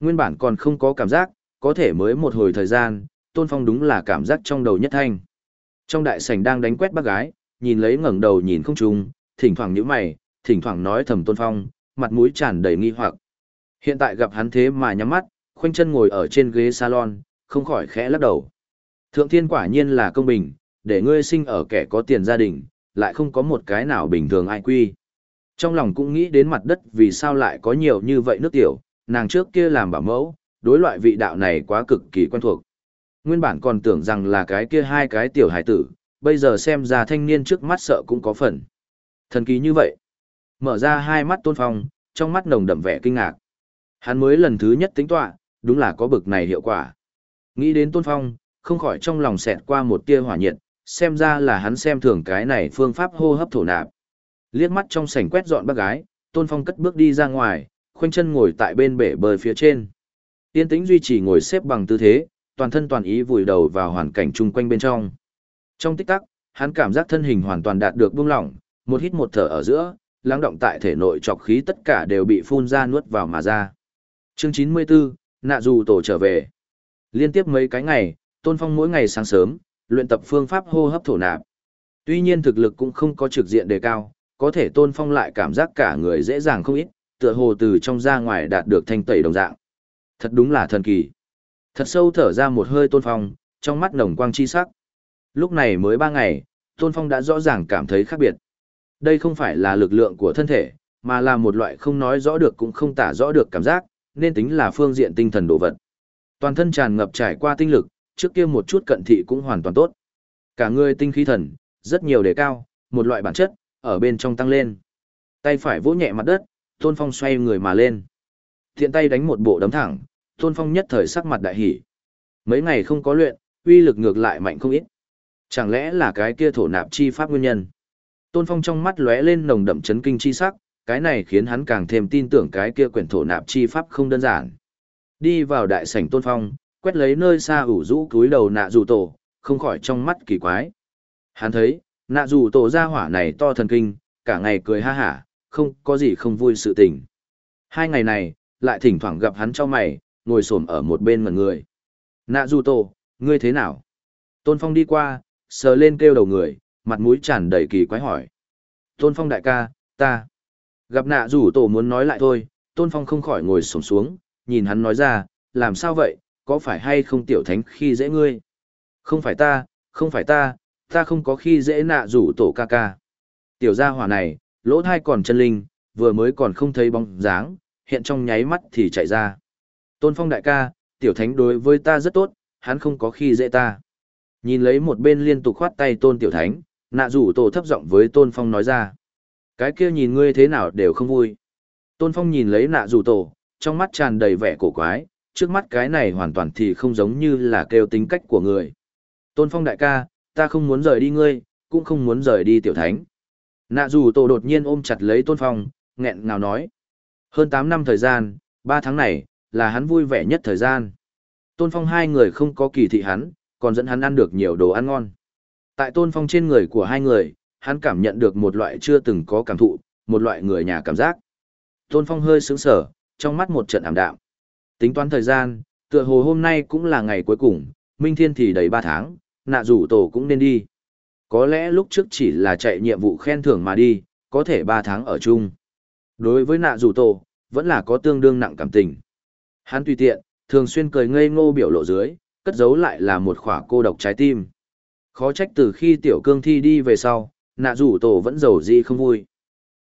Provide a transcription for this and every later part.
Nguyên bản còn không có cảm giác, có thể mới một hồi thời gian, Tôn Phong đúng là cảm giác trong đầu nhất thanh. Trong đại sảnh đang đánh quét bác gái, nhìn lấy ngẩng đầu nhìn không trung, thỉnh thoảng nhíu mày, thỉnh thoảng nói thầm Tôn Phong, mặt mũi tràn đầy nghi hoặc. Hiện tại gặp hắn thế mà nhắm mắt, khoanh chân ngồi ở trên ghế salon, không khỏi khẽ lắc đầu. Thượng thiên quả nhiên là công bình, để ngươi sinh ở kẻ có tiền gia đình, lại không có một cái nào bình thường ai quy. Trong lòng cũng nghĩ đến mặt đất vì sao lại có nhiều như vậy nước tiểu, nàng trước kia làm bảo mẫu, đối loại vị đạo này quá cực kỳ quen thuộc. Nguyên bản còn tưởng rằng là cái kia hai cái tiểu hải tử, bây giờ xem ra thanh niên trước mắt sợ cũng có phần. Thần kỳ như vậy. Mở ra hai mắt tôn phong, trong mắt nồng đậm vẻ kinh ngạc. Hắn mới lần thứ nhất tính tọa, đúng là có bực này hiệu quả. Nghĩ đến tôn phong, không khỏi trong lòng xẹt qua một tia hỏa nhiệt, xem ra là hắn xem thường cái này phương pháp hô hấp thổ nạp. Liếc mắt trong sảnh quét dọn bác gái, tôn phong cất bước đi ra ngoài, khoanh chân ngồi tại bên bể bơi phía trên. Tiên tĩnh duy trì ngồi xếp bằng tư thế, toàn thân toàn ý vùi đầu vào hoàn cảnh chung quanh bên trong. Trong tích tắc, hắn cảm giác thân hình hoàn toàn đạt được buông lỏng, một hít một thở ở giữa, lắng động tại thể nội trọc khí tất cả đều bị phun ra nuốt vào mà ra. Chương 94, nạ dù tổ trở về. Liên tiếp mấy cái ngày, Tôn Phong mỗi ngày sáng sớm, luyện tập phương pháp hô hấp thổ nạp. Tuy nhiên thực lực cũng không có trực diện đề cao, có thể Tôn Phong lại cảm giác cả người dễ dàng không ít, tựa hồ từ trong ra ngoài đạt được thanh tẩy đồng dạng. Thật đúng là thần kỳ. Thật sâu thở ra một hơi Tôn Phong, trong mắt nồng quang chi sắc. Lúc này mới ba ngày, Tôn Phong đã rõ ràng cảm thấy khác biệt. Đây không phải là lực lượng của thân thể, mà là một loại không nói rõ được cũng không tả rõ được cảm giác, nên tính là phương diện tinh thần đồ vật. Toàn thân tràn ngập trải qua tinh lực, trước kia một chút cận thị cũng hoàn toàn tốt. Cả người tinh khí thần, rất nhiều đề cao, một loại bản chất, ở bên trong tăng lên. Tay phải vỗ nhẹ mặt đất, Tôn Phong xoay người mà lên. Thiện tay đánh một bộ đấm thẳng, Tôn Phong nhất thời sắc mặt đại hỉ. Mấy ngày không có luyện, uy lực ngược lại mạnh không ít. Chẳng lẽ là cái kia thổ nạp chi pháp nguyên nhân? Tôn Phong trong mắt lóe lên nồng đậm chấn kinh chi sắc, cái này khiến hắn càng thêm tin tưởng cái kia quyển thổ nạp chi pháp không đơn giản. Đi vào đại sảnh Tôn Phong, quét lấy nơi xa ủ rũ túi đầu nạ dù tổ, không khỏi trong mắt kỳ quái. Hắn thấy, nạ dù tổ ra hỏa này to thần kinh, cả ngày cười ha hả, không có gì không vui sự tình. Hai ngày này, lại thỉnh thoảng gặp hắn cho mày, ngồi xổm ở một bên mặt người. Nạ du tổ, ngươi thế nào? Tôn Phong đi qua, sờ lên kêu đầu người, mặt mũi tràn đầy kỳ quái hỏi. Tôn Phong đại ca, ta. Gặp nạ rủ tổ muốn nói lại thôi, Tôn Phong không khỏi ngồi sổng xuống, nhìn hắn nói ra, làm sao vậy, có phải hay không tiểu thánh khi dễ ngươi? Không phải ta, không phải ta, ta không có khi dễ nạ rủ tổ ca ca. Tiểu gia hỏa này, lỗ thai còn chân linh, vừa mới còn không thấy bóng dáng, hiện trong nháy mắt thì chạy ra. Tôn Phong đại ca, tiểu thánh đối với ta rất tốt, hắn không có khi dễ ta. Nhìn lấy một bên liên tục khoát tay Tôn tiểu thánh, nạ rủ tổ thấp giọng với Tôn Phong nói ra. Cái kia nhìn ngươi thế nào đều không vui. Tôn Phong nhìn lấy nạ rủ tổ, trong mắt tràn đầy vẻ cổ quái, trước mắt cái này hoàn toàn thì không giống như là kêu tính cách của người. Tôn Phong đại ca, ta không muốn rời đi ngươi, cũng không muốn rời đi tiểu thánh. Nạ dù tổ đột nhiên ôm chặt lấy Tôn Phong, nghẹn ngào nói. Hơn 8 năm thời gian, 3 tháng này, là hắn vui vẻ nhất thời gian. Tôn Phong hai người không có kỳ thị hắn, còn dẫn hắn ăn được nhiều đồ ăn ngon. Tại Tôn Phong trên người của hai người, hắn cảm nhận được một loại chưa từng có cảm thụ, một loại người nhà cảm giác. Tôn Phong hơi sướng sở, trong mắt một trận ảm đạm. Tính toán thời gian, tựa hồ hôm nay cũng là ngày cuối cùng, Minh Thiên thì đầy 3 tháng, nạ rủ tổ cũng nên đi. Có lẽ lúc trước chỉ là chạy nhiệm vụ khen thưởng mà đi, có thể 3 tháng ở chung. Đối với nạ rủ tổ, vẫn là có tương đương nặng cảm tình. Hắn tùy tiện, thường xuyên cười ngây ngô biểu lộ dưới, cất giấu lại là một khỏa cô độc trái tim. Khó trách từ khi tiểu cương thi đi về sau, nạ rủ tổ vẫn giàu gì không vui.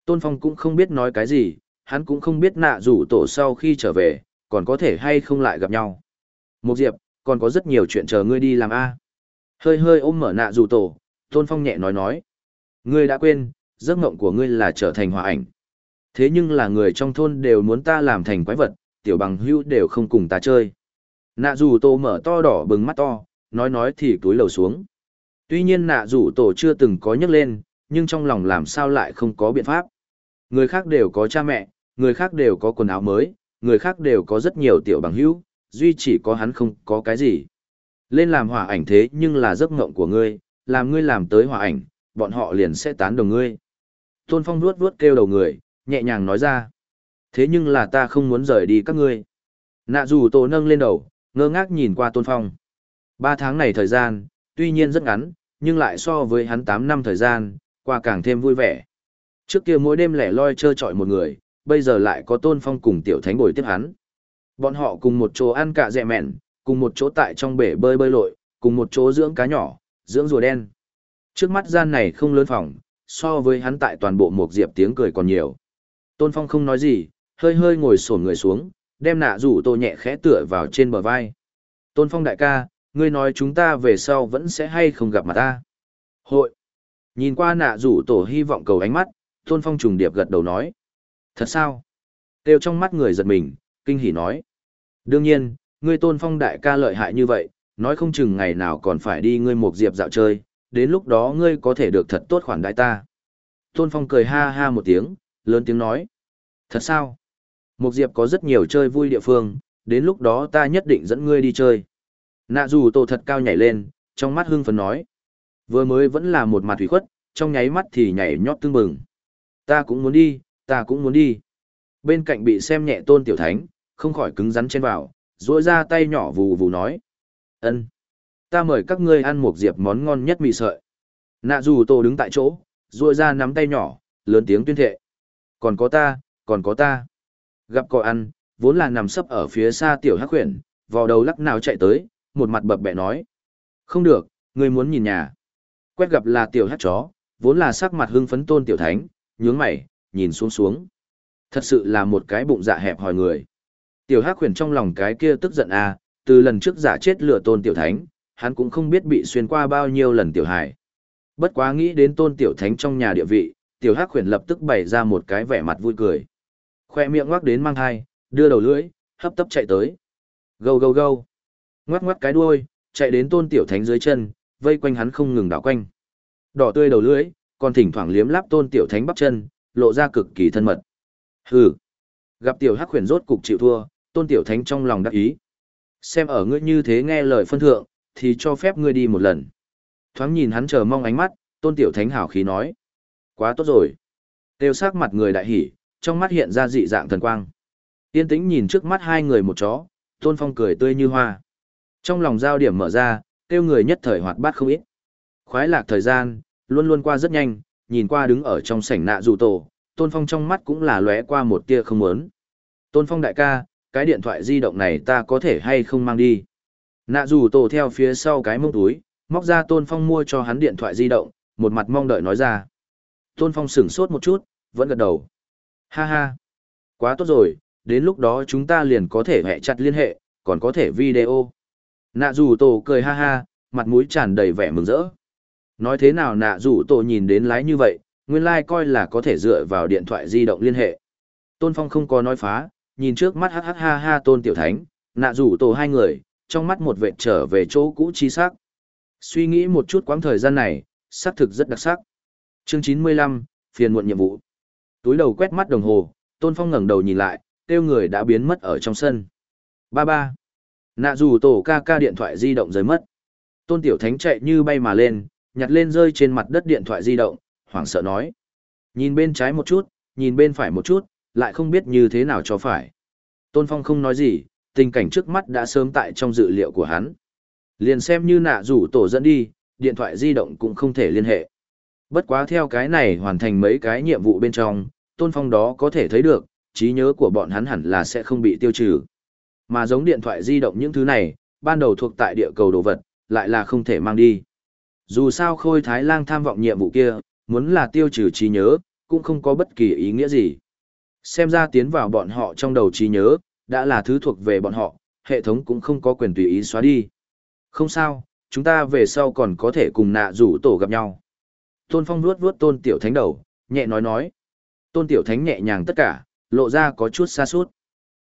Tôn Phong cũng không biết nói cái gì, hắn cũng không biết nạ rủ tổ sau khi trở về, còn có thể hay không lại gặp nhau. Một diệp, còn có rất nhiều chuyện chờ ngươi đi làm A. Hơi hơi ôm mở nạ rủ tổ, Tôn Phong nhẹ nói nói. Ngươi đã quên, giấc mộng của ngươi là trở thành hòa ảnh. Thế nhưng là người trong thôn đều muốn ta làm thành quái vật, tiểu bằng hữu đều không cùng ta chơi. Nạ Dù tổ mở to đỏ bừng mắt to, nói nói thì túi lầu xuống. Tuy nhiên nạ Dù tổ chưa từng có nhắc lên, nhưng trong lòng làm sao lại không có biện pháp. Người khác đều có cha mẹ, người khác đều có quần áo mới, người khác đều có rất nhiều tiểu bằng hữu, duy chỉ có hắn không có cái gì. Lên làm hỏa ảnh thế nhưng là giấc mộng của ngươi, làm ngươi làm tới hỏa ảnh, bọn họ liền sẽ tán đồng ngươi. Tôn Phong vuốt vuốt kêu đầu người, nhẹ nhàng nói ra. Thế nhưng là ta không muốn rời đi các ngươi. Nạ dù tổ nâng lên đầu, ngơ ngác nhìn qua tôn phong. Ba tháng này thời gian, tuy nhiên rất ngắn, nhưng lại so với hắn tám năm thời gian, qua càng thêm vui vẻ. Trước kia mỗi đêm lẻ loi chơi chọi một người, bây giờ lại có tôn phong cùng tiểu thánh bồi tiếp hắn. Bọn họ cùng một chỗ ăn cả dẹ mẹn, cùng một chỗ tại trong bể bơi bơi lội, cùng một chỗ dưỡng cá nhỏ, dưỡng rùa đen. Trước mắt gian này không lớn phòng, so với hắn tại toàn bộ một diệp tiếng cười còn nhiều. Tôn Phong không nói gì, hơi hơi ngồi sổn người xuống, đem nạ rủ tô nhẹ khẽ tựa vào trên bờ vai. Tôn Phong đại ca, ngươi nói chúng ta về sau vẫn sẽ hay không gặp mặt ta. Hội. Nhìn qua nạ rủ tổ hy vọng cầu ánh mắt, Tôn Phong trùng điệp gật đầu nói. Thật sao? Têu trong mắt người giật mình, kinh hỉ nói. Đương nhiên, ngươi Tôn Phong đại ca lợi hại như vậy, nói không chừng ngày nào còn phải đi ngươi một diệp dạo chơi, đến lúc đó ngươi có thể được thật tốt khoản đại ta. Tôn Phong cười ha ha một tiếng, lớn tiếng nói. Thật sao? Một diệp có rất nhiều chơi vui địa phương, đến lúc đó ta nhất định dẫn ngươi đi chơi. Nạ dù tổ thật cao nhảy lên, trong mắt hưng phấn nói. Vừa mới vẫn là một mặt thủy khuất, trong nháy mắt thì nhảy nhót tương bừng. Ta cũng muốn đi, ta cũng muốn đi. Bên cạnh bị xem nhẹ tôn tiểu thánh, không khỏi cứng rắn trên vào, duỗi ra tay nhỏ vù vù nói ân Ta mời các ngươi ăn một diệp món ngon nhất mì sợi. Nạ dù tô đứng tại chỗ, duỗi ra nắm tay nhỏ, lớn tiếng tuyên thệ. Còn có ta, còn có ta. Gặp cò ăn, vốn là nằm sấp ở phía xa tiểu hắc khuyển, vò đầu lắc nào chạy tới, một mặt bập bẹ nói. Không được, ngươi muốn nhìn nhà. Quét gặp là tiểu hắc chó, vốn là sắc mặt hưng phấn tôn tiểu thánh, nhướng mày, nhìn xuống xuống. Thật sự là một cái bụng dạ hẹp hòi người. Tiểu hắc khuyển trong lòng cái kia tức giận à, từ lần trước giả chết lửa tôn tiểu thánh, hắn cũng không biết bị xuyên qua bao nhiêu lần tiểu hải. Bất quá nghĩ đến tôn tiểu thánh trong nhà địa vị, tiểu hắc khuyển lập tức bày ra một cái vẻ mặt vui cười. Khoe miệng ngoác đến mang thai, đưa đầu lưỡi, hấp tấp chạy tới. Gâu gâu gâu. Ngoắc ngoắc cái đuôi, chạy đến tôn tiểu thánh dưới chân, vây quanh hắn không ngừng đảo quanh. Đỏ tươi đầu lưỡi, còn thỉnh thoảng liếm láp tôn tiểu thánh bắp chân, lộ ra cực kỳ thân mật. Hừ. Gặp tiểu hắc khuyển rốt cục chịu thua, tôn tiểu thánh trong lòng đắc ý. Xem ở ngươi như thế nghe lời phân thượng, thì cho phép ngươi đi một lần. Thoáng nhìn hắn chờ mong ánh mắt, tôn tiểu thánh hảo khí nói. Quá tốt rồi. Tiêu sắc mặt người đại hỉ, trong mắt hiện ra dị dạng thần quang. Yên tĩnh nhìn trước mắt hai người một chó, tôn phong cười tươi như hoa. Trong lòng giao điểm mở ra, tiêu người nhất thời hoạt bát không ít. Khoái lạc thời gian, luôn luôn qua rất nhanh, nhìn qua đứng ở trong sảnh nạ dù tổ, tôn phong trong mắt cũng là lóe qua một tia không muốn. Tôn phong đại ca, cái điện thoại di động này ta có thể hay không mang đi. Nạ dù tổ theo phía sau cái mông túi, móc ra tôn phong mua cho hắn điện thoại di động, một mặt mong đợi nói ra. Tôn phong sửng sốt một chút, vẫn gật đầu. Ha ha, quá tốt rồi, đến lúc đó chúng ta liền có thể hẹ chặt liên hệ, còn có thể video. Nạ dù tổ cười ha ha, mặt mũi tràn đầy vẻ mừng rỡ. Nói thế nào nạ dù tổ nhìn đến lái như vậy, nguyên lai like coi là có thể dựa vào điện thoại di động liên hệ. Tôn Phong không có nói phá, nhìn trước mắt hát ha ha tôn tiểu thánh, nạ rủ tổ hai người, trong mắt một vệ trở về chỗ cũ chi sắc. Suy nghĩ một chút quãng thời gian này, xác thực rất đặc sắc. Chương chín mươi lăm phiền muộn nhiệm vụ. Túi đầu quét mắt đồng hồ, Tôn Phong ngẩng đầu nhìn lại, tiêu người đã biến mất ở trong sân. Ba ba. Nạ dù tổ ca ca điện thoại di động rơi mất. Tôn Tiểu Thánh chạy như bay mà lên, nhặt lên rơi trên mặt đất điện thoại di động, hoảng sợ nói. Nhìn bên trái một chút, nhìn bên phải một chút, lại không biết như thế nào cho phải. Tôn Phong không nói gì, tình cảnh trước mắt đã sớm tại trong dự liệu của hắn. Liền xem như nạ rủ tổ dẫn đi, điện thoại di động cũng không thể liên hệ. Bất quá theo cái này hoàn thành mấy cái nhiệm vụ bên trong, Tôn Phong đó có thể thấy được, trí nhớ của bọn hắn hẳn là sẽ không bị tiêu trừ. Mà giống điện thoại di động những thứ này, ban đầu thuộc tại địa cầu đồ vật, lại là không thể mang đi. Dù sao khôi thái lang tham vọng nhiệm vụ kia, muốn là tiêu trừ trí nhớ, cũng không có bất kỳ ý nghĩa gì. Xem ra tiến vào bọn họ trong đầu trí nhớ, đã là thứ thuộc về bọn họ, hệ thống cũng không có quyền tùy ý xóa đi. Không sao, chúng ta về sau còn có thể cùng nạ rủ tổ gặp nhau. Tôn Phong vuốt vuốt tôn tiểu thánh đầu, nhẹ nói nói. Tôn tiểu thánh nhẹ nhàng tất cả, lộ ra có chút xa suốt.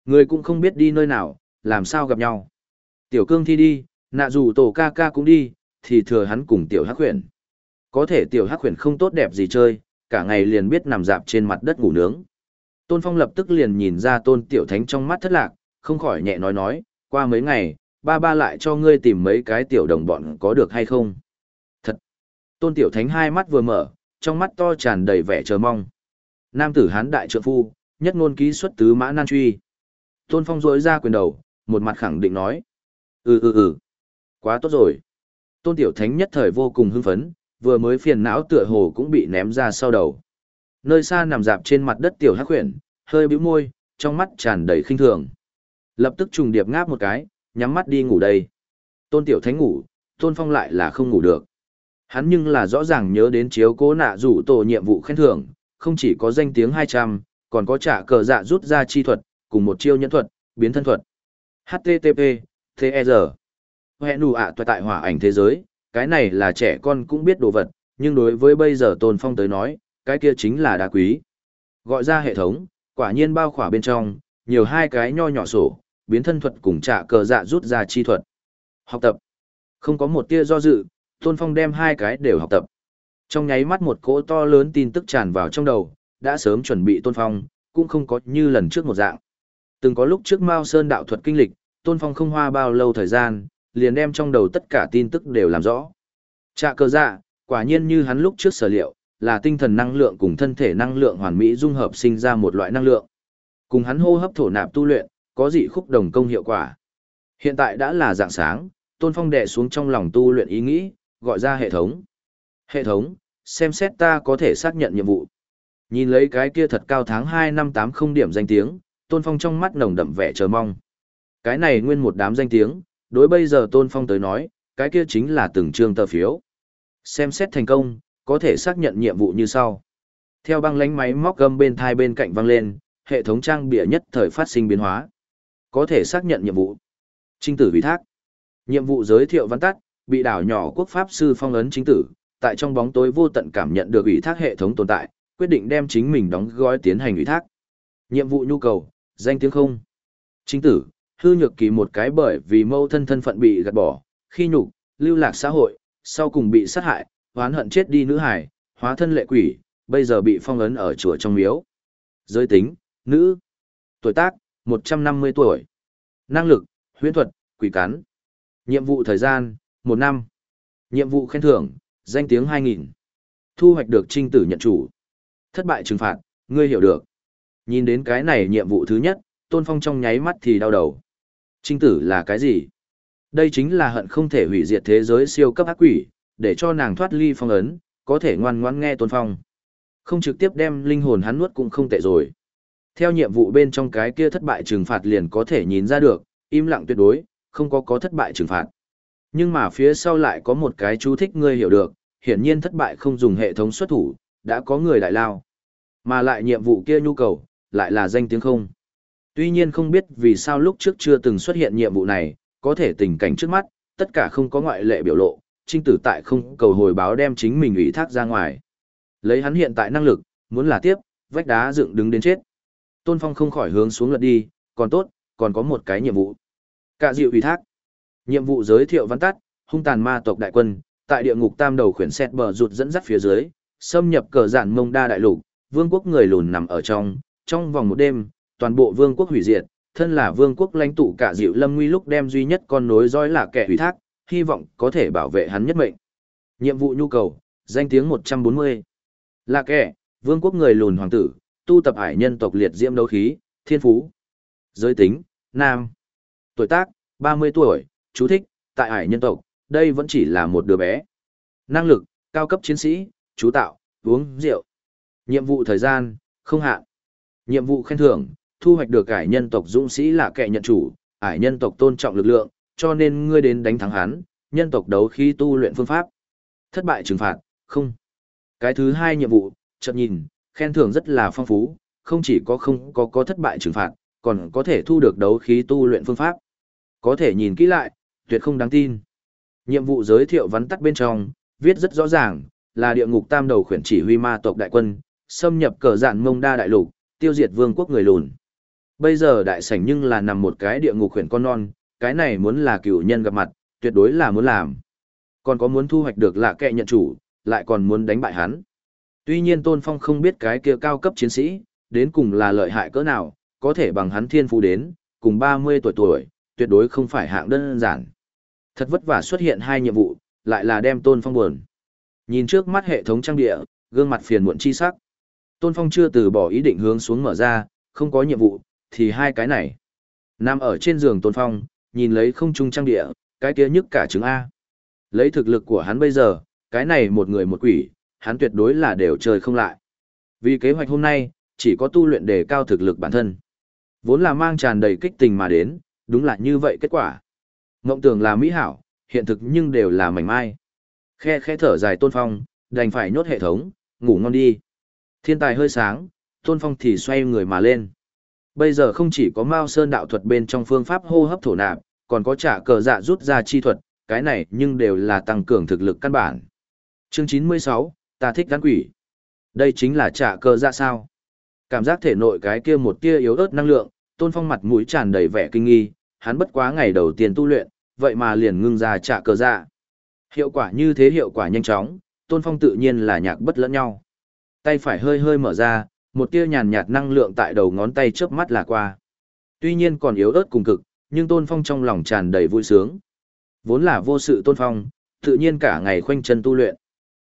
Người cũng không biết đi nơi nào, làm sao gặp nhau. Tiểu cương thi đi, nạ rủ tổ ca ca cũng đi, thì thừa hắn cùng tiểu hắc huyền. Có thể tiểu hắc huyền không tốt đẹp gì chơi, cả ngày liền biết nằm dạp trên mặt đất ngủ nướng. Tôn Phong lập tức liền nhìn ra tôn tiểu thánh trong mắt thất lạc, không khỏi nhẹ nói nói, qua mấy ngày, ba ba lại cho ngươi tìm mấy cái tiểu đồng bọn có được hay không. Thật! Tôn tiểu thánh hai mắt vừa mở, trong mắt to tràn đầy vẻ chờ mong. Nam tử hán đại trượng phu, nhất ngôn ký xuất tứ mã nan truy. Tôn Phong rỗi ra quyền đầu, một mặt khẳng định nói. Ừ ừ ừ, quá tốt rồi. Tôn Tiểu Thánh nhất thời vô cùng hưng phấn, vừa mới phiền não tựa hồ cũng bị ném ra sau đầu. Nơi xa nằm dạp trên mặt đất Tiểu Hắc Huyền, hơi bĩu môi, trong mắt tràn đầy khinh thường. Lập tức trùng điệp ngáp một cái, nhắm mắt đi ngủ đây. Tôn Tiểu Thánh ngủ, Tôn Phong lại là không ngủ được. Hắn nhưng là rõ ràng nhớ đến chiếu cố nạ rủ tổ nhiệm vụ khen thưởng, không chỉ có danh tiếng 200, còn có trả cờ dạ rút ra chi thuật, cùng một chiêu nhẫn thuật, biến thân thuật. HTTP, TR. E Hẹn nụ ạ à tại hỏa ảnh thế giới, cái này là trẻ con cũng biết đồ vật, nhưng đối với bây giờ Tôn Phong tới nói, cái kia chính là đá quý. Gọi ra hệ thống, quả nhiên bao khỏa bên trong, nhiều hai cái nho nhỏ sổ, biến thân thuật cùng trả cờ dạ rút ra chi thuật. Học tập. Không có một tia do dự, Tôn Phong đem hai cái đều học tập. Trong nháy mắt một cỗ to lớn tin tức tràn vào trong đầu, đã sớm chuẩn bị Tôn Phong, cũng không có như lần trước một dạng. Từng có lúc trước Mao Sơn đạo thuật kinh lịch, Tôn Phong không hoa bao lâu thời gian, liền đem trong đầu tất cả tin tức đều làm rõ. Trạ cơ dạ, quả nhiên như hắn lúc trước sở liệu, là tinh thần năng lượng cùng thân thể năng lượng hoàn mỹ dung hợp sinh ra một loại năng lượng. Cùng hắn hô hấp thổ nạp tu luyện, có dị khúc đồng công hiệu quả. Hiện tại đã là dạng sáng, Tôn Phong đè xuống trong lòng tu luyện ý nghĩ, gọi ra hệ thống. Hệ thống, xem xét ta có thể xác nhận nhiệm vụ. Nhìn lấy cái kia thật cao tháng 2 năm 80 điểm danh tiếng, Tôn Phong trong mắt nồng đậm vẻ chờ mong. Cái này nguyên một đám danh tiếng, đối bây giờ Tôn Phong tới nói, cái kia chính là từng chương tờ phiếu. Xem xét thành công, có thể xác nhận nhiệm vụ như sau. Theo băng lánh máy móc gầm bên thai bên cạnh văng lên, hệ thống trang bịa nhất thời phát sinh biến hóa. Có thể xác nhận nhiệm vụ. Trinh tử ủy thác. Nhiệm vụ giới thiệu văn tắt, bị đảo nhỏ quốc pháp sư phong ấn chính tử, tại trong bóng tối vô tận cảm nhận được ủy thác hệ thống tồn tại, quyết định đem chính mình đóng gói tiến hành ủy thác. Nhiệm vụ nhu cầu, danh tiếng không. Chính tử, hư nhược kỳ một cái bởi vì mâu thân thân phận bị gạt bỏ, khi nhục, lưu lạc xã hội, sau cùng bị sát hại, hoán hận chết đi nữ hải, hóa thân lệ quỷ, bây giờ bị phong ấn ở chùa trong miếu. Giới tính, nữ. Tuổi tác, 150 tuổi. Năng lực, huyễn thuật, quỷ cắn. Nhiệm vụ thời gian, một năm. Nhiệm vụ khen thưởng, danh tiếng 2.000. Thu hoạch được trinh tử nhận chủ. Thất bại trừng phạt, ngươi hiểu được. Nhìn đến cái này nhiệm vụ thứ nhất, Tôn Phong trong nháy mắt thì đau đầu. Trinh tử là cái gì? Đây chính là hận không thể hủy diệt thế giới siêu cấp ác quỷ, để cho nàng thoát ly phong ấn, có thể ngoan ngoãn nghe Tôn Phong. Không trực tiếp đem linh hồn hắn nuốt cũng không tệ rồi. Theo nhiệm vụ bên trong cái kia thất bại trừng phạt liền có thể nhìn ra được, im lặng tuyệt đối, không có có thất bại trừng phạt. Nhưng mà phía sau lại có một cái chú thích ngươi hiểu được, hiển nhiên thất bại không dùng hệ thống xuất thủ, đã có người đại lao. Mà lại nhiệm vụ kia nhu cầu, lại là danh tiếng không. Tuy nhiên không biết vì sao lúc trước chưa từng xuất hiện nhiệm vụ này, có thể tình cảnh trước mắt, tất cả không có ngoại lệ biểu lộ, trinh tử tại không cầu hồi báo đem chính mình ủy thác ra ngoài. Lấy hắn hiện tại năng lực, muốn là tiếp, vách đá dựng đứng đến chết. Tôn Phong không khỏi hướng xuống lật đi, còn tốt, còn có một cái nhiệm vụ. Cả dịu ủy thác. Nhiệm vụ giới thiệu văn tắt, hung tàn ma tộc đại quân, tại địa ngục tam đầu khuyển xét bờ rụt dẫn dắt phía dưới, xâm nhập cờ giản mông đa đại lục, vương quốc người lùn nằm ở trong, trong vòng một đêm, toàn bộ vương quốc hủy diệt, thân là vương quốc lãnh tụ cả dịu lâm nguy lúc đem duy nhất con nối dõi là kẻ hủy thác, hy vọng có thể bảo vệ hắn nhất mệnh. Nhiệm vụ nhu cầu, danh tiếng 140. Là kẻ, vương quốc người lùn hoàng tử, tu tập hải nhân tộc liệt diễm đấu khí, thiên phú. Giới tính, nam. Tuổi tác, 30 tuổi, chú thích, tại hải nhân tộc, đây vẫn chỉ là một đứa bé. Năng lực, cao cấp chiến sĩ, chú tạo, uống rượu. Nhiệm vụ thời gian, không hạn. Nhiệm vụ khen thưởng, thu hoạch được hải nhân tộc dũng sĩ là kẻ nhận chủ, hải nhân tộc tôn trọng lực lượng, cho nên ngươi đến đánh thắng hắn, nhân tộc đấu khi tu luyện phương pháp. Thất bại trừng phạt, không. Cái thứ hai nhiệm vụ, chợt nhìn, khen thưởng rất là phong phú, không chỉ có không có có thất bại trừng phạt, còn có thể thu được đấu khí tu luyện phương pháp. Có thể nhìn kỹ lại, tuyệt không đáng tin. Nhiệm vụ giới thiệu vắn tắt bên trong, viết rất rõ ràng, là địa ngục tam đầu khuyển chỉ huy ma tộc đại quân, xâm nhập cờ dạn mông đa đại lục, tiêu diệt vương quốc người lùn. Bây giờ đại sảnh nhưng là nằm một cái địa ngục khuyển con non, cái này muốn là cựu nhân gặp mặt, tuyệt đối là muốn làm. Còn có muốn thu hoạch được lạ kệ nhận chủ, lại còn muốn đánh bại hắn. Tuy nhiên Tôn Phong không biết cái kia cao cấp chiến sĩ, đến cùng là lợi hại cỡ nào, có thể bằng hắn thiên phú đến, cùng 30 tuổi tuổi, tuyệt đối không phải hạng đơn giản. Thật vất vả xuất hiện hai nhiệm vụ, lại là đem Tôn Phong buồn. Nhìn trước mắt hệ thống trang địa, gương mặt phiền muộn chi sắc. Tôn Phong chưa từ bỏ ý định hướng xuống mở ra, không có nhiệm vụ, thì hai cái này. Nằm ở trên giường Tôn Phong, nhìn lấy không trung trang địa, cái kia nhức cả trứng A. Lấy thực lực của hắn bây giờ, cái này một người một quỷ, hắn tuyệt đối là đều chơi không lại. Vì kế hoạch hôm nay, chỉ có tu luyện đề cao thực lực bản thân. Vốn là mang tràn đầy kích tình mà đến, đúng là như vậy kết quả. Ngộng tưởng là mỹ hảo, hiện thực nhưng đều là mảnh mai. Khe khe thở dài Tôn Phong, đành phải nhốt hệ thống, ngủ ngon đi. Thiên tài hơi sáng, Tôn Phong thì xoay người mà lên. Bây giờ không chỉ có Mao Sơn đạo thuật bên trong phương pháp hô hấp thổ nạp, còn có trả cờ dạ rút ra chi thuật, cái này nhưng đều là tăng cường thực lực căn bản. Chương 96, ta thích gắn quỷ. Đây chính là trả cờ dạ sao? Cảm giác thể nội cái kia một tia yếu ớt năng lượng, Tôn Phong mặt mũi tràn đầy vẻ kinh nghi, hắn bất quá ngày đầu tiên tu luyện, vậy mà liền ngưng ra trả cờ dạ. Hiệu quả như thế hiệu quả nhanh chóng, Tôn Phong tự nhiên là nhạc bất lẫn nhau. Tay phải hơi hơi mở ra, một tia nhàn nhạt năng lượng tại đầu ngón tay chớp mắt là qua. Tuy nhiên còn yếu ớt cùng cực, nhưng Tôn Phong trong lòng tràn đầy vui sướng. Vốn là vô sự Tôn Phong, tự nhiên cả ngày khoanh chân tu luyện.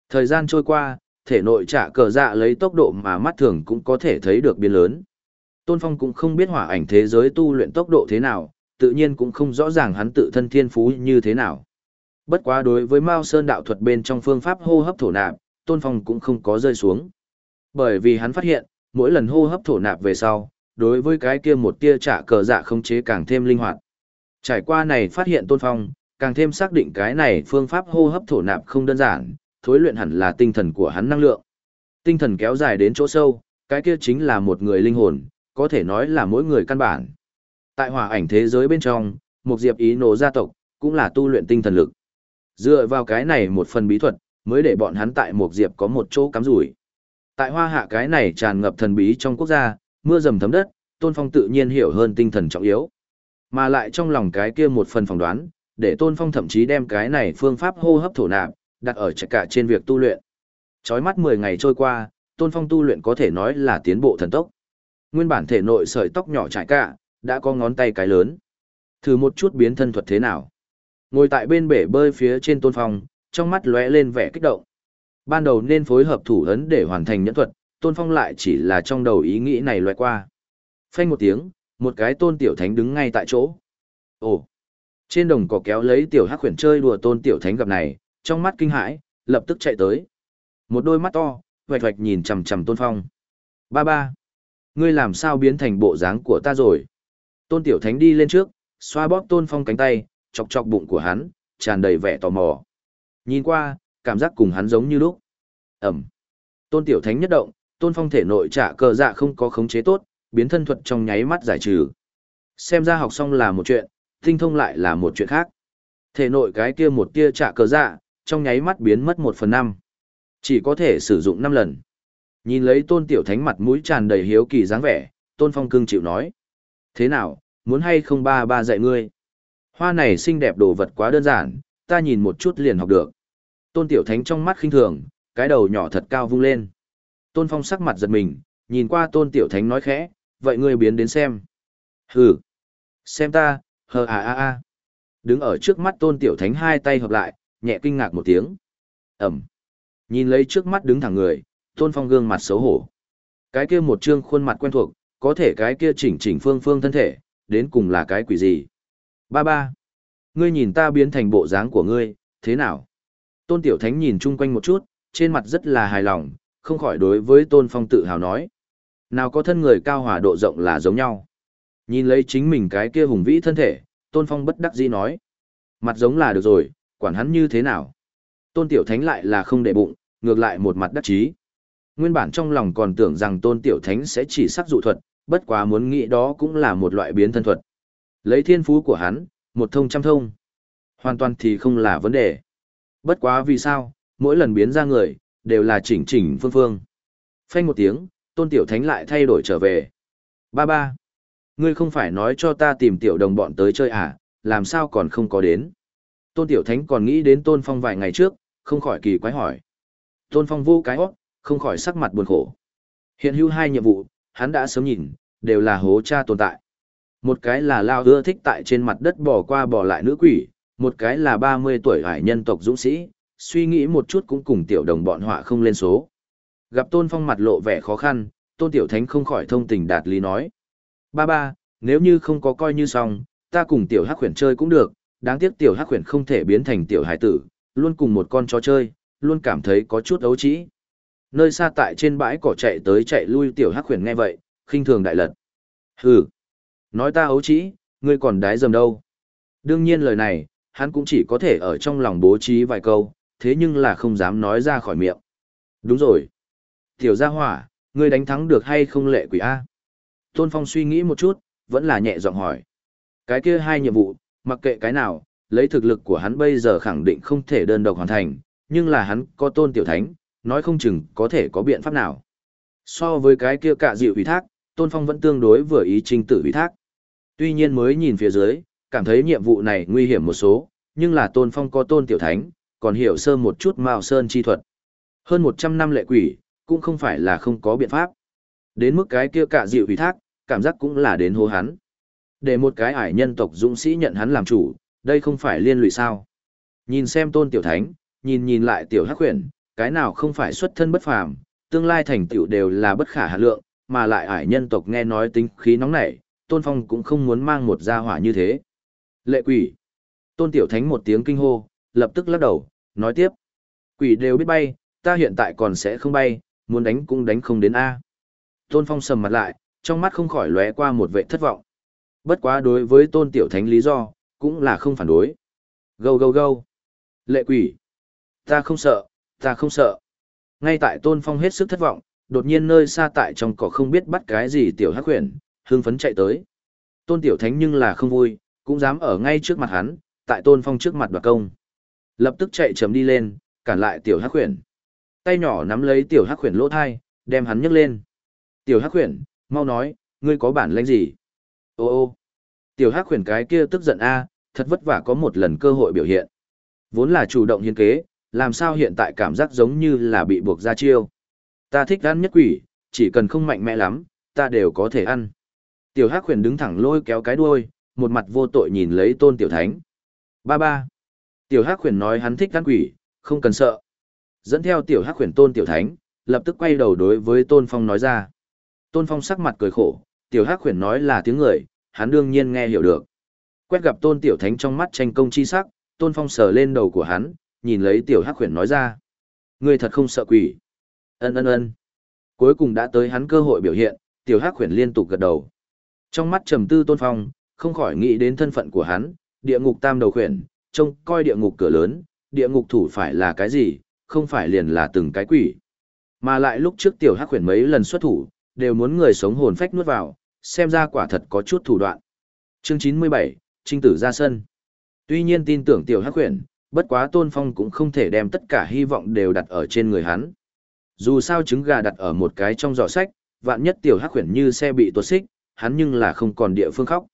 Thời gian trôi qua, thể nội trả cờ dạ lấy tốc độ mà mắt thường cũng có thể thấy được biến lớn. Tôn Phong cũng không biết hỏa ảnh thế giới tu luyện tốc độ thế nào, tự nhiên cũng không rõ ràng hắn tự thân thiên phú như thế nào. Bất quá đối với Mao Sơn đạo thuật bên trong phương pháp hô hấp thổ nạp, Tôn Phong cũng không có rơi xuống. Bởi vì hắn phát hiện, mỗi lần hô hấp thổ nạp về sau, đối với cái kia một tia trả cờ dạ không chế càng thêm linh hoạt. Trải qua này phát hiện Tôn Phong, càng thêm xác định cái này phương pháp hô hấp thổ nạp không đơn giản, thối luyện hẳn là tinh thần của hắn năng lượng. Tinh thần kéo dài đến chỗ sâu, cái kia chính là một người linh hồn, có thể nói là mỗi người căn bản. Tại hòa ảnh thế giới bên trong, một diệp ý nổ gia tộc, cũng là tu luyện tinh thần lực. Dựa vào cái này một phần bí thuật, mới để bọn hắn tại một diệp có một chỗ cắm rủi. Tại hoa hạ cái này tràn ngập thần bí trong quốc gia, mưa dầm thấm đất, Tôn Phong tự nhiên hiểu hơn tinh thần trọng yếu. Mà lại trong lòng cái kia một phần phỏng đoán, để Tôn Phong thậm chí đem cái này phương pháp hô hấp thổ nạp, đặt ở chạy cả trên việc tu luyện. Chói mắt 10 ngày trôi qua, Tôn Phong tu luyện có thể nói là tiến bộ thần tốc. Nguyên bản thể nội sợi tóc nhỏ trải cả, đã có ngón tay cái lớn. Thử một chút biến thân thuật thế nào. Ngồi tại bên bể bơi phía trên Tôn Phong, trong mắt lóe lên vẻ kích động. Ban đầu nên phối hợp thủ ấn để hoàn thành nhẫn thuật, Tôn Phong lại chỉ là trong đầu ý nghĩ này loại qua. Phanh một tiếng, một cái Tôn Tiểu Thánh đứng ngay tại chỗ. Ồ! Trên đồng cỏ kéo lấy Tiểu Hắc khuyển chơi đùa Tôn Tiểu Thánh gặp này, trong mắt kinh hãi, lập tức chạy tới. Một đôi mắt to, hoạch hoạch nhìn chằm chằm Tôn Phong. Ba ba! Ngươi làm sao biến thành bộ dáng của ta rồi? Tôn Tiểu Thánh đi lên trước, xoa bóp Tôn Phong cánh tay, chọc chọc bụng của hắn, tràn đầy vẻ tò mò. Nhìn qua, cảm giác cùng hắn giống như lúc. Ẩm. Tôn Tiểu Thánh nhất động, Tôn Phong thể nội trả cờ dạ không có khống chế tốt, biến thân thuật trong nháy mắt giải trừ. Xem ra học xong là một chuyện, tinh thông lại là một chuyện khác. Thể nội cái kia một tia trả cờ dạ, trong nháy mắt biến mất một phần năm. Chỉ có thể sử dụng năm lần. Nhìn lấy Tôn Tiểu Thánh mặt mũi tràn đầy hiếu kỳ dáng vẻ, Tôn Phong cưng chịu nói. Thế nào, muốn hay không ba ba dạy ngươi? Hoa này xinh đẹp đồ vật quá đơn giản, ta nhìn một chút liền học được. Tôn Tiểu Thánh trong mắt khinh thường, cái đầu nhỏ thật cao vung lên. Tôn Phong sắc mặt giật mình, nhìn qua Tôn Tiểu Thánh nói khẽ, vậy ngươi biến đến xem. Hừ, xem ta, hờ à à à. Đứng ở trước mắt Tôn Tiểu Thánh hai tay hợp lại, nhẹ kinh ngạc một tiếng. Ẩm. Nhìn lấy trước mắt đứng thẳng người, Tôn Phong gương mặt xấu hổ. Cái kia một trương khuôn mặt quen thuộc, có thể cái kia chỉnh chỉnh phương phương thân thể, đến cùng là cái quỷ gì. Ba ba. Ngươi nhìn ta biến thành bộ dáng của ngươi, thế nào? Tôn Tiểu Thánh nhìn chung quanh một chút, trên mặt rất là hài lòng, không khỏi đối với Tôn Phong tự hào nói. Nào có thân người cao hỏa độ rộng là giống nhau. Nhìn lấy chính mình cái kia hùng vĩ thân thể, Tôn Phong bất đắc dĩ nói. Mặt giống là được rồi, quản hắn như thế nào. Tôn Tiểu Thánh lại là không để bụng, ngược lại một mặt đắc chí. Nguyên bản trong lòng còn tưởng rằng Tôn Tiểu Thánh sẽ chỉ sắc dụ thuật, bất quá muốn nghĩ đó cũng là một loại biến thân thuật. Lấy thiên phú của hắn, một thông trăm thông. Hoàn toàn thì không là vấn đề. Bất quá vì sao, mỗi lần biến ra người, đều là chỉnh chỉnh phương phương. Phanh một tiếng, tôn tiểu thánh lại thay đổi trở về. Ba ba. Ngươi không phải nói cho ta tìm tiểu đồng bọn tới chơi à, làm sao còn không có đến. Tôn tiểu thánh còn nghĩ đến tôn phong vài ngày trước, không khỏi kỳ quái hỏi. Tôn phong vô cái hót, không khỏi sắc mặt buồn khổ. Hiện hữu hai nhiệm vụ, hắn đã sớm nhìn, đều là hố cha tồn tại. Một cái là lao ưa thích tại trên mặt đất bỏ qua bỏ lại nữ quỷ, một cái là 30 tuổi hải nhân tộc dũng sĩ, suy nghĩ một chút cũng cùng tiểu đồng bọn họa không lên số. Gặp Tôn Phong mặt lộ vẻ khó khăn, Tôn Tiểu Thánh không khỏi thông tình đạt lý nói. Ba ba, nếu như không có coi như xong, ta cùng tiểu hắc khuyển chơi cũng được, đáng tiếc tiểu hắc khuyển không thể biến thành tiểu hải tử, luôn cùng một con chó chơi, luôn cảm thấy có chút ấu trĩ. Nơi xa tại trên bãi cỏ chạy tới chạy lui tiểu hắc khuyển nghe vậy, khinh thường đại lật. Hừ, nói ta ấu trĩ, ngươi còn đái dầm đâu. Đương nhiên lời này, hắn cũng chỉ có thể ở trong lòng bố trí vài câu, thế nhưng là không dám nói ra khỏi miệng. Đúng rồi. Tiểu gia hỏa, ngươi đánh thắng được hay không lệ quỷ A? Tôn Phong suy nghĩ một chút, vẫn là nhẹ giọng hỏi. Cái kia hai nhiệm vụ, mặc kệ cái nào, lấy thực lực của hắn bây giờ khẳng định không thể đơn độc hoàn thành, nhưng là hắn có tôn tiểu thánh, nói không chừng có thể có biện pháp nào. So với cái kia cả dịu ủy thác, Tôn Phong vẫn tương đối vừa ý trình tự ủy thác. Tuy nhiên mới nhìn phía dưới, cảm thấy nhiệm vụ này nguy hiểm một số, nhưng là Tôn Phong có tôn tiểu thánh, còn hiểu sơ một chút mao sơn chi thuật. Hơn 100 năm lệ quỷ, cũng không phải là không có biện pháp. Đến mức cái kia cả dịu ủy thác, cảm giác cũng là đến hô hắn. Để một cái ải nhân tộc dũng sĩ nhận hắn làm chủ, đây không phải liên lụy sao. Nhìn xem tôn tiểu thánh, nhìn nhìn lại tiểu hắc huyền, cái nào không phải xuất thân bất phàm, tương lai thành tựu đều là bất khả hạ lượng, mà lại ải nhân tộc nghe nói tính khí nóng nảy, tôn phong cũng không muốn mang một gia hỏa như thế. Lệ quỷ. Tôn tiểu thánh một tiếng kinh hô, lập tức lắc đầu, nói tiếp. Quỷ đều biết bay, ta hiện tại còn sẽ không bay, muốn đánh cũng đánh không đến A. Tôn phong sầm mặt lại, trong mắt không khỏi lóe qua một vệ thất vọng. Bất quá đối với tôn tiểu thánh lý do, cũng là không phản đối. Gâu gâu gâu. Lệ quỷ. Ta không sợ, ta không sợ. Ngay tại tôn phong hết sức thất vọng, đột nhiên nơi xa tại trong cỏ không biết bắt cái gì tiểu hắc huyền, hương phấn chạy tới. Tôn tiểu thánh nhưng là không vui, cũng dám ở ngay trước mặt hắn, tại tôn phong trước mặt đoạt công. Lập tức chạy chấm đi lên, cản lại tiểu hắc huyền. Tay nhỏ nắm lấy tiểu hắc huyền lỗ thai, đem hắn nhấc lên. Tiểu hắc huyền, mau nói, ngươi có bản lĩnh gì? Ô ô, tiểu hắc huyền cái kia tức giận a, thật vất vả có một lần cơ hội biểu hiện. Vốn là chủ động hiến kế, làm sao hiện tại cảm giác giống như là bị buộc ra chiêu. Ta thích ăn nhất quỷ, chỉ cần không mạnh mẽ lắm, ta đều có thể ăn. Tiểu hắc huyền đứng thẳng lôi kéo cái đuôi, một mặt vô tội nhìn lấy tôn tiểu thánh. Ba ba. Tiểu hắc huyền nói hắn thích ăn quỷ, không cần sợ. Dẫn theo tiểu hắc huyền tôn tiểu thánh, lập tức quay đầu đối với tôn phong nói ra. Tôn phong sắc mặt cười khổ, tiểu hắc huyền nói là tiếng người, hắn đương nhiên nghe hiểu được. Quét gặp tôn tiểu thánh trong mắt tranh công chi sắc, tôn phong sờ lên đầu của hắn, nhìn lấy tiểu hắc huyền nói ra. Ngươi thật không sợ quỷ. Ân ân ân. Cuối cùng đã tới hắn cơ hội biểu hiện, tiểu hắc huyền liên tục gật đầu. Trong mắt trầm tư tôn phong, không khỏi nghĩ đến thân phận của hắn, địa ngục tam đầu khuyển, trông coi địa ngục cửa lớn, địa ngục thủ phải là cái gì, không phải liền là từng cái quỷ. Mà lại lúc trước tiểu hắc khuyển mấy lần xuất thủ, đều muốn người sống hồn phách nuốt vào, xem ra quả thật có chút thủ đoạn. Chương 97, Trinh tử ra sân. Tuy nhiên tin tưởng tiểu hắc khuyển, bất quá tôn phong cũng không thể đem tất cả hy vọng đều đặt ở trên người hắn. Dù sao trứng gà đặt ở một cái trong giỏ sách, vạn nhất tiểu hắc khuyển như xe bị tuột xích, hắn nhưng là không còn địa phương khóc.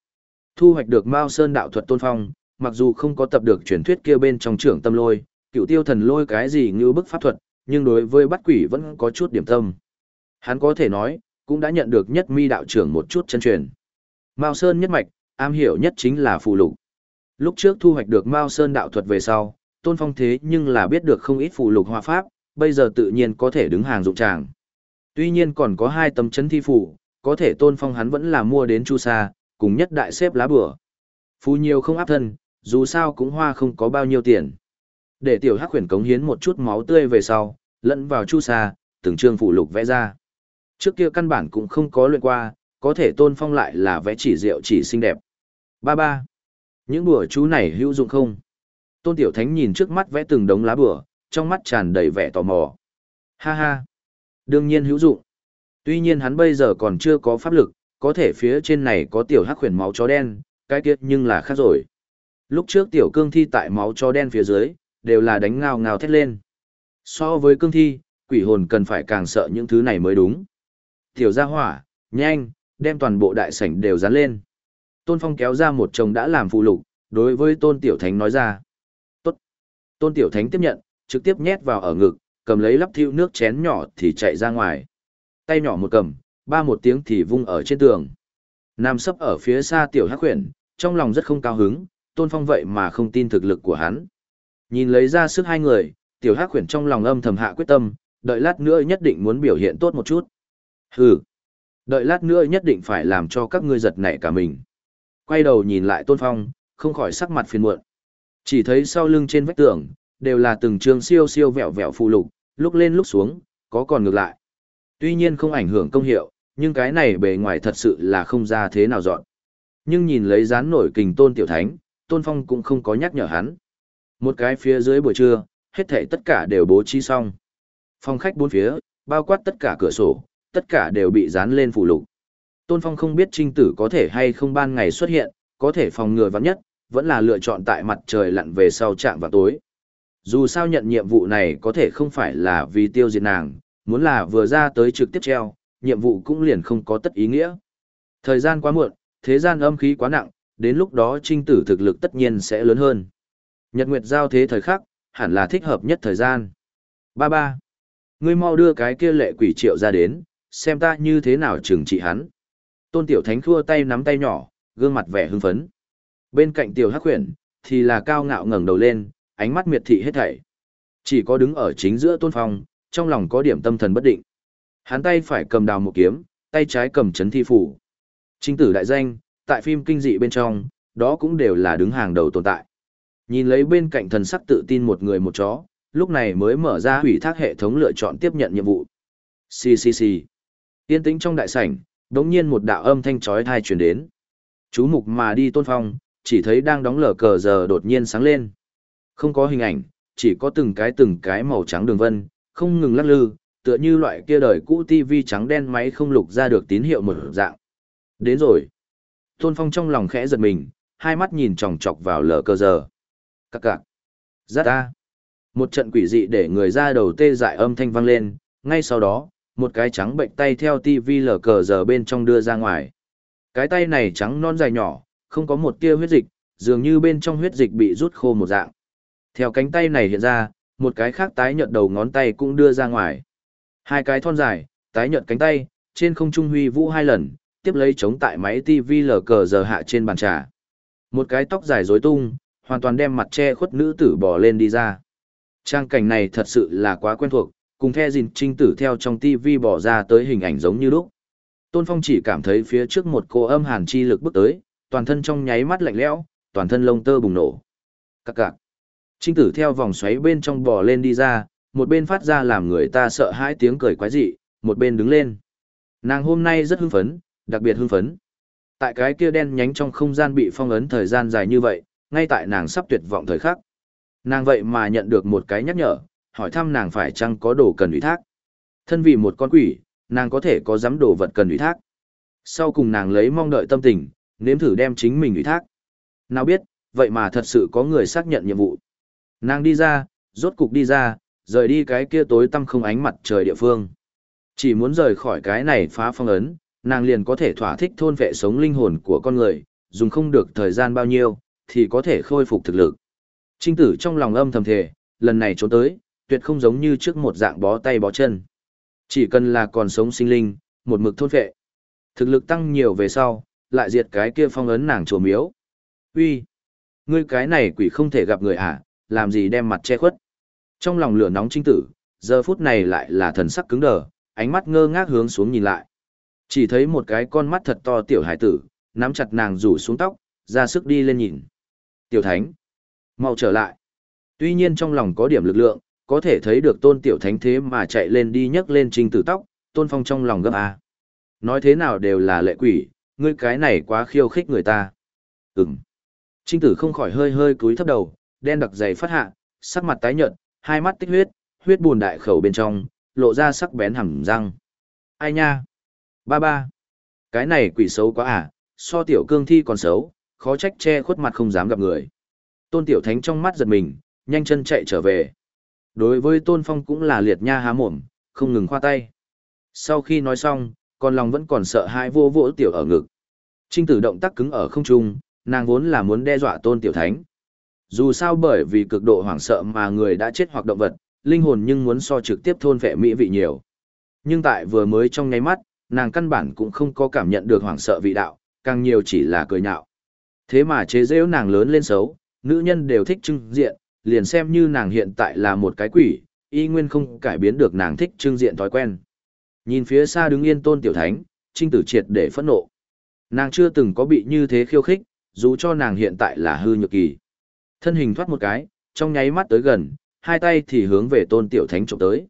Thu hoạch được Mao Sơn đạo thuật tôn phong, mặc dù không có tập được truyền thuyết kia bên trong trưởng tâm lôi, cựu tiêu thần lôi cái gì như bức pháp thuật, nhưng đối với bắt quỷ vẫn có chút điểm tâm. Hắn có thể nói, cũng đã nhận được nhất mi đạo trưởng một chút chân truyền. Mao Sơn nhất mạch, am hiểu nhất chính là phù lục. Lúc trước thu hoạch được Mao Sơn đạo thuật về sau, Tôn Phong thế nhưng là biết được không ít phù lục hoa pháp, bây giờ tự nhiên có thể đứng hàng dụng tràng. Tuy nhiên còn có hai tấm chấn thi phù, có thể Tôn Phong hắn vẫn là mua đến chu sa, cùng nhất đại xếp lá bửa. Phù nhiều không áp thân, dù sao cũng hoa không có bao nhiêu tiền. Để tiểu hắc khuyển cống hiến một chút máu tươi về sau, lẫn vào chu sa, từng chương phụ lục vẽ ra. Trước kia căn bản cũng không có luyện qua, có thể tôn phong lại là vẽ chỉ rượu chỉ xinh đẹp. Ba ba. Những bùa chú này hữu dụng không? Tôn tiểu thánh nhìn trước mắt vẽ từng đống lá bùa, trong mắt tràn đầy vẻ tò mò. Ha ha. Đương nhiên hữu dụng. Tuy nhiên hắn bây giờ còn chưa có pháp lực, có thể phía trên này có tiểu hắc khuyển máu chó đen, cái kia nhưng là khác rồi. Lúc trước tiểu cương thi tại máu chó đen phía dưới, đều là đánh ngào ngào thét lên. So với cương thi, quỷ hồn cần phải càng sợ những thứ này mới đúng. Tiểu gia hỏa, nhanh, đem toàn bộ đại sảnh đều dán lên. Tôn Phong kéo ra một chồng đã làm phụ lục, đối với Tôn Tiểu Thánh nói ra. Tốt. Tôn Tiểu Thánh tiếp nhận, trực tiếp nhét vào ở ngực, cầm lấy lắp thiêu nước chén nhỏ thì chạy ra ngoài. Tay nhỏ một cầm, ba một tiếng thì vung ở trên tường. Nam sấp ở phía xa Tiểu Hắc Huyền, trong lòng rất không cao hứng, Tôn Phong vậy mà không tin thực lực của hắn. Nhìn lấy ra sức hai người, Tiểu Hắc Huyền trong lòng âm thầm hạ quyết tâm, đợi lát nữa nhất định muốn biểu hiện tốt một chút. Hừ. Đợi lát nữa nhất định phải làm cho các ngươi giật nảy cả mình. Quay đầu nhìn lại Tôn Phong, không khỏi sắc mặt phiền muộn. Chỉ thấy sau lưng trên vách tường, đều là từng trường siêu siêu vẹo vẹo phụ lục, lúc lên lúc xuống, có còn ngược lại. Tuy nhiên không ảnh hưởng công hiệu, nhưng cái này bề ngoài thật sự là không ra thế nào dọn. Nhưng nhìn lấy dán nổi kình tôn tiểu thánh, tôn phong cũng không có nhắc nhở hắn. Một cái phía dưới buổi trưa, hết thảy tất cả đều bố trí xong. Phòng khách bốn phía, bao quát tất cả cửa sổ, tất cả đều bị dán lên phụ lục. Tôn Phong không biết trinh tử có thể hay không ban ngày xuất hiện, có thể phòng ngừa vắng nhất, vẫn là lựa chọn tại mặt trời lặn về sau trạng vào tối. Dù sao nhận nhiệm vụ này có thể không phải là vì tiêu diệt nàng, muốn là vừa ra tới trực tiếp treo, nhiệm vụ cũng liền không có tất ý nghĩa. Thời gian quá muộn, thế gian âm khí quá nặng, đến lúc đó trinh tử thực lực tất nhiên sẽ lớn hơn. Nhật Nguyệt giao thế thời khắc, hẳn là thích hợp nhất thời gian. Ba ba. Ngươi mau đưa cái kia lệ quỷ triệu ra đến, xem ta như thế nào trừng trị hắn. Tôn Tiểu Thánh khua tay nắm tay nhỏ, gương mặt vẻ hưng phấn. Bên cạnh Tiểu Hắc Huyền, thì là cao ngạo ngẩng đầu lên, ánh mắt miệt thị hết thảy. Chỉ có đứng ở chính giữa Tôn Phong, trong lòng có điểm tâm thần bất định. Hắn tay phải cầm đào một kiếm, tay trái cầm chấn thi phủ. Trinh tử đại danh, tại phim kinh dị bên trong, đó cũng đều là đứng hàng đầu tồn tại. Nhìn lấy bên cạnh thần sắc tự tin một người một chó, lúc này mới mở ra hủy thác hệ thống lựa chọn tiếp nhận nhiệm vụ. Xì xì xì. Yên tĩnh trong đại sảnh, đống nhiên một đạo âm thanh chói tai truyền đến. Chú mục mà đi tôn phong, chỉ thấy đang đóng lờ cờ giờ đột nhiên sáng lên. Không có hình ảnh, chỉ có từng cái từng cái màu trắng đường vân, không ngừng lắc lư, tựa như loại kia đời cũ TV trắng đen máy không lục ra được tín hiệu một dạng. Đến rồi. Tôn Phong trong lòng khẽ giật mình, hai mắt nhìn chòng chọc vào lờ cơ giờ. Các cạc. Giác ta. Một trận quỷ dị để người ra đầu tê dại âm thanh vang lên, ngay sau đó, một cái trắng bệnh tay theo TV lờ cờ giờ bên trong đưa ra ngoài. Cái tay này trắng non dài nhỏ, không có một tia huyết dịch, dường như bên trong huyết dịch bị rút khô một dạng. Theo cánh tay này hiện ra, một cái khác tái nhợt đầu ngón tay cũng đưa ra ngoài. Hai cái thon dài, tái nhợt cánh tay, trên không trung huy vũ hai lần, tiếp lấy chống tại máy TV lờ cờ giờ hạ trên bàn trà. Một cái tóc dài rối tung, hoàn toàn đem mặt che khuất nữ tử bỏ lên đi ra. Trang cảnh này thật sự là quá quen thuộc, cùng the dìn trinh tử theo trong TV bỏ ra tới hình ảnh giống như lúc. Tôn Phong chỉ cảm thấy phía trước một cô âm hàn chi lực bước tới, toàn thân trong nháy mắt lạnh lẽo, toàn thân lông tơ bùng nổ. Các cạc. Trinh tử theo vòng xoáy bên trong bò lên đi ra, một bên phát ra làm người ta sợ hãi tiếng cười quái dị, một bên đứng lên. Nàng hôm nay rất hưng phấn, đặc biệt hưng phấn. Tại cái kia đen nhánh trong không gian bị phong ấn thời gian dài như vậy, ngay tại nàng sắp tuyệt vọng thời khắc. Nàng vậy mà nhận được một cái nhắc nhở, hỏi thăm nàng phải chăng có đồ cần ủy thác. Thân vì một con quỷ, nàng có thể có dám đồ vật cần ủy thác. Sau cùng nàng lấy mong đợi tâm tình, nếm thử đem chính mình ủy thác. Nào biết, vậy mà thật sự có người xác nhận nhiệm vụ. Nàng đi ra, rốt cục đi ra, rời đi cái kia tối tăm không ánh mặt trời địa phương. Chỉ muốn rời khỏi cái này phá phong ấn, nàng liền có thể thỏa thích thôn vệ sống linh hồn của con người, dùng không được thời gian bao nhiêu, thì có thể khôi phục thực lực. Trinh tử trong lòng âm thầm thề, lần này trốn tới, tuyệt không giống như trước một dạng bó tay bó chân. Chỉ cần là còn sống sinh linh, một mực thôn vệ. Thực lực tăng nhiều về sau, lại diệt cái kia phong ấn nàng chùa miếu. Uy, ngươi cái này quỷ không thể gặp người à, làm gì đem mặt che khuất. Trong lòng lửa nóng trinh tử, giờ phút này lại là thần sắc cứng đờ, ánh mắt ngơ ngác hướng xuống nhìn lại. Chỉ thấy một cái con mắt thật to tiểu hải tử, nắm chặt nàng rủ xuống tóc, ra sức đi lên nhìn. Tiểu thánh, mau trở lại. Tuy nhiên trong lòng có điểm lực lượng, có thể thấy được tôn tiểu thánh thế mà chạy lên đi nhấc lên trinh tử tóc, tôn phong trong lòng gấp a. Nói thế nào đều là lệ quỷ, ngươi cái này quá khiêu khích người ta. Ừm. Trinh tử không khỏi hơi hơi cúi thấp đầu, đen đặc dày phát hạ, sắc mặt tái nhợt, hai mắt tích huyết, huyết buồn đại khẩu bên trong, lộ ra sắc bén hẳn răng. Ai nha? Ba ba. Cái này quỷ xấu quá à, so tiểu cương thi còn xấu, khó trách che khuất mặt không dám gặp người. Tôn tiểu thánh trong mắt giật mình, nhanh chân chạy trở về. Đối với tôn phong cũng là liệt nha há mồm, không ngừng khoa tay. Sau khi nói xong, con lòng vẫn còn sợ hãi vô vỗ tiểu ở ngực. Trinh tử động tác cứng ở không trung, nàng vốn là muốn đe dọa tôn tiểu thánh. Dù sao bởi vì cực độ hoảng sợ mà người đã chết hoặc động vật, linh hồn nhưng muốn so trực tiếp thôn vẻ mỹ vị nhiều. Nhưng tại vừa mới trong nháy mắt, nàng căn bản cũng không có cảm nhận được hoảng sợ vị đạo, càng nhiều chỉ là cười nhạo. Thế mà chế giễu nàng lớn lên xấu, nữ nhân đều thích trưng diện, liền xem như nàng hiện tại là một cái quỷ, y nguyên không cải biến được nàng thích trưng diện thói quen. Nhìn phía xa đứng yên tôn tiểu thánh, trinh tử triệt để phẫn nộ. Nàng chưa từng có bị như thế khiêu khích, dù cho nàng hiện tại là hư nhược kỳ. Thân hình thoát một cái, trong nháy mắt tới gần, hai tay thì hướng về tôn tiểu thánh trộm tới.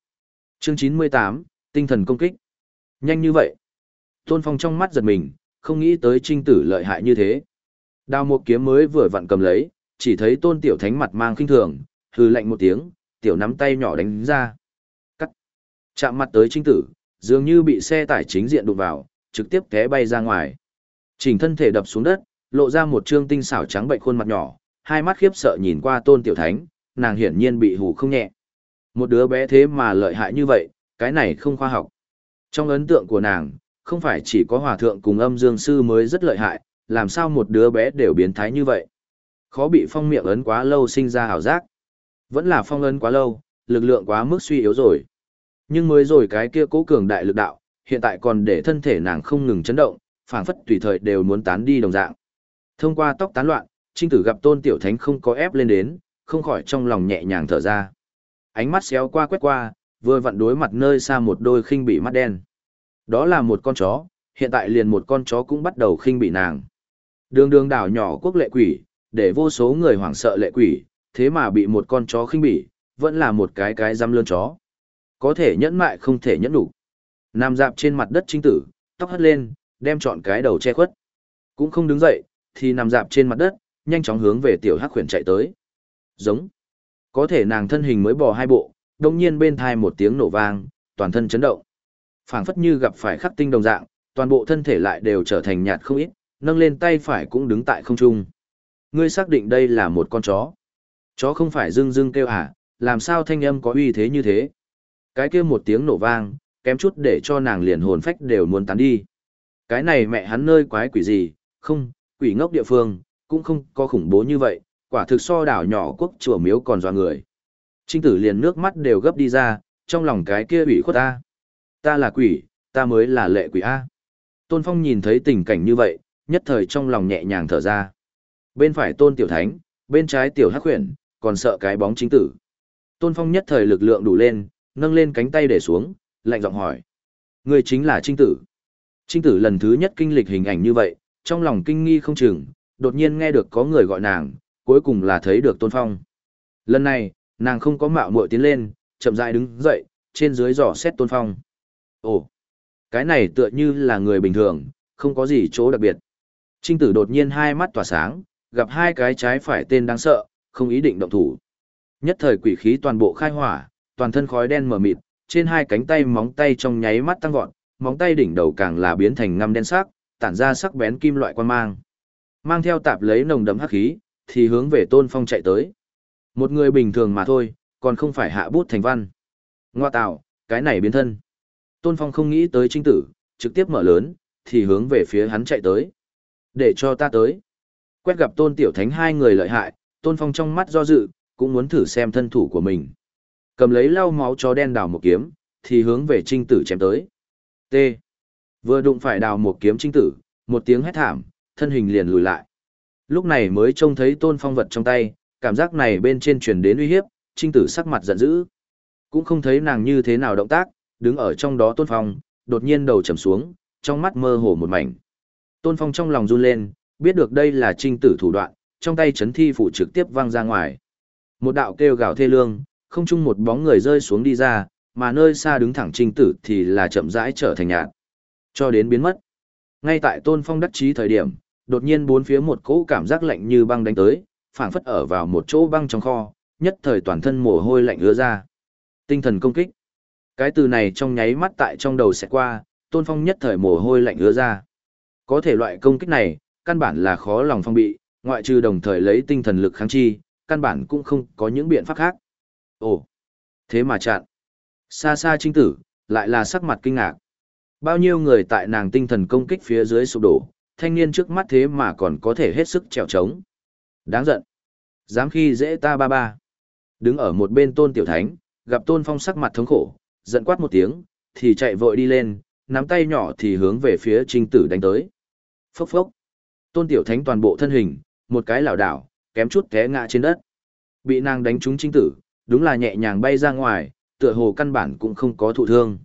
Chương 98, tinh thần công kích. Nhanh như vậy. Tôn Phong trong mắt giật mình, không nghĩ tới trinh tử lợi hại như thế. Đao một kiếm mới vừa vặn cầm lấy, chỉ thấy tôn tiểu thánh mặt mang kinh thường, hư lạnh một tiếng, tiểu nắm tay nhỏ đánh ra. Cắt. Chạm mặt tới trinh tử, dường như bị xe tải chính diện đụng vào, trực tiếp té bay ra ngoài. Chỉnh thân thể đập xuống đất, lộ ra một trương tinh xảo trắng bệnh khuôn mặt nhỏ, hai mắt khiếp sợ nhìn qua tôn tiểu thánh, nàng hiển nhiên bị hù không nhẹ. Một đứa bé thế mà lợi hại như vậy, cái này không khoa học. Trong ấn tượng của nàng, không phải chỉ có hòa thượng cùng âm dương sư mới rất lợi hại, làm sao một đứa bé đều biến thái như vậy. Khó bị phong miệng ấn quá lâu sinh ra hào giác. Vẫn là phong ấn quá lâu, lực lượng quá mức suy yếu rồi. Nhưng mới rồi cái kia cố cường đại lực đạo, hiện tại còn để thân thể nàng không ngừng chấn động, phảng phất tùy thời đều muốn tán đi đồng dạng. Thông qua tóc tán loạn, Trinh Tử gặp Tôn Tiểu Thánh không có ép lên đến, không khỏi trong lòng nhẹ nhàng thở ra. Ánh mắt xéo qua quét qua, vừa vặn đối mặt nơi xa một đôi khinh bị mắt đen. Đó là một con chó, hiện tại liền một con chó cũng bắt đầu khinh bị nàng. Đường đường đảo nhỏ quốc lệ quỷ, để vô số người hoảng sợ lệ quỷ, thế mà bị một con chó khinh bỉ, vẫn là một cái cái dăm lươn chó. Có thể nhẫn mại không thể nhẫn đủ. Nằm dạp trên mặt đất trinh tử, tóc hất lên, đem trọn cái đầu che khuất. Cũng không đứng dậy, thì nằm dạp trên mặt đất, nhanh chóng hướng về tiểu hắc khuyển chạy tới. Giống. Có thể nàng thân hình mới bò hai bộ, đồng nhiên bên thai một tiếng nổ vang, toàn thân chấn động. phảng phất như gặp phải khắc tinh đồng dạng, toàn bộ thân thể lại đều trở thành nhạt không ít, nâng lên tay phải cũng đứng tại không trung. Ngươi xác định đây là một con chó. Chó không phải dưng dưng kêu hả, làm sao thanh âm có uy thế như thế. Cái kia một tiếng nổ vang, kém chút để cho nàng liền hồn phách đều muốn tán đi. Cái này mẹ hắn nơi quái quỷ gì, không, quỷ ngốc địa phương, cũng không có khủng bố như vậy, quả thực so đảo nhỏ quốc chùa miếu còn doa người. Trinh tử liền nước mắt đều gấp đi ra, trong lòng cái kia ủy khuất ta. Ta là quỷ, ta mới là lệ quỷ A. Tôn Phong nhìn thấy tình cảnh như vậy, nhất thời trong lòng nhẹ nhàng thở ra. Bên phải tôn tiểu thánh, bên trái tiểu hắc huyền, còn sợ cái bóng chính tử. Tôn Phong nhất thời lực lượng đủ lên, nâng lên cánh tay để xuống, lạnh giọng hỏi. Người chính là trinh tử. Trinh tử lần thứ nhất kinh lịch hình ảnh như vậy, trong lòng kinh nghi không chừng, đột nhiên nghe được có người gọi nàng, cuối cùng là thấy được Tôn Phong. Lần này, nàng không có mạo muội tiến lên, chậm rãi đứng dậy, trên dưới dò xét Tôn Phong. Ồ, cái này tựa như là người bình thường, không có gì chỗ đặc biệt. Trinh tử đột nhiên hai mắt tỏa sáng, gặp hai cái trái phải tên đáng sợ, không ý định động thủ. Nhất thời quỷ khí toàn bộ khai hỏa, toàn thân khói đen mờ mịt, trên hai cánh tay móng tay trong nháy mắt tăng vọt, móng tay đỉnh đầu càng là biến thành ngăm đen sắc, tản ra sắc bén kim loại quan mang. Mang theo tạp lấy nồng đậm hắc khí, thì hướng về Tôn Phong chạy tới. Một người bình thường mà thôi, còn không phải hạ bút thành văn. Ngoa tạo, cái này biến thân. Tôn Phong không nghĩ tới trinh tử, trực tiếp mở lớn, thì hướng về phía hắn chạy tới. Để cho ta tới. Quét gặp Tôn Tiểu Thánh hai người lợi hại, Tôn Phong trong mắt do dự, cũng muốn thử xem thân thủ của mình. Cầm lấy lau máu chó đen đào một kiếm, thì hướng về trinh tử chém tới. T. Vừa đụng phải đào một kiếm trinh tử, một tiếng hét thảm, thân hình liền lùi lại. Lúc này mới trông thấy tôn phong vật trong tay, cảm giác này bên trên truyền đến uy hiếp, trinh tử sắc mặt giận dữ. Cũng không thấy nàng như thế nào động tác, đứng ở trong đó tôn phong, đột nhiên đầu trầm xuống, trong mắt mơ hồ một mảnh. Tôn phong trong lòng run lên, biết được đây là trinh tử thủ đoạn, trong tay chấn thi phụ trực tiếp văng ra ngoài. Một đạo kêu gào thê lương, không chung một bóng người rơi xuống đi ra, mà nơi xa đứng thẳng trinh tử thì là chậm rãi trở thành nhạt. Cho đến biến mất. Ngay tại tôn phong đắc chí thời điểm, đột nhiên bốn phía một cỗ cảm giác lạnh như băng đánh tới, phảng phất ở vào một chỗ băng trong kho, nhất thời toàn thân mồ hôi lạnh ứa ra. Tinh thần công kích. Cái từ này trong nháy mắt tại trong đầu sẽ qua, tôn phong nhất thời mồ hôi lạnh ứa ra. Có thể loại công kích này, căn bản là khó lòng phong bị, ngoại trừ đồng thời lấy tinh thần lực kháng chi, căn bản cũng không có những biện pháp khác. Ồ, thế mà chặn. Xa xa trinh tử, lại là sắc mặt kinh ngạc. Bao nhiêu người tại nàng tinh thần công kích phía dưới sụp đổ, thanh niên trước mắt thế mà còn có thể hết sức trèo trống. Đáng giận. Dám khi dễ ta ba ba. Đứng ở một bên tôn tiểu thánh, gặp tôn phong sắc mặt thống khổ, giận quát một tiếng, thì chạy vội đi lên, nắm tay nhỏ thì hướng về phía trinh tử đánh tới. Phốc phốc. Tôn tiểu thánh toàn bộ thân hình, một cái lảo đảo, kém chút té ngã trên đất. Bị nàng đánh trúng trinh tử, đúng là nhẹ nhàng bay ra ngoài, tựa hồ căn bản cũng không có thụ thương.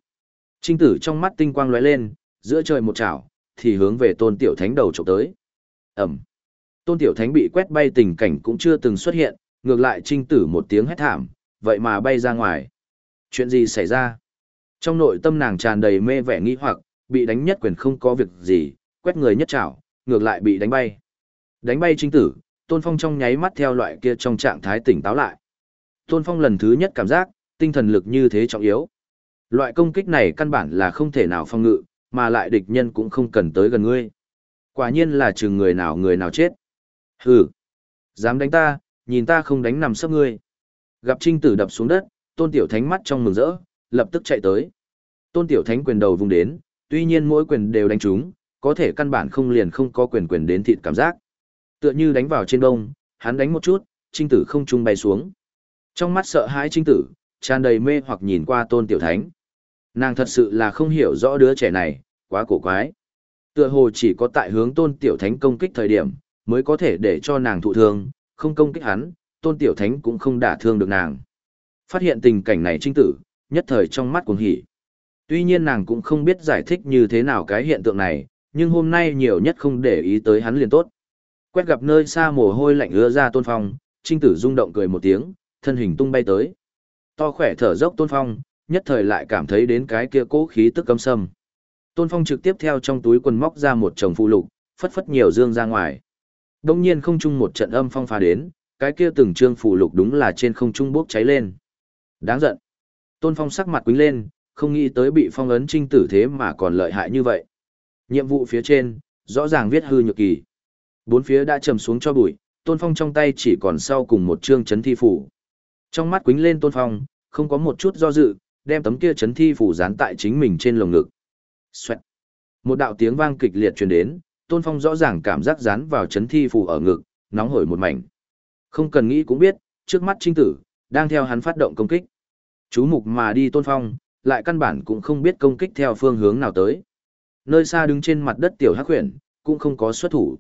Trinh tử trong mắt tinh quang lóe lên, giữa trời một chảo, thì hướng về tôn tiểu thánh đầu trộm tới. Ẩm. Tôn tiểu thánh bị quét bay tình cảnh cũng chưa từng xuất hiện, ngược lại trinh tử một tiếng hét thảm, vậy mà bay ra ngoài. Chuyện gì xảy ra? Trong nội tâm nàng tràn đầy mê vẻ nghi hoặc, bị đánh nhất quyền không có việc gì, quét người nhất chảo, ngược lại bị đánh bay. Đánh bay trinh tử, Tôn Phong trong nháy mắt theo loại kia trong trạng thái tỉnh táo lại. Tôn Phong lần thứ nhất cảm giác, tinh thần lực như thế trọng yếu. Loại công kích này căn bản là không thể nào phong ngự, mà lại địch nhân cũng không cần tới gần ngươi. Quả nhiên là chừng người nào người nào chết. Hừ, dám đánh ta, nhìn ta không đánh nằm sấp ngươi. Gặp trinh tử đập xuống đất, tôn tiểu thánh mắt trong mừng rỡ, lập tức chạy tới. Tôn tiểu thánh quyền đầu vùng đến, tuy nhiên mỗi quyền đều đánh trúng, có thể căn bản không liền không có quyền quyền đến thịt cảm giác. Tựa như đánh vào trên đông, hắn đánh một chút, trinh tử không trung bay xuống. Trong mắt sợ hãi trinh tử, tràn đầy mê hoặc nhìn qua tôn tiểu thánh. Nàng thật sự là không hiểu rõ đứa trẻ này, quá cổ quái. Tựa hồ chỉ có tại hướng tôn tiểu thánh công kích thời điểm, mới có thể để cho nàng thụ thương, không công kích hắn, tôn tiểu thánh cũng không đả thương được nàng. Phát hiện tình cảnh này trinh tử, nhất thời trong mắt cuồng hỉ. Tuy nhiên nàng cũng không biết giải thích như thế nào cái hiện tượng này, nhưng hôm nay nhiều nhất không để ý tới hắn liền tốt. Quét gặp nơi xa mồ hôi lạnh ứa ra tôn phong, trinh tử rung động cười một tiếng, thân hình tung bay tới. To khỏe thở dốc tôn phong, nhất thời lại cảm thấy đến cái kia cố khí tức cấm sâm. Tôn phong trực tiếp theo trong túi quần móc ra một chồng phụ lục, phất phất nhiều dương ra ngoài. Đông nhiên không trung một trận âm phong phá đến, cái kia từng trương phụ lục đúng là trên không trung bốc cháy lên. Đáng giận. Tôn phong sắc mặt quính lên, không nghĩ tới bị phong ấn trinh tử thế mà còn lợi hại như vậy. Nhiệm vụ phía trên, rõ ràng viết hư nhược kỳ. Bốn phía đã trầm xuống cho bụi, Tôn Phong trong tay chỉ còn sau cùng một chương chấn thi phủ. Trong mắt quính lên Tôn Phong, không có một chút do dự, đem tấm kia chấn thi phủ dán tại chính mình trên lồng ngực. Xoẹt. Một đạo tiếng vang kịch liệt truyền đến, Tôn Phong rõ ràng cảm giác dán vào chấn thi phủ ở ngực, nóng hổi một mảnh. Không cần nghĩ cũng biết, trước mắt trinh tử, đang theo hắn phát động công kích. Chú mục mà đi Tôn Phong, lại căn bản cũng không biết công kích theo phương hướng nào tới. Nơi xa đứng trên mặt đất tiểu hắc huyền, cũng không có xuất thủ.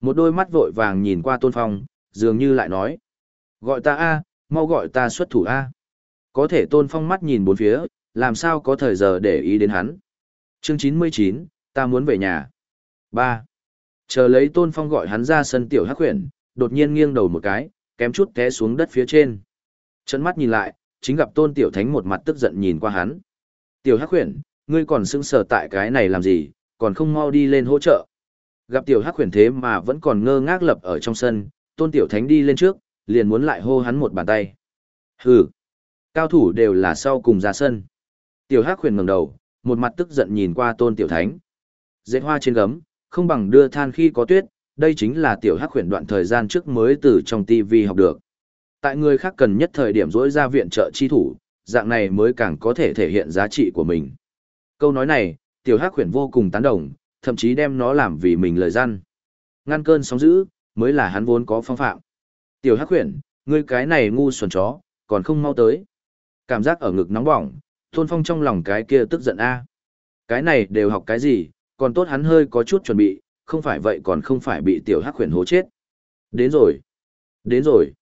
Một đôi mắt vội vàng nhìn qua Tôn Phong, dường như lại nói. Gọi ta A, mau gọi ta xuất thủ A. Có thể Tôn Phong mắt nhìn bốn phía, làm sao có thời giờ để ý đến hắn. Chương chín mươi chín, ta muốn về nhà. ba Chờ lấy Tôn Phong gọi hắn ra sân tiểu hắc huyển, đột nhiên nghiêng đầu một cái, kém chút té xuống đất phía trên. Chân mắt nhìn lại, chính gặp Tôn Tiểu Thánh một mặt tức giận nhìn qua hắn. Tiểu hắc huyển, ngươi còn sững sờ tại cái này làm gì, còn không mau đi lên hỗ trợ. Gặp tiểu hắc huyển thế mà vẫn còn ngơ ngác lập ở trong sân, tôn tiểu thánh đi lên trước, liền muốn lại hô hắn một bàn tay. Hừ, cao thủ đều là sau cùng ra sân. Tiểu hắc huyền ngẩng đầu, một mặt tức giận nhìn qua tôn tiểu thánh. Dễ hoa trên gấm, không bằng đưa than khi có tuyết, đây chính là tiểu hắc huyền đoạn thời gian trước mới từ trong TV học được. Tại người khác cần nhất thời điểm dỗi ra viện trợ chi thủ, dạng này mới càng có thể thể hiện giá trị của mình. Câu nói này, tiểu hắc huyền vô cùng tán đồng, thậm chí đem nó làm vì mình lời gian. Ngăn cơn sóng dữ, mới là hắn vốn có phong phạm. Tiểu hắc huyền, ngươi cái này ngu xuẩn chó, còn không mau tới. Cảm giác ở ngực nóng bỏng, Tôn Phong trong lòng cái kia tức giận a. Cái này đều học cái gì, còn tốt hắn hơi có chút chuẩn bị, không phải vậy còn không phải bị tiểu hắc huyền hố chết. Đến rồi. Đến rồi.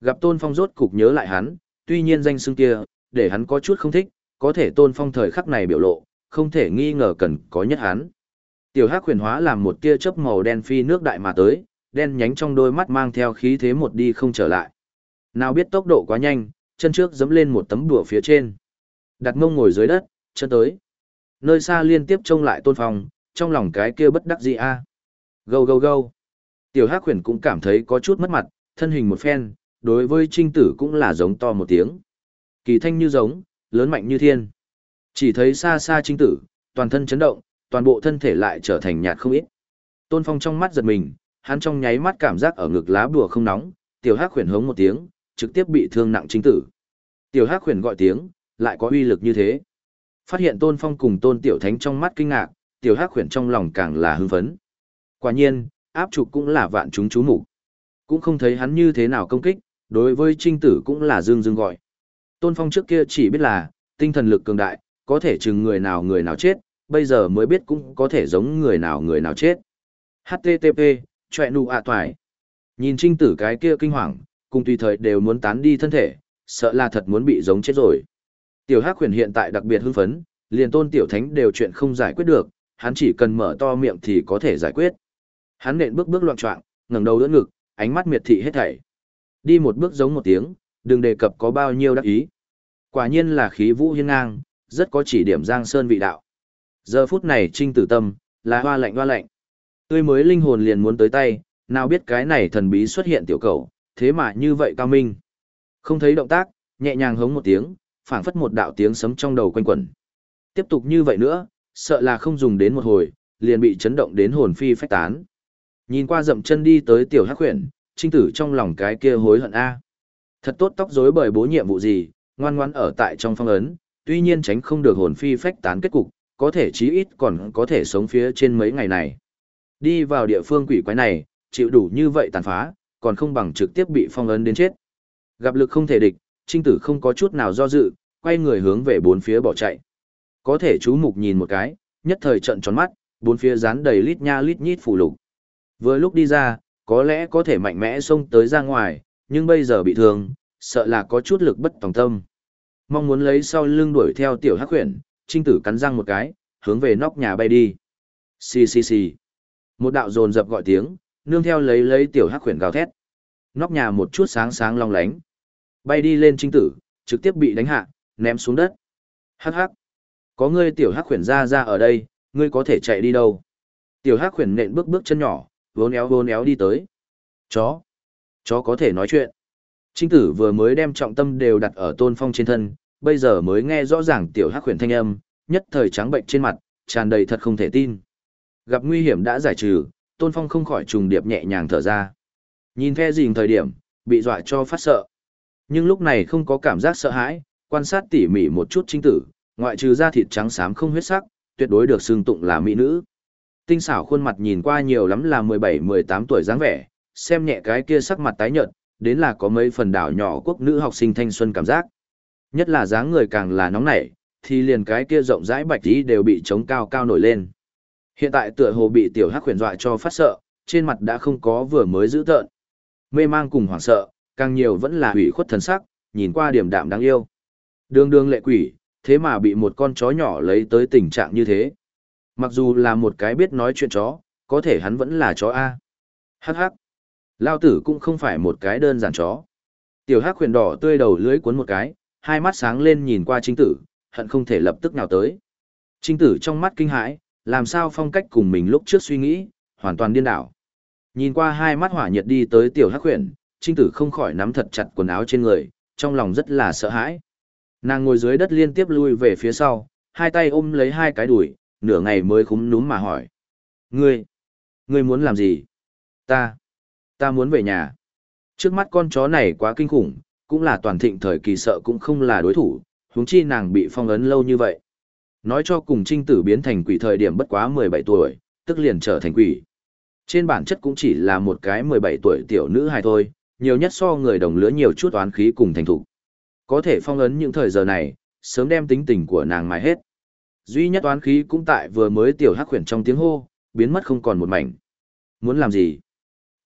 Gặp Tôn Phong rốt cục nhớ lại hắn, tuy nhiên danh xưng kia, để hắn có chút không thích, có thể Tôn Phong thời khắc này biểu lộ, không thể nghi ngờ cần có nhất hắn. Tiểu Hắc huyền hóa làm một tia chớp màu đen phi nước đại mà tới, đen nhánh trong đôi mắt mang theo khí thế một đi không trở lại. Nào biết tốc độ quá nhanh, chân trước giẫm lên một tấm đùa phía trên. Đặt mông ngồi dưới đất, chân tới. Nơi xa liên tiếp trông lại Tôn Phong, trong lòng cái kia bất đắc dĩ a. Gâu gâu gâu. Tiểu Hắc huyền cũng cảm thấy có chút mất mặt, thân hình một phen, đối với trinh tử cũng là giống to một tiếng. Kỳ thanh như giống, lớn mạnh như thiên. Chỉ thấy xa xa trinh tử, toàn thân chấn động, toàn bộ thân thể lại trở thành nhạt không ít. Tôn Phong trong mắt giật mình, hắn trong nháy mắt cảm giác ở ngực lá bùa không nóng, tiểu hắc huyền hống một tiếng, trực tiếp bị thương nặng chính tử. Tiểu hắc khuyển gọi tiếng, lại có uy lực như thế. Phát hiện Tôn Phong cùng Tôn Tiểu Thánh trong mắt kinh ngạc, tiểu hắc khuyển trong lòng càng là hưng phấn. Quả nhiên, áp trục cũng là vạn chúng chú mục. Cũng không thấy hắn như thế nào công kích, đối với trinh tử cũng là dương dương gọi. Tôn Phong trước kia chỉ biết là, tinh thần lực cường đại, có thể chừng người nào người nào chết, bây giờ mới biết cũng có thể giống người nào người nào chết. HTTP, chọe nụ ạ toài. Nhìn trinh tử cái kia kinh hoàng, cùng tùy thời đều muốn tán đi thân thể, sợ là thật muốn bị giống chết rồi. Tiểu Hắc huyền hiện tại đặc biệt hưng phấn, liền tôn tiểu thánh đều chuyện không giải quyết được, hắn chỉ cần mở to miệng thì có thể giải quyết. Hắn nện bước bước loạn trọng, ngẩng đầu đỡ ngực, ánh mắt miệt thị hết thảy. Đi một bước giống một tiếng, đừng đề cập có bao nhiêu đắc ý. Quả nhiên là khí vũ hiên ngang, rất có chỉ điểm giang sơn vị đạo. Giờ phút này trinh tử tâm, là hoa lạnh hoa lạnh. Tươi mới linh hồn liền muốn tới tay, nào biết cái này thần bí xuất hiện tiểu cầu, thế mà như vậy cao minh. Không thấy động tác, nhẹ nhàng hống một tiếng, phảng phất một đạo tiếng sấm trong đầu quanh quẩn. Tiếp tục như vậy nữa, sợ là không dùng đến một hồi, liền bị chấn động đến hồn phi phách tán. Nhìn qua dậm chân đi tới tiểu hắc huyền, trinh tử trong lòng cái kia hối hận a. À. Thật tốt tóc rối bởi bố nhiệm vụ gì, ngoan ngoãn ở tại trong phong ấn, tuy nhiên tránh không được hồn phi phách tán kết cục, có thể chí ít còn có thể sống phía trên mấy ngày này. Đi vào địa phương quỷ quái này, chịu đủ như vậy tàn phá, còn không bằng trực tiếp bị phong ấn đến chết. Gặp lực không thể địch, trinh tử không có chút nào do dự, quay người hướng về bốn phía bỏ chạy. Có thể chú mục nhìn một cái, nhất thời trận tròn mắt, bốn phía dán đầy lít nha lít nhít phù lục. Vừa lúc đi ra, có lẽ có thể mạnh mẽ xông tới ra ngoài, nhưng bây giờ bị thương, sợ là có chút lực bất tòng tâm. Mong muốn lấy sau lưng đuổi theo tiểu hắc huyền, trinh tử cắn răng một cái, hướng về nóc nhà bay đi. Xì xì xì. Một đạo dồn dập gọi tiếng, nương theo lấy lấy tiểu hắc khuyển gào thét. Nóc nhà một chút sáng sáng long lánh. Bay đi lên trinh tử, trực tiếp bị đánh hạ, ném xuống đất. Hắc hắc. Có ngươi tiểu hắc khuyển ra ra ở đây, ngươi có thể chạy đi đâu? Tiểu hắc khuyển nện bước bước chân nhỏ, vốn éo vốn éo đi tới. Chó. Chó có thể nói chuyện. Trinh tử vừa mới đem trọng tâm đều đặt ở tôn phong trên thân, bây giờ mới nghe rõ ràng tiểu hắc khuyển thanh âm, nhất thời trắng bệnh trên mặt, tràn đầy thật không thể tin. Gặp nguy hiểm đã giải trừ, tôn phong không khỏi trùng điệp nhẹ nhàng thở ra. Nhìn phe dình thời điểm, bị dọa cho phát sợ. Nhưng lúc này không có cảm giác sợ hãi, quan sát tỉ mỉ một chút trinh tử, ngoại trừ da thịt trắng xám không huyết sắc, tuyệt đối được xưng tụng là mỹ nữ. Tinh xảo khuôn mặt nhìn qua nhiều lắm là 17-18 tuổi dáng vẻ, xem nhẹ cái kia sắc mặt tái nhợt, đến là có mấy phần đảo nhỏ quốc nữ học sinh thanh xuân cảm giác. Nhất là dáng người càng là nóng nảy, thì liền cái kia rộng rãi bạch tí đều bị chống cao cao nổi lên. Hiện tại tựa hồ bị tiểu hắc huyền dọa cho phát sợ, trên mặt đã không có vừa mới giữ tợn. Mê mang cùng hoảng sợ, càng nhiều vẫn là hủy khuất thần sắc, nhìn qua điểm đạm đáng yêu. Đường đường lệ quỷ, thế mà bị một con chó nhỏ lấy tới tình trạng như thế. Mặc dù là một cái biết nói chuyện chó, có thể hắn vẫn là chó A. Hắc hắc. Lao tử cũng không phải một cái đơn giản chó. Tiểu hắc huyền đỏ tươi đầu lưới cuốn một cái, hai mắt sáng lên nhìn qua trinh tử, hận không thể lập tức nào tới. Trinh tử trong mắt kinh hãi, làm sao phong cách cùng mình lúc trước suy nghĩ, hoàn toàn điên đảo. Nhìn qua hai mắt hỏa nhiệt đi tới tiểu hắc huyền, trinh tử không khỏi nắm thật chặt quần áo trên người, trong lòng rất là sợ hãi. Nàng ngồi dưới đất liên tiếp lui về phía sau, hai tay ôm lấy hai cái đùi, nửa ngày mới khúm núm mà hỏi. Ngươi, ngươi muốn làm gì? Ta, ta muốn về nhà. Trước mắt con chó này quá kinh khủng, cũng là toàn thịnh thời kỳ sợ cũng không là đối thủ, huống chi nàng bị phong ấn lâu như vậy. Nói cho cùng trinh tử biến thành quỷ thời điểm bất quá 17 tuổi, tức liền trở thành quỷ. Trên bản chất cũng chỉ là một cái 17 tuổi tiểu nữ hài thôi, nhiều nhất so người đồng lứa nhiều chút oán khí cùng thành thủ. Có thể phong ấn những thời giờ này, sớm đem tính tình của nàng mài hết. Duy nhất oán khí cũng tại vừa mới tiểu hắc khuyển trong tiếng hô, biến mất không còn một mảnh. Muốn làm gì?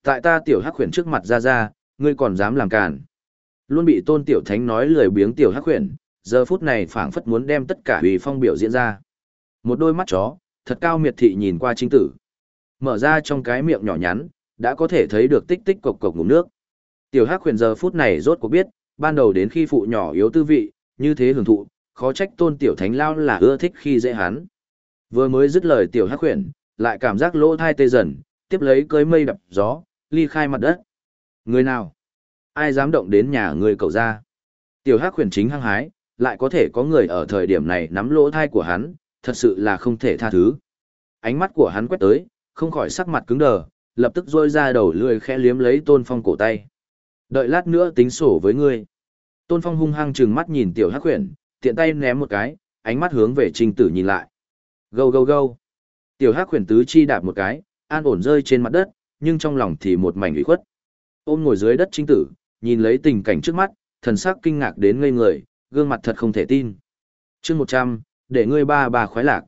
Tại ta tiểu hắc khuyển trước mặt ra ra, ngươi còn dám làm càn. Luôn bị tôn tiểu thánh nói lười biếng tiểu hắc khuyển, giờ phút này phảng phất muốn đem tất cả hủy phong biểu diễn ra. Một đôi mắt chó, thật cao miệt thị nhìn qua trinh tử. Mở ra trong cái miệng nhỏ nhắn, đã có thể thấy được tích tích cộc cộc ngụm nước. Tiểu hắc huyền giờ phút này rốt cuộc biết, ban đầu đến khi phụ nhỏ yếu tư vị, như thế hưởng thụ, khó trách tôn tiểu thánh lao là ưa thích khi dễ hắn. Vừa mới dứt lời tiểu hắc huyền lại cảm giác lỗ thai tê dần, tiếp lấy cưới mây đập gió, ly khai mặt đất. Người nào? Ai dám động đến nhà người cậu ra? Tiểu hắc huyền chính hăng hái, lại có thể có người ở thời điểm này nắm lỗ thai của hắn, thật sự là không thể tha thứ. Ánh mắt của hắn quét tới, không khỏi sắc mặt cứng đờ, lập tức rôi ra đầu lười khẽ liếm lấy tôn phong cổ tay. Đợi lát nữa tính sổ với ngươi. Tôn phong hung hăng trừng mắt nhìn tiểu hắc khuyển, tiện tay ném một cái, ánh mắt hướng về trinh tử nhìn lại. Gâu gâu gâu. Tiểu hắc khuyển tứ chi đạp một cái, an ổn rơi trên mặt đất, nhưng trong lòng thì một mảnh ủy khuất. Ôm ngồi dưới đất trinh tử, nhìn lấy tình cảnh trước mắt, thần sắc kinh ngạc đến ngây người, gương mặt thật không thể tin. chương 100, để ngươi ba bà khoái lạc.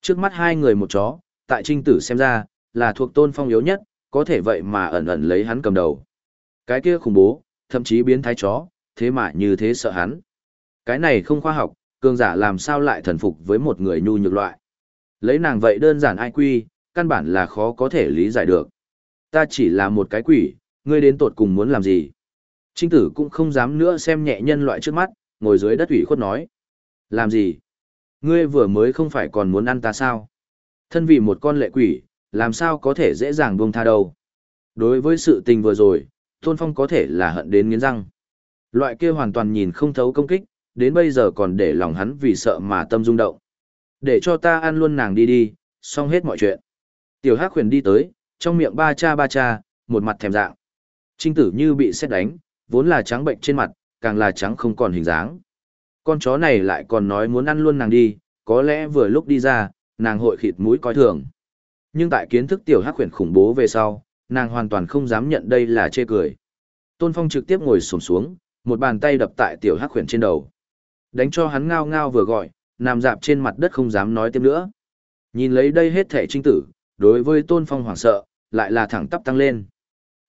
Trước mắt hai người một chó, tại trinh tử xem ra, là thuộc tôn phong yếu nhất, có thể vậy mà ẩn ẩn lấy hắn cầm đầu. Cái kia khủng bố, thậm chí biến thái chó, thế mà như thế sợ hắn. Cái này không khoa học, cường giả làm sao lại thần phục với một người nhu nhược loại. Lấy nàng vậy đơn giản ai quy, căn bản là khó có thể lý giải được. Ta chỉ là một cái quỷ, ngươi đến tột cùng muốn làm gì? Trinh tử cũng không dám nữa xem nhẹ nhân loại trước mắt, ngồi dưới đất ủy khuất nói. Làm gì? Ngươi vừa mới không phải còn muốn ăn ta sao? Thân vì một con lệ quỷ, làm sao có thể dễ dàng buông tha đâu? Đối với sự tình vừa rồi, Tôn Phong có thể là hận đến nghiến răng. Loại kia hoàn toàn nhìn không thấu công kích, đến bây giờ còn để lòng hắn vì sợ mà tâm rung động. Để cho ta ăn luôn nàng đi đi, xong hết mọi chuyện. Tiểu Hắc Huyền đi tới, trong miệng ba cha ba cha, một mặt thèm dạng. Trinh tử như bị xét đánh, vốn là trắng bệnh trên mặt, càng là trắng không còn hình dáng. Con chó này lại còn nói muốn ăn luôn nàng đi, có lẽ vừa lúc đi ra, nàng hội khịt mũi coi thường. Nhưng tại kiến thức tiểu hắc huyền khủng bố về sau, nàng hoàn toàn không dám nhận đây là chê cười. Tôn Phong trực tiếp ngồi xổm xuống, một bàn tay đập tại tiểu hắc huyền trên đầu. Đánh cho hắn ngao ngao vừa gọi, nằm dạp trên mặt đất không dám nói tiếp nữa. Nhìn lấy đây hết thể trinh tử, đối với Tôn Phong hoảng sợ, lại là thẳng tắp tăng lên.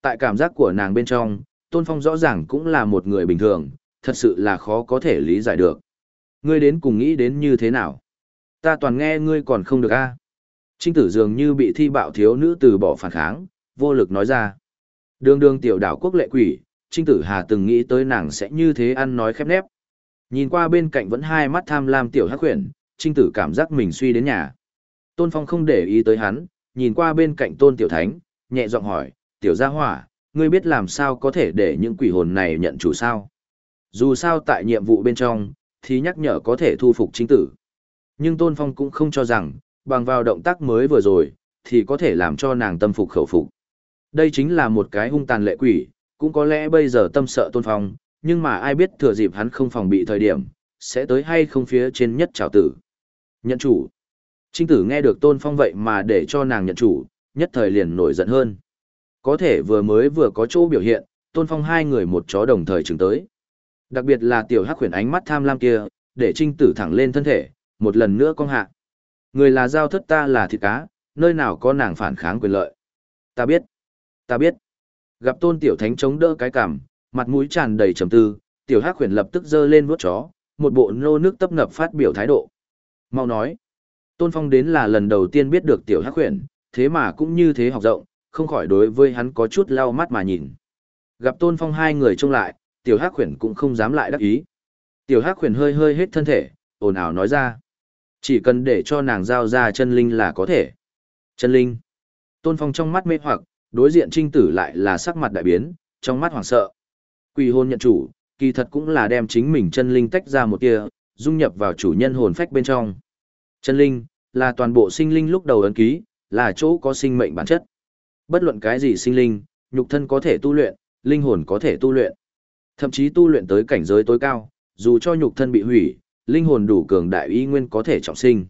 Tại cảm giác của nàng bên trong, Tôn Phong rõ ràng cũng là một người bình thường, thật sự là khó có thể lý giải được. Ngươi đến cùng nghĩ đến như thế nào? Ta toàn nghe ngươi còn không được a. Trinh tử dường như bị thi bạo thiếu nữ từ bỏ phản kháng, vô lực nói ra. Đường đường tiểu đảo quốc lệ quỷ, Trinh tử hà từng nghĩ tới nàng sẽ như thế ăn nói khép nép. Nhìn qua bên cạnh vẫn hai mắt tham lam tiểu hắc huyền, Trinh tử cảm giác mình suy đến nhà. Tôn Phong không để ý tới hắn, nhìn qua bên cạnh tôn tiểu thánh, nhẹ giọng hỏi, tiểu gia hỏa, ngươi biết làm sao có thể để những quỷ hồn này nhận chủ sao? Dù sao tại nhiệm vụ bên trong, thì nhắc nhở có thể thu phục chính tử. Nhưng Tôn Phong cũng không cho rằng, bằng vào động tác mới vừa rồi, thì có thể làm cho nàng tâm phục khẩu phục. Đây chính là một cái hung tàn lệ quỷ, cũng có lẽ bây giờ tâm sợ Tôn Phong, nhưng mà ai biết thừa dịp hắn không phòng bị thời điểm, sẽ tới hay không phía trên nhất trào tử. Nhận chủ. Trinh tử nghe được Tôn Phong vậy mà để cho nàng nhận chủ, nhất thời liền nổi giận hơn. Có thể vừa mới vừa có chỗ biểu hiện, Tôn Phong hai người một chó đồng thời chứng tới. Đặc biệt là tiểu hắc khuyển ánh mắt tham lam kia, để trinh tử thẳng lên thân thể, một lần nữa cong hạ. Người là giao thất ta là thịt cá, nơi nào có nàng phản kháng quyền lợi. Ta biết, ta biết. Gặp tôn tiểu thánh chống đỡ cái cằm, mặt mũi tràn đầy trầm tư, tiểu hắc khuyển lập tức giơ lên vuốt chó, một bộ nô nước tấp nập phát biểu thái độ. Mau nói, tôn phong đến là lần đầu tiên biết được tiểu hắc khuyển, thế mà cũng như thế học rộng, không khỏi đối với hắn có chút lau mắt mà nhìn. Gặp tôn phong hai người trông lại, tiểu hắc Huyền cũng không dám lại đắc ý. Tiểu hắc Huyền hơi hơi hết thân thể, ồn ào nói ra. Chỉ cần để cho nàng giao ra chân linh là có thể. Chân linh. Tôn phong trong mắt mê hoặc, đối diện trinh tử lại là sắc mặt đại biến, trong mắt hoảng sợ. Quỷ hôn nhận chủ, kỳ thật cũng là đem chính mình chân linh tách ra một tia, dung nhập vào chủ nhân hồn phách bên trong. Chân linh, là toàn bộ sinh linh lúc đầu ấn ký, là chỗ có sinh mệnh bản chất. Bất luận cái gì sinh linh, nhục thân có thể tu luyện, linh hồn có thể tu luyện. Thậm chí tu luyện tới cảnh giới tối cao, dù cho nhục thân bị hủy, linh hồn đủ cường đại y nguyên có thể trọng sinh.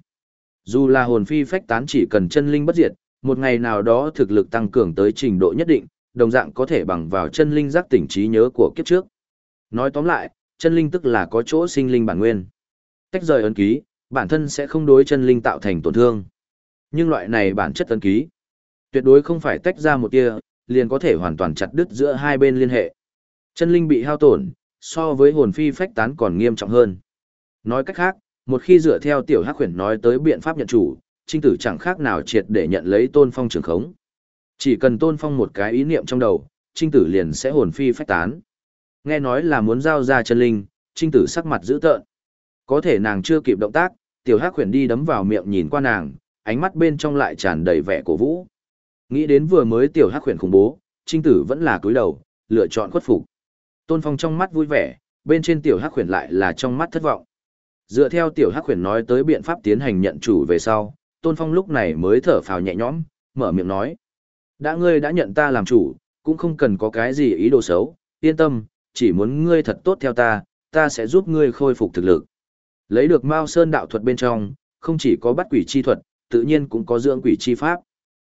Dù là hồn phi phách tán chỉ cần chân linh bất diệt, một ngày nào đó thực lực tăng cường tới trình độ nhất định, đồng dạng có thể bằng vào chân linh giác tỉnh trí nhớ của kiếp trước. Nói tóm lại, chân linh tức là có chỗ sinh linh bản nguyên. Tách rời ấn ký, bản thân sẽ không đối chân linh tạo thành tổn thương. Nhưng loại này bản chất ấn ký, tuyệt đối không phải tách ra một tia, liền có thể hoàn toàn chặt đứt giữa hai bên liên hệ. Chân linh bị hao tổn, so với hồn phi phách tán còn nghiêm trọng hơn. Nói cách khác, một khi dựa theo tiểu hắc huyền nói tới biện pháp nhận chủ, trinh tử chẳng khác nào triệt để nhận lấy tôn phong trường khống. Chỉ cần tôn phong một cái ý niệm trong đầu, trinh tử liền sẽ hồn phi phách tán. Nghe nói là muốn giao ra chân linh, trinh tử sắc mặt dữ tợn. Có thể nàng chưa kịp động tác, tiểu hắc huyền đi đấm vào miệng nhìn qua nàng, ánh mắt bên trong lại tràn đầy vẻ cổ vũ. Nghĩ đến vừa mới tiểu hắc huyền khủng bố, trinh tử vẫn là cúi đầu, lựa chọn khuất phục. Tôn Phong trong mắt vui vẻ, bên trên tiểu hắc huyền lại là trong mắt thất vọng. Dựa theo tiểu hắc huyền nói tới biện pháp tiến hành nhận chủ về sau, Tôn Phong lúc này mới thở phào nhẹ nhõm, mở miệng nói. Đã ngươi đã nhận ta làm chủ, cũng không cần có cái gì ý đồ xấu, yên tâm, chỉ muốn ngươi thật tốt theo ta, ta sẽ giúp ngươi khôi phục thực lực. Lấy được Mao Sơn đạo thuật bên trong, không chỉ có bắt quỷ chi thuật, tự nhiên cũng có dưỡng quỷ chi pháp.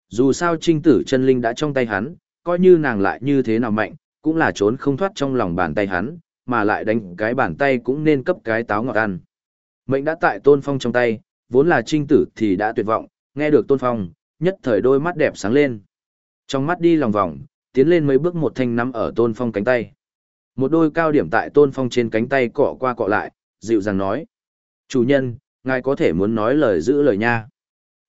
Dù sao trinh tử chân linh đã trong tay hắn, coi như nàng lại như thế nào mạnh, cũng là trốn không thoát trong lòng bàn tay hắn, mà lại đánh cái bàn tay cũng nên cấp cái táo ngọt ăn. Mệnh đã tại tôn phong trong tay, vốn là trinh tử thì đã tuyệt vọng, nghe được tôn phong, nhất thời đôi mắt đẹp sáng lên. Trong mắt đi lòng vòng, tiến lên mấy bước một thanh nắm ở tôn phong cánh tay. Một đôi cao điểm tại tôn phong trên cánh tay cọ qua cọ lại, dịu dàng nói. Chủ nhân, ngài có thể muốn nói lời giữ lời nha.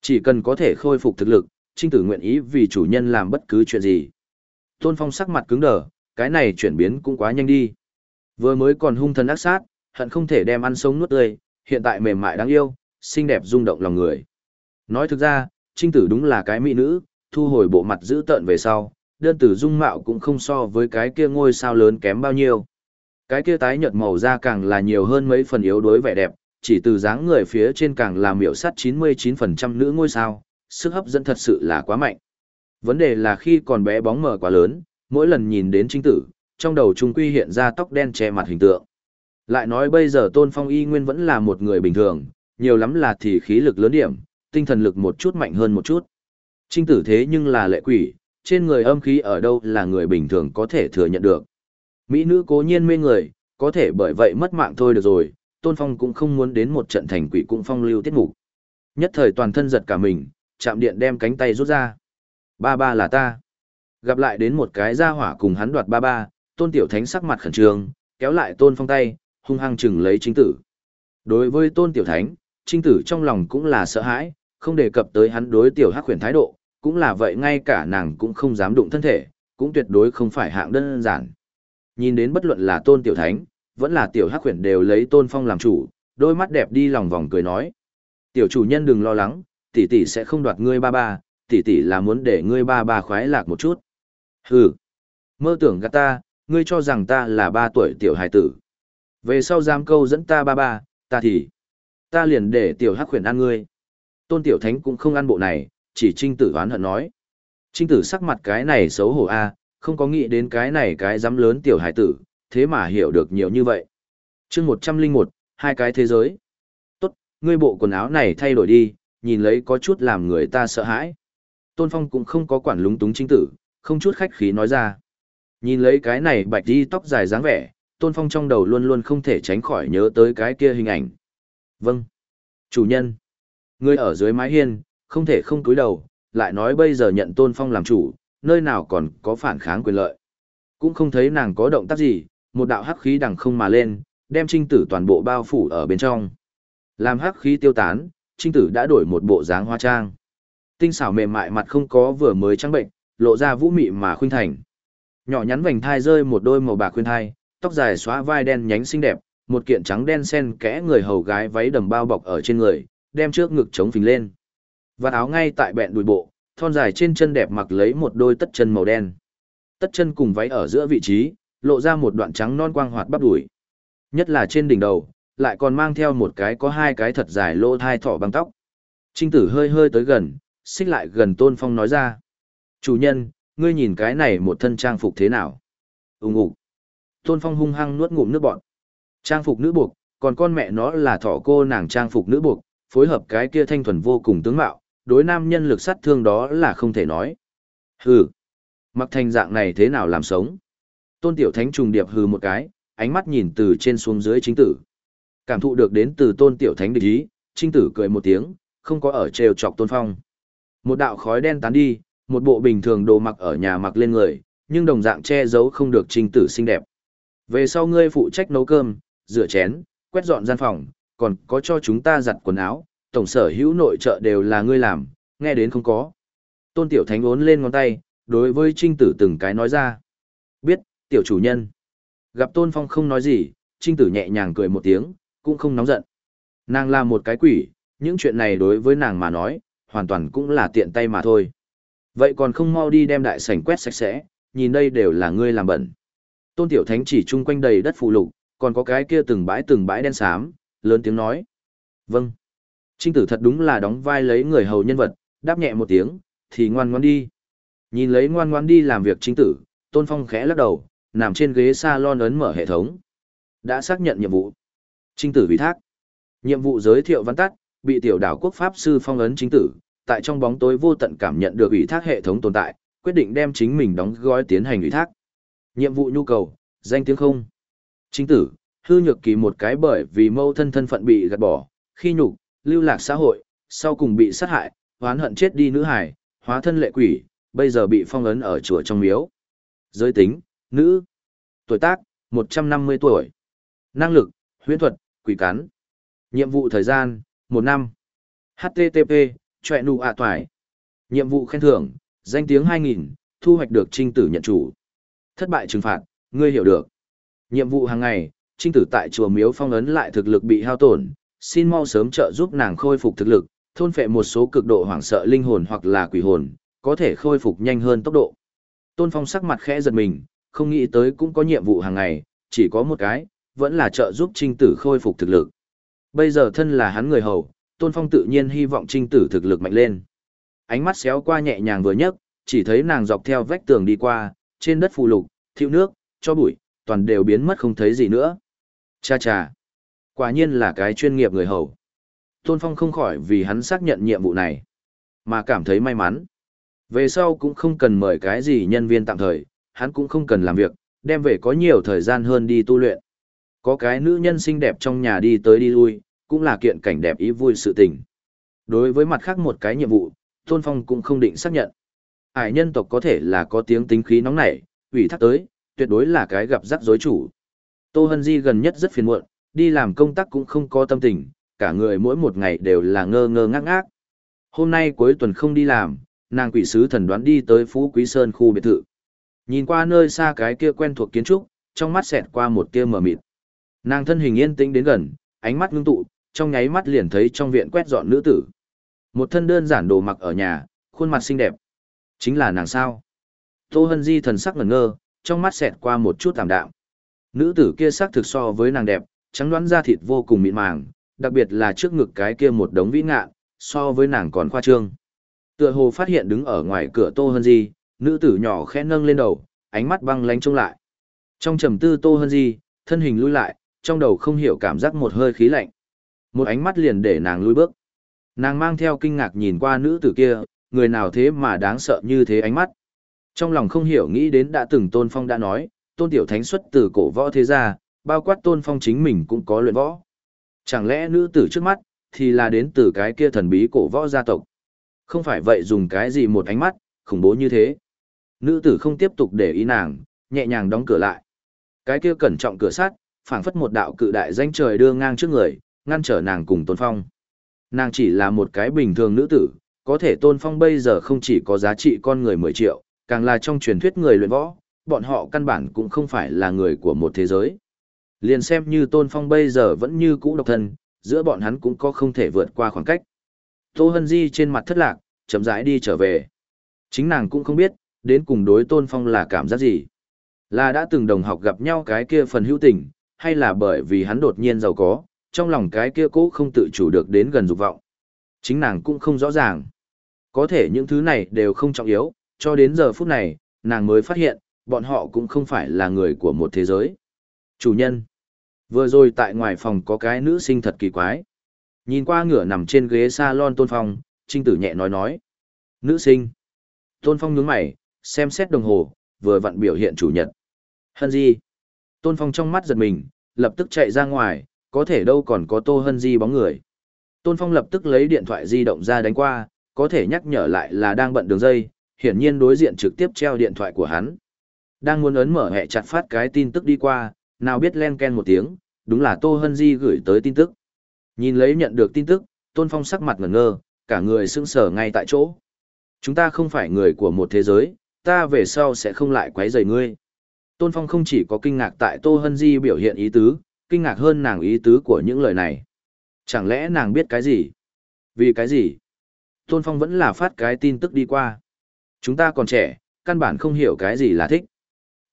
Chỉ cần có thể khôi phục thực lực, trinh tử nguyện ý vì chủ nhân làm bất cứ chuyện gì. Tôn Phong sắc mặt cứng đờ, cái này chuyển biến cũng quá nhanh đi. Vừa mới còn hung thần ác sát, hận không thể đem ăn sống nuốt tươi, hiện tại mềm mại đáng yêu, xinh đẹp rung động lòng người. Nói thực ra, trinh tử đúng là cái mỹ nữ, thu hồi bộ mặt giữ tợn về sau, đơn tử dung mạo cũng không so với cái kia ngôi sao lớn kém bao nhiêu. Cái kia tái nhợt màu da càng là nhiều hơn mấy phần yếu đối vẻ đẹp, chỉ từ dáng người phía trên càng là miểu sát 99% nữ ngôi sao, sức hấp dẫn thật sự là quá mạnh. Vấn đề là khi còn bé bóng mờ quá lớn, mỗi lần nhìn đến trinh tử, trong đầu trung quy hiện ra tóc đen che mặt hình tượng. Lại nói bây giờ Tôn Phong y nguyên vẫn là một người bình thường, nhiều lắm là thì khí lực lớn điểm, tinh thần lực một chút mạnh hơn một chút. Trinh tử thế nhưng là lệ quỷ, trên người âm khí ở đâu là người bình thường có thể thừa nhận được. Mỹ nữ cố nhiên mê người, có thể bởi vậy mất mạng thôi được rồi, Tôn Phong cũng không muốn đến một trận thành quỷ cũng phong lưu tiết mục. Nhất thời toàn thân giật cả mình, chạm điện đem cánh tay rút ra. Ba ba là ta. Gặp lại đến một cái gia hỏa cùng hắn đoạt ba ba, Tôn Tiểu Thánh sắc mặt khẩn trương, kéo lại Tôn Phong tay, hung hăng chừng lấy chính tử. Đối với Tôn Tiểu Thánh, Trinh tử trong lòng cũng là sợ hãi, không đề cập tới hắn đối Tiểu Hắc huyền thái độ, cũng là vậy ngay cả nàng cũng không dám đụng thân thể, cũng tuyệt đối không phải hạng đơn giản. Nhìn đến bất luận là Tôn Tiểu Thánh, vẫn là Tiểu Hắc huyền đều lấy Tôn Phong làm chủ, đôi mắt đẹp đi lòng vòng cười nói. Tiểu chủ nhân đừng lo lắng, tỷ tỷ sẽ không đoạt ngươi ba ba, tỷ tỷ là muốn để ngươi ba ba khoái lạc một chút. Hừ, mơ tưởng gạt ta, ngươi cho rằng ta là ba tuổi tiểu hài tử. Về sau giam câu dẫn ta ba ba, ta thì, ta liền để tiểu hắc khuyển ăn ngươi. Tôn tiểu thánh cũng không ăn bộ này, chỉ trinh tử oán hận nói. Trinh tử sắc mặt cái này xấu hổ a, không có nghĩ đến cái này cái dám lớn tiểu hài tử, thế mà hiểu được nhiều như vậy. chương một trăm linh một, hai cái thế giới. Tốt, ngươi bộ quần áo này thay đổi đi, nhìn lấy có chút làm người ta sợ hãi. Tôn Phong cũng không có quản lúng túng chính tử, không chút khách khí nói ra. Nhìn lấy cái này bạch đi tóc dài dáng vẻ, Tôn Phong trong đầu luôn luôn không thể tránh khỏi nhớ tới cái kia hình ảnh. Vâng. Chủ nhân. Ngươi ở dưới mái hiên, không thể không cúi đầu, lại nói bây giờ nhận Tôn Phong làm chủ, nơi nào còn có phản kháng quyền lợi. Cũng không thấy nàng có động tác gì, một đạo hắc khí đằng không mà lên, đem trinh tử toàn bộ bao phủ ở bên trong. Làm hắc khí tiêu tán, trinh tử đã đổi một bộ dáng hoa trang. Tinh xảo mềm mại mặt không có vừa mới trắng bệnh, lộ ra vũ mị mà khuynh thành. Nhỏ nhắn vành thai rơi một đôi màu bạc khuyên thai, tóc dài xóa vai đen nhánh xinh đẹp, một kiện trắng đen sen kẽ người hầu gái váy đầm bao bọc ở trên người, đem trước ngực chống phình lên. Và áo ngay tại bẹn đùi bộ, thon dài trên chân đẹp mặc lấy một đôi tất chân màu đen. Tất chân cùng váy ở giữa vị trí, lộ ra một đoạn trắng non quang hoạt bắp đùi. Nhất là trên đỉnh đầu, lại còn mang theo một cái có hai cái thật dài lỗ thai thỏ băng tóc. Trinh tử hơi hơi tới gần, xích lại gần Tôn Phong nói ra. Chủ nhân, ngươi nhìn cái này một thân trang phục thế nào? Úng ủ. Tôn Phong hung hăng nuốt ngụm nước bọn. Trang phục nữ buộc, còn con mẹ nó là thỏ cô nàng trang phục nữ buộc, phối hợp cái kia thanh thuần vô cùng tướng mạo, đối nam nhân lực sát thương đó là không thể nói. Hừ. Mặc thành dạng này thế nào làm sống? Tôn Tiểu Thánh trùng điệp hừ một cái, ánh mắt nhìn từ trên xuống dưới chính tử. Cảm thụ được đến từ Tôn Tiểu Thánh địch ý, trinh tử cười một tiếng, không có ở trêu chọc Tôn Phong. Một đạo khói đen tán đi, một bộ bình thường đồ mặc ở nhà mặc lên người, nhưng đồng dạng che giấu không được trinh tử xinh đẹp. Về sau ngươi phụ trách nấu cơm, rửa chén, quét dọn gian phòng, còn có cho chúng ta giặt quần áo, tổng sở hữu nội trợ đều là ngươi làm, nghe đến không có. Tôn Tiểu Thánh ốn lên ngón tay, đối với trinh tử từng cái nói ra. Biết, tiểu chủ nhân. Gặp Tôn Phong không nói gì, trinh tử nhẹ nhàng cười một tiếng, cũng không nóng giận. Nàng là một cái quỷ, những chuyện này đối với nàng mà nói, hoàn toàn cũng là tiện tay mà thôi. Vậy còn không mau đi đem đại sảnh quét sạch sẽ, nhìn đây đều là ngươi làm bẩn. Tôn Tiểu Thánh chỉ chung quanh đầy đất phụ lục, còn có cái kia từng bãi từng bãi đen xám, lớn tiếng nói. Vâng. Trinh tử thật đúng là đóng vai lấy người hầu nhân vật, đáp nhẹ một tiếng, thì ngoan ngoan đi. Nhìn lấy ngoan ngoan đi làm việc chính tử, Tôn Phong khẽ lắc đầu, nằm trên ghế salon ấn mở hệ thống. Đã xác nhận nhiệm vụ. Trinh tử ủy thác. Nhiệm vụ giới thiệu văn tắt, bị tiểu đảo quốc pháp sư phong ấn chính tử, tại trong bóng tối vô tận cảm nhận được ủy thác hệ thống tồn tại, quyết định đem chính mình đóng gói tiến hành ủy thác. Nhiệm vụ nhu cầu, danh tiếng không. Chính tử, hư nhược kỳ một cái bởi vì mâu thân thân phận bị gạt bỏ, khi nhục, lưu lạc xã hội, sau cùng bị sát hại, hoán hận chết đi nữ hải, hóa thân lệ quỷ, bây giờ bị phong ấn ở chùa trong miếu. Giới tính, nữ. Tuổi tác, 150 tuổi. Năng lực, huyễn thuật, quỷ cắn. Nhiệm vụ thời gian, 1 năm. HTTP, chọe nụ ạ toài. Nhiệm vụ khen thưởng, danh tiếng 2.000, thu hoạch được trinh tử nhận chủ. Thất bại trừng phạt, ngươi hiểu được. Nhiệm vụ hàng ngày, trinh tử tại chùa miếu phong ấn lại thực lực bị hao tổn, xin mau sớm trợ giúp nàng khôi phục thực lực, thôn phệ một số cực độ hoảng sợ linh hồn hoặc là quỷ hồn, có thể khôi phục nhanh hơn tốc độ. Tôn Phong sắc mặt khẽ giật mình, không nghĩ tới cũng có nhiệm vụ hàng ngày, chỉ có một cái, vẫn là trợ giúp trinh tử khôi phục thực lực. Bây giờ thân là hắn người hầu, Tôn Phong tự nhiên hy vọng trinh tử thực lực mạnh lên. Ánh mắt xéo qua nhẹ nhàng vừa nhấc, chỉ thấy nàng dọc theo vách tường đi qua, trên đất phù lục, thiêu nước, cho bụi, toàn đều biến mất không thấy gì nữa. Cha cha, quả nhiên là cái chuyên nghiệp người hầu. Tôn Phong không khỏi vì hắn xác nhận nhiệm vụ này, mà cảm thấy may mắn. Về sau cũng không cần mời cái gì nhân viên tạm thời, hắn cũng không cần làm việc, đem về có nhiều thời gian hơn đi tu luyện. Có cái nữ nhân xinh đẹp trong nhà đi tới đi lui, cũng là kiện cảnh đẹp ý vui sự tình. Đối với mặt khác một cái nhiệm vụ, Tôn Phong cũng không định xác nhận. Ải nhân tộc có thể là có tiếng tính khí nóng nảy, ủy thác tới, tuyệt đối là cái gặp rắc rối chủ. Tô Hân Di gần nhất rất phiền muộn, đi làm công tác cũng không có tâm tình, cả người mỗi một ngày đều là ngơ ngơ ngác ngác. Hôm nay cuối tuần không đi làm, nàng quỷ sứ thần đoán đi tới Phú Quý Sơn khu biệt thự. Nhìn qua nơi xa cái kia quen thuộc kiến trúc, trong mắt xẹt qua một tia mờ mịt. Nàng thân hình yên tĩnh đến gần, ánh mắt ngưng tụ, trong nháy mắt liền thấy trong viện quét dọn nữ tử. Một thân đơn giản đồ mặc ở nhà, khuôn mặt xinh đẹp. Chính là nàng sao? Tô Hân Di thần sắc ngẩn ngơ, trong mắt xẹt qua một chút tạm đạm. Nữ tử kia sắc thực so với nàng đẹp, trắng đoán da thịt vô cùng mịn màng, đặc biệt là trước ngực cái kia một đống vĩ ngạ, so với nàng còn khoa trương. Tựa hồ phát hiện đứng ở ngoài cửa Tô Hân Di, nữ tử nhỏ khẽ nâng lên đầu, ánh mắt băng lánh trông lại. Trong trầm tư Tô Hân Di, thân hình lui lại, trong đầu không hiểu cảm giác một hơi khí lạnh. Một ánh mắt liền để nàng lui bước. Nàng mang theo kinh ngạc nhìn qua nữ tử kia, người nào thế mà đáng sợ như thế ánh mắt. Trong lòng không hiểu nghĩ đến đã từng Tôn Phong đã nói, Tôn Tiểu Thánh xuất từ cổ võ thế gia, bao quát Tôn Phong chính mình cũng có luyện võ. Chẳng lẽ nữ tử trước mắt, thì là đến từ cái kia thần bí cổ võ gia tộc. Không phải vậy dùng cái gì một ánh mắt, khủng bố như thế. Nữ tử không tiếp tục để ý nàng, nhẹ nhàng đóng cửa lại. Cái kia cẩn trọng cửa sắt, phảng phất một đạo cự đại danh trời đưa ngang trước người, ngăn trở nàng cùng Tôn Phong. Nàng chỉ là một cái bình thường nữ tử, có thể Tôn Phong bây giờ không chỉ có giá trị con người 10 triệu, càng là trong truyền thuyết người luyện võ, bọn họ căn bản cũng không phải là người của một thế giới. Liền xem như Tôn Phong bây giờ vẫn như cũ độc thân, giữa bọn hắn cũng có không thể vượt qua khoảng cách. Tô Hân Di trên mặt thất lạc, chậm rãi đi trở về. Chính nàng cũng không biết, đến cùng đối Tôn Phong là cảm giác gì. Là đã từng đồng học gặp nhau cái kia phần hữu tình, hay là bởi vì hắn đột nhiên giàu có, trong lòng cái kia cố không tự chủ được đến gần dục vọng. Chính nàng cũng không rõ ràng. Có thể những thứ này đều không trọng yếu, cho đến giờ phút này, nàng mới phát hiện, bọn họ cũng không phải là người của một thế giới. Chủ nhân. Vừa rồi tại ngoài phòng có cái nữ sinh thật kỳ quái. Nhìn qua ngửa nằm trên ghế salon Tôn Phong, Trinh Tử nhẹ nói nói. Nữ sinh. Tôn Phong nhướng mày, xem xét đồng hồ, vừa vặn biểu hiện chủ nhật. Hân gì. Tôn Phong trong mắt giật mình, lập tức chạy ra ngoài, có thể đâu còn có Tô Hân Di bóng người. Tôn Phong lập tức lấy điện thoại di động ra đánh qua, có thể nhắc nhở lại là đang bận đường dây, hiển nhiên đối diện trực tiếp treo điện thoại của hắn. Đang muốn ấn mở hệ chặt phát cái tin tức đi qua, nào biết len ken một tiếng, đúng là Tô Hân Di gửi tới tin tức. Nhìn lấy nhận được tin tức, Tôn Phong sắc mặt ngẩn ngơ, cả người sững sờ ngay tại chỗ. Chúng ta không phải người của một thế giới, ta về sau sẽ không lại quấy rầy ngươi. Tôn Phong không chỉ có kinh ngạc tại Tô Hân Di biểu hiện ý tứ, kinh ngạc hơn nàng ý tứ của những lời này. Chẳng lẽ nàng biết cái gì? Vì cái gì? Tôn Phong vẫn là phát cái tin tức đi qua. Chúng ta còn trẻ, căn bản không hiểu cái gì là thích.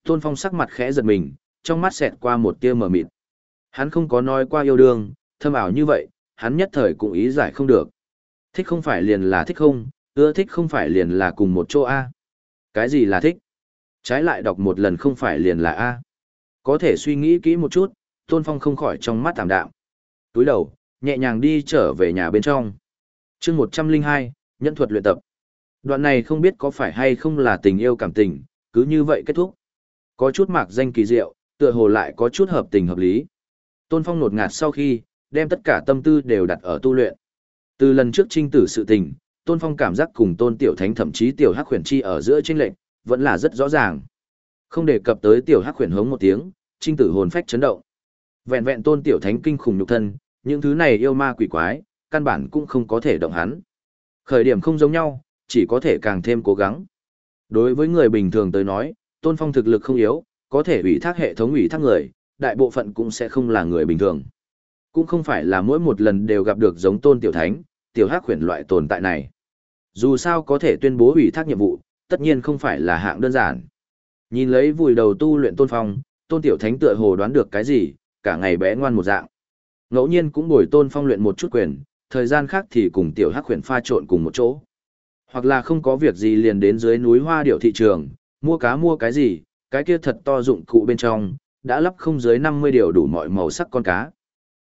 Tôn Phong sắc mặt khẽ giật mình, trong mắt xẹt qua một tia mờ mịt. Hắn không có nói qua yêu đương, thâm ảo như vậy, hắn nhất thời cũng ý giải không được. Thích không phải liền là thích không, ưa thích không phải liền là cùng một chỗ A. Cái gì là thích? Trái lại đọc một lần không phải liền là A. Có thể suy nghĩ kỹ một chút, Tôn Phong không khỏi trong mắt tạm đạm. Túi đầu, nhẹ nhàng đi trở về nhà bên trong. chương 102, nhân thuật luyện tập. Đoạn này không biết có phải hay không là tình yêu cảm tình, cứ như vậy kết thúc. Có chút mạc danh kỳ diệu, tựa hồ lại có chút hợp tình hợp lý. Tôn Phong nột ngạt sau khi, đem tất cả tâm tư đều đặt ở tu luyện. Từ lần trước trinh tử sự tình, Tôn Phong cảm giác cùng Tôn Tiểu Thánh thậm chí Tiểu Hắc Huyền Chi ở giữa chênh lệnh, vẫn là rất rõ ràng. Không đề cập tới Tiểu Hắc Huyền hống một tiếng, trinh tử hồn phách chấn động. Vẹn vẹn Tôn Tiểu Thánh kinh khủng nhục thân, những thứ này yêu ma quỷ quái, căn bản cũng không có thể động hắn. Khởi điểm không giống nhau, chỉ có thể càng thêm cố gắng. Đối với người bình thường tới nói, Tôn Phong thực lực không yếu, có thể ủy thác hệ thống ủy thác người, đại bộ phận cũng sẽ không là người bình thường. Cũng không phải là mỗi một lần đều gặp được giống Tôn Tiểu Thánh, Tiểu Hắc khuyển loại tồn tại này. Dù sao có thể tuyên bố ủy thác nhiệm vụ, tất nhiên không phải là hạng đơn giản. Nhìn lấy vùi đầu tu luyện Tôn Phong, Tôn Tiểu Thánh tựa hồ đoán được cái gì, cả ngày bé ngoan một dạng. Ngẫu nhiên cũng bồi Tôn Phong luyện một chút quyền, thời gian khác thì cùng Tiểu Hắc huyền pha trộn cùng một chỗ. Hoặc là không có việc gì liền đến dưới núi hoa điệu thị trường, mua cá mua cái gì, cái kia thật to dụng cụ bên trong, đã lắp không dưới 50 điều đủ mọi màu sắc con cá.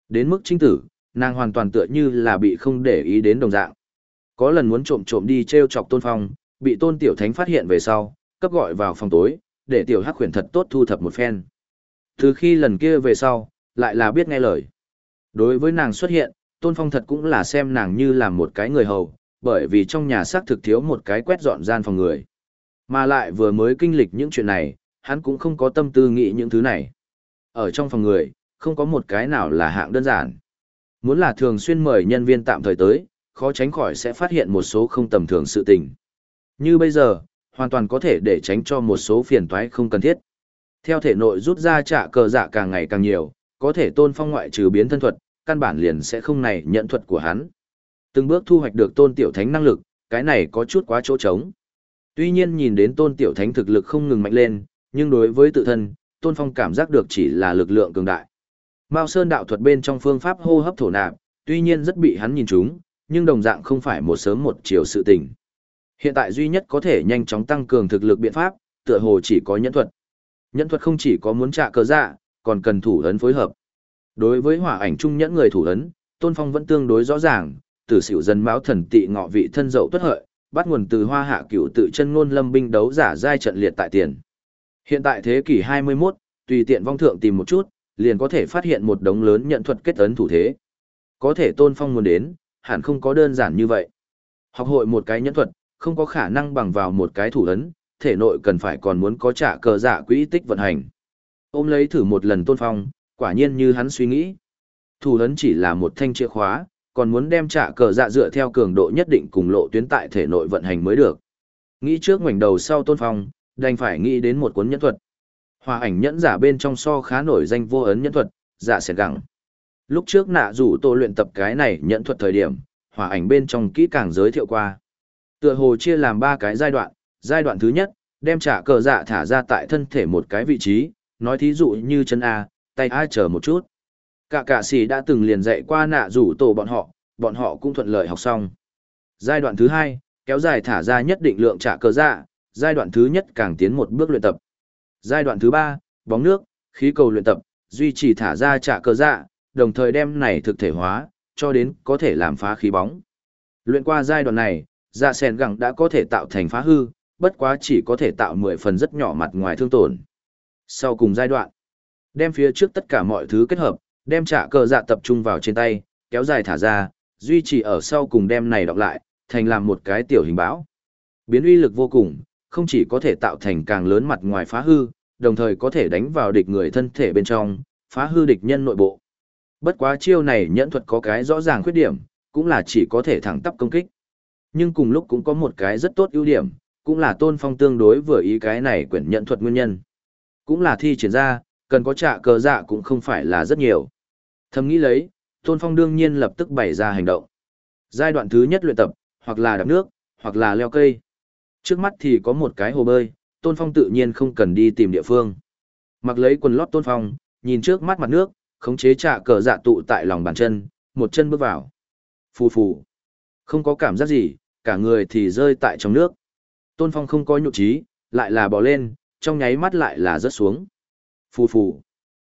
Đến mức trinh tử, nàng hoàn toàn tựa như là bị không để ý đến đồng dạng. Có lần muốn trộm trộm đi treo chọc tôn phong, bị tôn tiểu thánh phát hiện về sau, cấp gọi vào phòng tối, để tiểu hắc khuyển thật tốt thu thập một phen. Từ khi lần kia về sau, lại là biết nghe lời. Đối với nàng xuất hiện, tôn phong thật cũng là xem nàng như là một cái người hầu, bởi vì trong nhà xác thực thiếu một cái quét dọn gian phòng người. Mà lại vừa mới kinh lịch những chuyện này, hắn cũng không có tâm tư nghĩ những thứ này. Ở trong phòng người, không có một cái nào là hạng đơn giản. Muốn là thường xuyên mời nhân viên tạm thời tới, khó tránh khỏi sẽ phát hiện một số không tầm thường sự tình. Như bây giờ, hoàn toàn có thể để tránh cho một số phiền toái không cần thiết. Theo thể nội rút ra trả cờ dạ càng ngày càng nhiều, có thể tôn phong ngoại trừ biến thân thuật, căn bản liền sẽ không này nhận thuật của hắn. Từng bước thu hoạch được tôn tiểu thánh năng lực, cái này có chút quá chỗ trống. Tuy nhiên nhìn đến tôn tiểu thánh thực lực không ngừng mạnh lên, nhưng đối với tự thân, tôn phong cảm giác được chỉ là lực lượng cường đại. Mao Sơn đạo thuật bên trong phương pháp hô hấp thổ nạp, tuy nhiên rất bị hắn nhìn trúng, nhưng đồng dạng không phải một sớm một chiều sự tình. Hiện tại duy nhất có thể nhanh chóng tăng cường thực lực biện pháp, tựa hồ chỉ có nhẫn thuật. Nhẫn thuật không chỉ có muốn trả cờ dạ, còn cần thủ ấn phối hợp. Đối với hỏa ảnh trung nhẫn người thủ ấn, Tôn Phong vẫn tương đối rõ ràng, từ xỉu dân máu thần tị ngọ vị thân dậu tuất hợi, bắt nguồn từ hoa hạ cửu tự chân ngôn lâm binh đấu giả giai trận liệt tại tiền. Hiện tại thế kỷ 21, tùy tiện vong thượng tìm một chút, liền có thể phát hiện một đống lớn nhận thuật kết ấn thủ thế. Có thể tôn phong muốn đến, hẳn không có đơn giản như vậy. Học hội một cái nhẫn thuật, không có khả năng bằng vào một cái thủ ấn, thể nội cần phải còn muốn có trả cờ dạ quỹ tích vận hành. Ôm lấy thử một lần tôn phong, quả nhiên như hắn suy nghĩ. Thủ ấn chỉ là một thanh chìa khóa, còn muốn đem trả cờ dạ dựa theo cường độ nhất định cùng lộ tuyến tại thể nội vận hành mới được. Nghĩ trước ngoảnh đầu sau tôn phong, đành phải nghĩ đến một cuốn nhẫn thuật. Hòa ảnh nhẫn giả bên trong so khá nổi danh vô ấn nhẫn thuật, giả sẽ gẳng. Lúc trước nạ rủ tô luyện tập cái này nhẫn thuật thời điểm, hòa ảnh bên trong kỹ càng giới thiệu qua. Tựa hồ chia làm ba cái giai đoạn, giai đoạn thứ nhất, đem trả cờ dạ thả ra tại thân thể một cái vị trí, nói thí dụ như chân A, tay A chờ một chút. Cả cả sĩ đã từng liền dạy qua nạ rủ tổ bọn họ, bọn họ cũng thuận lợi học xong. Giai đoạn thứ hai, kéo dài thả ra nhất định lượng trả cờ dạ, giai đoạn thứ nhất càng tiến một bước luyện tập. Giai đoạn thứ ba, bóng nước, khí cầu luyện tập, duy trì thả ra trả cờ dạ, đồng thời đem này thực thể hóa, cho đến có thể làm phá khí bóng. Luyện qua giai đoạn này, dạ sen gẳng đã có thể tạo thành phá hư, bất quá chỉ có thể tạo 10 phần rất nhỏ mặt ngoài thương tổn. Sau cùng giai đoạn, đem phía trước tất cả mọi thứ kết hợp, đem trả cờ dạ tập trung vào trên tay, kéo dài thả ra, duy trì ở sau cùng đem này đọc lại, thành làm một cái tiểu hình bão. Biến uy lực vô cùng, không chỉ có thể tạo thành càng lớn mặt ngoài phá hư, đồng thời có thể đánh vào địch người thân thể bên trong, phá hư địch nhân nội bộ. Bất quá chiêu này nhẫn thuật có cái rõ ràng khuyết điểm, cũng là chỉ có thể thẳng tắp công kích. Nhưng cùng lúc cũng có một cái rất tốt ưu điểm, cũng là tôn phong tương đối vừa ý cái này quyển nhận thuật nguyên nhân. Cũng là thi triển ra, cần có trả cờ dạ cũng không phải là rất nhiều. Thầm nghĩ lấy, tôn phong đương nhiên lập tức bày ra hành động. Giai đoạn thứ nhất luyện tập, hoặc là đạp nước, hoặc là leo cây. Trước mắt thì có một cái hồ bơi, tôn phong tự nhiên không cần đi tìm địa phương. Mặc lấy quần lót tôn phong, nhìn trước mắt mặt nước, khống chế trả cờ dạ tụ tại lòng bàn chân, một chân bước vào. Phù phù. Không có cảm giác gì, cả người thì rơi tại trong nước. Tôn phong không có nhụ trí, lại là bò lên, trong nháy mắt lại là rớt xuống. Phù phù.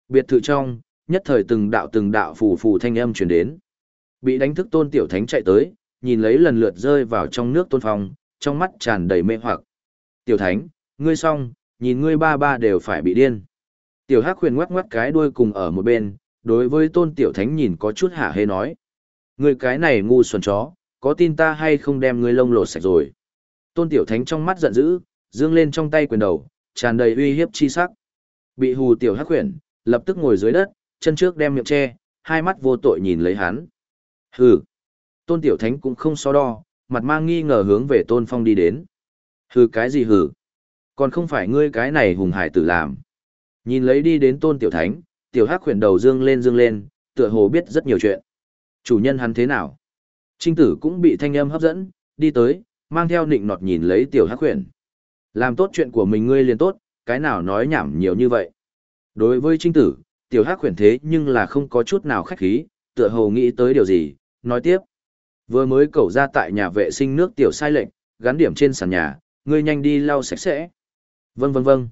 Biệt thự trong, nhất thời từng đạo từng đạo phù phù thanh âm truyền đến. Bị đánh thức tôn tiểu thánh chạy tới, nhìn lấy lần lượt rơi vào trong nước tôn phong, trong mắt tràn đầy mê hoặc. Tiểu thánh, ngươi xong, nhìn ngươi ba ba đều phải bị điên. Tiểu hắc khuyên ngoắc ngoắc cái đuôi cùng ở một bên, đối với tôn tiểu thánh nhìn có chút hả hê nói. Ngươi cái này ngu xuẩn chó, có tin ta hay không đem ngươi lông lột sạch rồi. Tôn tiểu thánh trong mắt giận dữ, dương lên trong tay quyền đầu, tràn đầy uy hiếp chi sắc. Bị hù tiểu hắc huyền, lập tức ngồi dưới đất, chân trước đem miệng che, hai mắt vô tội nhìn lấy hắn. Hừ. Tôn tiểu thánh cũng không so đo, mặt mang nghi ngờ hướng về Tôn Phong đi đến. Hừ cái gì hừ? Còn không phải ngươi cái này hùng hải tử làm. Nhìn lấy đi đến Tôn Tiểu Thánh, Tiểu Hắc khuyển đầu dương lên dương lên, tựa hồ biết rất nhiều chuyện. Chủ nhân hắn thế nào? Trinh tử cũng bị thanh âm hấp dẫn, đi tới, mang theo nịnh nọt nhìn lấy Tiểu Hắc khuyển. Làm tốt chuyện của mình ngươi liền tốt, cái nào nói nhảm nhiều như vậy. Đối với Trinh tử, Tiểu Hắc khuyển thế nhưng là không có chút nào khách khí, tựa hồ nghĩ tới điều gì, nói tiếp. Vừa mới cẩu ra tại nhà vệ sinh nước tiểu sai lệnh, gắn điểm trên sàn nhà, ngươi nhanh đi lau sạch sẽ. Vâng vâng vâng.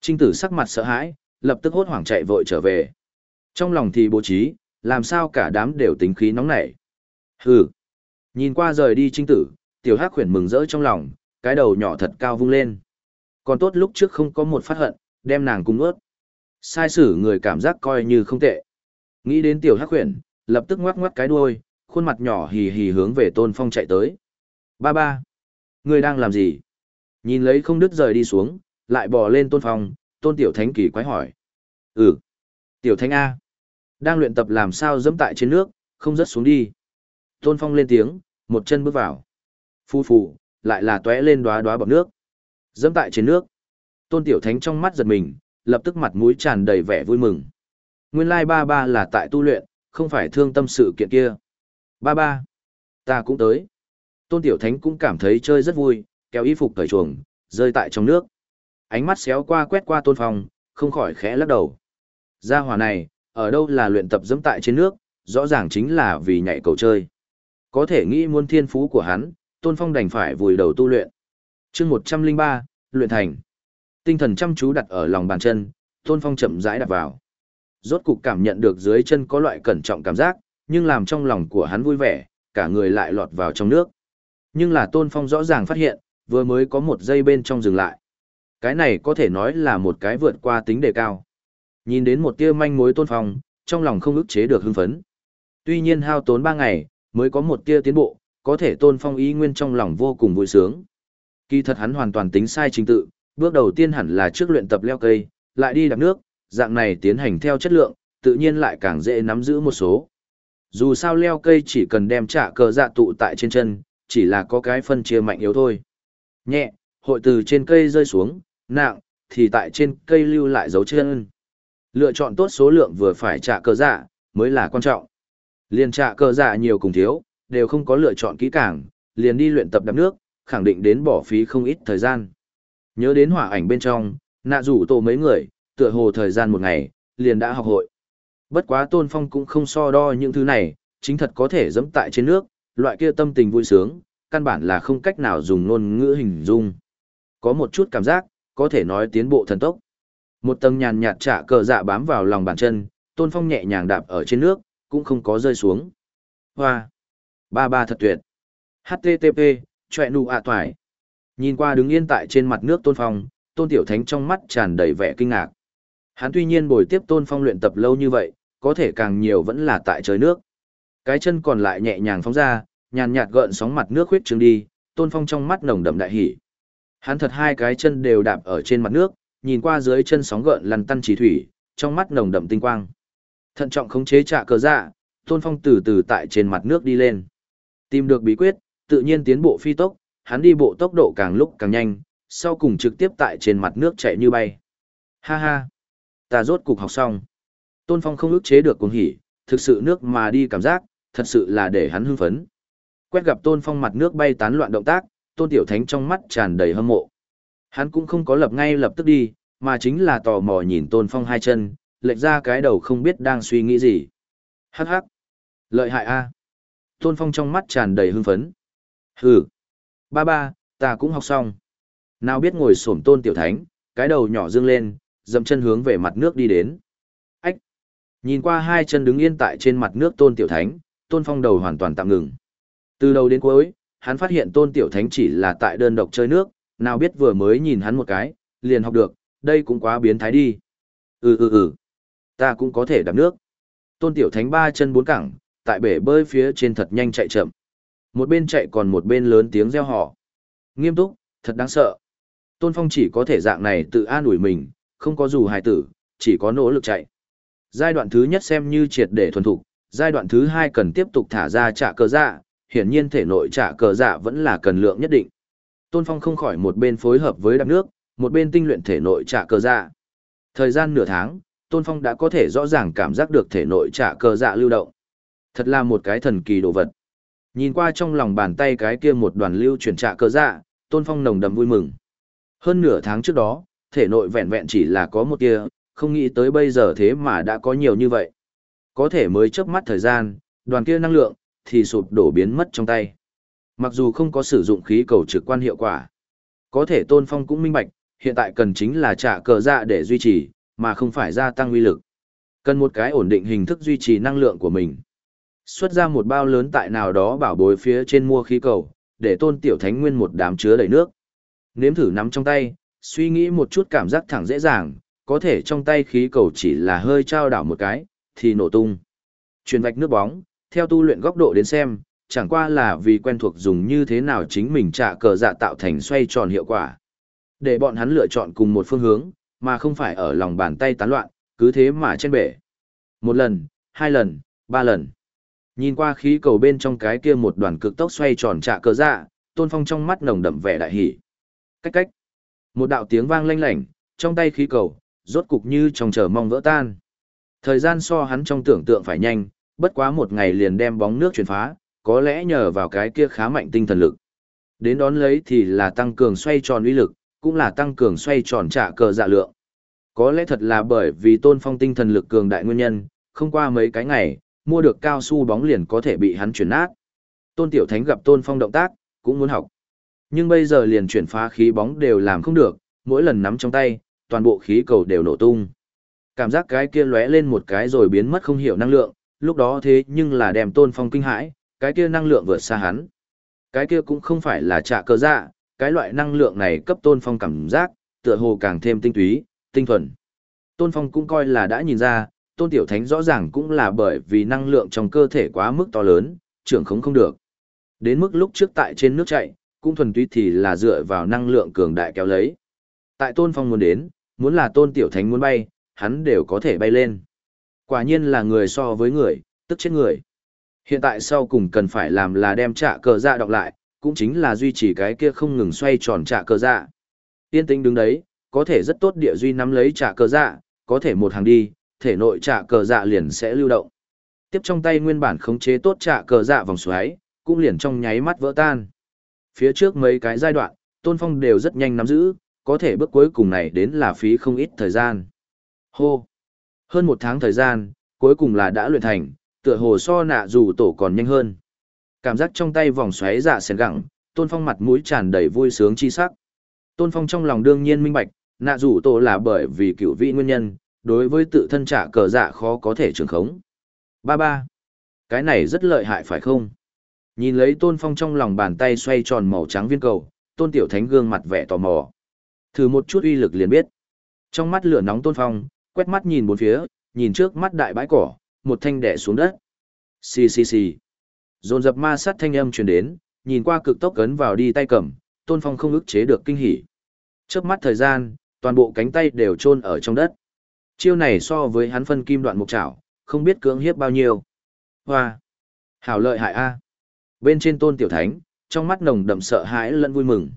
Trinh tử sắc mặt sợ hãi, lập tức hốt hoảng chạy vội trở về. Trong lòng thì bố trí, làm sao cả đám đều tính khí nóng nảy. Hừ. Nhìn qua rời đi trinh tử, tiểu hắc khuyển mừng rỡ trong lòng, cái đầu nhỏ thật cao vung lên. Còn tốt lúc trước không có một phát hận, đem nàng cung ướt. Sai sử người cảm giác coi như không tệ. Nghĩ đến tiểu hắc khuyển, lập tức ngoắc ngoắc cái đuôi, khuôn mặt nhỏ hì hì hướng về tôn phong chạy tới. Ba ba. Người đang làm gì? Nhìn lấy không đứt rời đi xuống, lại bò lên tôn phong, tôn tiểu thánh kỳ quái hỏi. Ừ. Tiểu thánh A. Đang luyện tập làm sao dẫm tại trên nước, không rớt xuống đi. Tôn phong lên tiếng, một chân bước vào. Phu phù, lại là tóe lên đóa đóa bọt nước. Dẫm tại trên nước. Tôn tiểu thánh trong mắt giật mình, lập tức mặt mũi tràn đầy vẻ vui mừng. Nguyên lai ba ba là tại tu luyện, không phải thương tâm sự kiện kia. Ba ba, ta cũng tới. Tôn Tiểu Thánh cũng cảm thấy chơi rất vui, kéo y phục cởi chuồng, rơi tại trong nước. Ánh mắt xéo qua quét qua Tôn Phong, không khỏi khẽ lắc đầu. Gia hỏa này, ở đâu là luyện tập dẫm tại trên nước, rõ ràng chính là vì nhảy cầu chơi. Có thể nghĩ muôn thiên phú của hắn, Tôn Phong đành phải vùi đầu tu luyện. chương 103, luyện thành. Tinh thần chăm chú đặt ở lòng bàn chân, Tôn Phong chậm rãi đặt vào. Rốt cục cảm nhận được dưới chân có loại cẩn trọng cảm giác, nhưng làm trong lòng của hắn vui vẻ, cả người lại lọt vào trong nước. Nhưng là Tôn Phong rõ ràng phát hiện, vừa mới có một giây bên trong dừng lại. Cái này có thể nói là một cái vượt qua tính đề cao. Nhìn đến một tia manh mối Tôn Phong, trong lòng không ức chế được hưng phấn. Tuy nhiên hao tốn 3 ngày, mới có một tia tiến bộ, có thể Tôn Phong ý nguyên trong lòng vô cùng vui sướng. Kỳ thật hắn hoàn toàn tính sai trình tự, bước đầu tiên hẳn là trước luyện tập leo cây, lại đi đạp nước, dạng này tiến hành theo chất lượng, tự nhiên lại càng dễ nắm giữ một số. Dù sao leo cây chỉ cần đem trả cờ dạ tụ tại trên chân, chỉ là có cái phân chia mạnh yếu thôi. Nhẹ, hội từ trên cây rơi xuống, nặng, thì tại trên cây lưu lại dấu chân. Lựa chọn tốt số lượng vừa phải trả cờ dạ, mới là quan trọng. Liền trạ cờ dạ nhiều cùng thiếu, đều không có lựa chọn kỹ càng, liền đi luyện tập đạp nước, khẳng định đến bỏ phí không ít thời gian. Nhớ đến hỏa ảnh bên trong, nạ rủ tổ mấy người, tựa hồ thời gian một ngày, liền đã học hội. Bất quá Tôn Phong cũng không so đo những thứ này, chính thật có thể dẫm tại trên nước, loại kia tâm tình vui sướng, căn bản là không cách nào dùng ngôn ngữ hình dung. Có một chút cảm giác, có thể nói tiến bộ thần tốc. Một tầng nhàn nhạt trả cờ dạ bám vào lòng bàn chân, Tôn Phong nhẹ nhàng đạp ở trên nước, cũng không có rơi xuống. Hoa! Ba ba thật tuyệt! HTTP, chọe nụ ạ toài. Nhìn qua đứng yên tại trên mặt nước Tôn Phong, Tôn Tiểu Thánh trong mắt tràn đầy vẻ kinh ngạc. Hắn tuy nhiên bồi tiếp Tôn Phong luyện tập lâu như vậy, có thể càng nhiều vẫn là tại trời nước. Cái chân còn lại nhẹ nhàng phóng ra, nhàn nhạt gợn sóng mặt nước huyết trương đi, Tôn Phong trong mắt nồng đậm đại hỉ. Hắn thật hai cái chân đều đạp ở trên mặt nước, nhìn qua dưới chân sóng gợn lăn tăn chỉ thủy, trong mắt nồng đậm tinh quang. Thận trọng khống chế trạ cờ dạ, Tôn Phong từ từ tại trên mặt nước đi lên. Tìm được bí quyết, tự nhiên tiến bộ phi tốc, hắn đi bộ tốc độ càng lúc càng nhanh, sau cùng trực tiếp tại trên mặt nước chạy như bay. Ha ha! Ta rốt cục học xong. Tôn Phong không ức chế được cuồng hỉ, thực sự nước mà đi cảm giác, thật sự là để hắn hưng phấn. Quét gặp Tôn Phong mặt nước bay tán loạn động tác, Tôn Tiểu Thánh trong mắt tràn đầy hâm mộ. Hắn cũng không có lập ngay lập tức đi, mà chính là tò mò nhìn Tôn Phong hai chân, lệch ra cái đầu không biết đang suy nghĩ gì. Hắc hắc. Lợi hại a. Tôn Phong trong mắt tràn đầy hưng phấn. Hừ. Ba ba, ta cũng học xong. Nào biết ngồi xổm Tôn Tiểu Thánh, cái đầu nhỏ dương lên, dậm chân hướng về mặt nước đi đến. Ách! Nhìn qua hai chân đứng yên tại trên mặt nước tôn tiểu thánh, tôn phong đầu hoàn toàn tạm ngừng. Từ đầu đến cuối, hắn phát hiện tôn tiểu thánh chỉ là tại đơn độc chơi nước, nào biết vừa mới nhìn hắn một cái, liền học được, đây cũng quá biến thái đi. Ừ ừ ừ, ta cũng có thể đạp nước. Tôn tiểu thánh ba chân bốn cẳng, tại bể bơi phía trên thật nhanh chạy chậm. Một bên chạy còn một bên lớn tiếng reo hò. Nghiêm túc, thật đáng sợ. Tôn Phong chỉ có thể dạng này tự an ủi mình, không có dù hài tử, chỉ có nỗ lực chạy. Giai đoạn thứ nhất xem như triệt để thuần thục, giai đoạn thứ hai cần tiếp tục thả ra trả cơ dạ, hiển nhiên thể nội trả cờ dạ vẫn là cần lượng nhất định. Tôn Phong không khỏi một bên phối hợp với đạp nước, một bên tinh luyện thể nội trả cờ dạ. Thời gian nửa tháng, Tôn Phong đã có thể rõ ràng cảm giác được thể nội trả cờ dạ lưu động. Thật là một cái thần kỳ đồ vật. Nhìn qua trong lòng bàn tay cái kia một đoàn lưu chuyển trả cờ dạ, Tôn Phong nồng đầm vui mừng. Hơn nửa tháng trước đó, thể nội vẹn vẹn chỉ là có một tia, không nghĩ tới bây giờ thế mà đã có nhiều như vậy. Có thể mới chớp mắt thời gian, đoàn kia năng lượng, thì sụp đổ biến mất trong tay. Mặc dù không có sử dụng khí cầu trực quan hiệu quả, có thể Tôn Phong cũng minh bạch, hiện tại cần chính là trả cờ dạ để duy trì, mà không phải gia tăng uy lực. Cần một cái ổn định hình thức duy trì năng lượng của mình. Xuất ra một bao lớn tại nào đó bảo bối phía trên mua khí cầu, để Tôn Tiểu Thánh Nguyên một đám chứa đầy nước. Nếm thử nắm trong tay, suy nghĩ một chút cảm giác thẳng dễ dàng, có thể trong tay khí cầu chỉ là hơi trao đảo một cái, thì nổ tung. Truyền vạch nước bóng, theo tu luyện góc độ đến xem, chẳng qua là vì quen thuộc dùng như thế nào chính mình trả cờ dạ tạo thành xoay tròn hiệu quả. Để bọn hắn lựa chọn cùng một phương hướng, mà không phải ở lòng bàn tay tán loạn, cứ thế mà trên bể. Một lần, hai lần, ba lần. Nhìn qua khí cầu bên trong cái kia một đoàn cực tốc xoay tròn trạ cờ dạ, tôn phong trong mắt nồng đậm vẻ đại hỉ. Cách cách. Một đạo tiếng vang lanh lảnh, trong tay khí cầu, rốt cục như trong chờ mong vỡ tan. Thời gian so hắn trong tưởng tượng phải nhanh, bất quá một ngày liền đem bóng nước chuyển phá, có lẽ nhờ vào cái kia khá mạnh tinh thần lực. Đến đón lấy thì là tăng cường xoay tròn uy lực, cũng là tăng cường xoay tròn trả cờ dạ lượng. Có lẽ thật là bởi vì tôn phong tinh thần lực cường đại nguyên nhân, không qua mấy cái ngày, mua được cao su bóng liền có thể bị hắn chuyển nát. Tôn Tiểu Thánh gặp tôn phong động tác, cũng muốn học. Nhưng bây giờ liền chuyển phá khí bóng đều làm không được, mỗi lần nắm trong tay, toàn bộ khí cầu đều nổ tung. Cảm giác cái kia lóe lên một cái rồi biến mất không hiểu năng lượng, lúc đó thế nhưng là đem tôn phong kinh hãi, cái kia năng lượng vượt xa hắn. Cái kia cũng không phải là trả cờ dạ, cái loại năng lượng này cấp tôn phong cảm giác, tựa hồ càng thêm tinh túy, tinh thuần. Tôn phong cũng coi là đã nhìn ra, tôn tiểu thánh rõ ràng cũng là bởi vì năng lượng trong cơ thể quá mức to lớn, trưởng không không được. Đến mức lúc trước tại trên nước chạy, cũng thuần túy thì là dựa vào năng lượng cường đại kéo lấy. Tại tôn phong muốn đến, muốn là tôn tiểu thánh muốn bay, hắn đều có thể bay lên. Quả nhiên là người so với người, tức chết người. Hiện tại sau cùng cần phải làm là đem trả cờ ra đọc lại, cũng chính là duy trì cái kia không ngừng xoay tròn trả cơ dạ. Tiên tĩnh đứng đấy, có thể rất tốt địa duy nắm lấy trả cơ dạ, có thể một hàng đi, thể nội trả cờ dạ liền sẽ lưu động. Tiếp trong tay nguyên bản khống chế tốt trả cờ dạ vòng xoáy, cũng liền trong nháy mắt vỡ tan. Phía trước mấy cái giai đoạn, Tôn Phong đều rất nhanh nắm giữ, có thể bước cuối cùng này đến là phí không ít thời gian. Hô! Hơn một tháng thời gian, cuối cùng là đã luyện thành, tựa hồ so nạ dù tổ còn nhanh hơn. Cảm giác trong tay vòng xoáy dạ sền gẳng, Tôn Phong mặt mũi tràn đầy vui sướng chi sắc. Tôn Phong trong lòng đương nhiên minh bạch, nạ rủ tổ là bởi vì cựu vị nguyên nhân, đối với tự thân trả cờ dạ khó có thể trường khống. Ba ba. Cái này rất lợi hại phải không? Nhìn lấy Tôn Phong trong lòng bàn tay xoay tròn màu trắng viên cầu, Tôn Tiểu Thánh gương mặt vẻ tò mò. Thử một chút uy lực liền biết. Trong mắt lửa nóng Tôn Phong, quét mắt nhìn bốn phía, nhìn trước mắt đại bãi cỏ, một thanh đẻ xuống đất. Xì xì xì. Dồn dập ma sát thanh âm truyền đến, nhìn qua cực tốc cấn vào đi tay cầm, Tôn Phong không ức chế được kinh hỉ. chớp mắt thời gian, toàn bộ cánh tay đều chôn ở trong đất. Chiêu này so với hắn phân kim đoạn mục trảo, không biết cưỡng hiếp bao nhiêu. Hoa! Hảo lợi hại a. Bên trên Tôn Tiểu Thánh, trong mắt nồng đậm sợ hãi lẫn vui mừng.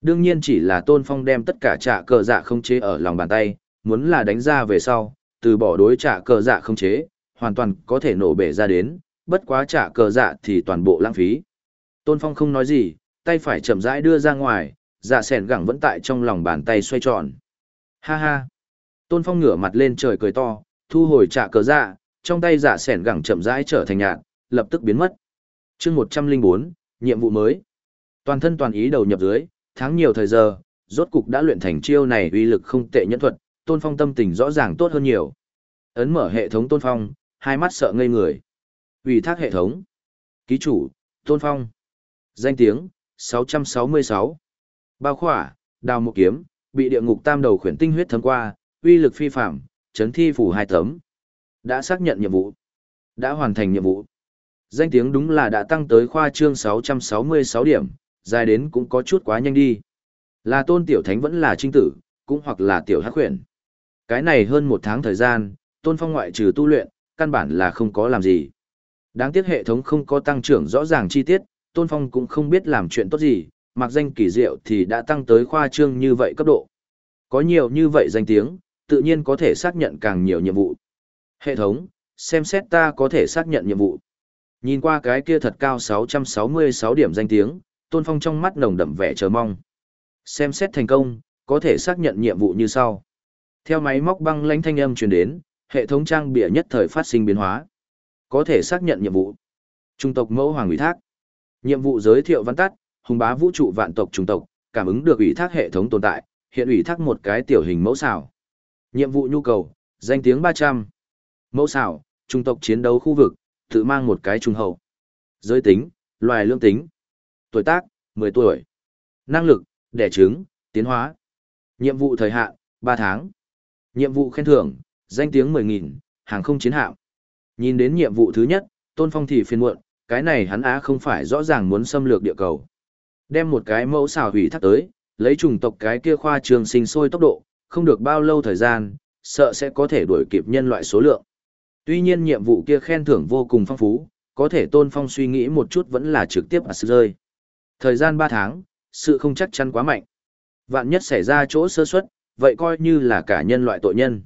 Đương nhiên chỉ là Tôn Phong đem tất cả trả cờ dạ không chế ở lòng bàn tay, muốn là đánh ra về sau, từ bỏ đối trả cờ dạ không chế, hoàn toàn có thể nổ bể ra đến, bất quá trả cờ dạ thì toàn bộ lãng phí. Tôn Phong không nói gì, tay phải chậm rãi đưa ra ngoài, dạ sẻn gẳng vẫn tại trong lòng bàn tay xoay tròn. Ha ha! Tôn Phong ngửa mặt lên trời cười to, thu hồi trả cờ dạ, trong tay dạ sẻn gẳng chậm rãi trở thành nhạt, lập tức biến mất. chương 104, nhiệm vụ mới. Toàn thân toàn ý đầu nhập dưới, tháng nhiều thời giờ, rốt cục đã luyện thành chiêu này uy lực không tệ nhẫn thuật, Tôn Phong tâm tình rõ ràng tốt hơn nhiều. Ấn mở hệ thống Tôn Phong, hai mắt sợ ngây người. Ủy thác hệ thống. Ký chủ, Tôn Phong. Danh tiếng, 666. Bao khỏa, đào một kiếm, bị địa ngục tam đầu khuyển tinh huyết thấm qua, uy lực phi phạm, chấn thi phủ hai tấm. Đã xác nhận nhiệm vụ. Đã hoàn thành nhiệm vụ. Danh tiếng đúng là đã tăng tới khoa trương 666 điểm, dài đến cũng có chút quá nhanh đi. Là tôn tiểu thánh vẫn là trinh tử, cũng hoặc là tiểu hắc khuyển. Cái này hơn một tháng thời gian, Tôn Phong ngoại trừ tu luyện, căn bản là không có làm gì. Đáng tiếc hệ thống không có tăng trưởng rõ ràng chi tiết, Tôn Phong cũng không biết làm chuyện tốt gì, mặc danh kỳ diệu thì đã tăng tới khoa trương như vậy cấp độ. Có nhiều như vậy danh tiếng, tự nhiên có thể xác nhận càng nhiều nhiệm vụ. Hệ thống, xem xét ta có thể xác nhận nhiệm vụ. Nhìn qua cái kia thật cao 666 điểm danh tiếng, Tôn Phong trong mắt nồng đậm vẻ chờ mong. Xem xét thành công, có thể xác nhận nhiệm vụ như sau. Theo máy móc băng lãnh thanh âm truyền đến, hệ thống trang bịa nhất thời phát sinh biến hóa. Có thể xác nhận nhiệm vụ. Trung tộc mẫu hoàng ủy thác. Nhiệm vụ giới thiệu văn tắt, hùng bá vũ trụ vạn tộc trung tộc, cảm ứng được ủy thác hệ thống tồn tại, hiện ủy thác một cái tiểu hình mẫu xảo. Nhiệm vụ nhu cầu, danh tiếng 300. Mẫu xảo, trung tộc chiến đấu khu vực, tự mang một cái trung hậu. Giới tính, loài lương tính. Tuổi tác, 10 tuổi. Năng lực, đẻ trứng, tiến hóa. Nhiệm vụ thời hạn, 3 tháng. Nhiệm vụ khen thưởng, danh tiếng 10.000, hàng không chiến hạm. Nhìn đến nhiệm vụ thứ nhất, Tôn Phong thì phiền muộn, cái này hắn á không phải rõ ràng muốn xâm lược địa cầu. Đem một cái mẫu xào hủy thác tới, lấy chủng tộc cái kia khoa trường sinh sôi tốc độ, không được bao lâu thời gian, sợ sẽ có thể đuổi kịp nhân loại số lượng. Tuy nhiên nhiệm vụ kia khen thưởng vô cùng phong phú, có thể Tôn Phong suy nghĩ một chút vẫn là trực tiếp à rơi. Thời gian 3 tháng, sự không chắc chắn quá mạnh. Vạn nhất xảy ra chỗ sơ suất, vậy coi như là cả nhân loại tội nhân.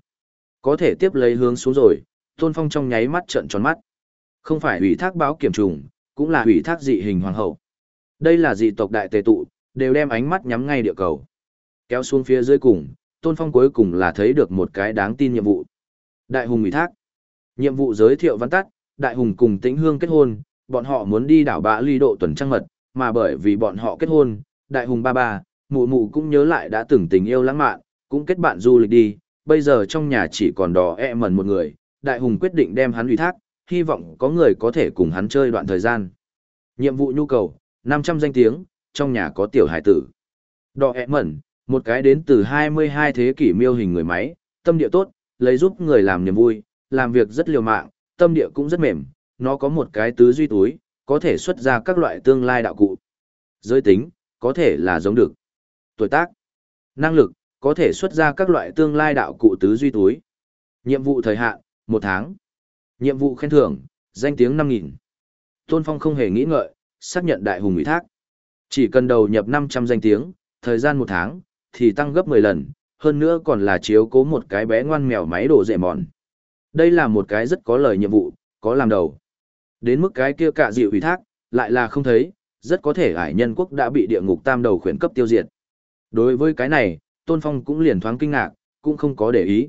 Có thể tiếp lấy hướng xuống rồi, Tôn Phong trong nháy mắt trợn tròn mắt. Không phải ủy thác báo kiểm trùng, cũng là ủy thác dị hình hoàng hậu. Đây là dị tộc đại tề tụ, đều đem ánh mắt nhắm ngay địa cầu. Kéo xuống phía dưới cùng, Tôn Phong cuối cùng là thấy được một cái đáng tin nhiệm vụ. Đại hùng ủy thác. Nhiệm vụ giới thiệu văn tắt, Đại hùng cùng Tĩnh Hương kết hôn, bọn họ muốn đi đảo bã ly độ tuần trăng mật, mà bởi vì bọn họ kết hôn, Đại hùng ba ba, mụ mụ cũng nhớ lại đã từng tình yêu lãng mạn, cũng kết bạn du lịch đi, bây giờ trong nhà chỉ còn đỏ e mần một người, Đại hùng quyết định đem hắn ủy thác, hy vọng có người có thể cùng hắn chơi đoạn thời gian. Nhiệm vụ nhu cầu, 500 danh tiếng, trong nhà có tiểu hải tử. Đỏ ẹ mẩn, một cái đến từ 22 thế kỷ miêu hình người máy, tâm địa tốt, lấy giúp người làm niềm vui, làm việc rất liều mạng, tâm địa cũng rất mềm, nó có một cái tứ duy túi, có thể xuất ra các loại tương lai đạo cụ. Giới tính, có thể là giống được. Tuổi tác, năng lực, có thể xuất ra các loại tương lai đạo cụ tứ duy túi. Nhiệm vụ thời hạn, một tháng. Nhiệm vụ khen thưởng, danh tiếng 5.000. Tôn Phong không hề nghĩ ngợi, xác nhận đại hùng ủy thác. Chỉ cần đầu nhập 500 danh tiếng, thời gian một tháng, thì tăng gấp 10 lần, hơn nữa còn là chiếu cố một cái bé ngoan mèo máy đổ dễ mòn. Đây là một cái rất có lời nhiệm vụ, có làm đầu. Đến mức cái kia cả dịu ủy thác, lại là không thấy, rất có thể ải nhân quốc đã bị địa ngục tam đầu khuyển cấp tiêu diệt. Đối với cái này, Tôn Phong cũng liền thoáng kinh ngạc, cũng không có để ý.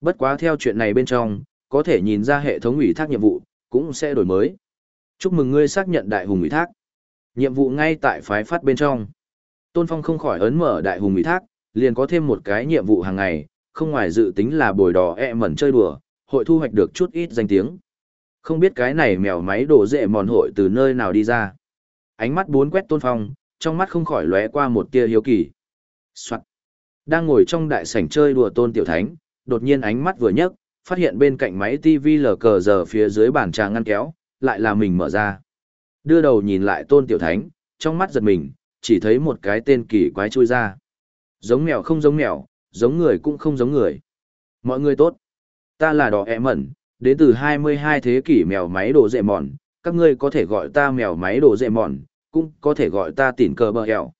Bất quá theo chuyện này bên trong, có thể nhìn ra hệ thống ủy thác nhiệm vụ, cũng sẽ đổi mới. Chúc mừng ngươi xác nhận đại hùng ủy thác. Nhiệm vụ ngay tại phái phát bên trong. Tôn Phong không khỏi ấn mở đại hùng ủy thác, liền có thêm một cái nhiệm vụ hàng ngày, không ngoài dự tính là bồi đỏ e mẩn chơi đùa, hội thu hoạch được chút ít danh tiếng. Không biết cái này mèo máy đổ rễ mòn hội từ nơi nào đi ra. Ánh mắt bốn quét Tôn Phong, trong mắt không khỏi lóe qua một tia hiếu kỳ. Soạn. Đang ngồi trong đại sảnh chơi đùa Tôn Tiểu Thánh, đột nhiên ánh mắt vừa nhấc, phát hiện bên cạnh máy TV lờ cờ giờ phía dưới bàn trà ngăn kéo, lại là mình mở ra. Đưa đầu nhìn lại tôn tiểu thánh, trong mắt giật mình, chỉ thấy một cái tên kỳ quái chui ra. Giống mèo không giống mèo, giống người cũng không giống người. Mọi người tốt. Ta là đỏ ẹ mẩn, đến từ 22 thế kỷ mèo máy đồ dệ mòn, các ngươi có thể gọi ta mèo máy đồ dệ mòn, cũng có thể gọi ta tỉn cờ bờ hẹo.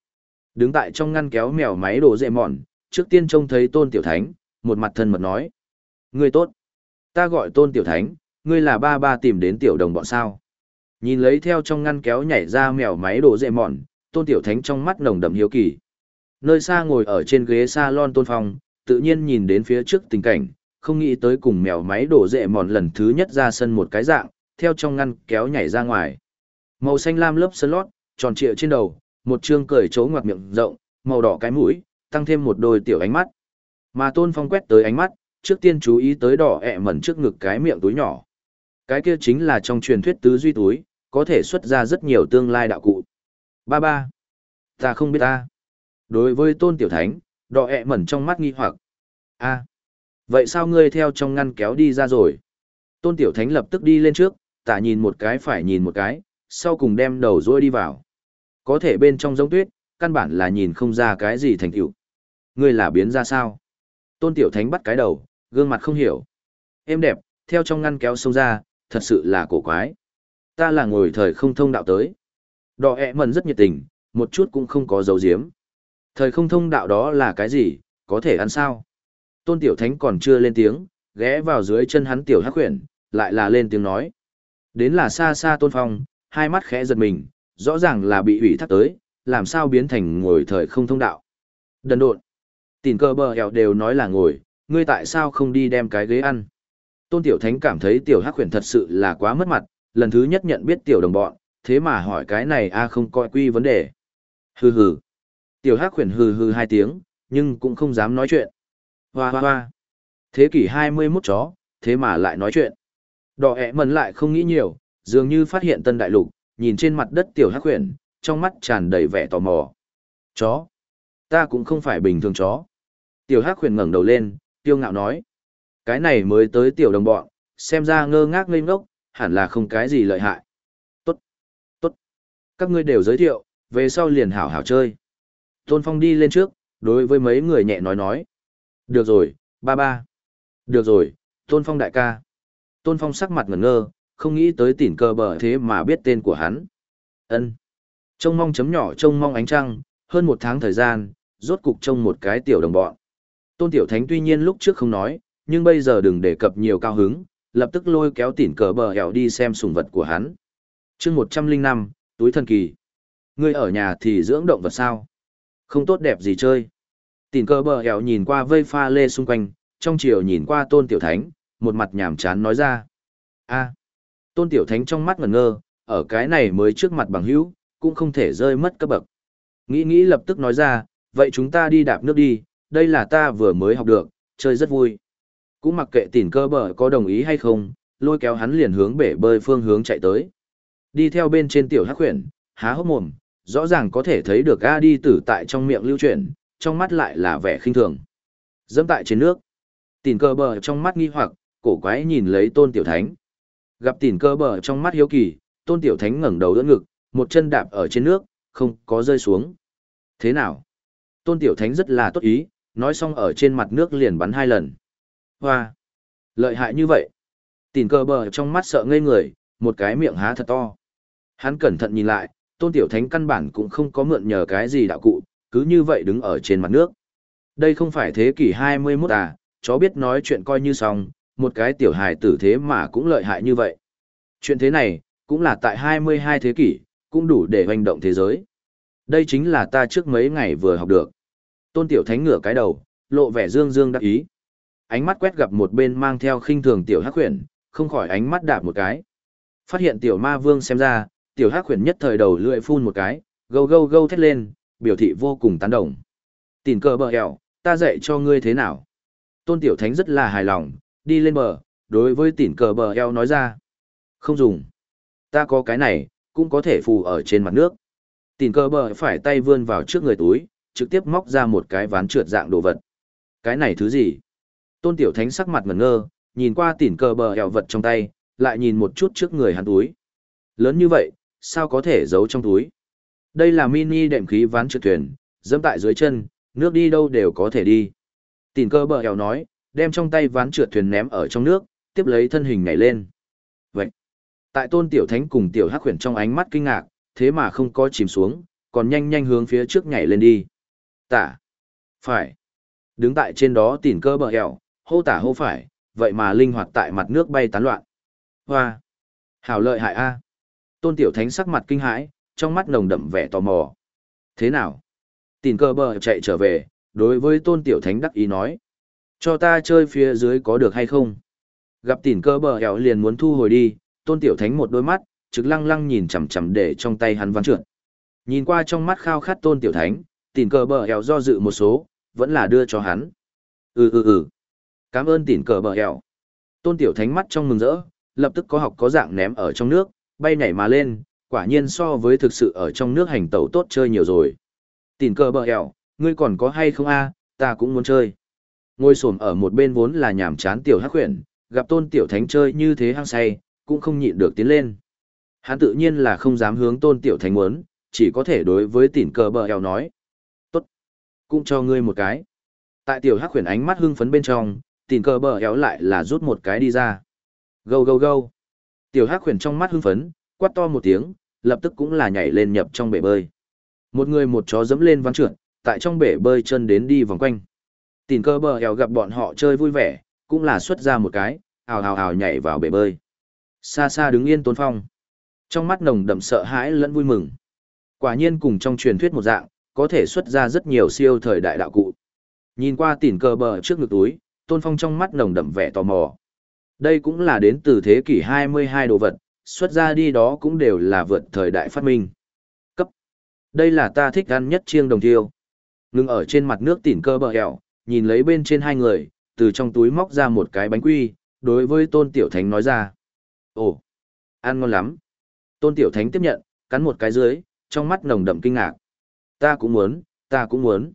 Đứng tại trong ngăn kéo mèo máy đồ dệ mòn, trước tiên trông thấy tôn tiểu thánh, một mặt thân mật nói. Ngươi tốt. Ta gọi tôn tiểu thánh, ngươi là ba ba tìm đến tiểu đồng bọn sao. Nhìn lấy theo trong ngăn kéo nhảy ra mèo máy đổ dệ mòn, tôn tiểu thánh trong mắt nồng đậm hiếu kỳ. Nơi xa ngồi ở trên ghế salon tôn phong, tự nhiên nhìn đến phía trước tình cảnh, không nghĩ tới cùng mèo máy đổ dệ mòn lần thứ nhất ra sân một cái dạng, theo trong ngăn kéo nhảy ra ngoài. Màu xanh lam lớp sân lót, tròn trịa trên đầu, một trương cười trố ngoặc miệng rộng, màu đỏ cái mũi, tăng thêm một đôi tiểu ánh mắt. Mà tôn phong quét tới ánh mắt, trước tiên chú ý tới đỏ ẹ mẩn trước ngực cái miệng túi nhỏ. Cái kia chính là trong truyền thuyết tứ duy túi, có thể xuất ra rất nhiều tương lai đạo cụ. Ba ba. Ta không biết ta. Đối với tôn tiểu thánh, đỏ ẹ mẩn trong mắt nghi hoặc. a Vậy sao ngươi theo trong ngăn kéo đi ra rồi? Tôn tiểu thánh lập tức đi lên trước, tả nhìn một cái phải nhìn một cái, sau cùng đem đầu rôi đi vào. Có thể bên trong giống tuyết, căn bản là nhìn không ra cái gì thành tựu. Ngươi là biến ra sao? Tôn tiểu thánh bắt cái đầu, gương mặt không hiểu. em đẹp, theo trong ngăn kéo xông ra, thật sự là cổ quái. Ta là ngồi thời không thông đạo tới. Đỏ ẹ mần rất nhiệt tình, một chút cũng không có dấu diếm. Thời không thông đạo đó là cái gì, có thể ăn sao? Tôn Tiểu Thánh còn chưa lên tiếng, ghé vào dưới chân hắn Tiểu Hắc Huyền, lại là lên tiếng nói. Đến là xa xa Tôn Phong, hai mắt khẽ giật mình, rõ ràng là bị ủy thác tới, làm sao biến thành ngồi thời không thông đạo. Đần độn. Tỉn cơ bờ hẹo đều nói là ngồi, ngươi tại sao không đi đem cái ghế ăn? Tôn Tiểu Thánh cảm thấy Tiểu Hắc Huyền thật sự là quá mất mặt, lần thứ nhất nhận biết Tiểu đồng bọn, thế mà hỏi cái này a không coi quy vấn đề. Hừ hừ. Tiểu Hắc Huyền hừ hừ hai tiếng, nhưng cũng không dám nói chuyện. Hoa hoa hoa. Thế kỷ 21 chó, thế mà lại nói chuyện. Đỏ ẹ mần lại không nghĩ nhiều, dường như phát hiện tân đại lục, nhìn trên mặt đất Tiểu Hắc Huyền, trong mắt tràn đầy vẻ tò mò. Chó. Ta cũng không phải bình thường chó. Tiểu Hắc Huyền ngẩng đầu lên, tiêu ngạo nói. Cái này mới tới tiểu đồng bọn, xem ra ngơ ngác ngây ngốc, hẳn là không cái gì lợi hại. Tốt, tốt. Các ngươi đều giới thiệu, về sau liền hảo hảo chơi. Tôn Phong đi lên trước, đối với mấy người nhẹ nói nói. Được rồi, ba ba. Được rồi, Tôn Phong đại ca. Tôn Phong sắc mặt ngẩn ngơ, không nghĩ tới tỉn cơ bờ thế mà biết tên của hắn. ân Trông mong chấm nhỏ trông mong ánh trăng, hơn một tháng thời gian, rốt cục trông một cái tiểu đồng bọn. Tôn Tiểu Thánh tuy nhiên lúc trước không nói, nhưng bây giờ đừng đề cập nhiều cao hứng, lập tức lôi kéo tỉn cờ bờ hẻo đi xem sùng vật của hắn. chương một trăm linh năm túi thần kỳ. Ngươi ở nhà thì dưỡng động vật sao? Không tốt đẹp gì chơi. Tỉn cờ bờ hẻo nhìn qua vây pha lê xung quanh, trong chiều nhìn qua tôn tiểu thánh, một mặt nhàm chán nói ra. a tôn tiểu thánh trong mắt ngẩn ngơ, ở cái này mới trước mặt bằng hữu, cũng không thể rơi mất cấp bậc. Nghĩ nghĩ lập tức nói ra, vậy chúng ta đi đạp nước đi, đây là ta vừa mới học được, chơi rất vui. Cũng mặc kệ tỉn cơ bờ có đồng ý hay không, lôi kéo hắn liền hướng bể bơi phương hướng chạy tới. Đi theo bên trên tiểu hắc khuyển, há hốc mồm, rõ ràng có thể thấy được A đi tử tại trong miệng lưu chuyển, trong mắt lại là vẻ khinh thường. Dẫm tại trên nước. Tỉn cơ bờ trong mắt nghi hoặc, cổ quái nhìn lấy tôn tiểu thánh. Gặp tỉn cơ bờ trong mắt hiếu kỳ, tôn tiểu thánh ngẩng đầu đỡ ngực, một chân đạp ở trên nước, không có rơi xuống. Thế nào? Tôn tiểu thánh rất là tốt ý, nói xong ở trên mặt nước liền bắn hai lần. Hoa! Lợi hại như vậy! Tỉn cơ bờ trong mắt sợ ngây người, một cái miệng há thật to. Hắn cẩn thận nhìn lại, tôn tiểu thánh căn bản cũng không có mượn nhờ cái gì đạo cụ, cứ như vậy đứng ở trên mặt nước. Đây không phải thế kỷ 21 à, chó biết nói chuyện coi như xong, một cái tiểu hài tử thế mà cũng lợi hại như vậy. Chuyện thế này, cũng là tại 22 thế kỷ, cũng đủ để hoành động thế giới. Đây chính là ta trước mấy ngày vừa học được. Tôn tiểu thánh ngửa cái đầu, lộ vẻ dương dương đắc ý ánh mắt quét gặp một bên mang theo khinh thường tiểu hắc Huyền, không khỏi ánh mắt đạp một cái. Phát hiện tiểu ma vương xem ra, tiểu hắc Huyền nhất thời đầu lưỡi phun một cái, gâu gâu gâu thét lên, biểu thị vô cùng tán đồng. Tìm cờ bờ hẹo, ta dạy cho ngươi thế nào. Tôn tiểu thánh rất là hài lòng, đi lên bờ, đối với tỉn cờ bờ eo nói ra. Không dùng. Ta có cái này, cũng có thể phù ở trên mặt nước. Tỉn cờ bờ phải tay vươn vào trước người túi, trực tiếp móc ra một cái ván trượt dạng đồ vật. Cái này thứ gì? Tôn Tiểu Thánh sắc mặt ngẩn ngơ, nhìn qua tỉn cờ bờ hẻo vật trong tay, lại nhìn một chút trước người hắn túi. Lớn như vậy, sao có thể giấu trong túi? Đây là mini đệm khí ván trượt thuyền, dẫm tại dưới chân, nước đi đâu đều có thể đi. Tỉn cờ bờ hẻo nói, đem trong tay ván trượt thuyền ném ở trong nước, tiếp lấy thân hình nhảy lên. Vậy, tại Tôn Tiểu Thánh cùng Tiểu Hắc Huyền trong ánh mắt kinh ngạc, thế mà không có chìm xuống, còn nhanh nhanh hướng phía trước nhảy lên đi. Tả, phải, đứng tại trên đó tìm cơ bờ hẹo, hô tả hô phải, vậy mà linh hoạt tại mặt nước bay tán loạn. Hoa! Hảo lợi hại a. Tôn Tiểu Thánh sắc mặt kinh hãi, trong mắt nồng đậm vẻ tò mò. Thế nào? Tìm cơ bờ chạy trở về, đối với Tôn Tiểu Thánh đắc ý nói. Cho ta chơi phía dưới có được hay không? Gặp tìm cơ bờ hẻo liền muốn thu hồi đi, Tôn Tiểu Thánh một đôi mắt, trực lăng lăng nhìn chằm chằm để trong tay hắn văn trượt. Nhìn qua trong mắt khao khát Tôn Tiểu Thánh, Tỉn cờ bờ hẻo do dự một số, vẫn là đưa cho hắn. Ừ ừ ừ. Cảm ơn tỉn cờ bờ hẹo. Tôn tiểu thánh mắt trong mừng rỡ, lập tức có học có dạng ném ở trong nước, bay nhảy mà lên, quả nhiên so với thực sự ở trong nước hành tẩu tốt chơi nhiều rồi. Tỉn cờ bờ hẹo, ngươi còn có hay không a? ta cũng muốn chơi. Ngồi xổm ở một bên vốn là nhàm chán tiểu hắc khuyển, gặp tôn tiểu thánh chơi như thế hăng say, cũng không nhịn được tiến lên. Hắn tự nhiên là không dám hướng tôn tiểu thánh muốn, chỉ có thể đối với tỉn cờ bờ hẹo nói. Cũng cho ngươi một cái. Tại tiểu hắc khuyển ánh mắt hưng phấn bên trong, tìm cờ bờ éo lại là rút một cái đi ra. Gâu gâu gâu. Tiểu hắc khuyển trong mắt hưng phấn, Quát to một tiếng, lập tức cũng là nhảy lên nhập trong bể bơi. Một người một chó dẫm lên ván trượt, tại trong bể bơi chân đến đi vòng quanh. Tìm cơ bờ éo gặp bọn họ chơi vui vẻ, cũng là xuất ra một cái, hào hào hào nhảy vào bể bơi. Xa xa đứng yên tôn phong. Trong mắt nồng đậm sợ hãi lẫn vui mừng. Quả nhiên cùng trong truyền thuyết một dạng, có thể xuất ra rất nhiều siêu thời đại đạo cụ. Nhìn qua tỉn cờ bờ trước ngực túi, tôn phong trong mắt nồng đậm vẻ tò mò. Đây cũng là đến từ thế kỷ 22 đồ vật, xuất ra đi đó cũng đều là vượt thời đại phát minh. Cấp. Đây là ta thích ăn nhất chiêng đồng thiêu. Ngưng ở trên mặt nước tỉn cơ bờ hẹo, nhìn lấy bên trên hai người, từ trong túi móc ra một cái bánh quy, đối với tôn tiểu thánh nói ra. Ồ, ăn ngon lắm. Tôn tiểu thánh tiếp nhận, cắn một cái dưới, trong mắt nồng đậm kinh ngạc. Ta cũng muốn, ta cũng muốn.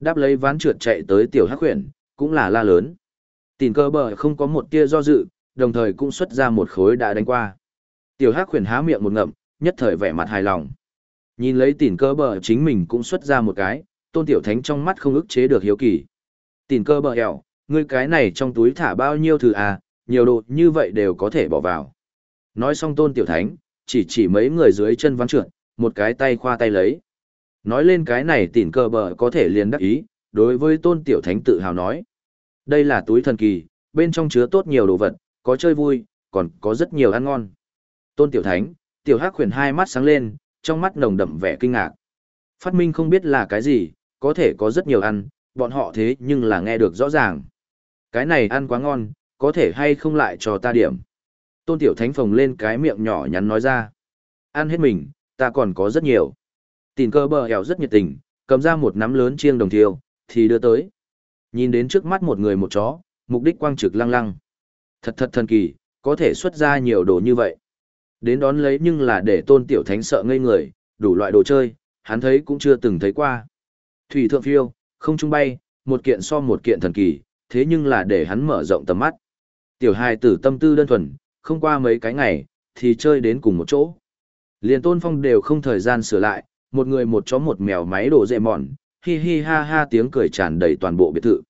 Đáp lấy ván trượt chạy tới tiểu hắc huyền, cũng là la lớn. Tỉn cơ bờ không có một tia do dự, đồng thời cũng xuất ra một khối đã đánh qua. Tiểu hắc huyền há miệng một ngậm, nhất thời vẻ mặt hài lòng. Nhìn lấy tỉn cơ bờ chính mình cũng xuất ra một cái, tôn tiểu thánh trong mắt không ức chế được hiếu kỳ. Tỉn cơ bờ hẹo, ngươi cái này trong túi thả bao nhiêu thứ à, nhiều đồ như vậy đều có thể bỏ vào. Nói xong tôn tiểu thánh, chỉ chỉ mấy người dưới chân ván trượt, một cái tay khoa tay lấy. Nói lên cái này tỉn cờ bờ có thể liền đắc ý, đối với tôn tiểu thánh tự hào nói. Đây là túi thần kỳ, bên trong chứa tốt nhiều đồ vật, có chơi vui, còn có rất nhiều ăn ngon. Tôn tiểu thánh, tiểu hắc khuyển hai mắt sáng lên, trong mắt nồng đậm vẻ kinh ngạc. Phát minh không biết là cái gì, có thể có rất nhiều ăn, bọn họ thế nhưng là nghe được rõ ràng. Cái này ăn quá ngon, có thể hay không lại cho ta điểm. Tôn tiểu thánh phồng lên cái miệng nhỏ nhắn nói ra. Ăn hết mình, ta còn có rất nhiều. Tình cơ bờ hẻo rất nhiệt tình, cầm ra một nắm lớn chiêng đồng thiêu, thì đưa tới. Nhìn đến trước mắt một người một chó, mục đích quang trực lăng lăng. Thật thật thần kỳ, có thể xuất ra nhiều đồ như vậy. Đến đón lấy nhưng là để tôn tiểu thánh sợ ngây người, đủ loại đồ chơi, hắn thấy cũng chưa từng thấy qua. Thủy thượng phiêu, không trung bay, một kiện so một kiện thần kỳ, thế nhưng là để hắn mở rộng tầm mắt. Tiểu hài tử tâm tư đơn thuần, không qua mấy cái ngày, thì chơi đến cùng một chỗ. Liền tôn phong đều không thời gian sửa lại, một người một chó một mèo máy đổ dệ mòn, hi hi ha ha tiếng cười tràn đầy toàn bộ biệt thự.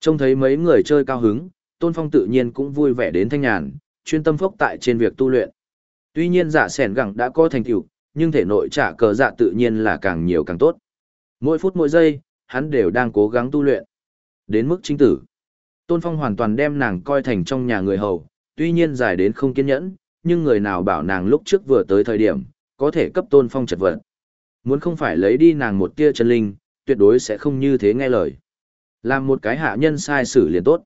Trông thấy mấy người chơi cao hứng, tôn phong tự nhiên cũng vui vẻ đến thanh nhàn, chuyên tâm phốc tại trên việc tu luyện. Tuy nhiên giả sẻn gẳng đã có thành tựu, nhưng thể nội trả cờ dạ tự nhiên là càng nhiều càng tốt. Mỗi phút mỗi giây, hắn đều đang cố gắng tu luyện. Đến mức chính tử. Tôn Phong hoàn toàn đem nàng coi thành trong nhà người hầu, tuy nhiên dài đến không kiên nhẫn, nhưng người nào bảo nàng lúc trước vừa tới thời điểm, có thể cấp Tôn Phong chật vật. Muốn không phải lấy đi nàng một tia chân linh, tuyệt đối sẽ không như thế nghe lời. Làm một cái hạ nhân sai xử liền tốt.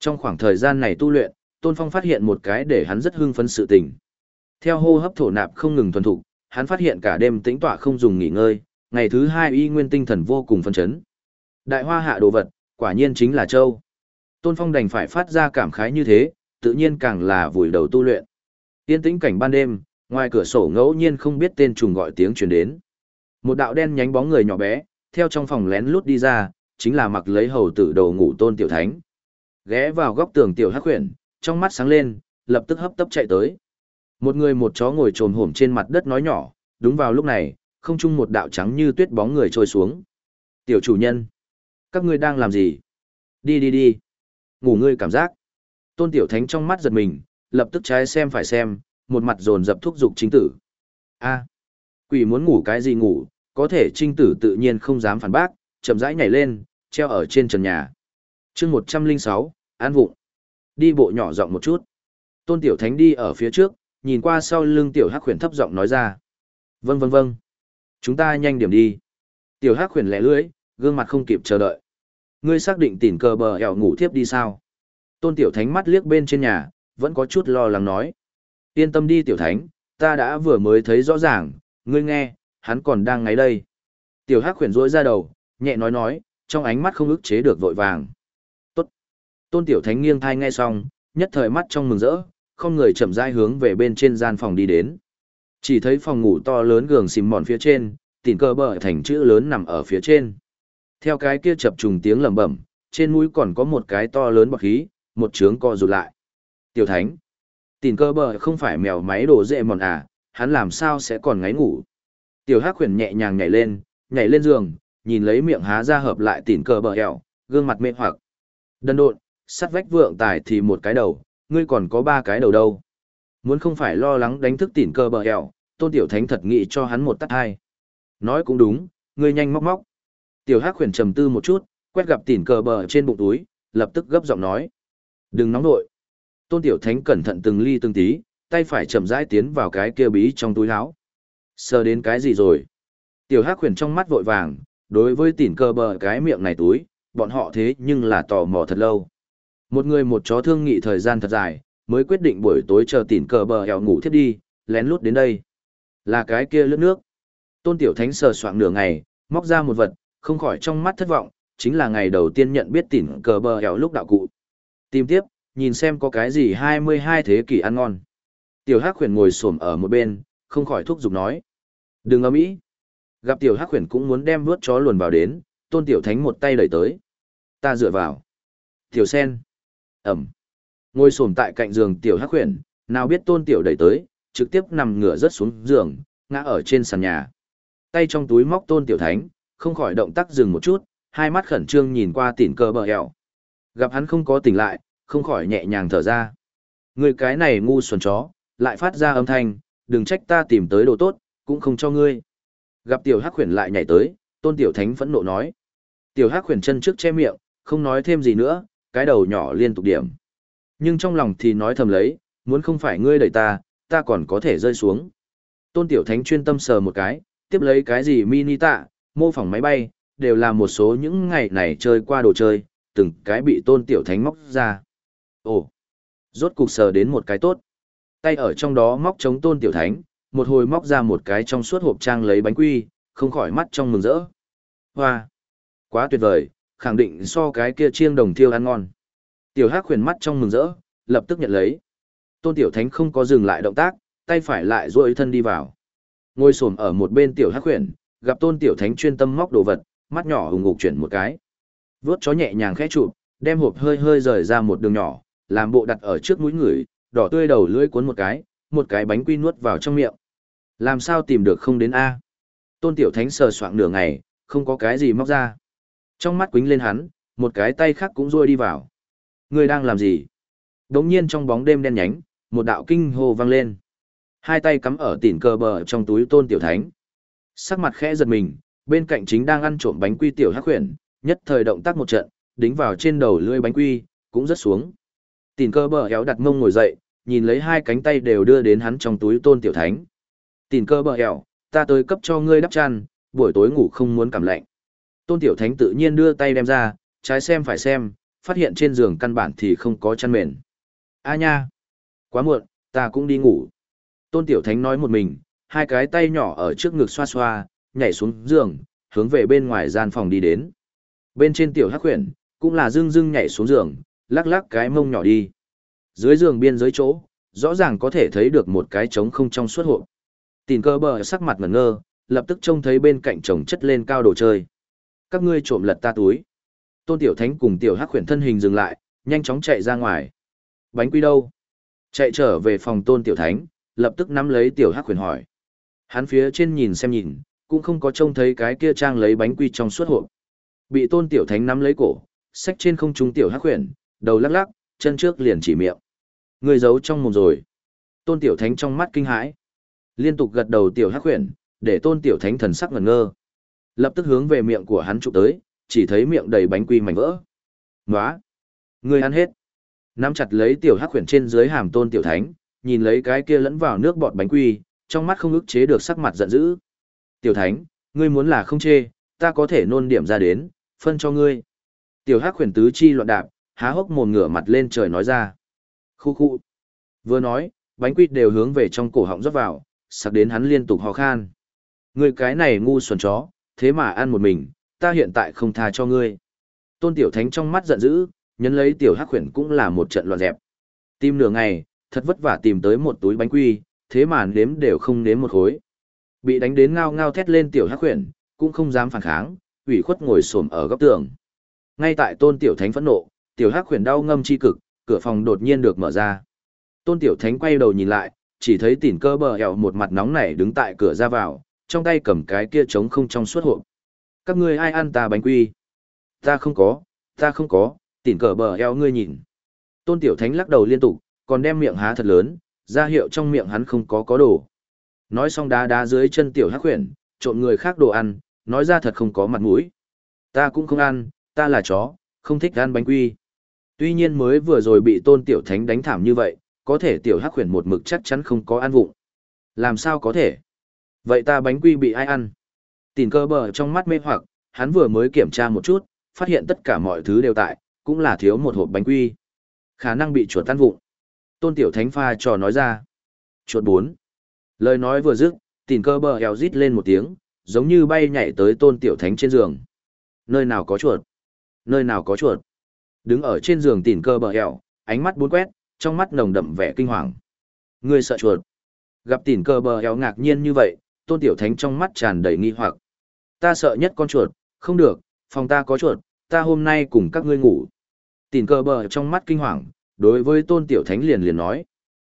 Trong khoảng thời gian này tu luyện, Tôn Phong phát hiện một cái để hắn rất hưng phấn sự tình. Theo hô hấp thổ nạp không ngừng thuần thục, hắn phát hiện cả đêm tĩnh tọa không dùng nghỉ ngơi, ngày thứ hai y nguyên tinh thần vô cùng phấn chấn. Đại hoa hạ đồ vật, quả nhiên chính là châu. Tôn Phong đành phải phát ra cảm khái như thế, tự nhiên càng là vùi đầu tu luyện. Tiên tĩnh cảnh ban đêm, ngoài cửa sổ ngẫu nhiên không biết tên trùng gọi tiếng truyền đến. Một đạo đen nhánh bóng người nhỏ bé, theo trong phòng lén lút đi ra, chính là mặc lấy hầu tử đầu ngủ Tôn Tiểu Thánh. Ghé vào góc tường tiểu hắc huyền, trong mắt sáng lên, lập tức hấp tấp chạy tới. Một người một chó ngồi trồm hổm trên mặt đất nói nhỏ, đúng vào lúc này, không chung một đạo trắng như tuyết bóng người trôi xuống. Tiểu chủ nhân, các ngươi đang làm gì? Đi đi đi. Ngủ ngươi cảm giác. Tôn tiểu thánh trong mắt giật mình, lập tức trái xem phải xem, một mặt dồn dập thúc giục chính tử. A, quỷ muốn ngủ cái gì ngủ, có thể trinh tử tự nhiên không dám phản bác, chậm rãi nhảy lên, treo ở trên trần nhà. chương 106, an vụng. Đi bộ nhỏ giọng một chút. Tôn tiểu thánh đi ở phía trước, nhìn qua sau lưng tiểu hắc huyền thấp giọng nói ra. Vâng vâng vâng. Chúng ta nhanh điểm đi. Tiểu hắc huyền lẻ lưỡi, gương mặt không kịp chờ đợi. Ngươi xác định tỉn cờ bờ hẻo ngủ thiếp đi sao? Tôn tiểu thánh mắt liếc bên trên nhà, vẫn có chút lo lắng nói. Yên tâm đi tiểu thánh, ta đã vừa mới thấy rõ ràng, ngươi nghe, hắn còn đang ngáy đây. Tiểu hắc khuyển rỗi ra đầu, nhẹ nói nói, trong ánh mắt không ức chế được vội vàng. Tốt. Tôn tiểu thánh nghiêng thai nghe xong, nhất thời mắt trong mừng rỡ, không người chậm rãi hướng về bên trên gian phòng đi đến. Chỉ thấy phòng ngủ to lớn gường xìm mòn phía trên, tỉnh cơ bờ thành chữ lớn nằm ở phía trên. Theo cái kia chập trùng tiếng lẩm bẩm, trên mũi còn có một cái to lớn bọc khí, một trướng co rụt lại. Tiểu thánh, Tỉnh cơ bờ không phải mèo máy đồ dễ mòn à, hắn làm sao sẽ còn ngáy ngủ. Tiểu hắc khuyển nhẹ nhàng nhảy lên, nhảy lên giường, nhìn lấy miệng há ra hợp lại tỉn cờ bờ hẹo, gương mặt mê hoặc. Đần độn, sắt vách vượng tài thì một cái đầu, ngươi còn có ba cái đầu đâu. Muốn không phải lo lắng đánh thức tỉn cờ bờ hẹo, tôn tiểu thánh thật nghị cho hắn một tắt hai. Nói cũng đúng, ngươi nhanh móc móc. Tiểu hắc khuyển trầm tư một chút, quét gặp tỉn cờ bờ trên bụng túi, lập tức gấp giọng nói. Đừng nóng nội. Tôn tiểu thánh cẩn thận từng ly từng tí, tay phải chậm rãi tiến vào cái kia bí trong túi áo. Sờ đến cái gì rồi? Tiểu hắc Huyền trong mắt vội vàng, đối với tỉn cờ bờ cái miệng này túi, bọn họ thế nhưng là tò mò thật lâu. Một người một chó thương nghị thời gian thật dài, mới quyết định buổi tối chờ tỉn cờ bờ hẹo ngủ thiếp đi, lén lút đến đây. Là cái kia lướt nước. Tôn Tiểu Thánh sờ soạng nửa ngày, móc ra một vật, không khỏi trong mắt thất vọng, chính là ngày đầu tiên nhận biết tỉn cờ bờ hẹo lúc đạo cụ. Tìm tiếp, nhìn xem có cái gì 22 thế kỷ ăn ngon. Tiểu Hắc Huyền ngồi xổm ở một bên, không khỏi thúc giục nói: "Đừng âm ĩ." Gặp Tiểu Hắc Huyền cũng muốn đem vuốt chó luồn vào đến, Tôn Tiểu Thánh một tay đẩy tới. "Ta dựa vào." "Tiểu Sen." Ẩm. Ngồi xổm tại cạnh giường Tiểu Hắc Huyền, nào biết Tôn Tiểu đẩy tới, trực tiếp nằm ngửa rớt xuống giường, ngã ở trên sàn nhà. Tay trong túi móc Tôn Tiểu Thánh, không khỏi động tác dừng một chút, hai mắt khẩn trương nhìn qua tỉn cơ bờ hẹo. Gặp hắn không có tỉnh lại, không khỏi nhẹ nhàng thở ra. Người cái này ngu xuẩn chó, lại phát ra âm thanh, đừng trách ta tìm tới đồ tốt, cũng không cho ngươi. Gặp tiểu hắc khuyển lại nhảy tới, tôn tiểu thánh phẫn nộ nói. Tiểu hắc khuyển chân trước che miệng, không nói thêm gì nữa, cái đầu nhỏ liên tục điểm. Nhưng trong lòng thì nói thầm lấy, muốn không phải ngươi đẩy ta, ta còn có thể rơi xuống. Tôn tiểu thánh chuyên tâm sờ một cái, tiếp lấy cái gì mini tạ, mô phỏng máy bay, đều là một số những ngày này chơi qua đồ chơi, từng cái bị tôn tiểu thánh móc ra. Ồ, rốt cục sờ đến một cái tốt. Tay ở trong đó móc chống tôn tiểu thánh, một hồi móc ra một cái trong suốt hộp trang lấy bánh quy, không khỏi mắt trong mừng rỡ. Hoa, quá tuyệt vời, khẳng định so cái kia chiêng đồng thiêu ăn ngon. Tiểu Hắc khuyển mắt trong mừng rỡ, lập tức nhận lấy. Tôn Tiểu Thánh không có dừng lại động tác, tay phải lại duỗi thân đi vào. Ngồi xổm ở một bên Tiểu Hắc khuyển, gặp Tôn Tiểu Thánh chuyên tâm móc đồ vật, mắt nhỏ hùng ngục chuyển một cái. Vướt chó nhẹ nhàng khẽ chụp, đem hộp hơi hơi rời ra một đường nhỏ, làm bộ đặt ở trước mũi người, đỏ tươi đầu lưỡi cuốn một cái, một cái bánh quy nuốt vào trong miệng. Làm sao tìm được không đến A? Tôn Tiểu Thánh sờ soạng nửa ngày, không có cái gì móc ra. Trong mắt quính lên hắn, một cái tay khác cũng ruôi đi vào. Người đang làm gì? Đống nhiên trong bóng đêm đen nhánh, một đạo kinh hồ vang lên. Hai tay cắm ở tỉn cờ bờ trong túi Tôn Tiểu Thánh. Sắc mặt khẽ giật mình, bên cạnh chính đang ăn trộm bánh quy Tiểu Hắc Huyền, nhất thời động tác một trận, đính vào trên đầu lưỡi bánh quy, cũng rất xuống. Tỉn cơ bờ héo đặt mông ngồi dậy, nhìn lấy hai cánh tay đều đưa đến hắn trong túi tôn tiểu thánh. Tìm cơ bờ hẹo, ta tới cấp cho ngươi đắp chăn, buổi tối ngủ không muốn cảm lạnh. Tôn tiểu thánh tự nhiên đưa tay đem ra, trái xem phải xem, phát hiện trên giường căn bản thì không có chăn mền. A nha! Quá muộn, ta cũng đi ngủ. Tôn tiểu thánh nói một mình, hai cái tay nhỏ ở trước ngực xoa xoa, nhảy xuống giường, hướng về bên ngoài gian phòng đi đến. Bên trên tiểu hắc khuyển, cũng là dưng dưng nhảy xuống giường, lắc lắc cái mông nhỏ đi. Dưới giường biên giới chỗ, rõ ràng có thể thấy được một cái trống không trong suốt hộp. Tìm cơ bờ sắc mặt ngẩn ngơ, lập tức trông thấy bên cạnh chồng chất lên cao đồ chơi. Các ngươi trộm lật ta túi. Tôn Tiểu Thánh cùng Tiểu Hắc khuyển thân hình dừng lại, nhanh chóng chạy ra ngoài. Bánh quy đâu? Chạy trở về phòng Tôn Tiểu Thánh, lập tức nắm lấy Tiểu Hắc khuyển hỏi. Hắn phía trên nhìn xem nhìn, cũng không có trông thấy cái kia trang lấy bánh quy trong suốt hộp. Bị Tôn Tiểu Thánh nắm lấy cổ, xách trên không trung Tiểu Hắc khuyển, đầu lắc lắc, chân trước liền chỉ miệng. Người giấu trong mồm rồi. Tôn Tiểu Thánh trong mắt kinh hãi. Liên tục gật đầu Tiểu Hắc huyền, để Tôn Tiểu Thánh thần sắc ngẩn ngơ. Lập tức hướng về miệng của hắn chụp tới, chỉ thấy miệng đầy bánh quy mảnh vỡ. Nóa! Người ăn hết. Nắm chặt lấy Tiểu Hắc huyền trên dưới hàm Tôn Tiểu Thánh, nhìn lấy cái kia lẫn vào nước bọt bánh quy, trong mắt không ức chế được sắc mặt giận dữ. Tiểu Thánh, ngươi muốn là không chê, ta có thể nôn điểm ra đến, phân cho ngươi. Tiểu Hắc huyền tứ chi loạn đạp, há hốc mồm ngửa mặt lên trời nói ra. Khu khu. Vừa nói, bánh quýt đều hướng về trong cổ họng rót vào, sặc đến hắn liên tục ho khan. Người cái này ngu xuẩn chó, thế mà ăn một mình, ta hiện tại không tha cho ngươi. Tôn Tiểu Thánh trong mắt giận dữ, nhấn lấy Tiểu Hắc Khuyển cũng là một trận loạn dẹp. Tìm nửa ngày, thật vất vả tìm tới một túi bánh quy, thế mà nếm đều không nếm một khối. Bị đánh đến ngao ngao thét lên Tiểu Hắc Khuyển, cũng không dám phản kháng, ủy khuất ngồi xổm ở góc tường. Ngay tại Tôn Tiểu Thánh phẫn nộ, tiểu hắc khuyển đau ngâm chi cực, cửa phòng đột nhiên được mở ra. Tôn Tiểu Thánh quay đầu nhìn lại, chỉ thấy tỉn cơ bờ hẹo một mặt nóng nảy đứng tại cửa ra vào, trong tay cầm cái kia trống không trong suốt hộp. Các ngươi ai ăn ta bánh quy? Ta không có, ta không có, tỉn cờ bờ heo ngươi nhìn. Tôn Tiểu Thánh lắc đầu liên tục, còn đem miệng há thật lớn, ra hiệu trong miệng hắn không có có đồ. Nói xong đá đá dưới chân tiểu hắc khuyển, trộn người khác đồ ăn, nói ra thật không có mặt mũi. Ta cũng không ăn, ta là chó, không thích ăn bánh quy. Tuy nhiên mới vừa rồi bị tôn tiểu thánh đánh thảm như vậy, có thể tiểu hắc huyền một mực chắc chắn không có ăn vụng. Làm sao có thể? Vậy ta bánh quy bị ai ăn? Tìm cơ bờ trong mắt mê hoặc, hắn vừa mới kiểm tra một chút, phát hiện tất cả mọi thứ đều tại, cũng là thiếu một hộp bánh quy. Khả năng bị chuột tan vụng. Tôn tiểu thánh pha trò nói ra. Chuột bốn. Lời nói vừa dứt, tìm cơ bờ eo rít lên một tiếng, giống như bay nhảy tới tôn tiểu thánh trên giường. Nơi nào có chuột? Nơi nào có chuột? Đứng ở trên giường tìm cơ bờ eo, ánh mắt bốn quét, trong mắt nồng đậm vẻ kinh hoàng. Ngươi sợ chuột. Gặp tìm cơ bờ eo ngạc nhiên như vậy, tôn tiểu thánh trong mắt tràn đầy nghi hoặc. Ta sợ nhất con chuột, không được, phòng ta có chuột, ta hôm nay cùng các ngươi ngủ. Tìm cơ bờ trong mắt kinh hoàng, đối với tôn tiểu thánh liền liền nói.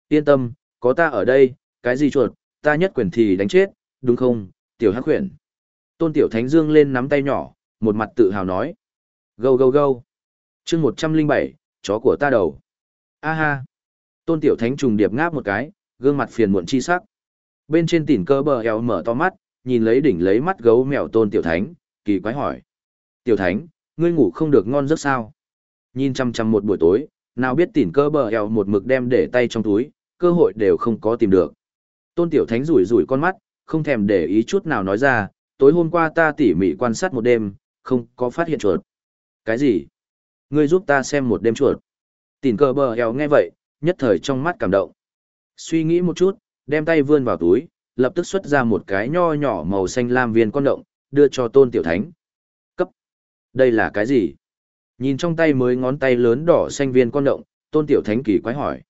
Yên tâm, có ta ở đây, cái gì chuột, ta nhất quyền thì đánh chết, đúng không, tiểu hắc huyền. Tôn tiểu thánh dương lên nắm tay nhỏ, một mặt tự hào nói. Gâu gâu gâu chương một trăm linh bảy, chó của ta đầu. A ha. Tôn tiểu thánh trùng điệp ngáp một cái, gương mặt phiền muộn chi sắc. Bên trên tỉn cơ bờ eo mở to mắt, nhìn lấy đỉnh lấy mắt gấu mèo tôn tiểu thánh, kỳ quái hỏi. Tiểu thánh, ngươi ngủ không được ngon giấc sao? Nhìn chăm chăm một buổi tối, nào biết tỉn cơ bờ eo một mực đem để tay trong túi, cơ hội đều không có tìm được. Tôn tiểu thánh rủi rủi con mắt, không thèm để ý chút nào nói ra, tối hôm qua ta tỉ mỉ quan sát một đêm, không có phát hiện chuột. Cái gì? Ngươi giúp ta xem một đêm chuột. Tỉn cơ bờ eo nghe vậy, nhất thời trong mắt cảm động. Suy nghĩ một chút, đem tay vươn vào túi, lập tức xuất ra một cái nho nhỏ màu xanh lam viên con động, đưa cho tôn tiểu thánh. Cấp. Đây là cái gì? Nhìn trong tay mới ngón tay lớn đỏ xanh viên con động, tôn tiểu thánh kỳ quái hỏi.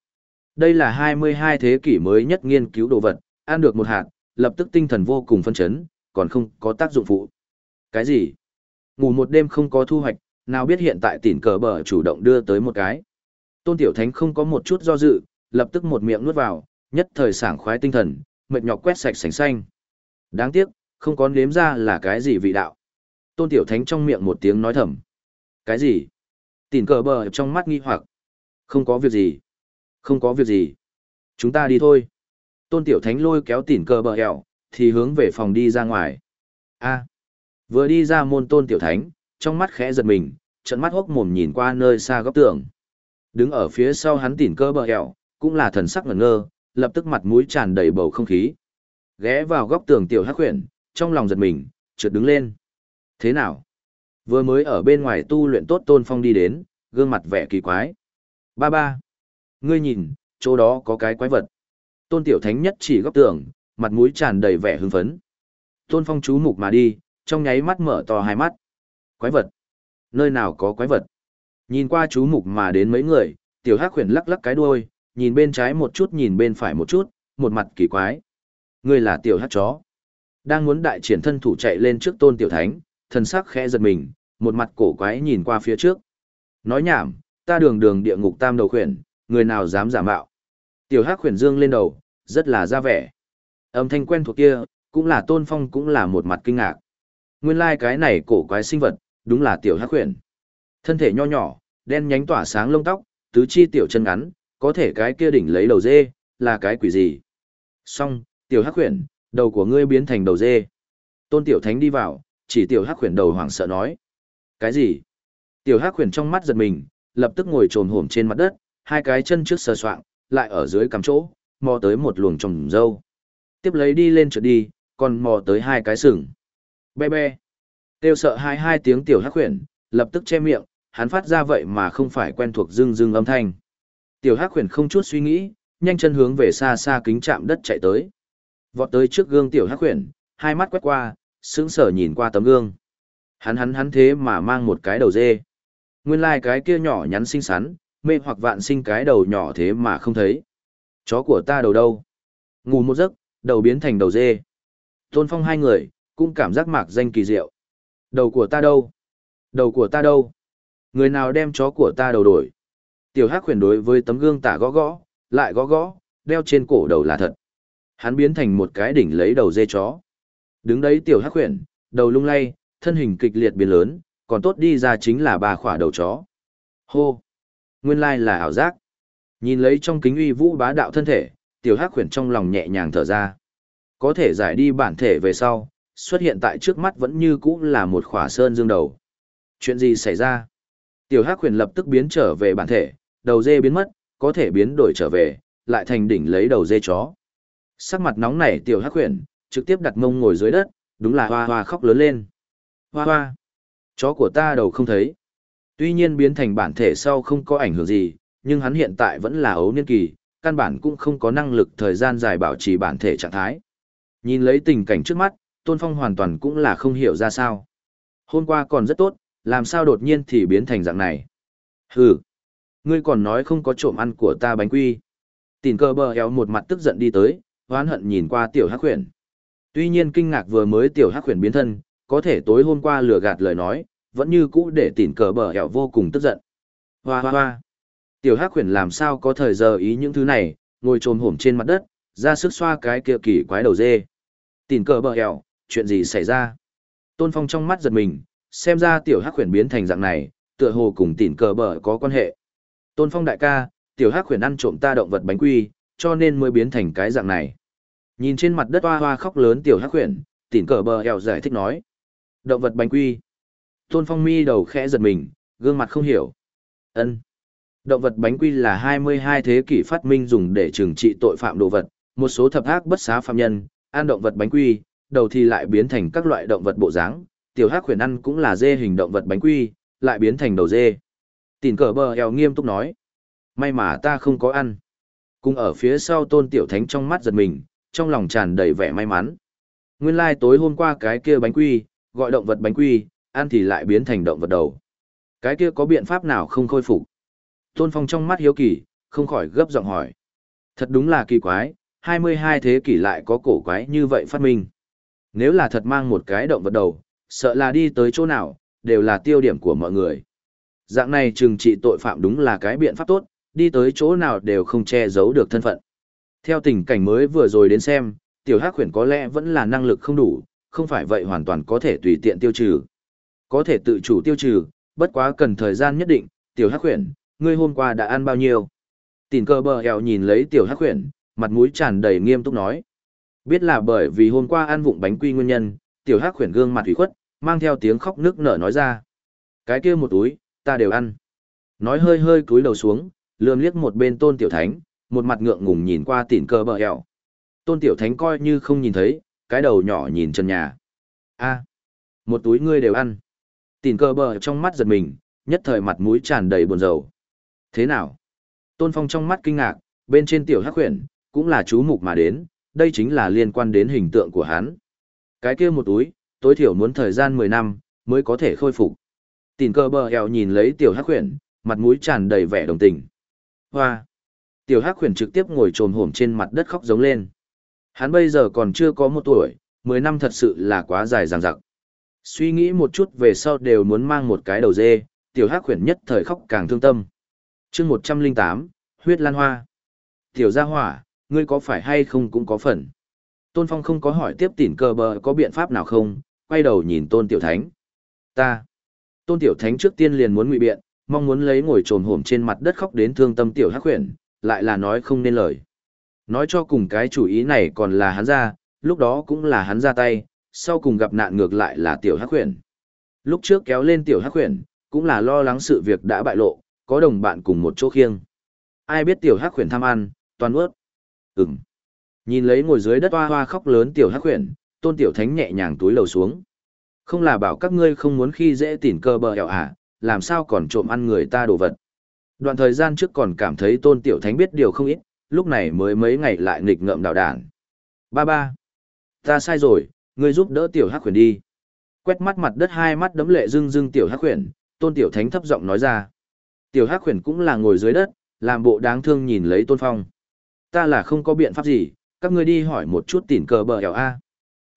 Đây là 22 thế kỷ mới nhất nghiên cứu đồ vật, ăn được một hạt, lập tức tinh thần vô cùng phân chấn, còn không có tác dụng phụ. Cái gì? Ngủ một đêm không có thu hoạch, nào biết hiện tại tỉn cờ bờ chủ động đưa tới một cái. Tôn Tiểu Thánh không có một chút do dự, lập tức một miệng nuốt vào, nhất thời sảng khoái tinh thần, mệt nhọc quét sạch sành xanh. Đáng tiếc, không có nếm ra là cái gì vị đạo. Tôn Tiểu Thánh trong miệng một tiếng nói thầm. Cái gì? Tỉn cờ bờ trong mắt nghi hoặc. Không có việc gì. Không có việc gì. Chúng ta đi thôi. Tôn Tiểu Thánh lôi kéo tỉn cờ bờ hẹo, thì hướng về phòng đi ra ngoài. a vừa đi ra môn Tôn Tiểu Thánh, trong mắt khẽ giật mình, trận mắt hốc mồm nhìn qua nơi xa góc tường. Đứng ở phía sau hắn tỉn cơ bờ hẹo, cũng là thần sắc ngẩn ngơ, lập tức mặt mũi tràn đầy bầu không khí. Ghé vào góc tường Tiểu Hắc khuyển, trong lòng giật mình, trượt đứng lên. Thế nào? Vừa mới ở bên ngoài tu luyện tốt Tôn Phong đi đến, gương mặt vẻ kỳ quái. Ba ba. Ngươi nhìn, chỗ đó có cái quái vật. Tôn Tiểu Thánh nhất chỉ góc tường, mặt mũi tràn đầy vẻ hưng phấn. Tôn Phong chú mục mà đi, trong nháy mắt mở to hai mắt. Quái vật? Nơi nào có quái vật? Nhìn qua chú mục mà đến mấy người, Tiểu Hắc Huyền lắc lắc cái đuôi, nhìn bên trái một chút nhìn bên phải một chút, một mặt kỳ quái. Ngươi là Tiểu Hắc chó. Đang muốn đại triển thân thủ chạy lên trước Tôn Tiểu Thánh, thần sắc khẽ giật mình, một mặt cổ quái nhìn qua phía trước. Nói nhảm, ta đường đường địa ngục tam đầu khuyển, người nào dám giả mạo. Tiểu Hắc khuyển dương lên đầu, rất là ra vẻ. Âm thanh quen thuộc kia, cũng là Tôn Phong cũng là một mặt kinh ngạc. Nguyên lai like cái này cổ quái sinh vật, đúng là Tiểu Hắc huyền. Thân thể nho nhỏ, đen nhánh tỏa sáng lông tóc, tứ chi tiểu chân ngắn, có thể cái kia đỉnh lấy đầu dê, là cái quỷ gì? Xong, Tiểu Hắc huyền, đầu của ngươi biến thành đầu dê. Tôn Tiểu Thánh đi vào, chỉ Tiểu Hắc huyền đầu hoảng sợ nói. Cái gì? Tiểu Hắc huyền trong mắt giật mình, lập tức ngồi trồm hổm trên mặt đất, hai cái chân trước sờ soạng, lại ở dưới cắm chỗ, mò tới một luồng trồng dâu. Tiếp lấy đi lên trượt đi, còn mò tới hai cái sừng. Be be. Tiêu sợ hai hai tiếng tiểu hắc khuyển, lập tức che miệng, hắn phát ra vậy mà không phải quen thuộc rưng rưng âm thanh. Tiểu hắc khuyển không chút suy nghĩ, nhanh chân hướng về xa xa kính chạm đất chạy tới. Vọt tới trước gương tiểu hắc khuyển, hai mắt quét qua, sững sờ nhìn qua tấm gương. Hắn hắn hắn thế mà mang một cái đầu dê. Nguyên lai like cái kia nhỏ nhắn xinh xắn, mê hoặc vạn sinh cái đầu nhỏ thế mà không thấy. Chó của ta đầu đâu? Ngủ một giấc, đầu biến thành đầu dê. Tôn Phong hai người, cũng cảm giác mạc danh kỳ diệu. Đầu của ta đâu? Đầu của ta đâu? Người nào đem chó của ta đầu đổi? Tiểu Hắc khuyển đối với tấm gương tả gõ gõ, lại gõ gõ, đeo trên cổ đầu là thật. Hắn biến thành một cái đỉnh lấy đầu dê chó. Đứng đấy Tiểu Hắc khuyển, đầu lung lay, thân hình kịch liệt biến lớn, còn tốt đi ra chính là bà khỏa đầu chó. Hô! Nguyên lai là ảo giác. Nhìn lấy trong kính uy vũ bá đạo thân thể, tiểu hắc khuyển trong lòng nhẹ nhàng thở ra. Có thể giải đi bản thể về sau, xuất hiện tại trước mắt vẫn như cũ là một khỏa sơn dương đầu. Chuyện gì xảy ra? Tiểu hắc huyền lập tức biến trở về bản thể, đầu dê biến mất, có thể biến đổi trở về, lại thành đỉnh lấy đầu dê chó. Sắc mặt nóng nảy tiểu hắc huyền trực tiếp đặt mông ngồi dưới đất, đúng là hoa hoa khóc lớn lên. Hoa hoa, chó của ta đầu không thấy. Tuy nhiên biến thành bản thể sau không có ảnh hưởng gì, nhưng hắn hiện tại vẫn là ấu niên kỳ, căn bản cũng không có năng lực thời gian dài bảo trì bản thể trạng thái. Nhìn lấy tình cảnh trước mắt, Tôn Phong hoàn toàn cũng là không hiểu ra sao. Hôm qua còn rất tốt, làm sao đột nhiên thì biến thành dạng này. Hừ, ngươi còn nói không có trộm ăn của ta bánh quy. Tỉn cơ bờ éo một mặt tức giận đi tới, hoán hận nhìn qua tiểu hắc khuyển. Tuy nhiên kinh ngạc vừa mới tiểu hắc khuyển biến thân, có thể tối hôm qua lừa gạt lời nói, vẫn như cũ để tỉn cờ bờ éo vô cùng tức giận. Hoa hoa hoa. Tiểu hắc khuyển làm sao có thời giờ ý những thứ này, ngồi trồm hổm trên mặt đất, ra sức xoa cái kia kỳ quái đầu dê. Tỉn cờ bờ éo, chuyện gì xảy ra? Tôn Phong trong mắt giật mình, xem ra tiểu hắc huyền biến thành dạng này, tựa hồ cùng tỉn cờ bờ có quan hệ. Tôn Phong đại ca, tiểu hắc huyền ăn trộm ta động vật bánh quy, cho nên mới biến thành cái dạng này. Nhìn trên mặt đất hoa hoa khóc lớn tiểu hắc huyền, tỉn cờ bờ eo giải thích nói. Động vật bánh quy. Tôn Phong mi đầu khẽ giật mình, gương mặt không hiểu. ân Động vật bánh quy là 22 thế kỷ phát minh dùng để trừng trị tội phạm đồ vật, một số thập ác bất xá phạm nhân, ăn động vật bánh quy, đầu thì lại biến thành các loại động vật bộ dáng, tiểu hắc huyền ăn cũng là dê hình động vật bánh quy, lại biến thành đầu dê. Tỉn cờ bờ eo nghiêm túc nói. May mà ta không có ăn. Cùng ở phía sau tôn tiểu thánh trong mắt giật mình, trong lòng tràn đầy vẻ may mắn. Nguyên lai like tối hôm qua cái kia bánh quy, gọi động vật bánh quy, ăn thì lại biến thành động vật đầu. Cái kia có biện pháp nào không khôi phục? Tôn Phong trong mắt hiếu kỳ, không khỏi gấp giọng hỏi. Thật đúng là kỳ quái, 22 thế kỷ lại có cổ quái như vậy phát minh. Nếu là thật mang một cái động vật đầu, sợ là đi tới chỗ nào, đều là tiêu điểm của mọi người. Dạng này trừng trị tội phạm đúng là cái biện pháp tốt, đi tới chỗ nào đều không che giấu được thân phận. Theo tình cảnh mới vừa rồi đến xem, tiểu hắc khuyển có lẽ vẫn là năng lực không đủ, không phải vậy hoàn toàn có thể tùy tiện tiêu trừ. Có thể tự chủ tiêu trừ, bất quá cần thời gian nhất định, tiểu hắc khuyển, ngươi hôm qua đã ăn bao nhiêu? Tỉnh cơ bờ hèo nhìn lấy tiểu hắc khuyển, mặt mũi tràn đầy nghiêm túc nói. Biết là bởi vì hôm qua ăn vụng bánh quy nguyên nhân, tiểu hắc khuyển gương mặt hủy khuất, mang theo tiếng khóc nước nở nói ra. Cái kia một túi, ta đều ăn. Nói hơi hơi cúi đầu xuống, lườm liếc một bên tôn tiểu thánh, một mặt ngượng ngùng nhìn qua tỉn cơ bờ hẹo. Tôn tiểu thánh coi như không nhìn thấy, cái đầu nhỏ nhìn chân nhà. a một túi ngươi đều ăn. Tỉn cơ bờ trong mắt giật mình, nhất thời mặt mũi tràn đầy buồn rầu. Thế nào? Tôn phong trong mắt kinh ngạc, bên trên tiểu hắc khuyển, cũng là chú mục mà đến, đây chính là liên quan đến hình tượng của hắn. Cái kia một túi, tối thiểu muốn thời gian 10 năm, mới có thể khôi phục. Tỉn cơ bờ hẹo nhìn lấy tiểu hắc huyền, mặt mũi tràn đầy vẻ đồng tình. Hoa! Tiểu Hắc Huyền trực tiếp ngồi trồm hổm trên mặt đất khóc giống lên. Hắn bây giờ còn chưa có một tuổi, mười năm thật sự là quá dài dằng dặc. Suy nghĩ một chút về sau đều muốn mang một cái đầu dê, Tiểu Hắc Huyền nhất thời khóc càng thương tâm. chương một trăm linh tám, huyết lan hoa. Tiểu gia hỏa, ngươi có phải hay không cũng có phần. Tôn Phong không có hỏi tiếp tỉn cờ bờ có biện pháp nào không, quay đầu nhìn Tôn Tiểu Thánh. Ta. Tôn Tiểu Thánh trước tiên liền muốn ngụy biện, mong muốn lấy ngồi trồm hổm trên mặt đất khóc đến thương tâm Tiểu Hắc Huyền, lại là nói không nên lời. Nói cho cùng cái chủ ý này còn là hắn ra, lúc đó cũng là hắn ra tay, sau cùng gặp nạn ngược lại là tiểu hắc huyền. Lúc trước kéo lên tiểu hắc huyền, cũng là lo lắng sự việc đã bại lộ, có đồng bạn cùng một chỗ khiêng. Ai biết tiểu hắc huyền tham ăn, toàn ướt. Ừm. Nhìn lấy ngồi dưới đất hoa hoa khóc lớn tiểu hắc huyền, tôn tiểu thánh nhẹ nhàng túi lầu xuống. Không là bảo các ngươi không muốn khi dễ tỉn cơ bờ hẹo à, làm sao còn trộm ăn người ta đồ vật. Đoạn thời gian trước còn cảm thấy tôn tiểu thánh biết điều không ít, lúc này mới mấy ngày lại nghịch ngợm đào đản. Ba ba. Ta sai rồi, ngươi giúp đỡ tiểu hắc huyền đi. Quét mắt mặt đất hai mắt đấm lệ rưng rưng tiểu hắc huyền, tôn tiểu thánh thấp giọng nói ra. Tiểu hắc huyền cũng là ngồi dưới đất, làm bộ đáng thương nhìn lấy tôn phong. Ta là không có biện pháp gì, các ngươi đi hỏi một chút tỉn cờ bờ hẻo A.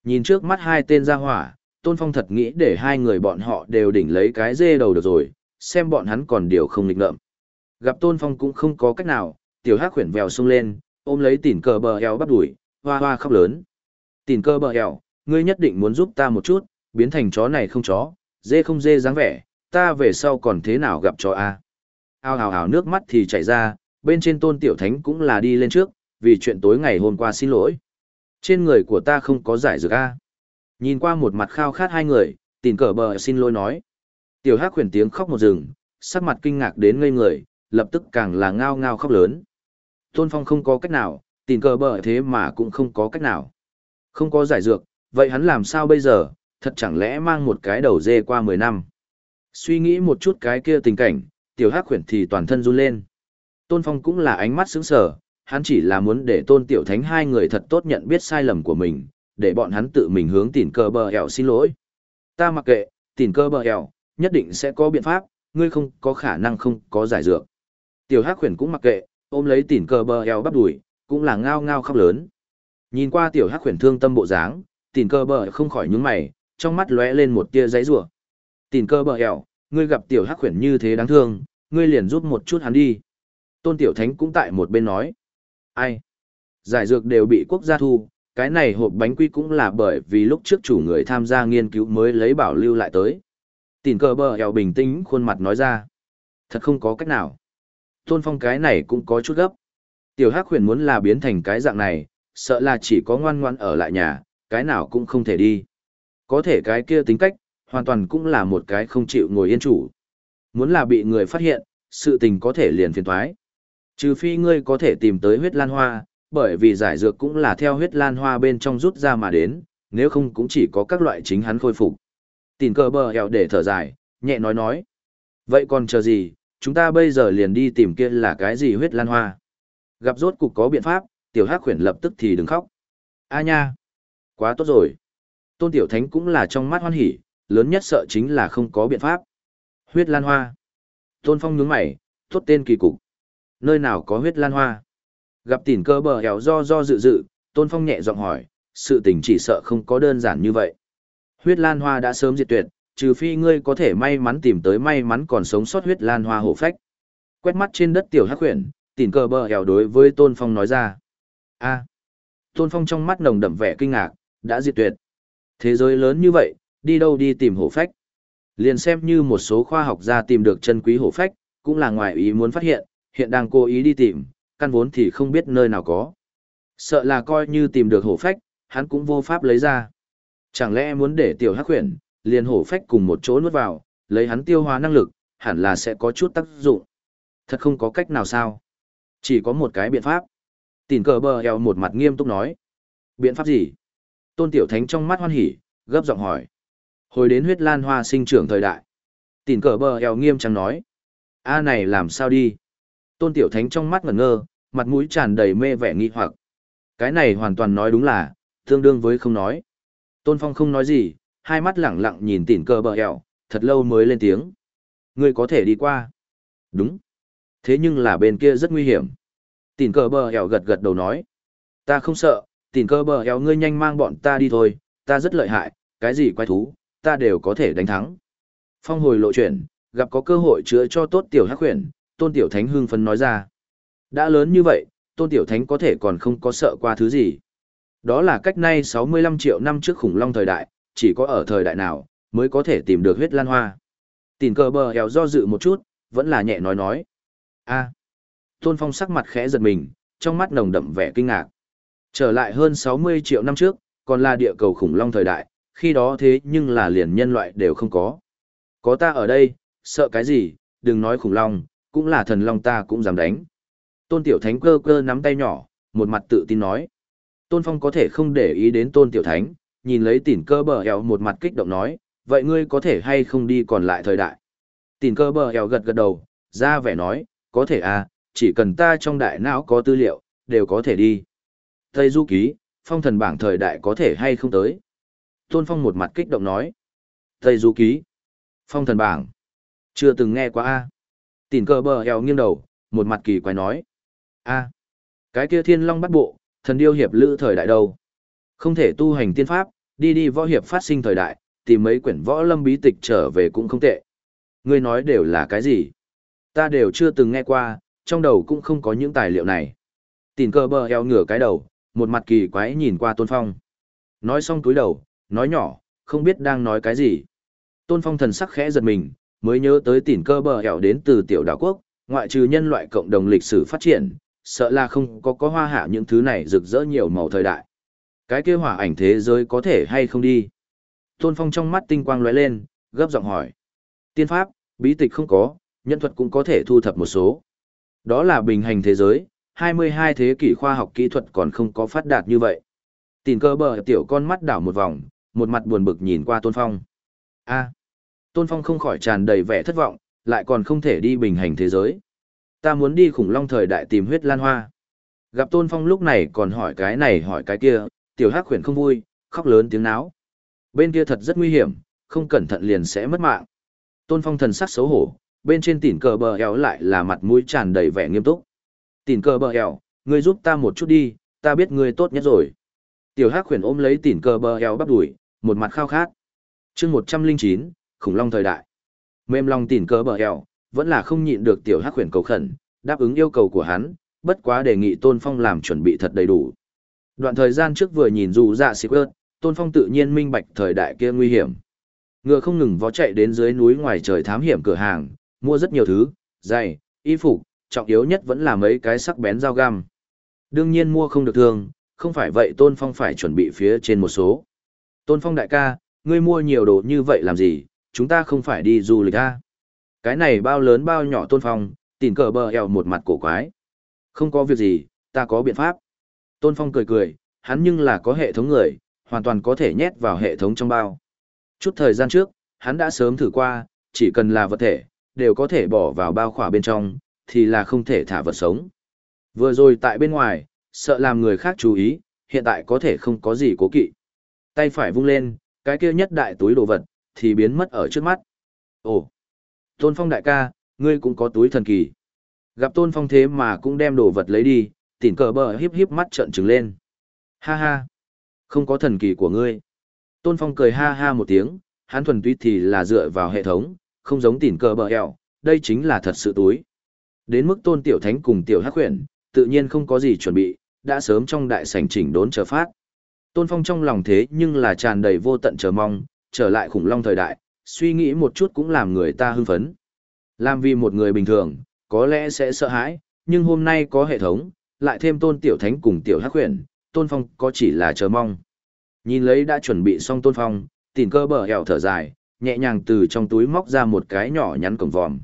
Nhìn trước mắt hai tên ra hỏa, tôn phong thật nghĩ để hai người bọn họ đều đỉnh lấy cái dê đầu được rồi, xem bọn hắn còn điều không nghịch ngợm. Gặp Tôn Phong cũng không có cách nào, tiểu hắc khuyển vèo xông lên, ôm lấy tỉn cờ bờ eo bắt đuổi, hoa hoa khóc lớn. Tỉn cờ bờ eo, ngươi nhất định muốn giúp ta một chút, biến thành chó này không chó, dê không dê dáng vẻ, ta về sau còn thế nào gặp chó a? Ao ào ào nước mắt thì chảy ra, bên trên tôn tiểu thánh cũng là đi lên trước, vì chuyện tối ngày hôm qua xin lỗi. Trên người của ta không có giải dược a. Nhìn qua một mặt khao khát hai người, tìm cờ bờ xin lỗi nói. Tiểu Hắc khuyển tiếng khóc một rừng, sắc mặt kinh ngạc đến ngây người, lập tức càng là ngao ngao khóc lớn. Tôn Phong không có cách nào, tìm cờ bờ thế mà cũng không có cách nào. Không có giải dược, vậy hắn làm sao bây giờ, thật chẳng lẽ mang một cái đầu dê qua 10 năm. Suy nghĩ một chút cái kia tình cảnh, tiểu hắc khuyển thì toàn thân run lên. Tôn Phong cũng là ánh mắt sững sờ, hắn chỉ là muốn để tôn tiểu thánh hai người thật tốt nhận biết sai lầm của mình, để bọn hắn tự mình hướng tỉn cơ bờ hẻo xin lỗi. Ta mặc kệ, tỉn cơ bờ hẻo, nhất định sẽ có biện pháp, ngươi không có khả năng không có giải dược. Tiểu hắc Huyền cũng mặc kệ, ôm lấy tỉn cơ bờ hẻo bắp đùi, cũng là ngao ngao khóc lớn. Nhìn qua tiểu hắc Huyền thương tâm bộ dáng, tỉn cơ bờ không khỏi nhướng mày, trong mắt lóe lên một tia giấy rủa. Tỉn cơ bờ hẻo, ngươi gặp tiểu hắc Huyền như thế đáng thương, ngươi liền giúp một chút hắn đi. Tôn tiểu thánh cũng tại một bên nói. Ai? Giải dược đều bị quốc gia thu, cái này hộp bánh quy cũng là bởi vì lúc trước chủ người tham gia nghiên cứu mới lấy bảo lưu lại tới. Tỉn cờ bờ hẻo bình tĩnh khuôn mặt nói ra. Thật không có cách nào. Tôn phong cái này cũng có chút gấp. Tiểu hắc Huyền muốn là biến thành cái dạng này, sợ là chỉ có ngoan ngoan ở lại nhà, cái nào cũng không thể đi. Có thể cái kia tính cách, hoàn toàn cũng là một cái không chịu ngồi yên chủ. Muốn là bị người phát hiện, sự tình có thể liền phiền thoái. Trừ phi ngươi có thể tìm tới huyết lan hoa, bởi vì giải dược cũng là theo huyết lan hoa bên trong rút ra mà đến, nếu không cũng chỉ có các loại chính hắn khôi phục. Tìm cờ bờ hẹo để thở dài, nhẹ nói nói. Vậy còn chờ gì, chúng ta bây giờ liền đi tìm kia là cái gì huyết lan hoa. Gặp rốt cục có biện pháp, tiểu hắc khuyển lập tức thì đừng khóc. A nha, quá tốt rồi. Tôn tiểu thánh cũng là trong mắt hoan hỉ, lớn nhất sợ chính là không có biện pháp. Huyết lan hoa. Tôn phong nhướng mày, tốt tên kỳ cục. Nơi nào có huyết lan hoa? Gặp tỉn cơ bờ hẻo do do dự dự, Tôn Phong nhẹ giọng hỏi, sự tình chỉ sợ không có đơn giản như vậy. Huyết lan hoa đã sớm diệt tuyệt, trừ phi ngươi có thể may mắn tìm tới may mắn còn sống sót huyết lan hoa hổ phách. Quét mắt trên đất tiểu hắc huyền, tỉn cơ bờ hẻo đối với Tôn Phong nói ra. a Tôn Phong trong mắt nồng đậm vẻ kinh ngạc, đã diệt tuyệt. Thế giới lớn như vậy, đi đâu đi tìm hổ phách? Liền xem như một số khoa học gia tìm được chân quý hổ phách, cũng là ngoài ý muốn phát hiện, hiện đang cố ý đi tìm, căn vốn thì không biết nơi nào có. Sợ là coi như tìm được hổ phách, hắn cũng vô pháp lấy ra. Chẳng lẽ muốn để tiểu hắc huyền, liền hổ phách cùng một chỗ nuốt vào, lấy hắn tiêu hóa năng lực, hẳn là sẽ có chút tác dụng. Thật không có cách nào sao. Chỉ có một cái biện pháp. Tỉn cờ bờ eo một mặt nghiêm túc nói. Biện pháp gì? Tôn tiểu thánh trong mắt hoan hỉ, gấp giọng hỏi. Hồi đến huyết lan hoa sinh trưởng thời đại. Tỉn cờ bờ eo nghiêm trang nói. A này làm sao đi? Tôn Tiểu Thánh trong mắt ngẩn ngơ, mặt mũi tràn đầy mê vẻ nghi hoặc. Cái này hoàn toàn nói đúng là, tương đương với không nói. Tôn Phong không nói gì, hai mắt lẳng lặng nhìn tỉn cờ bờ hẹo, thật lâu mới lên tiếng. Ngươi có thể đi qua. Đúng. Thế nhưng là bên kia rất nguy hiểm. Tỉn cờ bờ hẹo gật gật đầu nói. Ta không sợ, tỉn cờ bờ hẹo ngươi nhanh mang bọn ta đi thôi, ta rất lợi hại, cái gì quái thú, ta đều có thể đánh thắng. Phong hồi lộ chuyển, gặp có cơ hội chữa cho tốt tiểu hắc huyền, Tôn Tiểu Thánh hưng phấn nói ra. Đã lớn như vậy, Tôn Tiểu Thánh có thể còn không có sợ qua thứ gì. Đó là cách nay 65 triệu năm trước khủng long thời đại, chỉ có ở thời đại nào, mới có thể tìm được huyết lan hoa. Tìm cờ bờ hèo do dự một chút, vẫn là nhẹ nói nói. a Tôn Phong sắc mặt khẽ giật mình, trong mắt nồng đậm vẻ kinh ngạc. Trở lại hơn 60 triệu năm trước, còn là địa cầu khủng long thời đại, khi đó thế nhưng là liền nhân loại đều không có. Có ta ở đây, sợ cái gì, đừng nói khủng long, cũng là thần long ta cũng dám đánh. Tôn Tiểu Thánh cơ cơ nắm tay nhỏ, một mặt tự tin nói. Tôn Phong có thể không để ý đến Tôn Tiểu Thánh, nhìn lấy tỉn cơ bờ eo một mặt kích động nói, vậy ngươi có thể hay không đi còn lại thời đại. Tỉn cơ bờ eo gật gật đầu, ra vẻ nói, có thể à, chỉ cần ta trong đại não có tư liệu, đều có thể đi. Tây Du Ký, phong thần bảng thời đại có thể hay không tới. Tôn Phong một mặt kích động nói. Tây Du Ký, phong thần bảng, chưa từng nghe qua a Tỉn cờ bờ eo nghiêng đầu, một mặt kỳ quái nói. a cái kia thiên long bắt bộ, thần điêu hiệp lữ thời đại đâu? Không thể tu hành tiên pháp, đi đi võ hiệp phát sinh thời đại, tìm mấy quyển võ lâm bí tịch trở về cũng không tệ. Ngươi nói đều là cái gì? Ta đều chưa từng nghe qua, trong đầu cũng không có những tài liệu này. Tỉn cờ bờ eo ngửa cái đầu, một mặt kỳ quái nhìn qua Tôn Phong. Nói xong túi đầu, nói nhỏ, không biết đang nói cái gì. Tôn Phong thần sắc khẽ giật mình, mới nhớ tới tỉn cơ bờ hẻo đến từ tiểu đảo quốc, ngoại trừ nhân loại cộng đồng lịch sử phát triển, sợ là không có có hoa hạ những thứ này rực rỡ nhiều màu thời đại. Cái kia hỏa ảnh thế giới có thể hay không đi? Tôn Phong trong mắt tinh quang lóe lên, gấp giọng hỏi. Tiên pháp, bí tịch không có, nhân thuật cũng có thể thu thập một số. Đó là bình hành thế giới, 22 thế kỷ khoa học kỹ thuật còn không có phát đạt như vậy. Tỉn cơ bờ tiểu con mắt đảo một vòng, một mặt buồn bực nhìn qua Tôn Phong. a Tôn Phong không khỏi tràn đầy vẻ thất vọng, lại còn không thể đi bình hành thế giới. Ta muốn đi khủng long thời đại tìm huyết lan hoa. Gặp Tôn Phong lúc này còn hỏi cái này hỏi cái kia, tiểu hắc khuyển không vui, khóc lớn tiếng náo. Bên kia thật rất nguy hiểm, không cẩn thận liền sẽ mất mạng. Tôn Phong thần sắc xấu hổ, bên trên tỉn cờ bờ eo lại là mặt mũi tràn đầy vẻ nghiêm túc. Tỉn cờ bờ eo, ngươi giúp ta một chút đi, ta biết ngươi tốt nhất rồi. Tiểu Hắc khuyển ôm lấy tỉn cờ bờ eo bắp đuổi, một mặt khao khát. Chương 109, khủng long thời đại. Mềm lòng tỉn cờ bờ eo, vẫn là không nhịn được tiểu Hắc huyền cầu khẩn, đáp ứng yêu cầu của hắn, bất quá đề nghị Tôn Phong làm chuẩn bị thật đầy đủ. Đoạn thời gian trước vừa nhìn dù dạ xịp ớt, Tôn Phong tự nhiên minh bạch thời đại kia nguy hiểm. Ngựa không ngừng vó chạy đến dưới núi ngoài trời thám hiểm cửa hàng, mua rất nhiều thứ, giày, y phục, trọng yếu nhất vẫn là mấy cái sắc bén dao găm. Đương nhiên mua không được thương, không phải vậy Tôn Phong phải chuẩn bị phía trên một số. Tôn Phong đại ca, ngươi mua nhiều đồ như vậy làm gì, chúng ta không phải đi du lịch à? Cái này bao lớn bao nhỏ Tôn Phong, tìm cờ bờ eo một mặt cổ quái. Không có việc gì, ta có biện pháp. Tôn Phong cười cười, hắn nhưng là có hệ thống người, hoàn toàn có thể nhét vào hệ thống trong bao. Chút thời gian trước, hắn đã sớm thử qua, chỉ cần là vật thể, đều có thể bỏ vào bao khỏa bên trong, thì là không thể thả vật sống. Vừa rồi tại bên ngoài, sợ làm người khác chú ý, hiện tại có thể không có gì cố kỵ. Tay phải vung lên, cái kia nhất đại túi đồ vật, thì biến mất ở trước mắt. Ồ! Tôn Phong đại ca, ngươi cũng có túi thần kỳ. Gặp Tôn Phong thế mà cũng đem đồ vật lấy đi, tỉnh cờ bờ hiếp hiếp mắt trợn trừng lên. Ha ha! Không có thần kỳ của ngươi. Tôn Phong cười ha ha một tiếng, hắn thuần túy thì là dựa vào hệ thống, không giống tỉnh cờ bờ eo, đây chính là thật sự túi. Đến mức Tôn Tiểu Thánh cùng Tiểu Hắc Huyền, tự nhiên không có gì chuẩn bị, đã sớm trong đại sảnh chỉnh đốn chờ phát. Tôn Phong trong lòng thế nhưng là tràn đầy vô tận chờ mong, trở lại khủng long thời đại, suy nghĩ một chút cũng làm người ta hưng phấn. Làm vì một người bình thường, có lẽ sẽ sợ hãi, nhưng hôm nay có hệ thống, lại thêm Tôn Tiểu Thánh cùng Tiểu Hắc Huyền, Tôn Phong có chỉ là chờ mong. Nhìn lấy đã chuẩn bị xong tôn phong, tìm cơ bờ hẻo thở dài, nhẹ nhàng từ trong túi móc ra một cái nhỏ nhắn cổng vòm.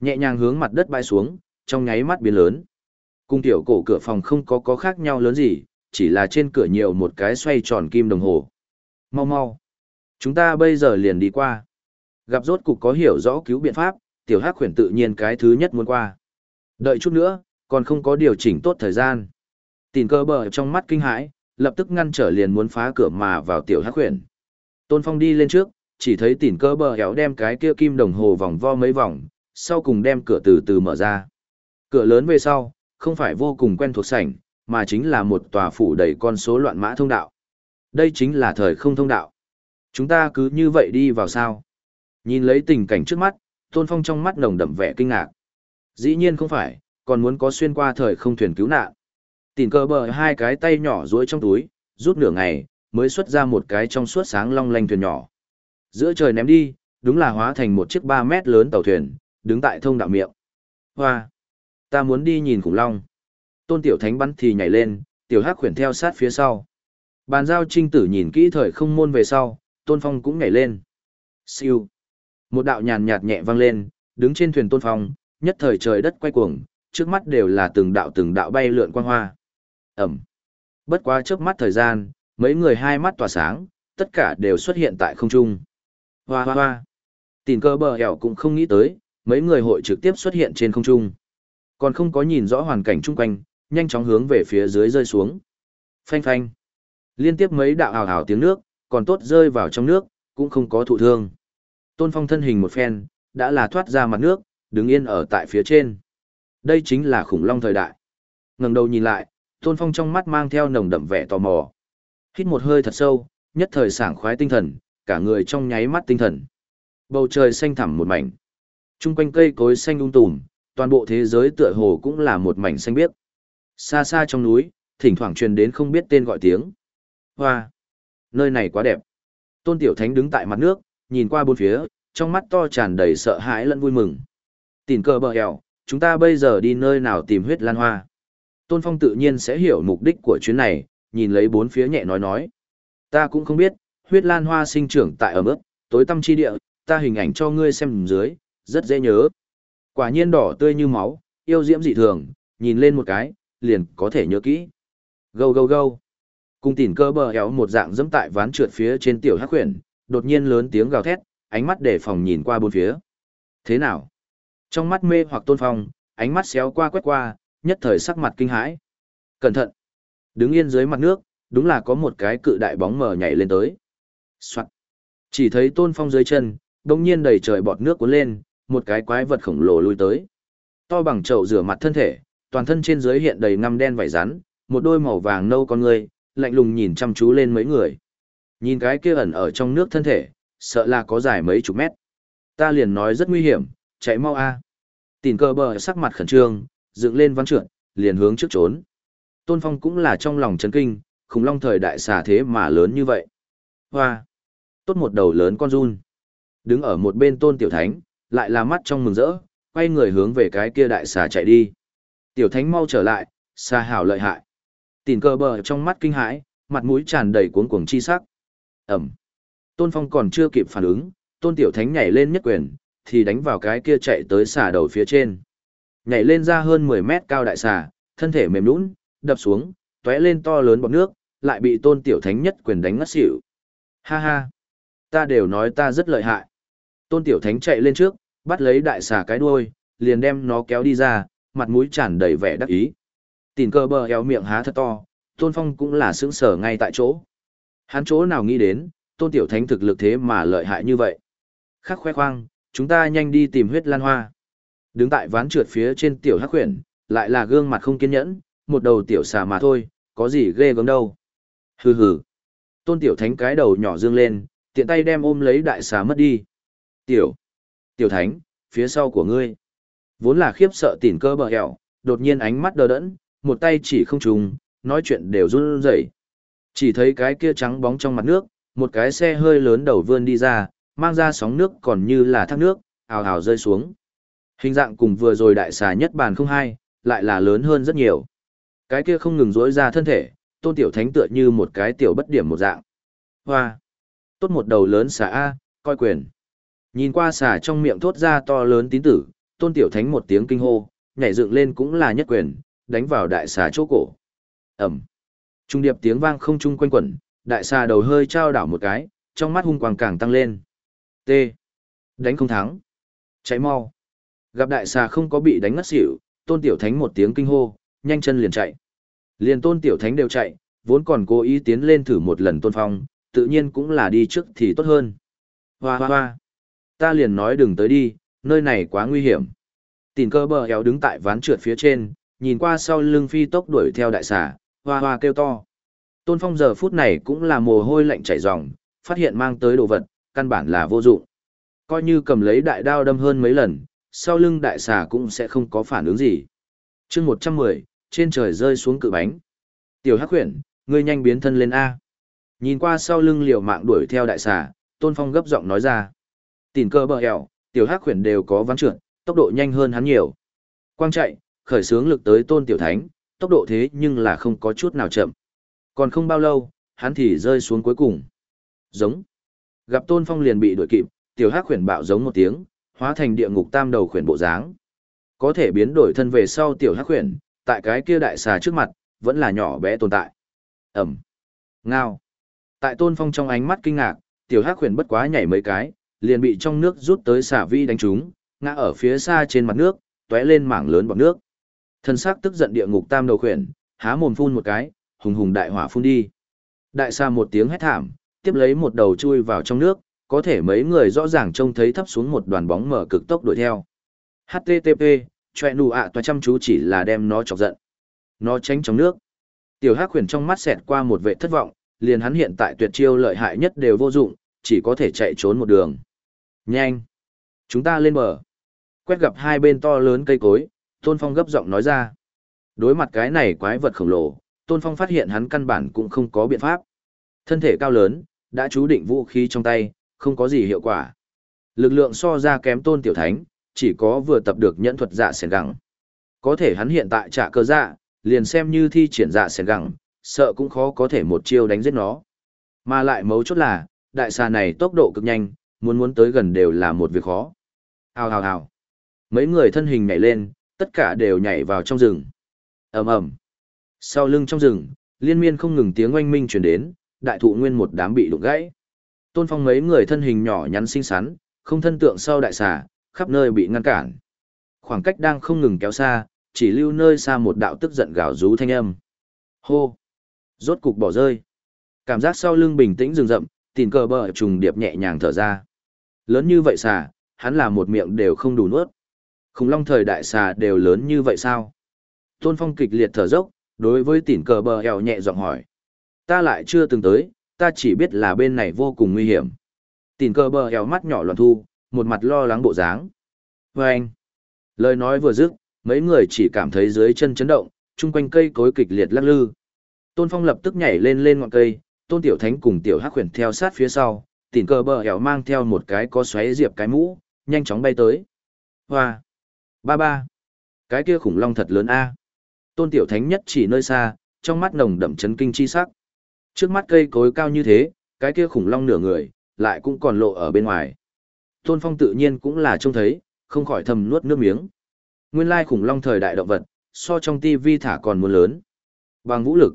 Nhẹ nhàng hướng mặt đất bay xuống, trong nháy mắt biến lớn. Cung tiểu cổ cửa phòng không có có khác nhau lớn gì, chỉ là trên cửa nhiều một cái xoay tròn kim đồng hồ. Mau mau. Chúng ta bây giờ liền đi qua. Gặp rốt cục có hiểu rõ cứu biện pháp, tiểu hắc khuyển tự nhiên cái thứ nhất muốn qua. Đợi chút nữa, còn không có điều chỉnh tốt thời gian. Tìm cơ bờ trong mắt kinh hãi, lập tức ngăn trở liền muốn phá cửa mà vào tiểu hắc huyền. Tôn Phong đi lên trước, chỉ thấy tìm cơ bờ héo đem cái kia kim đồng hồ vòng vo mấy vòng, sau cùng đem cửa từ từ mở ra. Cửa lớn về sau, không phải vô cùng quen thuộc sảnh, mà chính là một tòa phủ đầy con số loạn mã thông đạo. Đây chính là thời không thông đạo. Chúng ta cứ như vậy đi vào sao? Nhìn lấy tình cảnh trước mắt, Tôn Phong trong mắt nồng đậm vẻ kinh ngạc. Dĩ nhiên không phải, còn muốn có xuyên qua thời không thuyền cứu nạn. tìm cờ bờ hai cái tay nhỏ duỗi trong túi, rút nửa ngày, mới xuất ra một cái trong suốt sáng long lanh thuyền nhỏ. Giữa trời ném đi, đúng là hóa thành một chiếc ba mét lớn tàu thuyền, đứng tại thông đạo miệng. Hoa! Ta muốn đi nhìn khủng long. Tôn tiểu thánh bắn thì nhảy lên, tiểu hắc khuyển theo sát phía sau. Bàn giao trinh tử nhìn kỹ thời không môn về sau, tôn phong cũng nhảy lên. Siêu! Một đạo nhàn nhạt nhẹ vang lên, đứng trên thuyền tôn phong, nhất thời trời đất quay cuồng, trước mắt đều là từng đạo từng đạo bay lượn quang hoa. Ẩm. Bất quá trước mắt thời gian, mấy người hai mắt tỏa sáng, tất cả đều xuất hiện tại không trung. Hoa hoa hoa. Tình cơ bờ hẻo cũng không nghĩ tới, mấy người hội trực tiếp xuất hiện trên không trung. Còn không có nhìn rõ hoàn cảnh chung quanh, nhanh chóng hướng về phía dưới rơi xuống. Phanh phanh. Liên tiếp mấy đạo hào hào tiếng nước, còn tốt rơi vào trong nước, cũng không có thụ thương. Tôn Phong thân hình một phen, đã là thoát ra mặt nước, đứng yên ở tại phía trên. Đây chính là khủng long thời đại. Ngẩng đầu nhìn lại, Tôn Phong trong mắt mang theo nồng đậm vẻ tò mò. Hít một hơi thật sâu, nhất thời sảng khoái tinh thần, cả người trong nháy mắt tinh thần. Bầu trời xanh thẳm một mảnh. Trung quanh cây cối xanh um tùm, toàn bộ thế giới tựa hồ cũng là một mảnh xanh biếc. Xa xa trong núi, thỉnh thoảng truyền đến không biết tên gọi tiếng. Hoa! Nơi này quá đẹp. Tôn Tiểu Thánh đứng tại mặt nước, nhìn qua bốn phía, trong mắt to tràn đầy sợ hãi lẫn vui mừng. Tìm cờ bờ hẻo, chúng ta bây giờ đi nơi nào tìm huyết lan hoa. Tôn Phong tự nhiên sẽ hiểu mục đích của chuyến này, nhìn lấy bốn phía nhẹ nói nói. Ta cũng không biết, huyết lan hoa sinh trưởng tại ở mức, tối tâm chi địa, ta hình ảnh cho ngươi xem dưới, rất dễ nhớ. Quả nhiên đỏ tươi như máu, yêu diễm dị thường, nhìn lên một cái, liền có thể nhớ kỹ. Gâu gâu gâu. Cung tỉn cơ bờ héo một dạng dẫm tại ván trượt phía trên tiểu hắc khuyển, đột nhiên lớn tiếng gào thét, ánh mắt để phòng nhìn qua bốn phía. Thế nào? Trong mắt mê hoặc tôn phong, ánh mắt xéo qua quét qua, nhất thời sắc mặt kinh hãi. Cẩn thận! Đứng yên dưới mặt nước, đúng là có một cái cự đại bóng mờ nhảy lên tới. Soạn! Chỉ thấy tôn phong dưới chân, đồng nhiên đầy trời bọt nước cuốn lên, một cái quái vật khổng lồ lui tới. To bằng chậu rửa mặt thân thể, toàn thân trên dưới hiện đầy ngăm đen vảy rắn, một đôi màu vàng nâu con người, lạnh lùng nhìn chăm chú lên mấy người. Nhìn cái kia ẩn ở trong nước thân thể, sợ là có dài mấy chục mét. Ta liền nói rất nguy hiểm, chạy mau a. À. Tỉn cơ bờ sắc mặt khẩn trương, dựng lên văn trượt, liền hướng trước trốn. Tôn Phong cũng là trong lòng chấn kinh, khủng long thời đại xà thế mà lớn như vậy. Hoa! Tốt một đầu lớn con run. Đứng ở một bên tôn tiểu thánh, lại là mắt trong mừng rỡ, quay người hướng về cái kia đại xà chạy đi. Tiểu thánh mau trở lại, xà hảo lợi hại. Tỉn cờ bờ trong mắt kinh hãi, mặt mũi tràn đầy cuống cuồng chi sắc. Ẩm. Tôn Phong còn chưa kịp phản ứng, Tôn Tiểu Thánh nhảy lên nhất quyền, thì đánh vào cái kia chạy tới xà đầu phía trên. Nhảy lên ra hơn 10 mét cao đại xà, thân thể mềm nhũn, đập xuống, tóe lên to lớn bọt nước, lại bị Tôn Tiểu Thánh nhất quyền đánh ngất xỉu. Ha ha, ta đều nói ta rất lợi hại. Tôn Tiểu Thánh chạy lên trước, bắt lấy đại xà cái đuôi, liền đem nó kéo đi ra, mặt mũi tràn đầy vẻ đắc ý. Tìn cơ bờ éo miệng há thật to, Tôn Phong cũng là sững sở ngay tại chỗ. Hắn chỗ nào nghĩ đến, Tôn Tiểu Thánh thực lực thế mà lợi hại như vậy. Khắc khoe khoang, chúng ta nhanh đi tìm huyết lan hoa. Đứng tại ván trượt phía trên tiểu hắc huyền, lại là gương mặt không kiên nhẫn, một đầu tiểu xà mà thôi, có gì ghê gớm đâu. Hừ hừ. Tôn Tiểu Thánh cái đầu nhỏ dương lên, tiện tay đem ôm lấy đại xà mất đi. Tiểu. Tiểu Thánh, phía sau của ngươi. Vốn là khiếp sợ tỉn cơ bờ hẹo, đột nhiên ánh mắt đờ đẫn, một tay chỉ không trùng, nói chuyện đều run rẩy. Chỉ thấy cái kia trắng bóng trong mặt nước, một cái xe hơi lớn đầu vươn đi ra, mang ra sóng nước còn như là thác nước, ào ào rơi xuống. Hình dạng cùng vừa rồi đại xà nhất bàn không hai, lại là lớn hơn rất nhiều. Cái kia không ngừng rỗi ra thân thể, tôn tiểu thánh tựa như một cái tiểu bất điểm một dạng. Hoa! Tốt một đầu lớn xà A, coi quyền. Nhìn qua xà trong miệng thốt ra to lớn tín tử, tôn tiểu thánh một tiếng kinh hô, nhảy dựng lên cũng là nhất quyền, đánh vào đại xà chỗ cổ. Ẩm! Trung điệp tiếng vang không trung quanh quẩn, đại xà đầu hơi trao đảo một cái, trong mắt hung quang càng tăng lên. T. Đánh không thắng. Cháy mau. Gặp đại xà không có bị đánh ngất xỉu, tôn tiểu thánh một tiếng kinh hô, nhanh chân liền chạy. Liền tôn tiểu thánh đều chạy, vốn còn cố ý tiến lên thử một lần tôn phong, tự nhiên cũng là đi trước thì tốt hơn. Hoa hoa hoa. Ta liền nói đừng tới đi, nơi này quá nguy hiểm. Tìn cơ bờ héo đứng tại ván trượt phía trên, nhìn qua sau lưng phi tốc đuổi theo đại xà, hoa hoa kêu to. Tôn Phong giờ phút này cũng là mồ hôi lạnh chảy ròng, phát hiện mang tới đồ vật, căn bản là vô dụng. Coi như cầm lấy đại đao đâm hơn mấy lần, sau lưng đại xà cũng sẽ không có phản ứng gì. chương 110, trên trời rơi xuống cự bánh. Tiểu Hắc Huyền, ngươi nhanh biến thân lên A. Nhìn qua sau lưng liều mạng đuổi theo đại xà, Tôn Phong gấp giọng nói ra. Tìm cơ bờ hẻo, Tiểu Hắc Huyền đều có vắng trượt, tốc độ nhanh hơn hắn nhiều. Quang chạy, khởi sướng lực tới Tôn Tiểu Thánh, tốc độ thế nhưng là không có chút nào chậm. Còn không bao lâu, hắn thì rơi xuống cuối cùng. Giống. Gặp Tôn Phong liền bị đuổi kịp, tiểu hắc khuyển bạo giống một tiếng, hóa thành địa ngục tam đầu khuyển bộ dáng. Có thể biến đổi thân về sau tiểu hắc khuyển, tại cái kia đại xà trước mặt, vẫn là nhỏ bé tồn tại. Ẩm. Ngao. Tại Tôn Phong trong ánh mắt kinh ngạc, tiểu hắc khuyển bất quá nhảy mấy cái, liền bị trong nước rút tới xà vi đánh trúng, ngã ở phía xa trên mặt nước, tóe lên mảng lớn bọt nước. Thân xác tức giận địa ngục tam đầu khuyển, há mồm phun một cái, hùng hùng đại hỏa phun đi. Đại xa một tiếng hét thảm, tiếp lấy một đầu chui vào trong nước, có thể mấy người rõ ràng trông thấy thấp xuống một đoàn bóng mở cực tốc đuổi theo. HTTP, choẹ nụ ạ toa chăm chú chỉ là đem nó chọc giận. Nó tránh trong nước. Tiểu Hắc khuyển trong mắt xẹt qua một vệ thất vọng, liền hắn hiện tại tuyệt chiêu lợi hại nhất đều vô dụng, chỉ có thể chạy trốn một đường. Nhanh! Chúng ta lên bờ. Quét gặp hai bên to lớn cây cối, Tôn Phong gấp giọng nói ra. Đối mặt cái này quái vật khổng lồ, Tôn Phong phát hiện hắn căn bản cũng không có biện pháp. Thân thể cao lớn, đã chú định vũ khí trong tay, không có gì hiệu quả. Lực lượng so ra kém Tôn Tiểu Thánh, chỉ có vừa tập được nhẫn thuật dạ sẻn gẳng. Có thể hắn hiện tại trả cơ dạ, liền xem như thi triển dạ sẻn gẳng, sợ cũng khó có thể một chiêu đánh giết nó. Mà lại mấu chốt là, đại xà này tốc độ cực nhanh, muốn muốn tới gần đều là một việc khó. Hào hào hào. Mấy người thân hình nhảy lên, tất cả đều nhảy vào trong rừng. ầm ầm. Sau lưng trong rừng, liên miên không ngừng tiếng oanh minh truyền đến, đại thụ nguyên một đám bị đụng gãy. Tôn Phong mấy người thân hình nhỏ nhắn xinh xắn, không thân tượng sau đại xà, khắp nơi bị ngăn cản. Khoảng cách đang không ngừng kéo xa, chỉ lưu nơi xa một đạo tức giận gào rú thanh âm. Hô! Rốt cục bỏ rơi. Cảm giác sau lưng bình tĩnh rừng rậm, tìm cờ bờ trùng điệp nhẹ nhàng thở ra. Lớn như vậy xà, hắn là một miệng đều không đủ nuốt. Khủng long thời đại xà đều lớn như vậy sao? Tôn Phong kịch liệt thở dốc, đối với tỉn cờ bờ eo nhẹ giọng hỏi. Ta lại chưa từng tới, ta chỉ biết là bên này vô cùng nguy hiểm. Tỉn cờ bờ eo mắt nhỏ loạn thu, một mặt lo lắng bộ dáng. Và anh, lời nói vừa dứt, mấy người chỉ cảm thấy dưới chân chấn động, chung quanh cây cối kịch liệt lắc lư. Tôn Phong lập tức nhảy lên lên ngọn cây, Tôn Tiểu Thánh cùng Tiểu Hắc Huyền theo sát phía sau, tỉn cờ bờ eo mang theo một cái có xoáy diệp cái mũ, nhanh chóng bay tới. Hoa! Ba ba! Cái kia khủng long thật lớn a. Tôn Tiểu Thánh nhất chỉ nơi xa, trong mắt nồng đậm chấn kinh chi sắc. Trước mắt cây cối cao như thế, cái kia khủng long nửa người, lại cũng còn lộ ở bên ngoài. Tôn Phong tự nhiên cũng là trông thấy, không khỏi thầm nuốt nước miếng. Nguyên lai khủng long thời đại động vật, so trong tivi thả còn muốn lớn. Bằng vũ lực,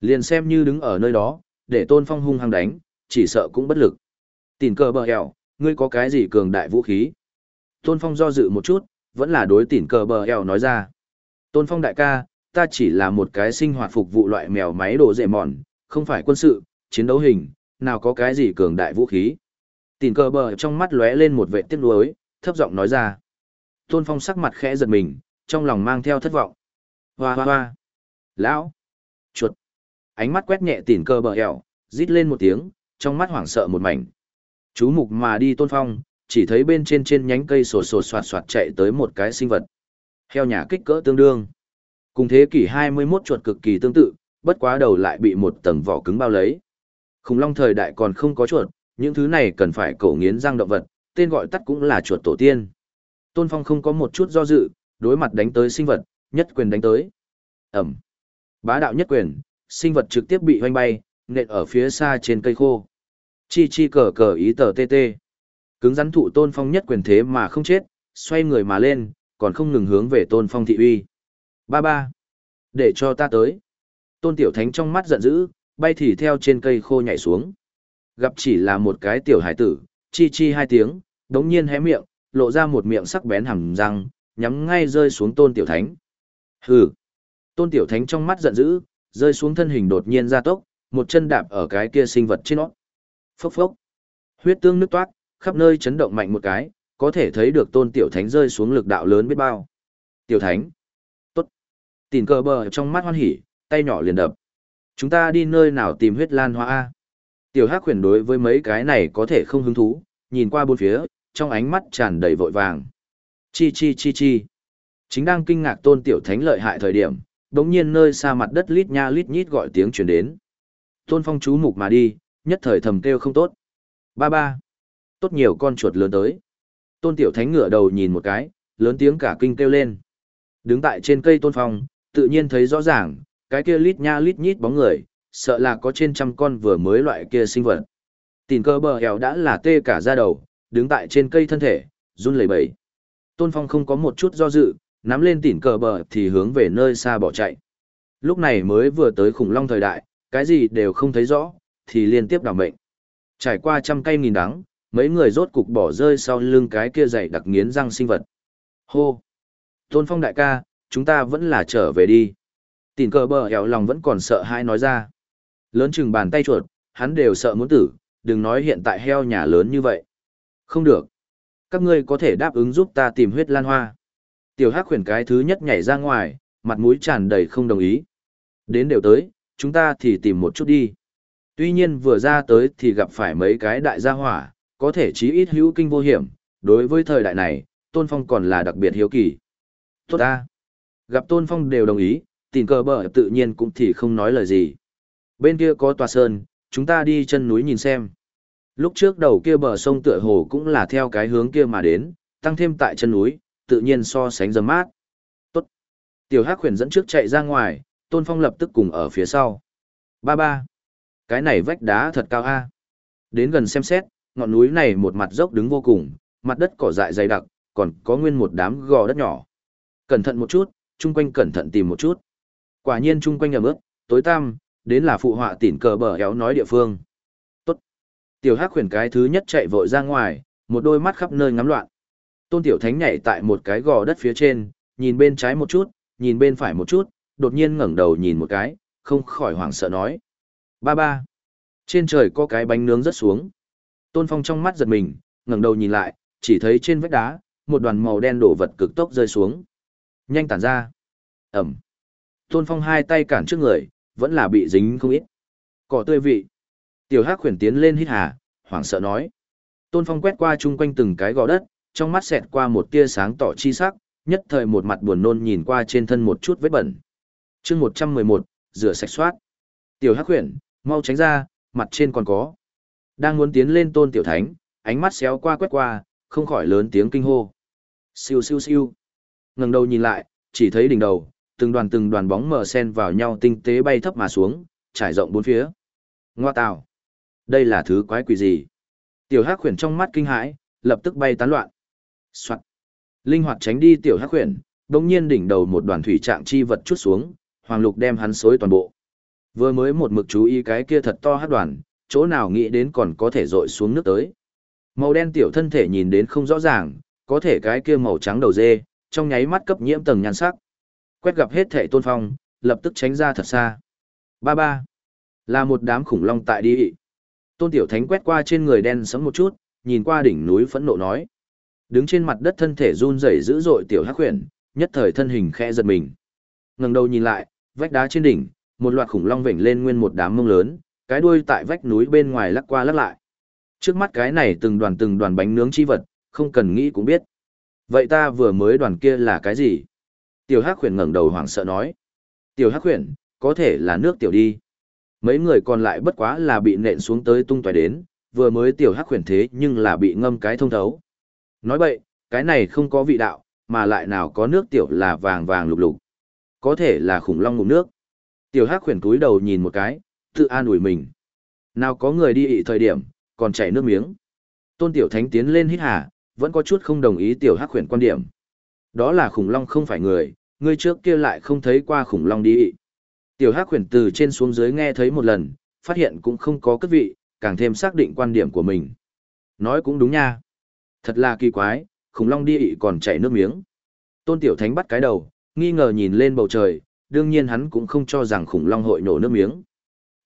liền xem như đứng ở nơi đó, để Tôn Phong hung hăng đánh, chỉ sợ cũng bất lực. Tỉnh cờ bờ hẻo, ngươi có cái gì cường đại vũ khí? Tôn Phong do dự một chút, vẫn là đối tỉn cờ bờ eo nói ra. Tôn Phong đại ca, ta chỉ là một cái sinh hoạt phục vụ loại mèo máy đồ dễ mòn, không phải quân sự, chiến đấu hình, nào có cái gì cường đại vũ khí. Tỉn cờ bờ trong mắt lóe lên một vệ tiếc nuối, thấp giọng nói ra. Tôn Phong sắc mặt khẽ giật mình, trong lòng mang theo thất vọng. Hoa hoa hoa. Lão. Chuột. Ánh mắt quét nhẹ tỉn cờ bờ eo, rít lên một tiếng, trong mắt hoảng sợ một mảnh. Chú mục mà đi Tôn Phong, chỉ thấy bên trên trên nhánh cây sổ sổ soạt soạt chạy tới một cái sinh vật. Heo nhà kích cỡ tương đương. Cùng thế kỷ 21 chuột cực kỳ tương tự, bất quá đầu lại bị một tầng vỏ cứng bao lấy. Khủng long thời đại còn không có chuột, những thứ này cần phải cổ nghiến răng động vật, tên gọi tắt cũng là chuột tổ tiên. Tôn Phong không có một chút do dự, đối mặt đánh tới sinh vật, nhất quyền đánh tới. Ẩm. Bá đạo nhất quyền, sinh vật trực tiếp bị hoanh bay, nện ở phía xa trên cây khô. Chi chi cờ cờ ý tờ tê tê. Cứng rắn thụ Tôn Phong nhất quyền thế mà không chết, xoay người mà lên, còn không ngừng hướng về Tôn Phong thị uy. Ba ba. Để cho ta tới. Tôn Tiểu Thánh trong mắt giận dữ, bay thì theo trên cây khô nhảy xuống. Gặp chỉ là một cái tiểu hải tử, chi chi hai tiếng, đống nhiên hé miệng, lộ ra một miệng sắc bén hẳn răng, nhắm ngay rơi xuống Tôn Tiểu Thánh. Hừ. Tôn Tiểu Thánh trong mắt giận dữ, rơi xuống thân hình đột nhiên ra tốc, một chân đạp ở cái kia sinh vật trên nó. Phốc phốc. Huyết tương nước toát, khắp nơi chấn động mạnh một cái, có thể thấy được Tôn Tiểu Thánh rơi xuống lực đạo lớn biết bao. Tiểu Thánh, tốt. Tỉn cờ bờ trong mắt hoan hỉ, tay nhỏ liền đập. Chúng ta đi nơi nào tìm huyết lan hoa A. Tiểu Hắc khuyển đối với mấy cái này có thể không hứng thú, nhìn qua bốn phía, trong ánh mắt tràn đầy vội vàng. Chi chi chi chi. Chính đang kinh ngạc tôn tiểu thánh lợi hại thời điểm, đống nhiên nơi xa mặt đất lít nha lít nhít gọi tiếng truyền đến. Tôn phong chú mục mà đi, nhất thời thầm kêu không tốt. Ba ba. Tốt nhiều con chuột lớn tới. Tôn tiểu thánh ngửa đầu nhìn một cái, lớn tiếng cả kinh kêu lên. Đứng tại trên cây tôn phong, tự nhiên thấy rõ ràng, cái kia lít nha lít nhít bóng người, sợ là có trên trăm con vừa mới loại kia sinh vật. Tìn cơ bờ hèo đã là tê cả da đầu, đứng tại trên cây thân thể, run lẩy bẩy. Tôn Phong không có một chút do dự, nắm lên tỉn cờ bờ thì hướng về nơi xa bỏ chạy. Lúc này mới vừa tới khủng long thời đại, cái gì đều không thấy rõ, thì liên tiếp đảm mệnh. Trải qua trăm cây nghìn đắng, mấy người rốt cục bỏ rơi sau lưng cái kia dày đặc nghiến răng sinh vật. Hô! Tôn Phong đại ca, chúng ta vẫn là trở về đi. Tỉn cờ bờ hẻo lòng vẫn còn sợ hãi nói ra. Lớn chừng bàn tay chuột, hắn đều sợ muốn tử, đừng nói hiện tại heo nhà lớn như vậy. Không được. Các ngươi có thể đáp ứng giúp ta tìm huyết lan hoa. Tiểu hắc khuyển cái thứ nhất nhảy ra ngoài, mặt mũi tràn đầy không đồng ý. Đến đều tới, chúng ta thì tìm một chút đi. Tuy nhiên vừa ra tới thì gặp phải mấy cái đại gia hỏa, có thể chí ít hữu kinh vô hiểm. Đối với thời đại này, Tôn Phong còn là đặc biệt hiếu kỳ. Tốt ta. Gặp Tôn Phong đều đồng ý, tình cờ bờ tự nhiên cũng thì không nói lời gì. Bên kia có tòa sơn, chúng ta đi chân núi nhìn xem. Lúc trước đầu kia bờ sông tựa hồ cũng là theo cái hướng kia mà đến, tăng thêm tại chân núi, tự nhiên so sánh dầm mát. Tốt. Tiểu Hắc Huyền dẫn trước chạy ra ngoài, Tôn Phong lập tức cùng ở phía sau. Ba ba. Cái này vách đá thật cao a. Đến gần xem xét, ngọn núi này một mặt dốc đứng vô cùng, mặt đất cỏ dại dày đặc, còn có nguyên một đám gò đất nhỏ. Cẩn thận một chút, chung quanh cẩn thận tìm một chút. Quả nhiên chung quanh ẩm ướt, tối tăm, đến là phụ họa tỉn cờ bờ éo nói địa phương. Tốt. Tiểu Hắc khuyển cái thứ nhất chạy vội ra ngoài, một đôi mắt khắp nơi ngắm loạn. Tôn Tiểu Thánh nhảy tại một cái gò đất phía trên, nhìn bên trái một chút, nhìn bên phải một chút, đột nhiên ngẩng đầu nhìn một cái, không khỏi hoảng sợ nói. Ba ba. Trên trời có cái bánh nướng rất xuống. Tôn Phong trong mắt giật mình, ngẩng đầu nhìn lại, chỉ thấy trên vách đá, một đoàn màu đen đổ vật cực tốc rơi xuống. Nhanh tản ra. Ẩm. Tôn Phong hai tay cản trước người, vẫn là bị dính không ít. Cỏ tươi vị. Tiểu Hắc khuyển tiến lên hít hà, hoảng sợ nói. Tôn Phong quét qua chung quanh từng cái gò đất, trong mắt xẹt qua một tia sáng tỏ chi sắc, nhất thời một mặt buồn nôn nhìn qua trên thân một chút vết bẩn. chương 111, rửa sạch soát. Tiểu Hắc khuyển, mau tránh ra, mặt trên còn có. Đang muốn tiến lên tôn tiểu thánh, ánh mắt xéo qua quét qua, không khỏi lớn tiếng kinh hô. Siêu siêu siêu. ngẩng đầu nhìn lại, chỉ thấy đỉnh đầu, từng đoàn từng đoàn bóng mờ sen vào nhau tinh tế bay thấp mà xuống, trải rộng bốn phía. Ngoa tào. Đây là thứ quái quỷ gì? Tiểu Hắc khuyển trong mắt kinh hãi, lập tức bay tán loạn. Soạn. Linh hoạt tránh đi tiểu Hắc khuyển, đột nhiên đỉnh đầu một đoàn thủy trạng chi vật chút xuống, Hoàng Lục đem hắn xối toàn bộ. Vừa mới một mực chú ý cái kia thật to hắc đoàn, chỗ nào nghĩ đến còn có thể rội xuống nước tới. Màu đen tiểu thân thể nhìn đến không rõ ràng, có thể cái kia màu trắng đầu dê, trong nháy mắt cấp nhiễm tầng nhan sắc. Quét gặp hết thể tôn phong, lập tức tránh ra thật xa. Ba ba, là một đám khủng long tại đi. Tôn tiểu thánh quét qua trên người đen sẫm một chút, nhìn qua đỉnh núi phẫn nộ nói. Đứng trên mặt đất thân thể run rẩy dữ dội tiểu hắc huyền, nhất thời thân hình khẽ giật mình. ngẩng đầu nhìn lại, vách đá trên đỉnh, một loạt khủng long vểnh lên nguyên một đám mông lớn, cái đuôi tại vách núi bên ngoài lắc qua lắc lại. Trước mắt cái này từng đoàn từng đoàn bánh nướng chi vật, không cần nghĩ cũng biết. Vậy ta vừa mới đoàn kia là cái gì? Tiểu Hắc Huyền ngẩng đầu hoảng sợ nói. Tiểu Hắc Huyền, có thể là nước tiểu đi. Mấy người còn lại bất quá là bị nện xuống tới tung tóe đến, vừa mới Tiểu Hắc Huyền thế nhưng là bị ngâm cái thông thấu. Nói vậy, cái này không có vị đạo, mà lại nào có nước tiểu là vàng vàng lục lục. Có thể là khủng long ngụm nước. Tiểu Hắc huyền cúi đầu nhìn một cái, tự an ủi mình. Nào có người đi ị thời điểm, còn chảy nước miếng. Tôn Tiểu Thánh tiến lên hít hà, vẫn có chút không đồng ý Tiểu Hắc khuyển quan điểm. Đó là khủng long không phải người, người trước kia lại không thấy qua khủng long đi ị. Tiểu Hắc khuyển từ trên xuống dưới nghe thấy một lần, phát hiện cũng không có cất vị, càng thêm xác định quan điểm của mình. Nói cũng đúng nha. Thật là kỳ quái, khủng long đi ị còn chảy nước miếng. Tôn Tiểu Thánh bắt cái đầu, nghi ngờ nhìn lên bầu trời, đương nhiên hắn cũng không cho rằng khủng long hội nổ nước miếng.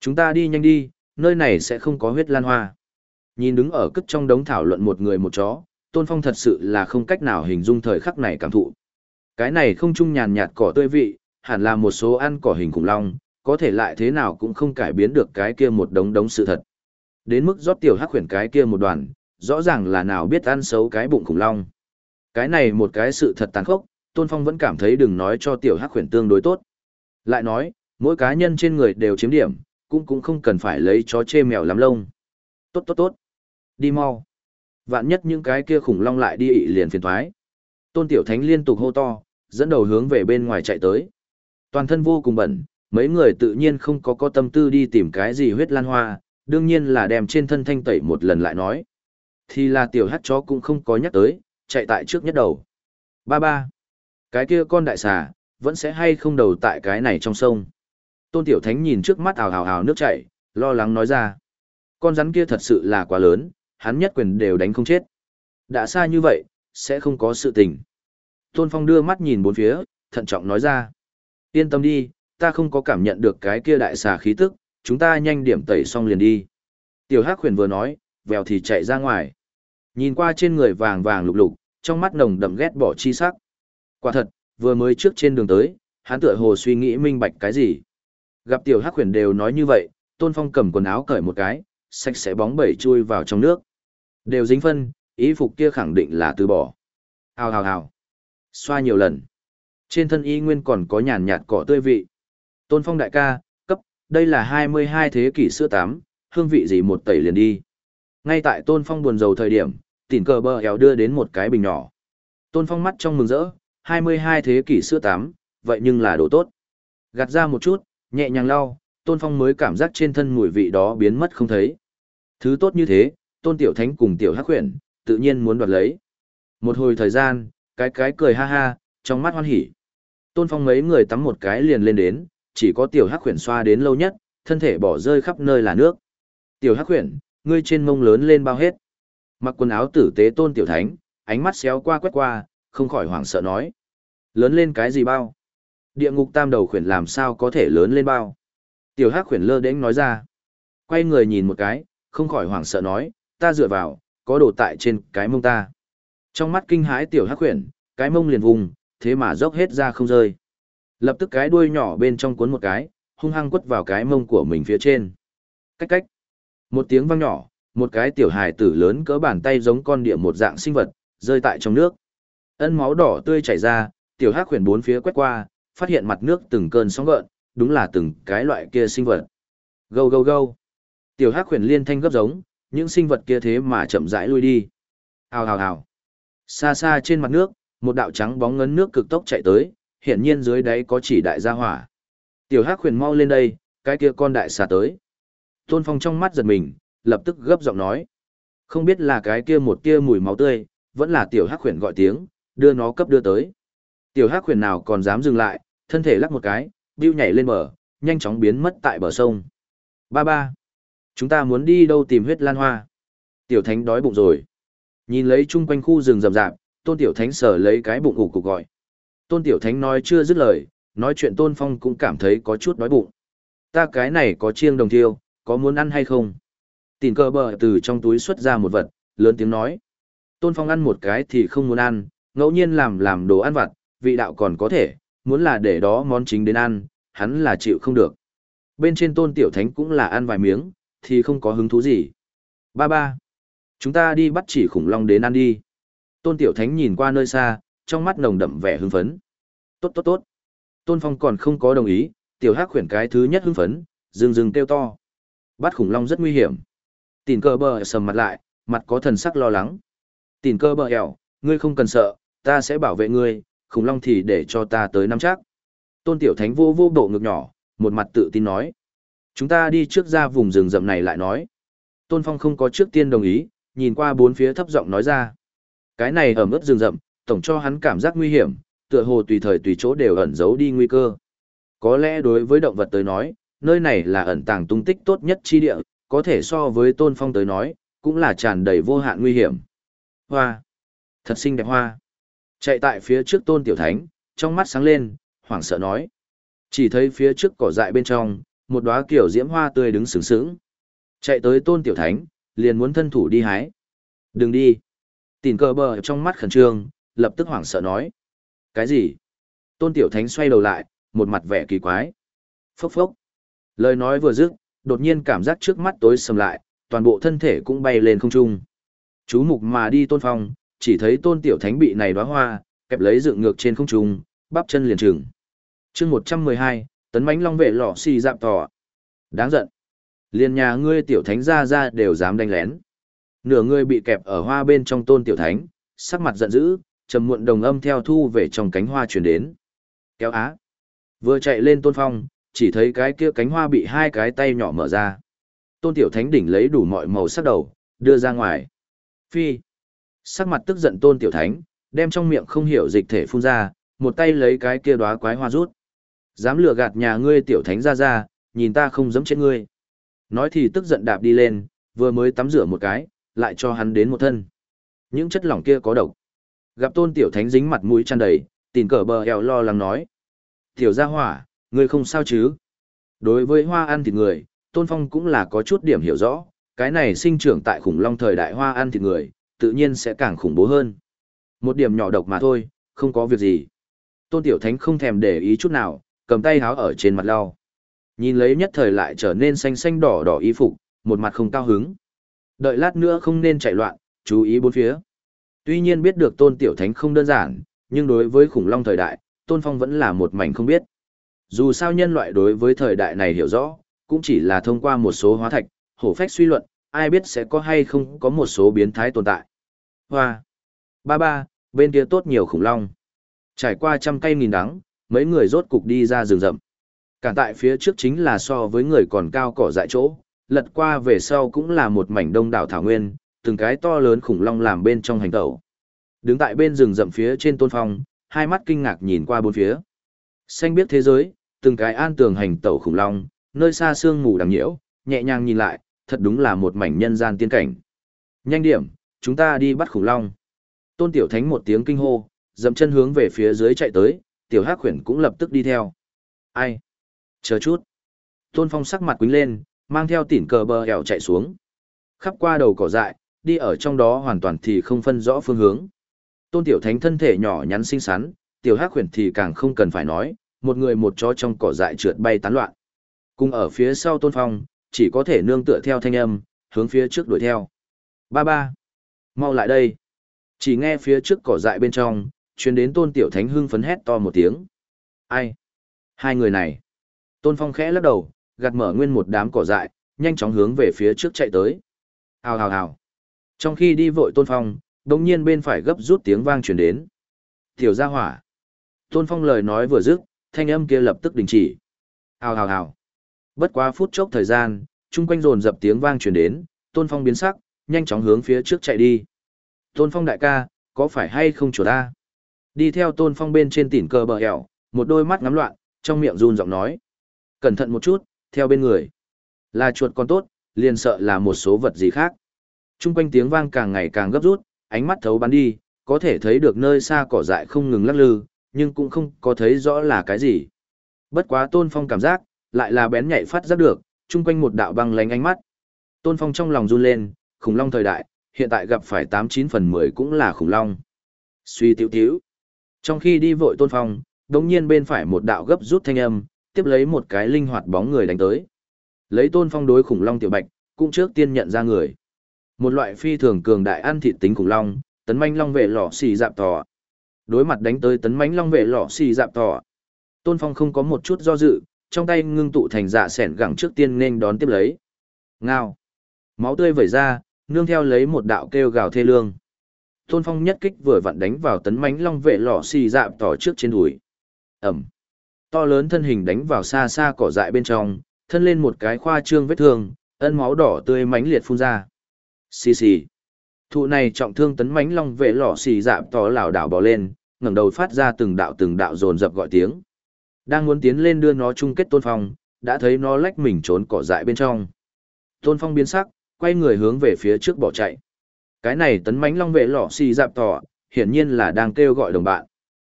Chúng ta đi nhanh đi, nơi này sẽ không có huyết lan hoa. Nhìn đứng ở cất trong đống thảo luận một người một chó, Tôn Phong thật sự là không cách nào hình dung thời khắc này cảm thụ. Cái này không chung nhàn nhạt cỏ tươi vị, hẳn là một số ăn cỏ hình khủng long, có thể lại thế nào cũng không cải biến được cái kia một đống đống sự thật. Đến mức rót tiểu hắc khuyển cái kia một đoàn, rõ ràng là nào biết ăn xấu cái bụng khủng long. Cái này một cái sự thật tàn khốc, Tôn Phong vẫn cảm thấy đừng nói cho tiểu hắc khuyển tương đối tốt. Lại nói, mỗi cá nhân trên người đều chiếm điểm, cũng cũng không cần phải lấy chó chê mèo lắm lông. Tốt tốt tốt. Đi mau. Vạn nhất những cái kia khủng long lại đi ị liền phiền thoái. Tôn Tiểu Thánh liên tục hô to, dẫn đầu hướng về bên ngoài chạy tới. Toàn thân vô cùng bẩn, mấy người tự nhiên không có có tâm tư đi tìm cái gì huyết lan hoa, đương nhiên là đem trên thân thanh tẩy một lần lại nói. Thì là tiểu hát chó cũng không có nhắc tới, chạy tại trước nhất đầu. Ba ba. Cái kia con đại xà, vẫn sẽ hay không đầu tại cái này trong sông. Tôn Tiểu Thánh nhìn trước mắt ào ào ào nước chảy, lo lắng nói ra. Con rắn kia thật sự là quá lớn, hắn nhất quyền đều đánh không chết. Đã xa như vậy, sẽ không có sự tình. Tôn Phong đưa mắt nhìn bốn phía, thận trọng nói ra. Yên tâm đi, ta không có cảm nhận được cái kia đại xà khí tức, chúng ta nhanh điểm tẩy xong liền đi. Tiểu Hắc Huyền vừa nói, vèo thì chạy ra ngoài. Nhìn qua trên người vàng vàng lục lục, trong mắt nồng đậm ghét bỏ chi sắc. Quả thật, vừa mới trước trên đường tới, hắn tựa hồ suy nghĩ minh bạch cái gì. Gặp tiểu hắc huyền đều nói như vậy, tôn phong cầm quần áo cởi một cái, sạch sẽ bóng bẩy chui vào trong nước. Đều dính phân, ý phục kia khẳng định là từ bỏ. Hào hào hào. Xoa nhiều lần. Trên thân y nguyên còn có nhàn nhạt cỏ tươi vị. Tôn phong đại ca, cấp, đây là 22 thế kỷ sữa tám, hương vị gì một tẩy liền đi. Ngay tại tôn phong buồn rầu thời điểm, tỉn cờ bờ éo đưa đến một cái bình nhỏ. Tôn phong mắt trong mừng rỡ, 22 thế kỷ sữa tám, vậy nhưng là đồ tốt. Gạt ra một chút, nhẹ nhàng lau, Tôn Phong mới cảm giác trên thân mùi vị đó biến mất không thấy. Thứ tốt như thế, Tôn Tiểu Thánh cùng Tiểu Hắc Huyền, tự nhiên muốn đoạt lấy. Một hồi thời gian, cái cái cười ha ha, trong mắt hoan hỉ. Tôn Phong mấy người tắm một cái liền lên đến, chỉ có Tiểu Hắc Huyền xoa đến lâu nhất, thân thể bỏ rơi khắp nơi là nước. Tiểu Hắc Huyền, ngươi trên mông lớn lên bao hết. Mặc quần áo tử tế Tôn Tiểu Thánh, ánh mắt xéo qua quét qua, không khỏi hoảng sợ nói. Lớn lên cái gì bao? Địa ngục tam đầu khuyển làm sao có thể lớn lên bao? Tiểu Hắc Khuyển lơ đễnh nói ra. Quay người nhìn một cái, không khỏi hoảng sợ nói, ta dựa vào, có đồ tại trên cái mông ta. Trong mắt kinh hãi tiểu hắc Khuyển, cái mông liền vùng, thế mà dốc hết ra không rơi. Lập tức cái đuôi nhỏ bên trong cuốn một cái, hung hăng quất vào cái mông của mình phía trên. Cách cách. Một tiếng vang nhỏ, một cái tiểu hài tử lớn cỡ bàn tay giống con địa một dạng sinh vật, rơi tại trong nước. Ân máu đỏ tươi chảy ra, tiểu hắc Khuyển bốn phía quét qua, phát hiện mặt nước từng cơn sóng gợn, đúng là từng cái loại kia sinh vật. Gâu gâu gâu. Tiểu hắc huyền liên thanh gấp giống, những sinh vật kia thế mà chậm rãi lui đi. Hào hào hào. Xa xa trên mặt nước, một đạo trắng bóng ngấn nước cực tốc chạy tới, hiển nhiên dưới đáy có chỉ đại gia hỏa. Tiểu Hắc huyền mau lên đây, cái kia con đại xà tới. Tôn Phong trong mắt giật mình, lập tức gấp giọng nói. Không biết là cái kia một kia mùi máu tươi, vẫn là tiểu Hắc huyền gọi tiếng, đưa nó cấp đưa tới. Tiểu Hắc huyền nào còn dám dừng lại, thân thể lắc một cái, bưu nhảy lên bờ, nhanh chóng biến mất tại bờ sông. Ba ba. Chúng ta muốn đi đâu tìm huyết lan hoa? Tiểu Thánh đói bụng rồi. Nhìn lấy chung quanh khu rừng rậm rạp, Tôn Tiểu Thánh sờ lấy cái bụng ủ cục gọi. Tôn Tiểu Thánh nói chưa dứt lời, nói chuyện Tôn Phong cũng cảm thấy có chút đói bụng. Ta cái này có chiêng đồng thiêu, có muốn ăn hay không? Tìn cơ bờ từ trong túi xuất ra một vật, lớn tiếng nói. Tôn Phong ăn một cái thì không muốn ăn, ngẫu nhiên làm làm đồ ăn vặt, vị đạo còn có thể, muốn là để đó món chính đến ăn, hắn là chịu không được. Bên trên Tôn Tiểu Thánh cũng là ăn vài miếng, thì không có hứng thú gì. Ba ba. Chúng ta đi bắt chỉ khủng long đến ăn đi. Tôn Tiểu Thánh nhìn qua nơi xa, trong mắt nồng đậm vẻ hưng phấn. Tốt tốt tốt. Tôn Phong còn không có đồng ý, Tiểu Hắc khuyển cái thứ nhất hưng phấn, dừng dừng kêu to. Bắt khủng long rất nguy hiểm. Tìn cơ bờ sầm mặt lại, mặt có thần sắc lo lắng. Tìn cơ bờ hẻo, ngươi không cần sợ, ta sẽ bảo vệ ngươi, khủng long thì để cho ta tới năm chắc. Tôn Tiểu Thánh vô vô bộ ngực nhỏ, một mặt tự tin nói. Chúng ta đi trước ra vùng rừng rậm này lại nói. Tôn Phong không có trước tiên đồng ý, nhìn qua bốn phía thấp giọng nói ra. Cái này ở mức rừng rậm, tổng cho hắn cảm giác nguy hiểm, tựa hồ tùy thời tùy chỗ đều ẩn giấu đi nguy cơ. Có lẽ đối với động vật tới nói, nơi này là ẩn tàng tung tích tốt nhất chi địa, có thể so với Tôn Phong tới nói, cũng là tràn đầy vô hạn nguy hiểm. Hoa! Thật xinh đẹp hoa! Chạy tại phía trước Tôn Tiểu Thánh, trong mắt sáng lên, hoảng sợ nói. Chỉ thấy phía trước cỏ dại bên trong, một đóa kiểu diễm hoa tươi đứng sướng sướng. Chạy tới tôn tiểu thánh, liền muốn thân thủ đi hái. Đừng đi. Tìn cờ bờ trong mắt khẩn trương, lập tức hoảng sợ nói. Cái gì? Tôn tiểu thánh xoay đầu lại, một mặt vẻ kỳ quái. Phốc phốc. Lời nói vừa dứt, đột nhiên cảm giác trước mắt tối sầm lại, toàn bộ thân thể cũng bay lên không trung. Chú mục mà đi tôn phong, chỉ thấy tôn tiểu thánh bị này đóa hoa, kẹp lấy dựng ngược trên không trung, bắp chân liền trừng. chương 112, tấn mãnh long vệ lọ xì dạp tỏ. Đáng giận. liền nhà ngươi tiểu thánh ra ra đều dám đánh lén. Nửa ngươi bị kẹp ở hoa bên trong tôn tiểu thánh, sắc mặt giận dữ, trầm muộn đồng âm theo thu về trong cánh hoa chuyển đến. Kéo á. Vừa chạy lên tôn phong, chỉ thấy cái kia cánh hoa bị hai cái tay nhỏ mở ra. Tôn tiểu thánh đỉnh lấy đủ mọi màu sắc đầu, đưa ra ngoài. Phi. Sắc mặt tức giận tôn tiểu thánh, đem trong miệng không hiểu dịch thể phun ra, một tay lấy cái kia đóa quái hoa rút. Dám lừa gạt nhà ngươi tiểu thánh ra ra, nhìn ta không dám chết ngươi. Nói thì tức giận đạp đi lên, vừa mới tắm rửa một cái, lại cho hắn đến một thân. Những chất lỏng kia có độc. Gặp tôn tiểu thánh dính mặt mũi tràn đầy, tìm cờ bờ eo lo lắng nói. Tiểu gia hỏa, ngươi không sao chứ? Đối với hoa ăn thịt người, tôn phong cũng là có chút điểm hiểu rõ, cái này sinh trưởng tại khủng long thời đại hoa ăn thịt người, tự nhiên sẽ càng khủng bố hơn. Một điểm nhỏ độc mà thôi, không có việc gì. Tôn tiểu thánh không thèm để ý chút nào, cầm tay háo ở trên mặt lau. Nhìn lấy nhất thời lại trở nên xanh xanh đỏ đỏ y phục, một mặt không cao hứng. Đợi lát nữa không nên chạy loạn, chú ý bốn phía. Tuy nhiên biết được tôn tiểu thánh không đơn giản, nhưng đối với khủng long thời đại, tôn phong vẫn là một mảnh không biết. Dù sao nhân loại đối với thời đại này hiểu rõ, cũng chỉ là thông qua một số hóa thạch, hổ phách suy luận, ai biết sẽ có hay không có một số biến thái tồn tại. Hoa! Ba ba, bên kia tốt nhiều khủng long. Trải qua trăm cây nghìn đắng, mấy người rốt cục đi ra rừng rậm. Cả tại phía trước chính là so với người còn cao cỏ dại chỗ, lật qua về sau cũng là một mảnh đông đảo thảo nguyên, từng cái to lớn khủng long làm bên trong hành tẩu. Đứng tại bên rừng rậm phía trên tôn phong, hai mắt kinh ngạc nhìn qua bốn phía. Xanh biết thế giới, từng cái an tường hành tẩu khủng long, nơi xa sương mù đằng nhiễu, nhẹ nhàng nhìn lại, thật đúng là một mảnh nhân gian tiên cảnh. Nhanh điểm, chúng ta đi bắt khủng long. Tôn Tiểu Thánh một tiếng kinh hô, dậm chân hướng về phía dưới chạy tới, Tiểu Hắc Huyền cũng lập tức đi theo. Ai? Chờ chút. Tôn Phong sắc mặt quính lên, mang theo tỉn cờ bờ hẻo chạy xuống. Khắp qua đầu cỏ dại, đi ở trong đó hoàn toàn thì không phân rõ phương hướng. Tôn Tiểu Thánh thân thể nhỏ nhắn xinh xắn, Tiểu Hắc Huyền thì càng không cần phải nói, một người một chó trong cỏ dại trượt bay tán loạn. Cùng ở phía sau Tôn Phong, chỉ có thể nương tựa theo thanh âm, hướng phía trước đuổi theo. Ba ba, mau lại đây. Chỉ nghe phía trước cỏ dại bên trong, truyền đến Tôn Tiểu Thánh hưng phấn hét to một tiếng. Ai? Hai người này. Tôn Phong khẽ lắc đầu, gạt mở nguyên một đám cỏ dại, nhanh chóng hướng về phía trước chạy tới. Hào hào hào. Trong khi đi vội Tôn Phong, đồng nhiên bên phải gấp rút tiếng vang truyền đến. Tiểu gia hỏa. Tôn Phong lời nói vừa dứt, thanh âm kia lập tức đình chỉ. Hào hào hào. Bất quá phút chốc thời gian, chung quanh rồn dập tiếng vang truyền đến, Tôn Phong biến sắc, nhanh chóng hướng phía trước chạy đi. Tôn Phong đại ca, có phải hay không chủ ta? Đi theo Tôn Phong bên trên tỉn cờ bờ hẻo, một đôi mắt ngắm loạn, trong miệng run giọng nói. Cẩn thận một chút, theo bên người. Là chuột con tốt, liền sợ là một số vật gì khác. Trung quanh tiếng vang càng ngày càng gấp rút, ánh mắt thấu bắn đi, có thể thấy được nơi xa cỏ dại không ngừng lắc lư, nhưng cũng không có thấy rõ là cái gì. Bất quá Tôn Phong cảm giác, lại là bén nhạy phát giác được, chung quanh một đạo băng lánh ánh mắt. Tôn Phong trong lòng run lên, khủng long thời đại, hiện tại gặp phải 89 phần 10 cũng là khủng long. Suy tiểu tiểu. Trong khi đi vội Tôn Phong, đống nhiên bên phải một đạo gấp rút thanh âm, tiếp lấy một cái linh hoạt bóng người đánh tới. Lấy Tôn Phong đối khủng long tiểu bạch, cũng trước tiên nhận ra người. Một loại phi thường cường đại ăn thịt tính khủng long, tấn manh long vệ lọ xì dạp tỏ. Đối mặt đánh tới tấn manh long vệ lọ xì dạp tỏ. Tôn Phong không có một chút do dự, trong tay ngưng tụ thành dạ sẻn gẳng trước tiên nên đón tiếp lấy. Ngao. Máu tươi vẩy ra, nương theo lấy một đạo kêu gào thê lương. Tôn Phong nhất kích vừa vặn đánh vào tấn mánh long vệ lọ xì dạm tỏ trước trên đùi. Ẩm. To lớn thân hình đánh vào xa xa cỏ dại bên trong, thân lên một cái khoa trương vết thương, ân máu đỏ tươi mánh liệt phun ra. Xì xì. Thụ này trọng thương tấn mánh long vệ lọ xì dạm tỏ lảo đảo bò lên, ngẩng đầu phát ra từng đạo từng đạo dồn dập gọi tiếng. Đang muốn tiến lên đưa nó chung kết Tôn Phong, đã thấy nó lách mình trốn cỏ dại bên trong. Tôn Phong biến sắc, quay người hướng về phía trước bỏ chạy. Cái này tấn mánh long vệ lọ xì dạp tỏ, hiển nhiên là đang kêu gọi đồng bạn.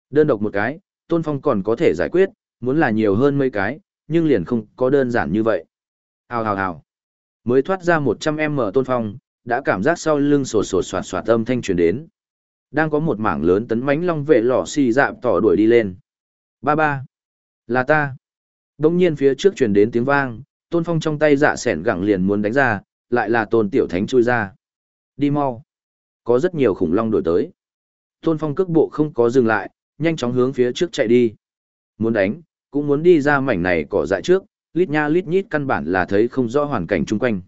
Đơn độc một cái, Tôn Phong còn có thể giải quyết, muốn là nhiều hơn mấy cái, nhưng liền không có đơn giản như vậy. Hào hào hào. Mới thoát ra 100m Tôn Phong, đã cảm giác sau lưng sổ sổ soạt soạt âm thanh truyền đến. Đang có một mảng lớn tấn mánh long vệ lọ xì dạp tỏ đuổi đi lên. Ba ba. Là ta. Đông nhiên phía trước truyền đến tiếng vang, tôn phong trong tay dạ sẻn gẳng liền muốn đánh ra, lại là tôn tiểu thánh chui ra. Đi mau. Có rất nhiều khủng long đổi tới. Tôn phong cước bộ không có dừng lại, nhanh chóng hướng phía trước chạy đi. Muốn đánh, cũng muốn đi ra mảnh này cỏ dại trước, lít nha lít nhít căn bản là thấy không rõ hoàn cảnh chung quanh.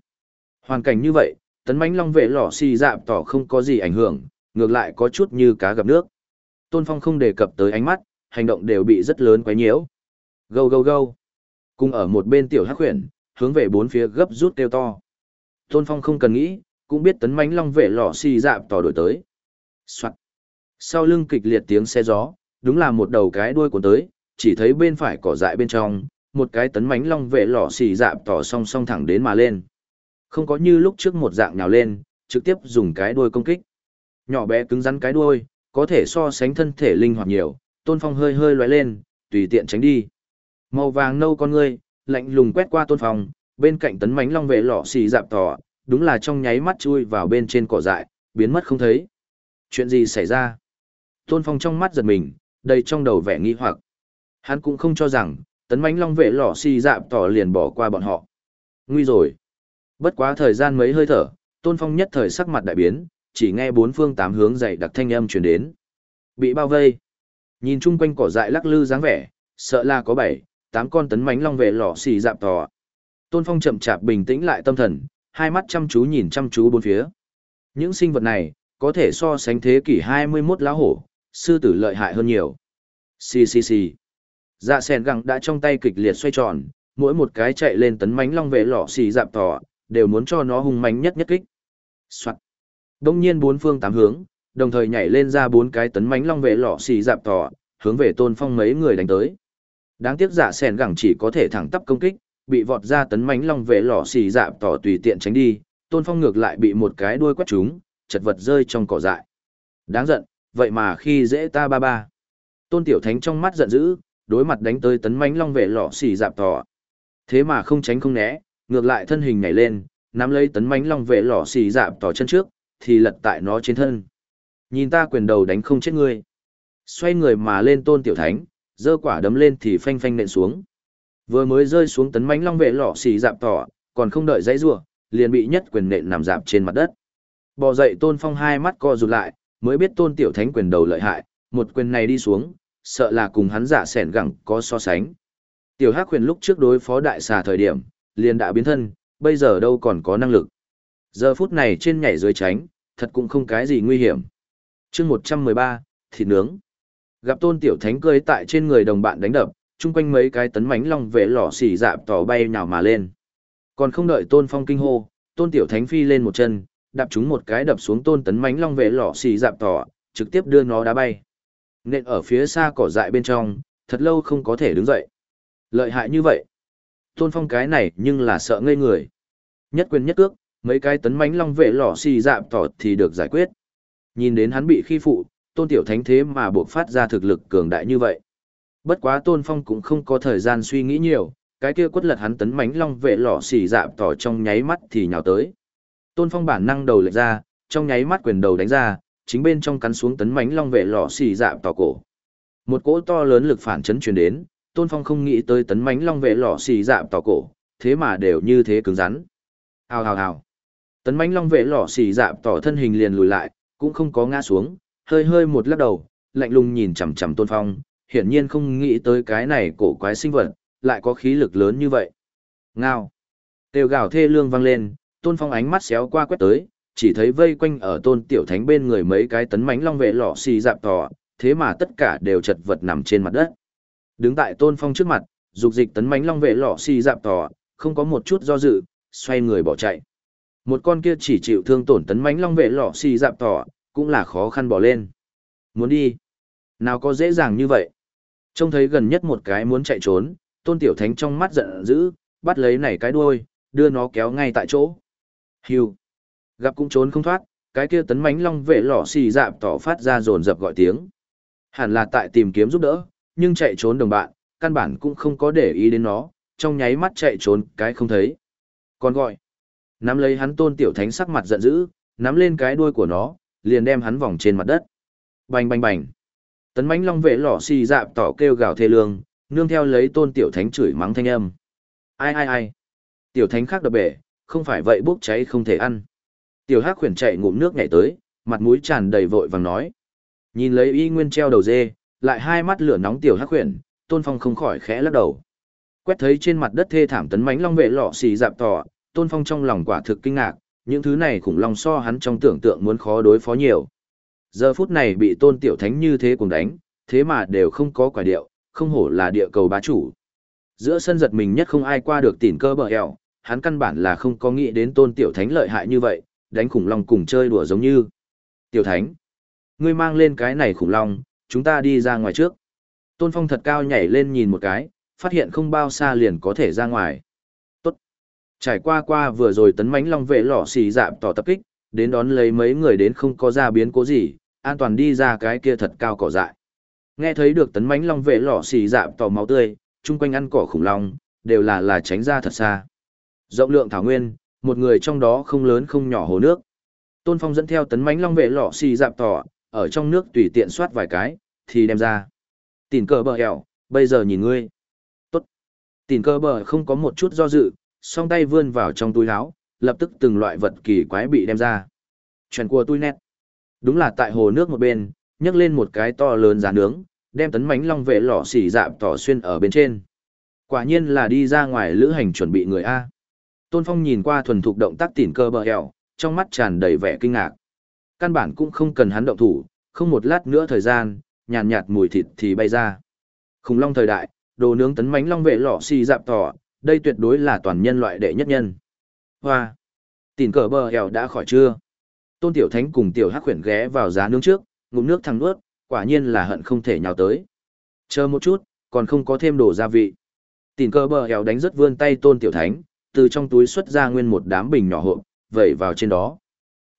Hoàn cảnh như vậy, tấn mãnh long vệ lỏ xì dạp tỏ không có gì ảnh hưởng, ngược lại có chút như cá gặp nước. Tôn Phong không đề cập tới ánh mắt, hành động đều bị rất lớn quấy nhiễu. Gâu gâu gâu. Cùng ở một bên tiểu hắc khuyển, hướng về bốn phía gấp rút kêu to. Tôn Phong không cần nghĩ, cũng biết tấn mãnh long vệ lọ xì dạp tỏ đổi tới. Soạn. Sau lưng kịch liệt tiếng xe gió, đúng là một đầu cái đuôi cuốn tới, chỉ thấy bên phải cỏ dại bên trong, một cái tấn mãnh long vệ lọ xì dạp tỏ song song thẳng đến mà lên. Không có như lúc trước một dạng nhào lên, trực tiếp dùng cái đuôi công kích. Nhỏ bé cứng rắn cái đuôi, có thể so sánh thân thể linh hoạt nhiều, Tôn Phong hơi hơi lóe lên, tùy tiện tránh đi. Màu vàng nâu con ngươi, lạnh lùng quét qua tôn phòng, bên cạnh tấn mánh long vệ lọ xì dạp tỏ, đúng là trong nháy mắt chui vào bên trên cỏ dại, biến mất không thấy. Chuyện gì xảy ra? Tôn phong trong mắt giật mình, đầy trong đầu vẻ nghi hoặc. Hắn cũng không cho rằng, tấn mánh long vệ lọ xì dạp tỏ liền bỏ qua bọn họ. Nguy rồi. Bất quá thời gian mấy hơi thở, tôn phong nhất thời sắc mặt đại biến, chỉ nghe bốn phương tám hướng dậy đặc thanh âm truyền đến. Bị bao vây. Nhìn chung quanh cỏ dại lắc lư dáng vẻ, sợ là có bảy, tám con tấn mánh long về lò xì dạp tò. Tôn Phong chậm chạp bình tĩnh lại tâm thần, hai mắt chăm chú nhìn chăm chú bốn phía. Những sinh vật này, có thể so sánh thế kỷ 21 lá hổ, sư tử lợi hại hơn nhiều. Xì xì xì. Dạ sen gẳng đã trong tay kịch liệt xoay tròn, mỗi một cái chạy lên tấn mánh long vệ lọ xì dạp tỏ, đều muốn cho nó hung mánh nhất nhất kích. Soạn. Đông nhiên bốn phương tám hướng, đồng thời nhảy lên ra bốn cái tấn mánh long vệ lọ xì dạp tỏ, hướng về tôn phong mấy người đánh tới. Đáng tiếc dạ sen gẳng chỉ có thể thẳng tắp công kích, bị vọt ra tấn mánh long vệ lò xì dạp tỏ tùy tiện tránh đi, tôn phong ngược lại bị một cái đuôi quét trúng, chật vật rơi trong cỏ dại. Đáng giận, vậy mà khi dễ ta ba ba. Tôn Tiểu Thánh trong mắt giận dữ, đối mặt đánh tới tấn mãnh long vệ lò xì dạp tỏ. Thế mà không tránh không né, ngược lại thân hình nhảy lên, nắm lấy tấn mãnh long vệ lò xì dạp tỏ chân trước, thì lật tại nó trên thân. Nhìn ta quyền đầu đánh không chết ngươi. Xoay người mà lên Tôn Tiểu Thánh, giơ quả đấm lên thì phanh phanh nện xuống. Vừa mới rơi xuống tấn mãnh long vệ lọ xì dạp tỏ, còn không đợi dãy rủa, liền bị nhất quyền nện nằm dạp trên mặt đất. Bò dậy Tôn Phong hai mắt co rụt lại, mới biết Tôn Tiểu Thánh quyền đầu lợi hại, một quyền này đi xuống, sợ là cùng hắn giả sẻn gẳng có so sánh. Tiểu Hắc Huyền lúc trước đối phó đại xà thời điểm, liền đã biến thân, bây giờ đâu còn có năng lực. Giờ phút này trên nhảy dưới tránh, thật cũng không cái gì nguy hiểm. chương 113, thịt nướng. Gặp tôn tiểu thánh cười tại trên người đồng bạn đánh đập, chung quanh mấy cái tấn mánh long vệ lỏ xỉ dạp tỏ bay nhào mà lên. Còn không đợi tôn phong kinh hô, tôn tiểu thánh phi lên một chân, đạp chúng một cái đập xuống tôn tấn mánh long vệ lỏ xỉ dạp tỏ, trực tiếp đưa nó đá bay. Nên ở phía xa cỏ dại bên trong, thật lâu không có thể đứng dậy. Lợi hại như vậy. Tôn phong cái này nhưng là sợ ngây người. Nhất quyền nhất cước, mấy cái tấn mánh long vệ lỏ xì dạp tỏ thì được giải quyết. Nhìn đến hắn bị khi phụ, tôn tiểu thánh thế mà buộc phát ra thực lực cường đại như vậy. Bất quá tôn phong cũng không có thời gian suy nghĩ nhiều, cái kia quất lật hắn tấn mánh long vệ lọ xỉ dạm tỏ trong nháy mắt thì nhào tới. Tôn phong bản năng đầu lệch ra, trong nháy mắt quyền đầu đánh ra, chính bên trong cắn xuống tấn mánh long vệ lọ xỉ dạm tỏ cổ. Một cỗ to lớn lực phản chấn truyền đến, Tôn Phong không nghĩ tới tấn mánh long vệ lọ xỉ dạm tỏ cổ, thế mà đều như thế cứng rắn. Hào hào hào. Tấn mánh long vệ lọ xỉ dạm tỏ thân hình liền lùi lại, cũng không có ngã xuống, hơi hơi một lắc đầu, lạnh lùng nhìn chằm chằm Tôn Phong, hiển nhiên không nghĩ tới cái này cổ quái sinh vật, lại có khí lực lớn như vậy. Ngao. Tiêu gào thê lương vang lên, Tôn Phong ánh mắt xéo qua quét tới, chỉ thấy vây quanh ở tôn tiểu thánh bên người mấy cái tấn mãnh long vệ lọ xì dạp tỏ, thế mà tất cả đều chật vật nằm trên mặt đất. Đứng tại tôn phong trước mặt, dục dịch tấn mãnh long vệ lọ xì dạp tỏ, không có một chút do dự, xoay người bỏ chạy. Một con kia chỉ chịu thương tổn tấn mãnh long vệ lọ xì dạp tỏ, cũng là khó khăn bỏ lên. Muốn đi? Nào có dễ dàng như vậy? Trông thấy gần nhất một cái muốn chạy trốn, tôn tiểu thánh trong mắt giận dữ, bắt lấy nảy cái đuôi, đưa nó kéo ngay tại chỗ. Hiu! Gặp cũng trốn không thoát, cái kia tấn mánh long vệ lỏ xì dạp tỏ phát ra rồn rập gọi tiếng. Hẳn là tại tìm kiếm giúp đỡ, nhưng chạy trốn đồng bạn, căn bản cũng không có để ý đến nó, trong nháy mắt chạy trốn cái không thấy. Còn gọi, nắm lấy hắn tôn tiểu thánh sắc mặt giận dữ, nắm lên cái đuôi của nó, liền đem hắn vòng trên mặt đất. Bành bành bành. Tấn mãnh long vệ lọ xì dạp tỏ kêu gào thê lương, nương theo lấy tôn tiểu thánh chửi mắng thanh âm. Ai ai ai. Tiểu thánh khác đập bể, không phải vậy bốc cháy không thể ăn. Tiểu Hắc khuyển chạy ngụm nước nhảy tới, mặt mũi tràn đầy vội vàng nói. Nhìn lấy y nguyên treo đầu dê, lại hai mắt lửa nóng tiểu Hắc khuyển, Tôn Phong không khỏi khẽ lắc đầu. Quét thấy trên mặt đất thê thảm tấn mãnh long vệ lọ xì dạp tỏ, Tôn Phong trong lòng quả thực kinh ngạc, những thứ này khủng long so hắn trong tưởng tượng muốn khó đối phó nhiều. Giờ phút này bị Tôn Tiểu Thánh như thế cùng đánh, thế mà đều không có quả điệu, không hổ là địa cầu bá chủ. Giữa sân giật mình nhất không ai qua được tỉn cơ bờ eo, hắn căn bản là không có nghĩ đến Tôn Tiểu Thánh lợi hại như vậy, đánh khủng long cùng chơi đùa giống như. Tiểu Thánh, ngươi mang lên cái này khủng long, chúng ta đi ra ngoài trước. Tôn Phong thật cao nhảy lên nhìn một cái, phát hiện không bao xa liền có thể ra ngoài. Trải qua qua vừa rồi tấn mánh long vệ lỏ xì dạm tỏ tập kích, đến đón lấy mấy người đến không có ra biến cố gì, an toàn đi ra cái kia thật cao cỏ dại. Nghe thấy được tấn mánh long vệ lỏ xì dạm tỏ máu tươi, chung quanh ăn cỏ khủng long, đều là là tránh ra thật xa. Rộng lượng thảo nguyên, một người trong đó không lớn không nhỏ hồ nước. Tôn Phong dẫn theo tấn mánh long vệ lọ xì dạp tỏ, ở trong nước tùy tiện soát vài cái, thì đem ra. Tỉnh cờ bờ hẹo, bây giờ nhìn ngươi. Tốt. Tỉnh cờ bờ không có một chút do dự, song tay vươn vào trong túi áo, lập tức từng loại vật kỳ quái bị đem ra. Chuyện của tôi nét. Đúng là tại hồ nước một bên, nhấc lên một cái to lớn giá nướng, đem tấn mánh long vệ lọ xì dạm tỏ xuyên ở bên trên. Quả nhiên là đi ra ngoài lữ hành chuẩn bị người A. Tôn Phong nhìn qua thuần thục động tác tỉn cơ bờ hẹo, trong mắt tràn đầy vẻ kinh ngạc. Căn bản cũng không cần hắn động thủ, không một lát nữa thời gian, nhàn nhạt, nhạt mùi thịt thì bay ra. Khủng long thời đại, đồ nướng tấn mánh long vệ lọ xì dạp tỏ, đây tuyệt đối là toàn nhân loại đệ nhất nhân. Hoa! Tỉn cờ bờ hẻo đã khỏi chưa? Tôn Tiểu Thánh cùng Tiểu Hắc khuyển ghé vào giá nướng trước, ngụm nước thăng nuốt, quả nhiên là hận không thể nhào tới. Chờ một chút, còn không có thêm đồ gia vị. Tỉn cờ bờ hẻo đánh rất vươn tay Tôn Tiểu Thánh, từ trong túi xuất ra nguyên một đám bình nhỏ hộp, vẩy vào trên đó.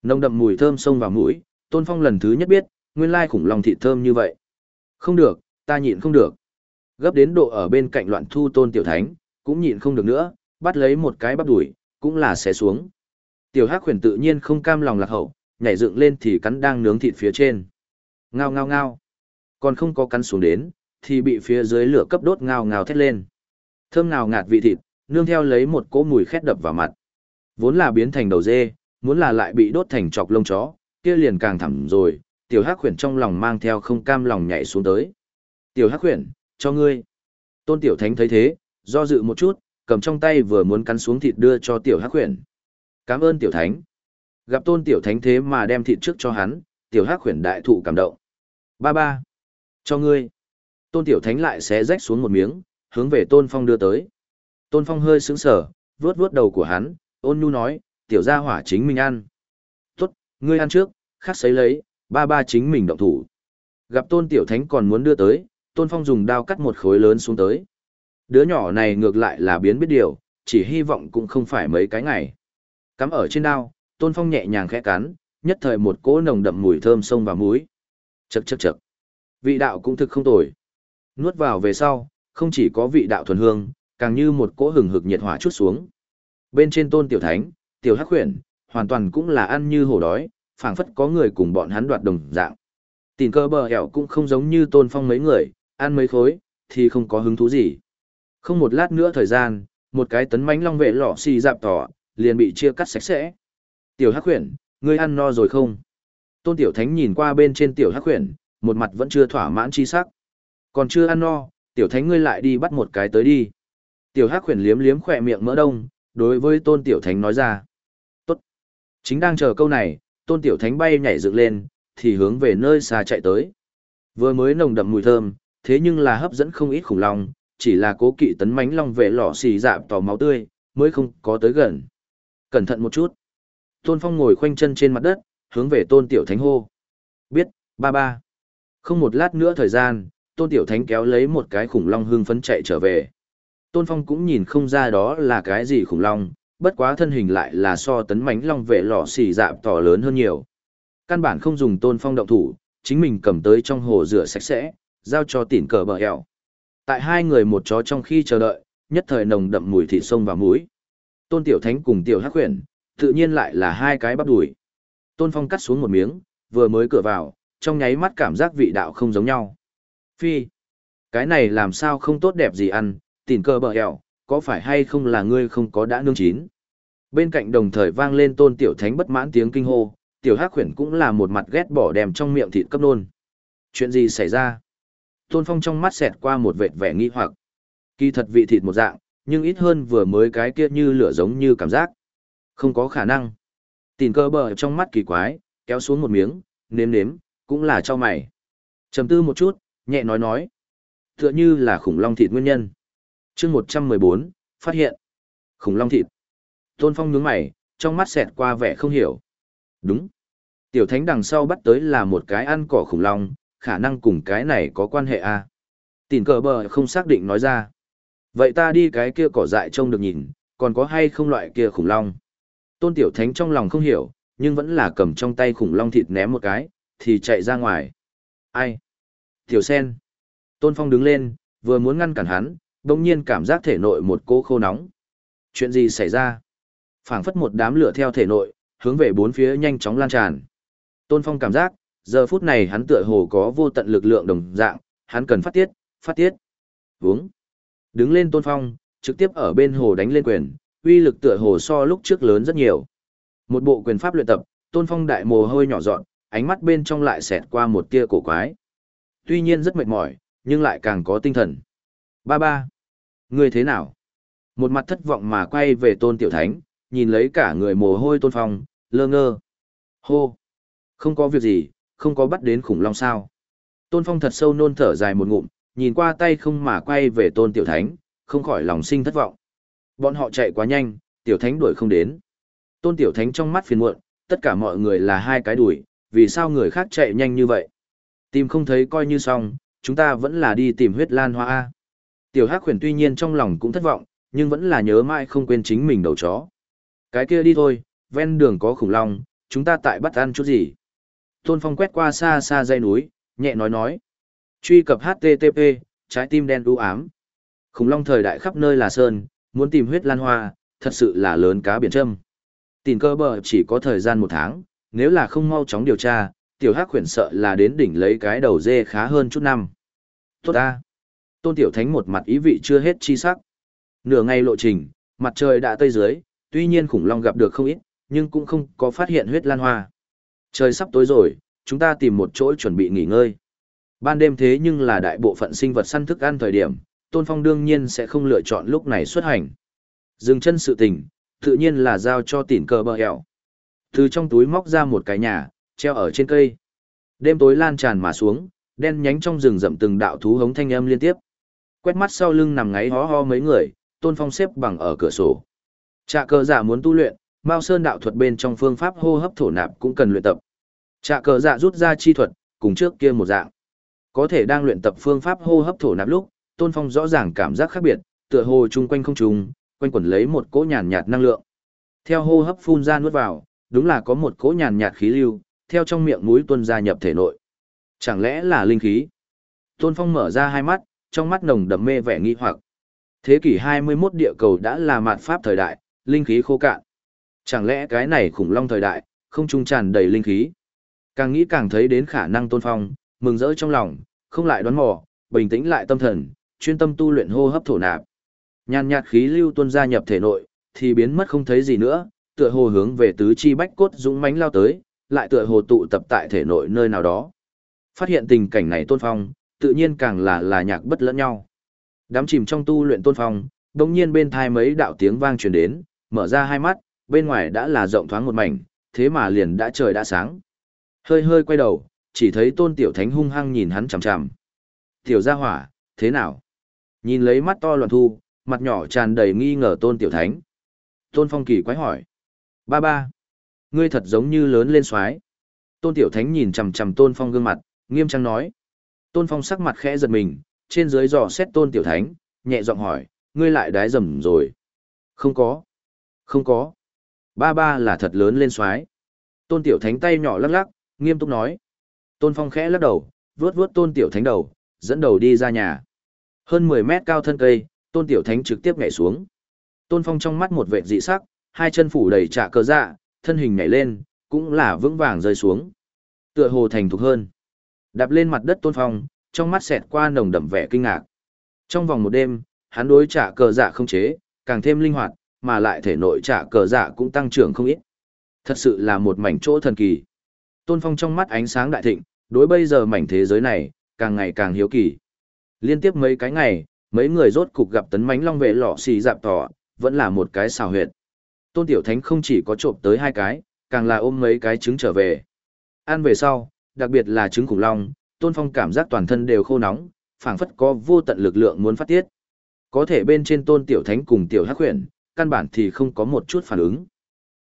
Nồng đậm mùi thơm xông vào mũi, Tôn Phong lần thứ nhất biết, nguyên lai khủng long thịt thơm như vậy. Không được, ta nhịn không được. Gấp đến độ ở bên cạnh loạn thu Tôn Tiểu Thánh, cũng nhịn không được nữa, bắt lấy một cái bắp đuổi, cũng là xé xuống. Tiểu Hắc Huyền tự nhiên không cam lòng lạc hậu, nhảy dựng lên thì cắn đang nướng thịt phía trên. Ngao ngao ngao. Còn không có cắn xuống đến, thì bị phía dưới lửa cấp đốt ngao ngao thét lên. Thơm ngào ngạt vị thịt, nương theo lấy một cỗ mùi khét đập vào mặt. Vốn là biến thành đầu dê, muốn là lại bị đốt thành chọc lông chó, kia liền càng thẳm rồi, tiểu hắc khuyển trong lòng mang theo không cam lòng nhảy xuống tới. Tiểu hắc khuyển, cho ngươi. Tôn tiểu thánh thấy thế, do dự một chút, cầm trong tay vừa muốn cắn xuống thịt đưa cho tiểu hắc khuyển. Cảm ơn tiểu thánh. Gặp tôn tiểu thánh thế mà đem thịt trước cho hắn, tiểu hắc khuyển đại thụ cảm động. Ba ba. Cho ngươi. Tôn tiểu thánh lại xé rách xuống một miếng, hướng về tôn phong đưa tới. Tôn phong hơi sững sờ, vuốt vuốt đầu của hắn, ôn nhu nói, tiểu gia hỏa chính mình ăn. Tốt, ngươi ăn trước, khác sấy lấy, ba ba chính mình động thủ. Gặp tôn tiểu thánh còn muốn đưa tới, tôn phong dùng đao cắt một khối lớn xuống tới. Đứa nhỏ này ngược lại là biến biết điều, chỉ hy vọng cũng không phải mấy cái ngày. Cắm ở trên đao, tôn phong nhẹ nhàng khẽ cắn, nhất thời một cỗ nồng đậm mùi thơm sông vào mũi. Chậc chậc chậc. Vị đạo cũng thực không tồi. Nuốt vào về sau, không chỉ có vị đạo thuần hương, càng như một cỗ hừng hực nhiệt hỏa chút xuống. Bên trên tôn tiểu thánh, tiểu hắc huyền, hoàn toàn cũng là ăn như hổ đói, phảng phất có người cùng bọn hắn đoạt đồng dạng. Tình cơ bờ hẻo cũng không giống như tôn phong mấy người, ăn mấy khối, thì không có hứng thú gì. Không một lát nữa thời gian, một cái tấn mánh long vệ lọ xì dạp tỏ, liền bị chia cắt sạch sẽ. Tiểu hắc huyền, ngươi ăn no rồi không? Tôn tiểu thánh nhìn qua bên trên tiểu hắc huyền, một mặt vẫn chưa thỏa mãn chi sắc. Còn chưa ăn no, tiểu thánh ngươi lại đi bắt một cái tới đi. Tiểu hắc huyền liếm liếm khỏe miệng mỡ đông, đối với tôn tiểu thánh nói ra. Tốt. Chính đang chờ câu này, tôn tiểu thánh bay nhảy dựng lên, thì hướng về nơi xa chạy tới. Vừa mới nồng đậm mùi thơm, thế nhưng là hấp dẫn không ít khủng long, chỉ là cố kỵ tấn mánh long vệ lọ xì dạp tỏ máu tươi, mới không có tới gần. Cẩn thận một chút. Tôn Phong ngồi khoanh chân trên mặt đất, hướng về tôn tiểu thánh hô. Biết, ba ba. Không một lát nữa thời gian, tôn tiểu thánh kéo lấy một cái khủng long hương phấn chạy trở về. Tôn Phong cũng nhìn không ra đó là cái gì khủng long, bất quá thân hình lại là so tấn mánh long vệ lọ xì dạp tỏ lớn hơn nhiều. Căn bản không dùng Tôn Phong động thủ, chính mình cầm tới trong hồ rửa sạch sẽ, giao cho tỉn cờ bờ hẹo. Tại hai người một chó trong khi chờ đợi, nhất thời nồng đậm mùi thịt sông vào mũi. Tôn Tiểu Thánh cùng Tiểu Hắc Huyền, tự nhiên lại là hai cái bắp đùi. Tôn Phong cắt xuống một miếng, vừa mới cửa vào, trong nháy mắt cảm giác vị đạo không giống nhau. Phi, cái này làm sao không tốt đẹp gì ăn, tỉn cơ bờ hẹo, có phải hay không là ngươi không có đã nương chín? Bên cạnh đồng thời vang lên tôn tiểu thánh bất mãn tiếng kinh hô, tiểu hắc Huyền cũng là một mặt ghét bỏ đèm trong miệng thịt cấp nôn. Chuyện gì xảy ra? Tôn phong trong mắt xẹt qua một vệt vẻ nghi hoặc. Kỳ thật vị thịt một dạng, nhưng ít hơn vừa mới cái kia như lửa giống như cảm giác. Không có khả năng. Tỉn cơ bờ trong mắt kỳ quái, kéo xuống một miếng, nếm nếm, cũng là cho mày. trầm tư một chút, nhẹ nói nói. Tựa như là khủng long thịt nguyên nhân chương một trăm mười bốn phát hiện khủng long thịt tôn phong nhướng mày trong mắt xẹt qua vẻ không hiểu đúng tiểu thánh đằng sau bắt tới là một cái ăn cỏ khủng long khả năng cùng cái này có quan hệ à? Tỉnh cờ bờ không xác định nói ra vậy ta đi cái kia cỏ dại trông được nhìn còn có hay không loại kia khủng long tôn tiểu thánh trong lòng không hiểu nhưng vẫn là cầm trong tay khủng long thịt ném một cái thì chạy ra ngoài ai tiểu sen tôn phong đứng lên vừa muốn ngăn cản hắn đồng nhiên cảm giác thể nội một cô khô nóng. Chuyện gì xảy ra? phảng phất một đám lửa theo thể nội, hướng về bốn phía nhanh chóng lan tràn. Tôn Phong cảm giác, giờ phút này hắn tựa hồ có vô tận lực lượng đồng dạng, hắn cần phát tiết, phát tiết. Vúng. Đứng lên Tôn Phong, trực tiếp ở bên hồ đánh lên quyền, uy lực tựa hồ so lúc trước lớn rất nhiều. Một bộ quyền pháp luyện tập, Tôn Phong đại mồ hôi nhỏ dọn, ánh mắt bên trong lại xẹt qua một tia cổ quái. Tuy nhiên rất mệt mỏi, nhưng lại càng có tinh thần. Ba ba. người thế nào? Một mặt thất vọng mà quay về tôn tiểu thánh, nhìn lấy cả người mồ hôi tôn phong, lơ ngơ. Hô. Không có việc gì, không có bắt đến khủng long sao. Tôn phong thật sâu nôn thở dài một ngụm, nhìn qua tay không mà quay về tôn tiểu thánh, không khỏi lòng sinh thất vọng. Bọn họ chạy quá nhanh, tiểu thánh đuổi không đến. Tôn tiểu thánh trong mắt phiền muộn, tất cả mọi người là hai cái đuổi, vì sao người khác chạy nhanh như vậy? Tìm không thấy coi như xong, chúng ta vẫn là đi tìm huyết lan hoa A. Tiểu Hắc huyền tuy nhiên trong lòng cũng thất vọng, nhưng vẫn là nhớ mãi không quên chính mình đầu chó. Cái kia đi thôi, ven đường có khủng long, chúng ta tại bắt ăn chút gì. Tôn Phong quét qua xa xa dây núi, nhẹ nói nói. Truy cập HTTP, trái tim đen đu ám. Khủng long thời đại khắp nơi là sơn, muốn tìm huyết lan hoa, thật sự là lớn cá biển trâm. Tìm cơ bờ chỉ có thời gian một tháng, nếu là không mau chóng điều tra, tiểu hắc khuyển sợ là đến đỉnh lấy cái đầu dê khá hơn chút năm. Tốt ta! Tôn tiểu thánh một mặt ý vị chưa hết chi sắc. Nửa ngày lộ trình, mặt trời đã tây dưới, tuy nhiên khủng long gặp được không ít, nhưng cũng không có phát hiện huyết lan hoa. Trời sắp tối rồi, chúng ta tìm một chỗ chuẩn bị nghỉ ngơi. Ban đêm thế nhưng là đại bộ phận sinh vật săn thức ăn thời điểm, Tôn Phong đương nhiên sẽ không lựa chọn lúc này xuất hành. Dừng chân sự tình, tự nhiên là giao cho tỉn cờ bờ hẹo. Từ trong túi móc ra một cái nhà, treo ở trên cây. Đêm tối lan tràn mà xuống, đen nhánh trong rừng rậm từng đạo thú hống thanh âm liên tiếp. Quét mắt sau lưng nằm ngáy hó ho mấy người, Tôn Phong xếp bằng ở cửa sổ. Trạ cờ giả muốn tu luyện, Mao Sơn đạo thuật bên trong phương pháp hô hấp thổ nạp cũng cần luyện tập. Trạ cờ dạ rút ra chi thuật, cùng trước kia một dạng. Có thể đang luyện tập phương pháp hô hấp thổ nạp lúc, Tôn Phong rõ ràng cảm giác khác biệt, tựa hồ chung quanh không trùng, quanh quẩn lấy một cỗ nhàn nhạt năng lượng. Theo hô hấp phun ra nuốt vào, đúng là có một cỗ nhàn nhạt khí lưu, theo trong miệng mũi tuôn ra nhập thể nội. Chẳng lẽ là linh khí? Tôn Phong mở ra hai mắt, trong mắt nồng đậm mê vẻ nghi hoặc. Thế kỷ 21 địa cầu đã là mạt pháp thời đại, linh khí khô cạn. Chẳng lẽ cái này khủng long thời đại, không trung tràn đầy linh khí? Càng nghĩ càng thấy đến khả năng Tôn Phong, mừng rỡ trong lòng, không lại đoán mò, bình tĩnh lại tâm thần, chuyên tâm tu luyện hô hấp thổ nạp. Nhàn nhạt khí lưu tuôn ra nhập thể nội, thì biến mất không thấy gì nữa, tựa hồ hướng về tứ chi bách cốt dũng mãnh lao tới, lại tựa hồ tụ tập tại thể nội nơi nào đó. Phát hiện tình cảnh này Tôn Phong, tự nhiên càng là là nhạc bất lẫn nhau. Đám chìm trong tu luyện Tôn Phong, đồng nhiên bên thai mấy đạo tiếng vang truyền đến, mở ra hai mắt, bên ngoài đã là rộng thoáng một mảnh, thế mà liền đã trời đã sáng. Hơi hơi quay đầu, chỉ thấy Tôn Tiểu Thánh hung hăng nhìn hắn chằm chằm. Tiểu gia hỏa, thế nào? Nhìn lấy mắt to loạn thu, mặt nhỏ tràn đầy nghi ngờ Tôn Tiểu Thánh. Tôn Phong kỳ quái hỏi. Ba ba. Ngươi thật giống như lớn lên xoái. Tôn Tiểu Thánh nhìn chằm chằm Tôn Phong gương mặt, nghiêm trang nói. Tôn Phong sắc mặt khẽ giật mình, trên dưới dò xét Tôn Tiểu Thánh, nhẹ giọng hỏi, ngươi lại đái dầm rồi. Không có. Không có. Ba ba là thật lớn lên xoái. Tôn Tiểu Thánh tay nhỏ lắc lắc, nghiêm túc nói. Tôn Phong khẽ lắc đầu, vuốt vuốt Tôn Tiểu Thánh đầu, dẫn đầu đi ra nhà. Hơn 10 mét cao thân cây, Tôn Tiểu Thánh trực tiếp nhảy xuống. Tôn Phong trong mắt một vệt dị sắc, hai chân phủ đầy trả cờ dạ, thân hình nhảy lên, cũng là vững vàng rơi xuống. Tựa hồ thành thục hơn. Đạp lên mặt đất Tôn Phong, trong mắt xẹt qua nồng đậm vẻ kinh ngạc. Trong vòng một đêm, hắn đối trả cờ dạ không chế, càng thêm linh hoạt, mà lại thể nội trả cờ dạ cũng tăng trưởng không ít. Thật sự là một mảnh chỗ thần kỳ. Tôn Phong trong mắt ánh sáng đại thịnh, đối bây giờ mảnh thế giới này, càng ngày càng hiếu kỳ. Liên tiếp mấy cái ngày, mấy người rốt cục gặp tấn mánh long vệ lọ xì dạp tỏ, vẫn là một cái xào huyệt. Tôn Tiểu Thánh không chỉ có trộm tới hai cái, càng là ôm mấy cái trứng trở về. Ăn về sau, đặc biệt là trứng khủng long, Tôn Phong cảm giác toàn thân đều khô nóng, phảng phất có vô tận lực lượng muốn phát tiết. Có thể bên trên Tôn Tiểu Thánh cùng Tiểu Hắc Huyền, căn bản thì không có một chút phản ứng.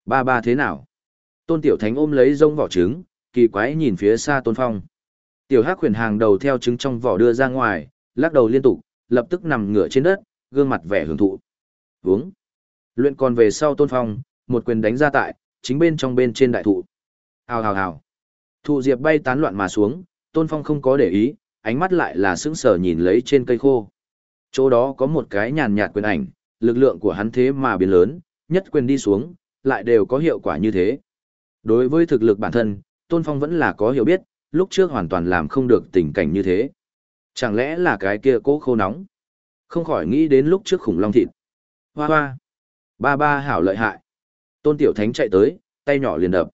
Ba ba thế nào? Tôn Tiểu Thánh ôm lấy rông vỏ trứng, kỳ quái nhìn phía xa Tôn Phong. Tiểu Hắc Huyền hàng đầu theo trứng trong vỏ đưa ra ngoài, lắc đầu liên tục, lập tức nằm ngửa trên đất, gương mặt vẻ hưởng thụ. Uống. Luyện còn về sau Tôn Phong, một quyền đánh ra tại, chính bên trong bên trên đại thụ. Hào hào hào. Thụ diệp bay tán loạn mà xuống, Tôn Phong không có để ý, ánh mắt lại là sững sờ nhìn lấy trên cây khô. Chỗ đó có một cái nhàn nhạt quyền ảnh, lực lượng của hắn thế mà biến lớn, nhất quyền đi xuống, lại đều có hiệu quả như thế. Đối với thực lực bản thân, Tôn Phong vẫn là có hiểu biết, lúc trước hoàn toàn làm không được tình cảnh như thế. Chẳng lẽ là cái kia cố khô nóng? Không khỏi nghĩ đến lúc trước khủng long thịt. Hoa hoa! Ba ba hảo lợi hại! Tôn Tiểu Thánh chạy tới, tay nhỏ liền đập.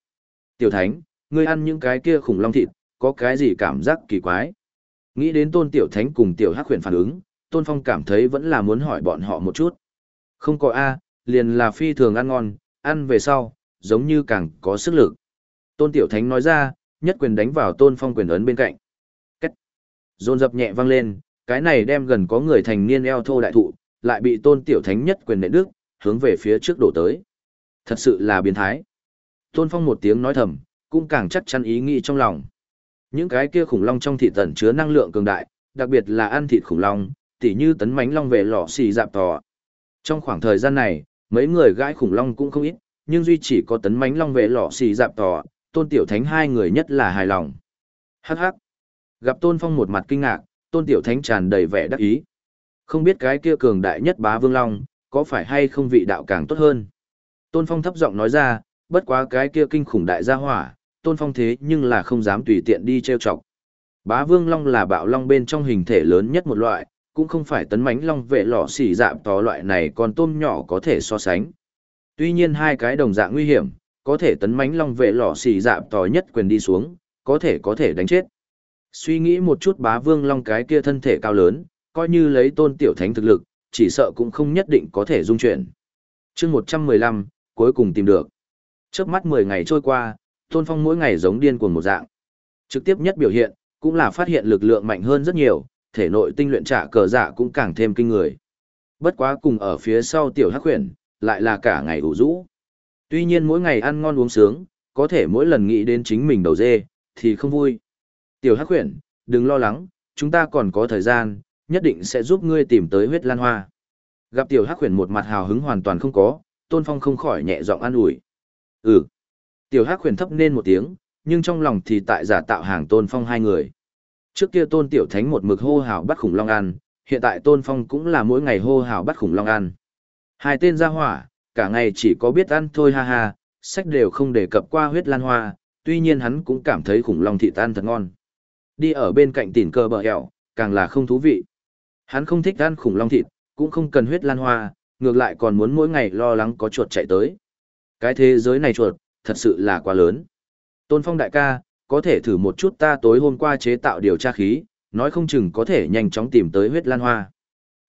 Tiểu Thánh, ngươi ăn những cái kia khủng long thịt, có cái gì cảm giác kỳ quái? Nghĩ đến Tôn Tiểu Thánh cùng Tiểu Hắc huyền phản ứng, Tôn Phong cảm thấy vẫn là muốn hỏi bọn họ một chút. Không có A, liền là phi thường ăn ngon, ăn về sau, giống như càng có sức lực. Tôn Tiểu Thánh nói ra, nhất quyền đánh vào Tôn Phong quyền ấn bên cạnh. Cách. Dồn dập nhẹ vang lên, cái này đem gần có người thành niên eo thô đại thụ, lại bị tôn tiểu thánh nhất quyền nệ đức, hướng về phía trước đổ tới. Thật sự là biến thái. Tôn Phong một tiếng nói thầm, cũng càng chắc chắn ý nghĩ trong lòng. Những cái kia khủng long trong thịt tẩn chứa năng lượng cường đại, đặc biệt là ăn thịt khủng long, tỉ như tấn mánh long về lò xì dạp tò. Trong khoảng thời gian này, mấy người gãi khủng long cũng không ít, nhưng duy chỉ có tấn mánh long về lọ xì dạp tỏ, tôn tiểu thánh hai người nhất là hài lòng. Hắc hắc. Gặp tôn phong một mặt kinh ngạc, tôn tiểu thánh tràn đầy vẻ đắc ý. Không biết cái kia cường đại nhất bá vương long, có phải hay không vị đạo càng tốt hơn. Tôn phong thấp giọng nói ra, bất quá cái kia kinh khủng đại gia hỏa, tôn phong thế nhưng là không dám tùy tiện đi trêu chọc. Bá vương long là bạo long bên trong hình thể lớn nhất một loại, cũng không phải tấn mánh long vệ lọ xỉ dạm to loại này còn tôm nhỏ có thể so sánh. Tuy nhiên hai cái đồng dạng nguy hiểm, có thể tấn mánh long vệ lọ xỉ dạm tò nhất quyền đi xuống, có thể có thể đánh chết. Suy nghĩ một chút bá vương long cái kia thân thể cao lớn, coi như lấy tôn tiểu thánh thực lực, chỉ sợ cũng không nhất định có thể dung chuyển. chương 115, cuối cùng tìm được. Trước mắt 10 ngày trôi qua, tôn phong mỗi ngày giống điên cuồng một dạng. Trực tiếp nhất biểu hiện, cũng là phát hiện lực lượng mạnh hơn rất nhiều, thể nội tinh luyện trả cờ dạ cũng càng thêm kinh người. Bất quá cùng ở phía sau tiểu hắc huyền, lại là cả ngày ủ rũ. Tuy nhiên mỗi ngày ăn ngon uống sướng, có thể mỗi lần nghĩ đến chính mình đầu dê, thì không vui. Tiểu hắc huyền, đừng lo lắng, chúng ta còn có thời gian, nhất định sẽ giúp ngươi tìm tới huyết lan hoa. Gặp tiểu hắc huyền một mặt hào hứng hoàn toàn không có, tôn phong không khỏi nhẹ giọng an ủi. Ừ. Tiểu hắc huyền thấp nên một tiếng, nhưng trong lòng thì tại giả tạo hàng tôn phong hai người. Trước kia tôn tiểu thánh một mực hô hào bắt khủng long ăn, hiện tại tôn phong cũng là mỗi ngày hô hào bắt khủng long ăn. Hai tên ra hỏa, cả ngày chỉ có biết ăn thôi ha ha, sách đều không đề cập qua huyết lan hoa, tuy nhiên hắn cũng cảm thấy khủng long thịt tan thật ngon. Đi ở bên cạnh tỉn cơ bờ hẹo, càng là không thú vị. Hắn không thích ăn khủng long thịt, cũng không cần huyết lan hoa, ngược lại còn muốn mỗi ngày lo lắng có chuột chạy tới. Cái thế giới này chuột, thật sự là quá lớn. Tôn Phong đại ca, có thể thử một chút ta tối hôm qua chế tạo điều tra khí, nói không chừng có thể nhanh chóng tìm tới huyết lan hoa.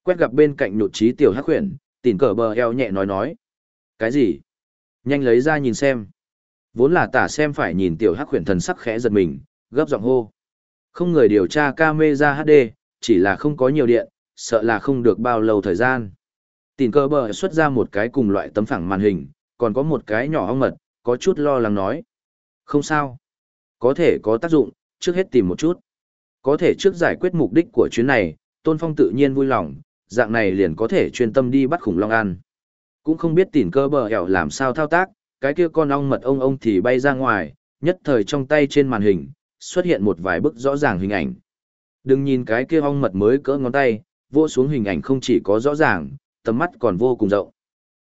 Quét gặp bên cạnh nhột trí tiểu hắc huyền, tỉnh cờ bờ eo nhẹ nói nói. Cái gì? Nhanh lấy ra nhìn xem. Vốn là tả xem phải nhìn tiểu hắc huyền thần sắc khẽ giật mình, gấp giọng hô. Không người điều tra camera HD, chỉ là không có nhiều điện, sợ là không được bao lâu thời gian. Tỉnh cờ bờ xuất ra một cái cùng loại tấm phẳng màn hình, còn có một cái nhỏ ong mật, có chút lo lắng nói. Không sao. Có thể có tác dụng, trước hết tìm một chút. Có thể trước giải quyết mục đích của chuyến này, Tôn Phong tự nhiên vui lòng, dạng này liền có thể chuyên tâm đi bắt khủng long ăn. Cũng không biết tỉn cơ bờ hẻo làm sao thao tác, cái kia con ong mật ông ông thì bay ra ngoài, nhất thời trong tay trên màn hình, xuất hiện một vài bức rõ ràng hình ảnh. Đừng nhìn cái kia ong mật mới cỡ ngón tay, vô xuống hình ảnh không chỉ có rõ ràng, tầm mắt còn vô cùng rộng.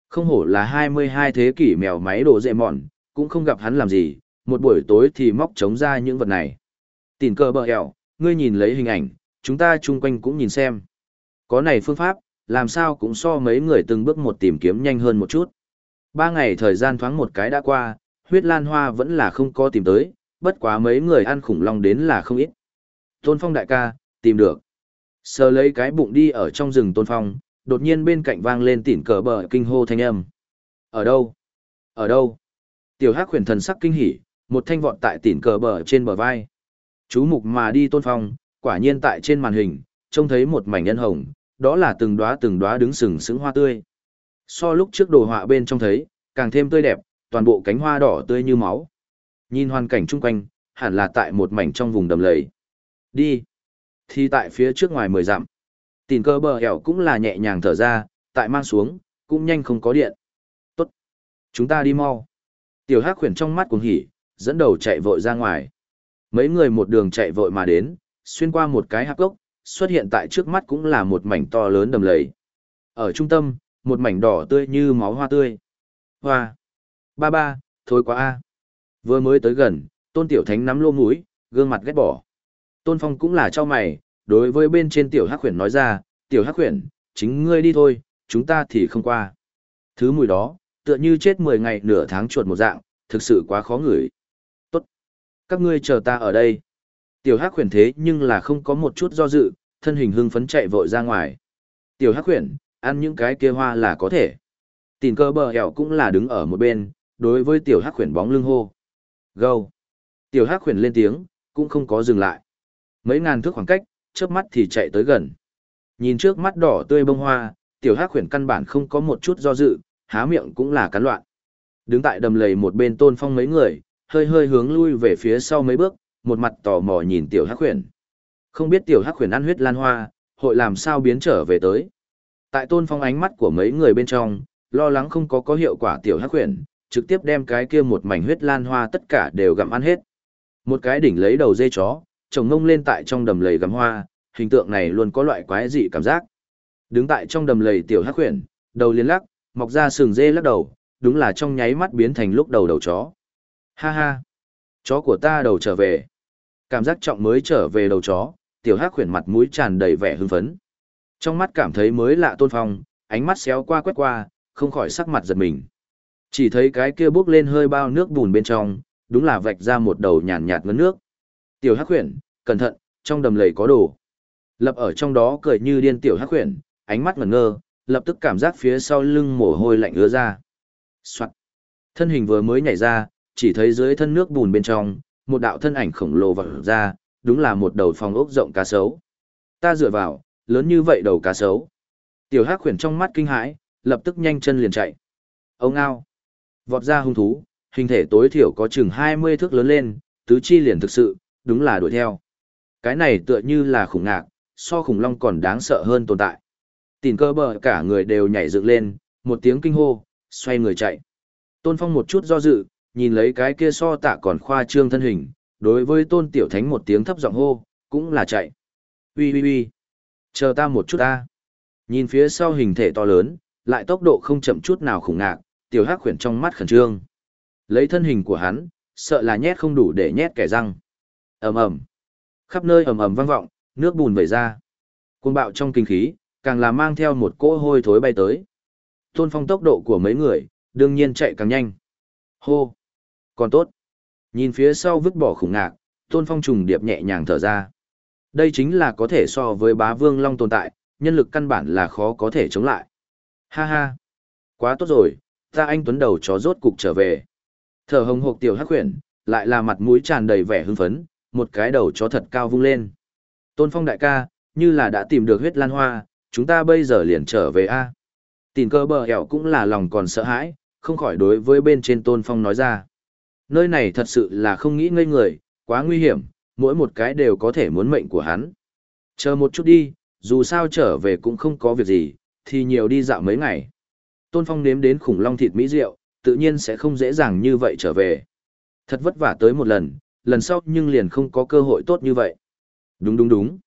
Không hổ là 22 thế kỷ mèo máy đồ dệ mòn, cũng không gặp hắn làm gì, một buổi tối thì móc chống ra những vật này. Tỉn cờ bờ hẹo, ngươi nhìn lấy hình ảnh, chúng ta chung quanh cũng nhìn xem. Có này phương pháp, làm sao cũng so mấy người từng bước một tìm kiếm nhanh hơn một chút. Ba ngày thời gian thoáng một cái đã qua, huyết lan hoa vẫn là không có tìm tới, bất quá mấy người ăn khủng long đến là không ít. Tôn Phong đại ca, tìm được. Sờ lấy cái bụng đi ở trong rừng Tôn Phong, đột nhiên bên cạnh vang lên tỉn cờ bờ kinh hô thanh âm. Ở đâu? Ở đâu? Tiểu Hắc huyền thần sắc kinh hỉ, một thanh vọt tại tỉn cờ bờ trên bờ vai. Chú mục mà đi Tôn Phong, quả nhiên tại trên màn hình, trông thấy một mảnh nhân hồng, đó là từng đóa từng đóa đứng sừng sững hoa tươi. So lúc trước đồ họa bên trong thấy, càng thêm tươi đẹp, toàn bộ cánh hoa đỏ tươi như máu. Nhìn hoàn cảnh chung quanh, hẳn là tại một mảnh trong vùng đầm lầy. Đi. Thì tại phía trước ngoài mười dặm. Tìn cờ bờ hẻo cũng là nhẹ nhàng thở ra, tại mang xuống, cũng nhanh không có điện. Tốt. Chúng ta đi mau. Tiểu Hắc khuyển trong mắt cuồng hỉ, dẫn đầu chạy vội ra ngoài. Mấy người một đường chạy vội mà đến, xuyên qua một cái hạp gốc, xuất hiện tại trước mắt cũng là một mảnh to lớn đầm lầy. Ở trung tâm, một mảnh đỏ tươi như máu hoa tươi. Hoa! Ba ba, thôi quá a. Vừa mới tới gần, tôn tiểu thánh nắm lô mũi, gương mặt ghét bỏ. Tôn phong cũng là cho mày, đối với bên trên tiểu hắc khuyển nói ra, tiểu hắc khuyển, chính ngươi đi thôi, chúng ta thì không qua. Thứ mùi đó, tựa như chết 10 ngày nửa tháng chuột một dạng, thực sự quá khó ngửi. Các ngươi chờ ta ở đây. Tiểu Hắc Huyền thế nhưng là không có một chút do dự, thân hình hưng phấn chạy vội ra ngoài. Tiểu Hắc Huyền, ăn những cái kia hoa là có thể. Tình cơ bờ hẻo cũng là đứng ở một bên, đối với Tiểu Hắc Huyền bóng lưng hô. Gâu. Tiểu Hắc Huyền lên tiếng, cũng không có dừng lại. Mấy ngàn thước khoảng cách, chớp mắt thì chạy tới gần. Nhìn trước mắt đỏ tươi bông hoa, tiểu hắc khuyển căn bản không có một chút do dự, há miệng cũng là cắn loạn. Đứng tại đầm lầy một bên tôn phong mấy người, hơi hơi hướng lui về phía sau mấy bước, một mặt tò mò nhìn tiểu hắc khuyển. Không biết tiểu hắc khuyển ăn huyết lan hoa, hội làm sao biến trở về tới. Tại tôn phong ánh mắt của mấy người bên trong, lo lắng không có có hiệu quả tiểu hắc khuyển, trực tiếp đem cái kia một mảnh huyết lan hoa tất cả đều gặm ăn hết. Một cái đỉnh lấy đầu dê chó, trồng ngông lên tại trong đầm lầy gặm hoa, hình tượng này luôn có loại quái dị cảm giác. Đứng tại trong đầm lầy tiểu hắc khuyển, đầu liên lắc, mọc ra sừng dê lắc đầu, đúng là trong nháy mắt biến thành lúc đầu đầu chó. Ha ha, chó của ta đầu trở về. Cảm giác trọng mới trở về đầu chó, tiểu hắc khuyển mặt mũi tràn đầy vẻ hưng phấn. Trong mắt cảm thấy mới lạ tôn phong, ánh mắt xéo qua quét qua, không khỏi sắc mặt giật mình. Chỉ thấy cái kia bước lên hơi bao nước bùn bên trong, đúng là vạch ra một đầu nhàn nhạt ngấn nước. Tiểu hắc khuyển, cẩn thận, trong đầm lầy có đồ. Lập ở trong đó cười như điên tiểu hắc khuyển, ánh mắt ngẩn ngơ, lập tức cảm giác phía sau lưng mồ hôi lạnh ứa ra. Soạn. Thân hình vừa mới nhảy ra, chỉ thấy dưới thân nước bùn bên trong, một đạo thân ảnh khổng lồ vọt ra, đúng là một đầu phòng ốc rộng cá sấu. Ta dựa vào, lớn như vậy đầu cá sấu. Tiểu Hắc khuyển trong mắt kinh hãi, lập tức nhanh chân liền chạy. Ông ao. Vọt ra hung thú, hình thể tối thiểu có chừng 20 thước lớn lên, tứ chi liền thực sự, đúng là đuổi theo. Cái này tựa như là khủng ngạc, so khủng long còn đáng sợ hơn tồn tại. Tìm cơ bờ cả người đều nhảy dựng lên, một tiếng kinh hô, xoay người chạy. Tôn Phong một chút do dự, nhìn lấy cái kia so tạ còn khoa trương thân hình, đối với Tôn Tiểu Thánh một tiếng thấp giọng hô, cũng là chạy. Ui ui ui, chờ ta một chút ta. Nhìn phía sau hình thể to lớn, lại tốc độ không chậm chút nào khủng ngạc, Tiểu Hắc khuyển trong mắt khẩn trương. Lấy thân hình của hắn, sợ là nhét không đủ để nhét kẻ răng. Ầm ầm. Khắp nơi ầm ầm vang vọng, nước bùn vẩy ra. Cuồng bạo trong kinh khí, càng là mang theo một cỗ hôi thối bay tới. Tôn Phong tốc độ của mấy người, đương nhiên chạy càng nhanh. Hô! Còn tốt. Nhìn phía sau vứt bỏ khủng ngạc, Tôn Phong trùng điệp nhẹ nhàng thở ra. Đây chính là có thể so với bá vương long tồn tại, nhân lực căn bản là khó có thể chống lại. Ha ha! Quá tốt rồi, ta anh tuấn đầu chó rốt cục trở về. Thở hồng hộc tiểu hắc khuyển, lại là mặt mũi tràn đầy vẻ hưng phấn, một cái đầu chó thật cao vung lên. Tôn Phong đại ca, như là đã tìm được huyết lan hoa, chúng ta bây giờ liền trở về a. Tìm cơ bờ hẻo cũng là lòng còn sợ hãi, không khỏi đối với bên trên Tôn Phong nói ra. Nơi này thật sự là không nghĩ ngây người, quá nguy hiểm, mỗi một cái đều có thể muốn mệnh của hắn. Chờ một chút đi, dù sao trở về cũng không có việc gì, thì nhiều đi dạo mấy ngày. Tôn Phong nếm đến khủng long thịt mỹ rượu, tự nhiên sẽ không dễ dàng như vậy trở về. Thật vất vả tới một lần, lần sau nhưng liền không có cơ hội tốt như vậy. Đúng đúng đúng.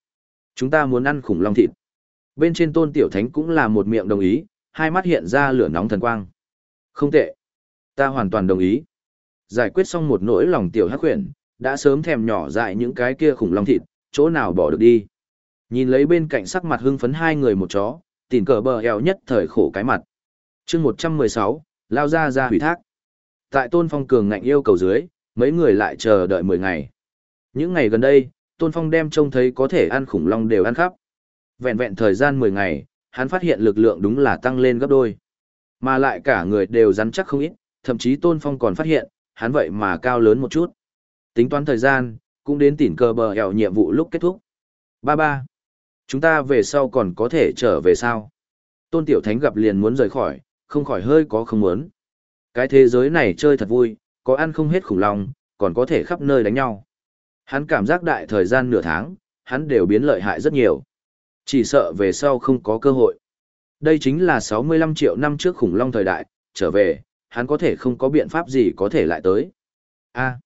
Chúng ta muốn ăn khủng long thịt. Bên trên tôn tiểu thánh cũng là một miệng đồng ý, hai mắt hiện ra lửa nóng thần quang. Không tệ. Ta hoàn toàn đồng ý. Giải quyết xong một nỗi lòng tiểu hắc khuyển, đã sớm thèm nhỏ dại những cái kia khủng long thịt, chỗ nào bỏ được đi. Nhìn lấy bên cạnh sắc mặt hưng phấn hai người một chó, tỉnh cờ bờ eo nhất thời khổ cái mặt. chương 116, lao ra ra hủy thác. Tại tôn phong cường ngạnh yêu cầu dưới, mấy người lại chờ đợi 10 ngày. Những ngày gần đây, tôn phong đem trông thấy có thể ăn khủng long đều ăn khắp. Vẹn vẹn thời gian 10 ngày, hắn phát hiện lực lượng đúng là tăng lên gấp đôi. Mà lại cả người đều rắn chắc không ít, thậm chí tôn phong còn phát hiện, hắn vậy mà cao lớn một chút. Tính toán thời gian, cũng đến tỉn cờ bờ hẹo nhiệm vụ lúc kết thúc. Ba ba. Chúng ta về sau còn có thể trở về sao? Tôn Tiểu Thánh gặp liền muốn rời khỏi, không khỏi hơi có không muốn. Cái thế giới này chơi thật vui, có ăn không hết khủng long, còn có thể khắp nơi đánh nhau. Hắn cảm giác đại thời gian nửa tháng, hắn đều biến lợi hại rất nhiều. Chỉ sợ về sau không có cơ hội. Đây chính là 65 triệu năm trước khủng long thời đại, trở về, hắn có thể không có biện pháp gì có thể lại tới. A.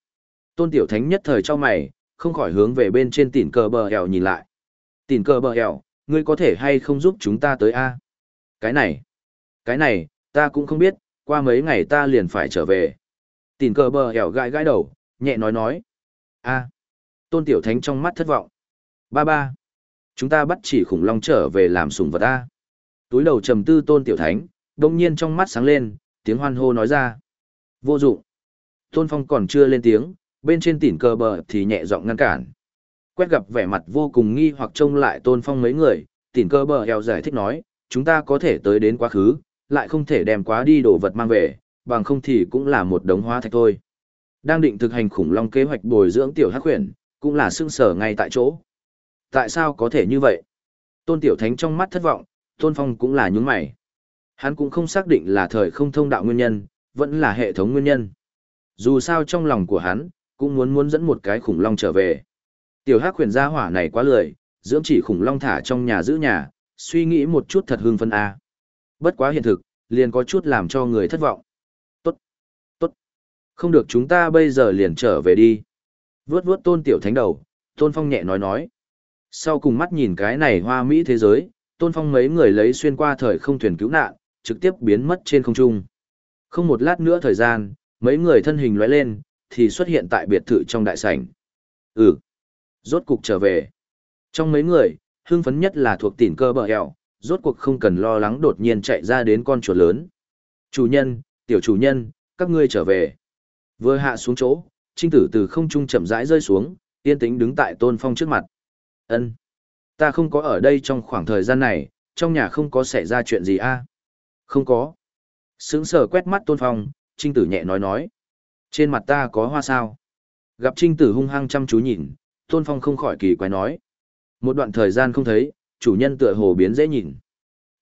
tôn tiểu thánh nhất thời cho mày, không khỏi hướng về bên trên tỉn cờ bờ hẻo nhìn lại. Tỉn cờ bờ hẻo, ngươi có thể hay không giúp chúng ta tới A? Cái này, cái này, ta cũng không biết, qua mấy ngày ta liền phải trở về. Tỉn cờ bờ hẻo gãi gãi đầu, nhẹ nói nói. A. tôn tiểu thánh trong mắt thất vọng. Ba ba. Chúng ta bắt chỉ khủng long trở về làm sùng vật ta Túi đầu trầm tư tôn tiểu thánh, đông nhiên trong mắt sáng lên, tiếng hoan hô nói ra. Vô dụng. Tôn Phong còn chưa lên tiếng, bên trên tỉn cờ bờ thì nhẹ giọng ngăn cản. Quét gặp vẻ mặt vô cùng nghi hoặc trông lại Tôn Phong mấy người, tỉn cờ bờ eo giải thích nói, chúng ta có thể tới đến quá khứ, lại không thể đem quá đi đồ vật mang về, bằng không thì cũng là một đống hóa thạch thôi. Đang định thực hành khủng long kế hoạch bồi dưỡng tiểu hắc huyền, cũng là xương sở ngay tại chỗ. Tại sao có thể như vậy? Tôn Tiểu Thánh trong mắt thất vọng, Tôn Phong cũng là nhún mày. Hắn cũng không xác định là thời không thông đạo nguyên nhân, vẫn là hệ thống nguyên nhân. Dù sao trong lòng của hắn, cũng muốn muốn dẫn một cái khủng long trở về. Tiểu Hắc huyền gia hỏa này quá lười, dưỡng chỉ khủng long thả trong nhà giữ nhà, suy nghĩ một chút thật hưng phân a. Bất quá hiện thực, liền có chút làm cho người thất vọng. Tốt, tốt. Không được chúng ta bây giờ liền trở về đi. Vướt vướt tôn tiểu thánh đầu, tôn phong nhẹ nói nói. Sau cùng mắt nhìn cái này hoa mỹ thế giới, tôn phong mấy người lấy xuyên qua thời không thuyền cứu nạn, trực tiếp biến mất trên không trung. Không một lát nữa thời gian, mấy người thân hình lóe lên, thì xuất hiện tại biệt thự trong đại sảnh. Ừ, rốt cục trở về. Trong mấy người, hưng phấn nhất là thuộc tỉnh cơ bờ hẹo, rốt cuộc không cần lo lắng đột nhiên chạy ra đến con chuột lớn. Chủ nhân, tiểu chủ nhân, các ngươi trở về. Vừa hạ xuống chỗ, trinh tử từ không trung chậm rãi rơi xuống, yên tĩnh đứng tại tôn phong trước mặt. ân Ta không có ở đây trong khoảng thời gian này, trong nhà không có xảy ra chuyện gì a không có. Sướng sờ quét mắt tôn phong, trinh tử nhẹ nói nói. Trên mặt ta có hoa sao? Gặp trinh tử hung hăng chăm chú nhìn, tôn phong không khỏi kỳ quái nói. Một đoạn thời gian không thấy, chủ nhân tựa hồ biến dễ nhìn.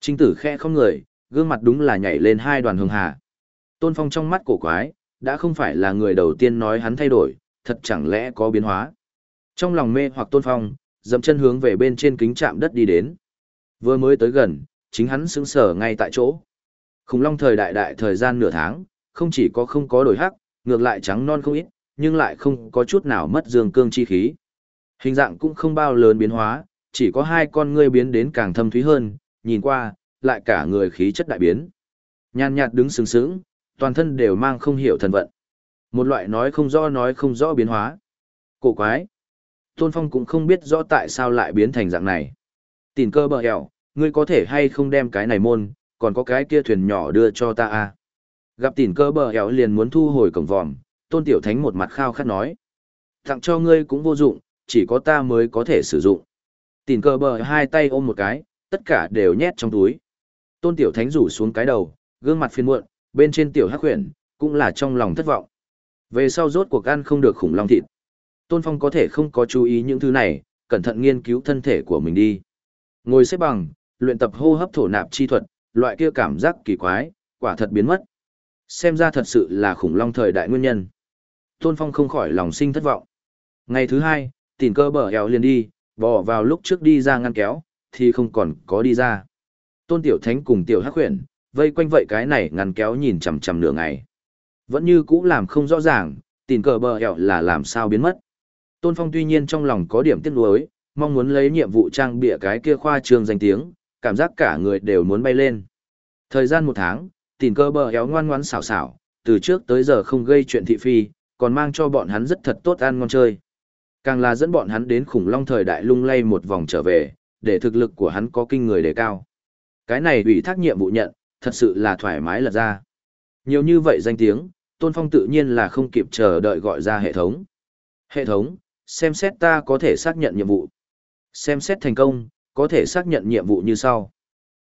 Trinh tử khe không người, gương mặt đúng là nhảy lên hai đoàn hương hà. Tôn phong trong mắt cổ quái, đã không phải là người đầu tiên nói hắn thay đổi, thật chẳng lẽ có biến hóa. Trong lòng mê hoặc tôn phong, dậm chân hướng về bên trên kính chạm đất đi đến. Vừa mới tới gần, chính hắn sững sờ ngay tại chỗ. Khủng long thời đại đại thời gian nửa tháng, không chỉ có không có đổi hắc, ngược lại trắng non không ít, nhưng lại không có chút nào mất dương cương chi khí. Hình dạng cũng không bao lớn biến hóa, chỉ có hai con ngươi biến đến càng thâm thúy hơn, nhìn qua, lại cả người khí chất đại biến. Nhàn nhạt đứng sừng sững, toàn thân đều mang không hiểu thần vận. Một loại nói không rõ nói không rõ biến hóa. Cổ quái. Tôn Phong cũng không biết rõ tại sao lại biến thành dạng này. Tìm cơ bờ hẹo, ngươi có thể hay không đem cái này môn, còn có cái kia thuyền nhỏ đưa cho ta à. Gặp tỉn cơ bờ hẻo liền muốn thu hồi cổng vòm, Tôn Tiểu Thánh một mặt khao khát nói. Tặng cho ngươi cũng vô dụng, chỉ có ta mới có thể sử dụng. Tỉn cơ bờ hai tay ôm một cái, tất cả đều nhét trong túi. Tôn Tiểu Thánh rủ xuống cái đầu, gương mặt phiền muộn, bên trên Tiểu Hắc Huyền, cũng là trong lòng thất vọng. Về sau rốt cuộc ăn không được khủng long thịt. Tôn Phong có thể không có chú ý những thứ này, cẩn thận nghiên cứu thân thể của mình đi. Ngồi xếp bằng, luyện tập hô hấp thổ nạp chi thuật, loại kia cảm giác kỳ quái, quả thật biến mất. Xem ra thật sự là khủng long thời đại nguyên nhân. Tôn Phong không khỏi lòng sinh thất vọng. Ngày thứ hai, Tỉnh cơ bờ eo liền đi, bỏ vào lúc trước đi ra ngăn kéo, thì không còn có đi ra. Tôn Tiểu Thánh cùng Tiểu Hắc Huyền, vây quanh vậy cái này ngăn kéo nhìn chằm chằm nửa ngày. Vẫn như cũ làm không rõ ràng, Tỉnh cờ bờ eo là làm sao biến mất. Tôn Phong tuy nhiên trong lòng có điểm tiếc nuối, mong muốn lấy nhiệm vụ trang bịa cái kia khoa trường danh tiếng, cảm giác cả người đều muốn bay lên. Thời gian một tháng, tìm cơ bờ éo ngoan ngoãn xảo xảo, từ trước tới giờ không gây chuyện thị phi, còn mang cho bọn hắn rất thật tốt ăn ngon chơi. Càng là dẫn bọn hắn đến khủng long thời đại lung lay một vòng trở về, để thực lực của hắn có kinh người đề cao. Cái này ủy thác nhiệm vụ nhận, thật sự là thoải mái lật ra. Nhiều như vậy danh tiếng, Tôn Phong tự nhiên là không kịp chờ đợi gọi ra hệ thống. Hệ thống, xem xét ta có thể xác nhận nhiệm vụ. Xem xét thành công, có thể xác nhận nhiệm vụ như sau.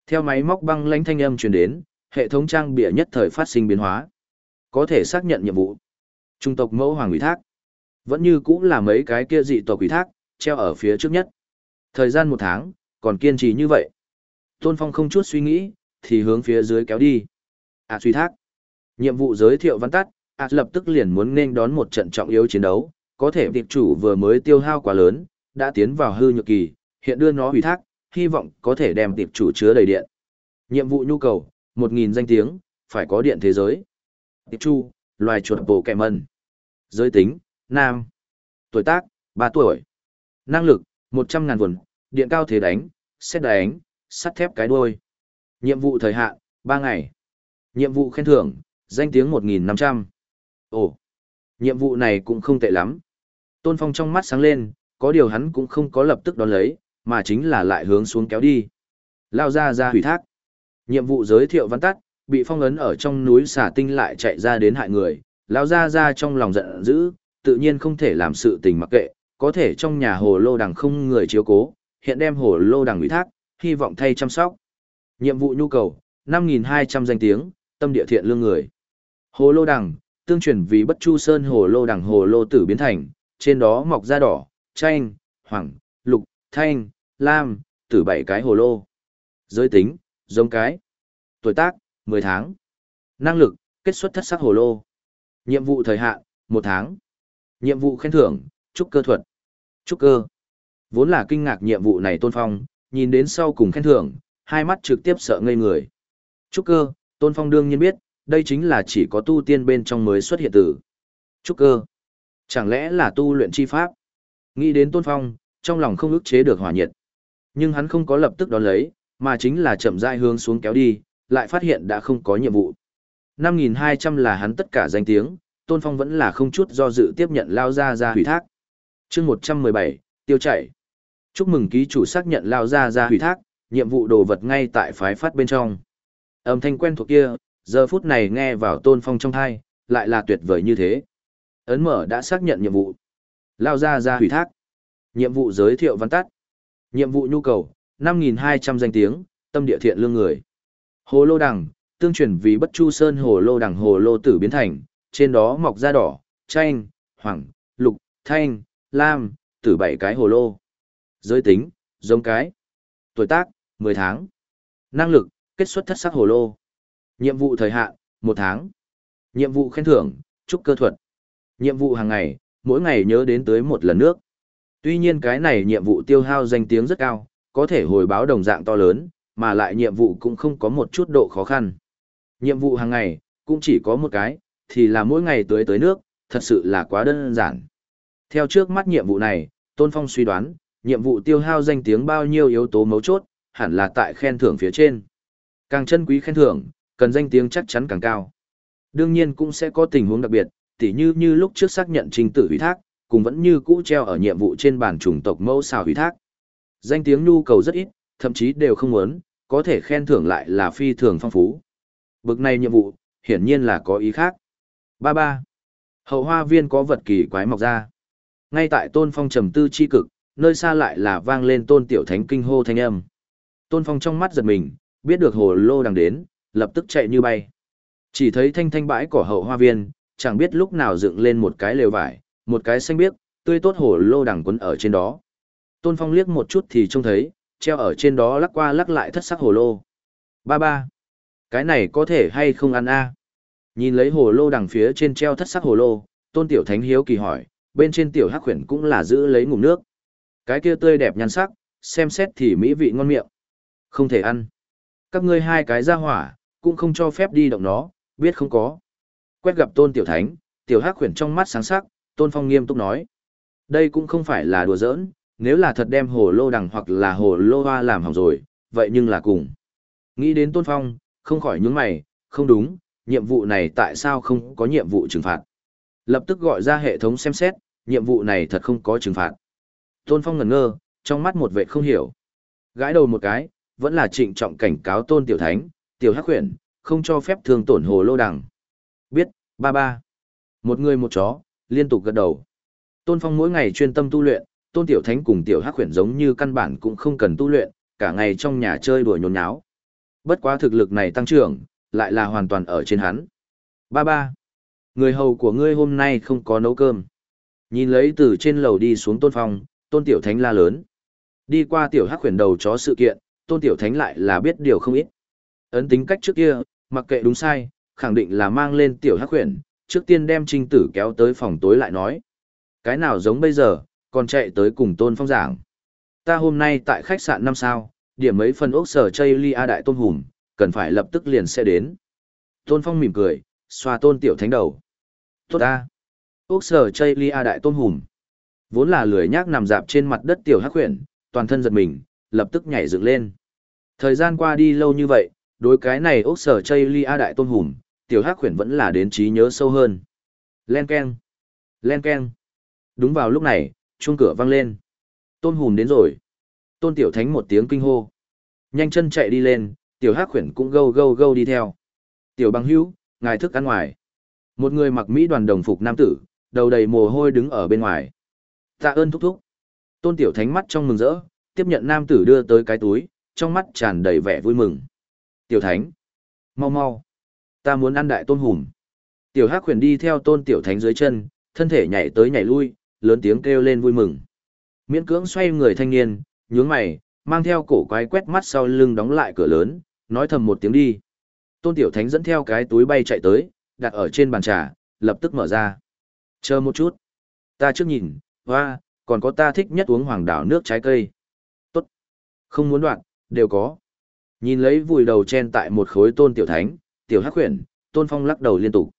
Theo máy móc băng lãnh thanh âm truyền đến, hệ thống trang bị nhất thời phát sinh biến hóa. Có thể xác nhận nhiệm vụ. Trung tộc mẫu hoàng ủy thác. Vẫn như cũng là mấy cái kia dị tộc ủy thác, treo ở phía trước nhất. Thời gian một tháng, còn kiên trì như vậy. Tôn Phong không chút suy nghĩ, thì hướng phía dưới kéo đi. À suy thác. Nhiệm vụ giới thiệu văn tắt, à lập tức liền muốn nên đón một trận trọng yếu chiến đấu, có thể tiệp chủ vừa mới tiêu hao quá lớn, đã tiến vào hư nhược kỳ, hiện đưa nó hủy thác, hy vọng có thể đem tiệp chủ chứa đầy điện. Nhiệm vụ nhu cầu, 1.000 danh tiếng, phải có điện thế giới. Tiệp chu, loài chuột bồ kẹ mân. Giới tính, nam. Tuổi tác, 3 tuổi. Năng lực, 100.000 vườn, điện cao thế đánh, xét đánh, sắt thép cái đuôi. Nhiệm vụ thời hạn, 3 ngày. Nhiệm vụ khen thưởng, danh tiếng 1.500. Ồ, nhiệm vụ này cũng không tệ lắm. Tôn Phong trong mắt sáng lên, có điều hắn cũng không có lập tức đón lấy, mà chính là lại hướng xuống kéo đi. Lao ra ra hủy thác. Nhiệm vụ giới thiệu văn tắt, bị phong ấn ở trong núi xả tinh lại chạy ra đến hại người. Lao ra ra trong lòng giận dữ, tự nhiên không thể làm sự tình mặc kệ, có thể trong nhà hồ lô đằng không người chiếu cố, hiện đem hồ lô đằng ủy thác, hy vọng thay chăm sóc. Nhiệm vụ nhu cầu, 5.200 danh tiếng, tâm địa thiện lương người. Hồ lô đằng, tương truyền vì bất chu sơn hồ lô đằng hồ lô tử biến thành, trên đó mọc da đỏ, chanh, hoàng, lục, thanh, lam, tử bảy cái hồ lô. Giới tính, giống cái. Tuổi tác, 10 tháng. Năng lực, kết xuất thất sắc hồ lô. Nhiệm vụ thời hạn, 1 tháng. Nhiệm vụ khen thưởng, trúc cơ thuật. Trúc cơ. Vốn là kinh ngạc nhiệm vụ này Tôn Phong, nhìn đến sau cùng khen thưởng, hai mắt trực tiếp sợ ngây người. Trúc cơ, Tôn Phong đương nhiên biết, đây chính là chỉ có tu tiên bên trong mới xuất hiện từ. Trúc cơ. Chẳng lẽ là tu luyện chi pháp? Nghĩ đến Tôn Phong, trong lòng không ức chế được hỏa nhiệt. Nhưng hắn không có lập tức đón lấy, mà chính là chậm rãi hướng xuống kéo đi, lại phát hiện đã không có nhiệm vụ. 5.200 là hắn tất cả danh tiếng, Tôn Phong vẫn là không chút do dự tiếp nhận lao ra ra hủy thác. chương 117, tiêu chảy. Chúc mừng ký chủ xác nhận lao ra ra hủy thác, nhiệm vụ đồ vật ngay tại phái phát bên trong. Âm thanh quen thuộc kia, giờ phút này nghe vào Tôn Phong trong thai, lại là tuyệt vời như thế. Ấn mở đã xác nhận nhiệm vụ. Lao ra ra hủy thác. Nhiệm vụ giới thiệu văn tắt. Nhiệm vụ nhu cầu, 5.200 danh tiếng, tâm địa thiện lương người. Hồ lô đằng, tương truyền vì bất chu sơn hồ lô đằng hồ lô tử biến thành, trên đó mọc da đỏ, chanh, hoàng, lục, thanh, lam, tử bảy cái hồ lô. Giới tính, giống cái. Tuổi tác, 10 tháng. Năng lực, kết xuất thất sắc hồ lô. Nhiệm vụ thời hạn, 1 tháng. Nhiệm vụ khen thưởng, trúc cơ thuật. Nhiệm vụ hàng ngày, mỗi ngày nhớ đến tới một lần nước. Tuy nhiên cái này nhiệm vụ tiêu hao danh tiếng rất cao, có thể hồi báo đồng dạng to lớn, mà lại nhiệm vụ cũng không có một chút độ khó khăn. Nhiệm vụ hàng ngày, cũng chỉ có một cái, thì là mỗi ngày tới tới nước, thật sự là quá đơn giản. Theo trước mắt nhiệm vụ này, Tôn Phong suy đoán, nhiệm vụ tiêu hao danh tiếng bao nhiêu yếu tố mấu chốt, hẳn là tại khen thưởng phía trên. Càng chân quý khen thưởng, cần danh tiếng chắc chắn càng cao. Đương nhiên cũng sẽ có tình huống đặc biệt, tỉ như như lúc trước xác nhận trình tử ủy thác, cùng vẫn như cũ treo ở nhiệm vụ trên bàn chủng tộc mẫu xào hủy thác. Danh tiếng nhu cầu rất ít, thậm chí đều không muốn, có thể khen thưởng lại là phi thường phong phú. Bực này nhiệm vụ, hiển nhiên là có ý khác. Ba ba. Hậu hoa viên có vật kỳ quái mọc ra. Ngay tại tôn phong trầm tư chi cực, nơi xa lại là vang lên tôn tiểu thánh kinh hô thanh âm. Tôn phong trong mắt giật mình, biết được hồ lô đang đến, lập tức chạy như bay. Chỉ thấy thanh thanh bãi cỏ hậu hoa viên, chẳng biết lúc nào dựng lên một cái lều vải, một cái xanh biếc, tươi tốt hồ lô đằng quấn ở trên đó. Tôn Phong liếc một chút thì trông thấy, treo ở trên đó lắc qua lắc lại thất sắc hồ lô. Ba ba. Cái này có thể hay không ăn a? Nhìn lấy hồ lô đằng phía trên treo thất sắc hồ lô, Tôn Tiểu Thánh hiếu kỳ hỏi, bên trên tiểu hắc khuyển cũng là giữ lấy ngụm nước. Cái kia tươi đẹp nhan sắc, xem xét thì mỹ vị ngon miệng. Không thể ăn. Các ngươi hai cái ra hỏa, cũng không cho phép đi động nó, biết không có. Quét gặp Tôn Tiểu Thánh, tiểu hắc khuyển trong mắt sáng sắc, Tôn Phong nghiêm túc nói. Đây cũng không phải là đùa giỡn, nếu là thật đem hồ lô đằng hoặc là hồ lô hoa làm hỏng rồi, vậy nhưng là cùng. Nghĩ đến Tôn Phong, không khỏi nhướng mày, không đúng, nhiệm vụ này tại sao không có nhiệm vụ trừng phạt. Lập tức gọi ra hệ thống xem xét, nhiệm vụ này thật không có trừng phạt. Tôn Phong ngẩn ngơ, trong mắt một vệ không hiểu. Gãi đầu một cái, vẫn là trịnh trọng cảnh cáo Tôn Tiểu Thánh, Tiểu Hắc Huyền, không cho phép thương tổn hồ lô đằng. Biết, ba ba. Một người một chó, liên tục gật đầu. Tôn Phong mỗi ngày chuyên tâm tu luyện, Tôn Tiểu Thánh cùng Tiểu Hắc Huyền giống như căn bản cũng không cần tu luyện, cả ngày trong nhà chơi đùa nhốn nháo. Bất quá thực lực này tăng trưởng, lại là hoàn toàn ở trên hắn. Ba ba, người hầu của ngươi hôm nay không có nấu cơm. Nhìn lấy từ trên lầu đi xuống Tôn Phong, Tôn Tiểu Thánh la lớn. Đi qua Tiểu Hắc Huyền đầu chó sự kiện, Tôn Tiểu Thánh lại là biết điều không ít. Ấn tính cách trước kia, mặc kệ đúng sai, khẳng định là mang lên Tiểu Hắc Huyền, trước tiên đem trinh tử kéo tới phòng tối lại nói. Cái nào giống bây giờ, còn chạy tới cùng tôn phong giảng. Ta hôm nay tại khách sạn năm sao, điểm mấy phần ốc sở chây lia đại tôn hùm, cần phải lập tức liền sẽ đến. Tôn phong mỉm cười, xoa tôn tiểu thánh đầu. Tốt ta. Ốc sở chây lia đại tôn hùm. Vốn là lười nhác nằm dạp trên mặt đất tiểu hắc huyện toàn thân giật mình, lập tức nhảy dựng lên. Thời gian qua đi lâu như vậy, đối cái này ốc sở chây lia đại tôn hùm, tiểu hắc huyền vẫn là đến trí nhớ sâu hơn. Len keng. Len keng. Đúng vào lúc này, chuông cửa vang lên. Tôn hùm đến rồi. Tôn tiểu thánh một tiếng kinh hô. Nhanh chân chạy đi lên, tiểu hắc khuyển cũng gâu gâu gâu đi theo. Tiểu băng hữu, ngài thức ăn ngoài. Một người mặc mỹ đoàn đồng phục nam tử, đầu đầy mồ hôi đứng ở bên ngoài. Tạ ơn thúc thúc. Tôn tiểu thánh mắt trong mừng rỡ, tiếp nhận nam tử đưa tới cái túi, trong mắt tràn đầy vẻ vui mừng. Tiểu thánh, mau mau, ta muốn ăn đại tôn hùm. Tiểu hắc huyền đi theo tôn tiểu thánh dưới chân, thân thể nhảy tới nhảy lui, lớn tiếng kêu lên vui mừng. Miễn cưỡng xoay người thanh niên, nhướng mày, mang theo cổ quái quét mắt sau lưng đóng lại cửa lớn, nói thầm một tiếng đi. Tôn Tiểu Thánh dẫn theo cái túi bay chạy tới, đặt ở trên bàn trà, lập tức mở ra. Chờ một chút. Ta trước nhìn, hoa, còn có ta thích nhất uống hoàng đảo nước trái cây. Tốt. Không muốn đoạn, đều có. Nhìn lấy vùi đầu chen tại một khối tôn tiểu thánh, tiểu hắc huyền, tôn phong lắc đầu liên tục.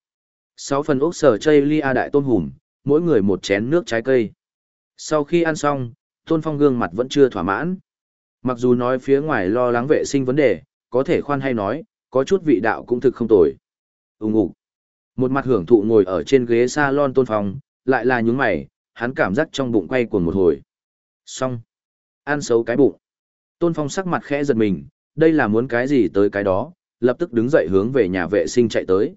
Sáu phần ốc sở chây lia đại tôn hùm, mỗi người một chén nước trái cây. Sau khi ăn xong, tôn phong gương mặt vẫn chưa thỏa mãn. Mặc dù nói phía ngoài lo lắng vệ sinh vấn đề, có thể khoan hay nói, có chút vị đạo cũng thực không tồi. Úng ục. Một mặt hưởng thụ ngồi ở trên ghế salon tôn phong, lại là nhúng mày, hắn cảm giác trong bụng quay cuồng một hồi. Xong. Ăn xấu cái bụng. Tôn phong sắc mặt khẽ giật mình, đây là muốn cái gì tới cái đó, lập tức đứng dậy hướng về nhà vệ sinh chạy tới.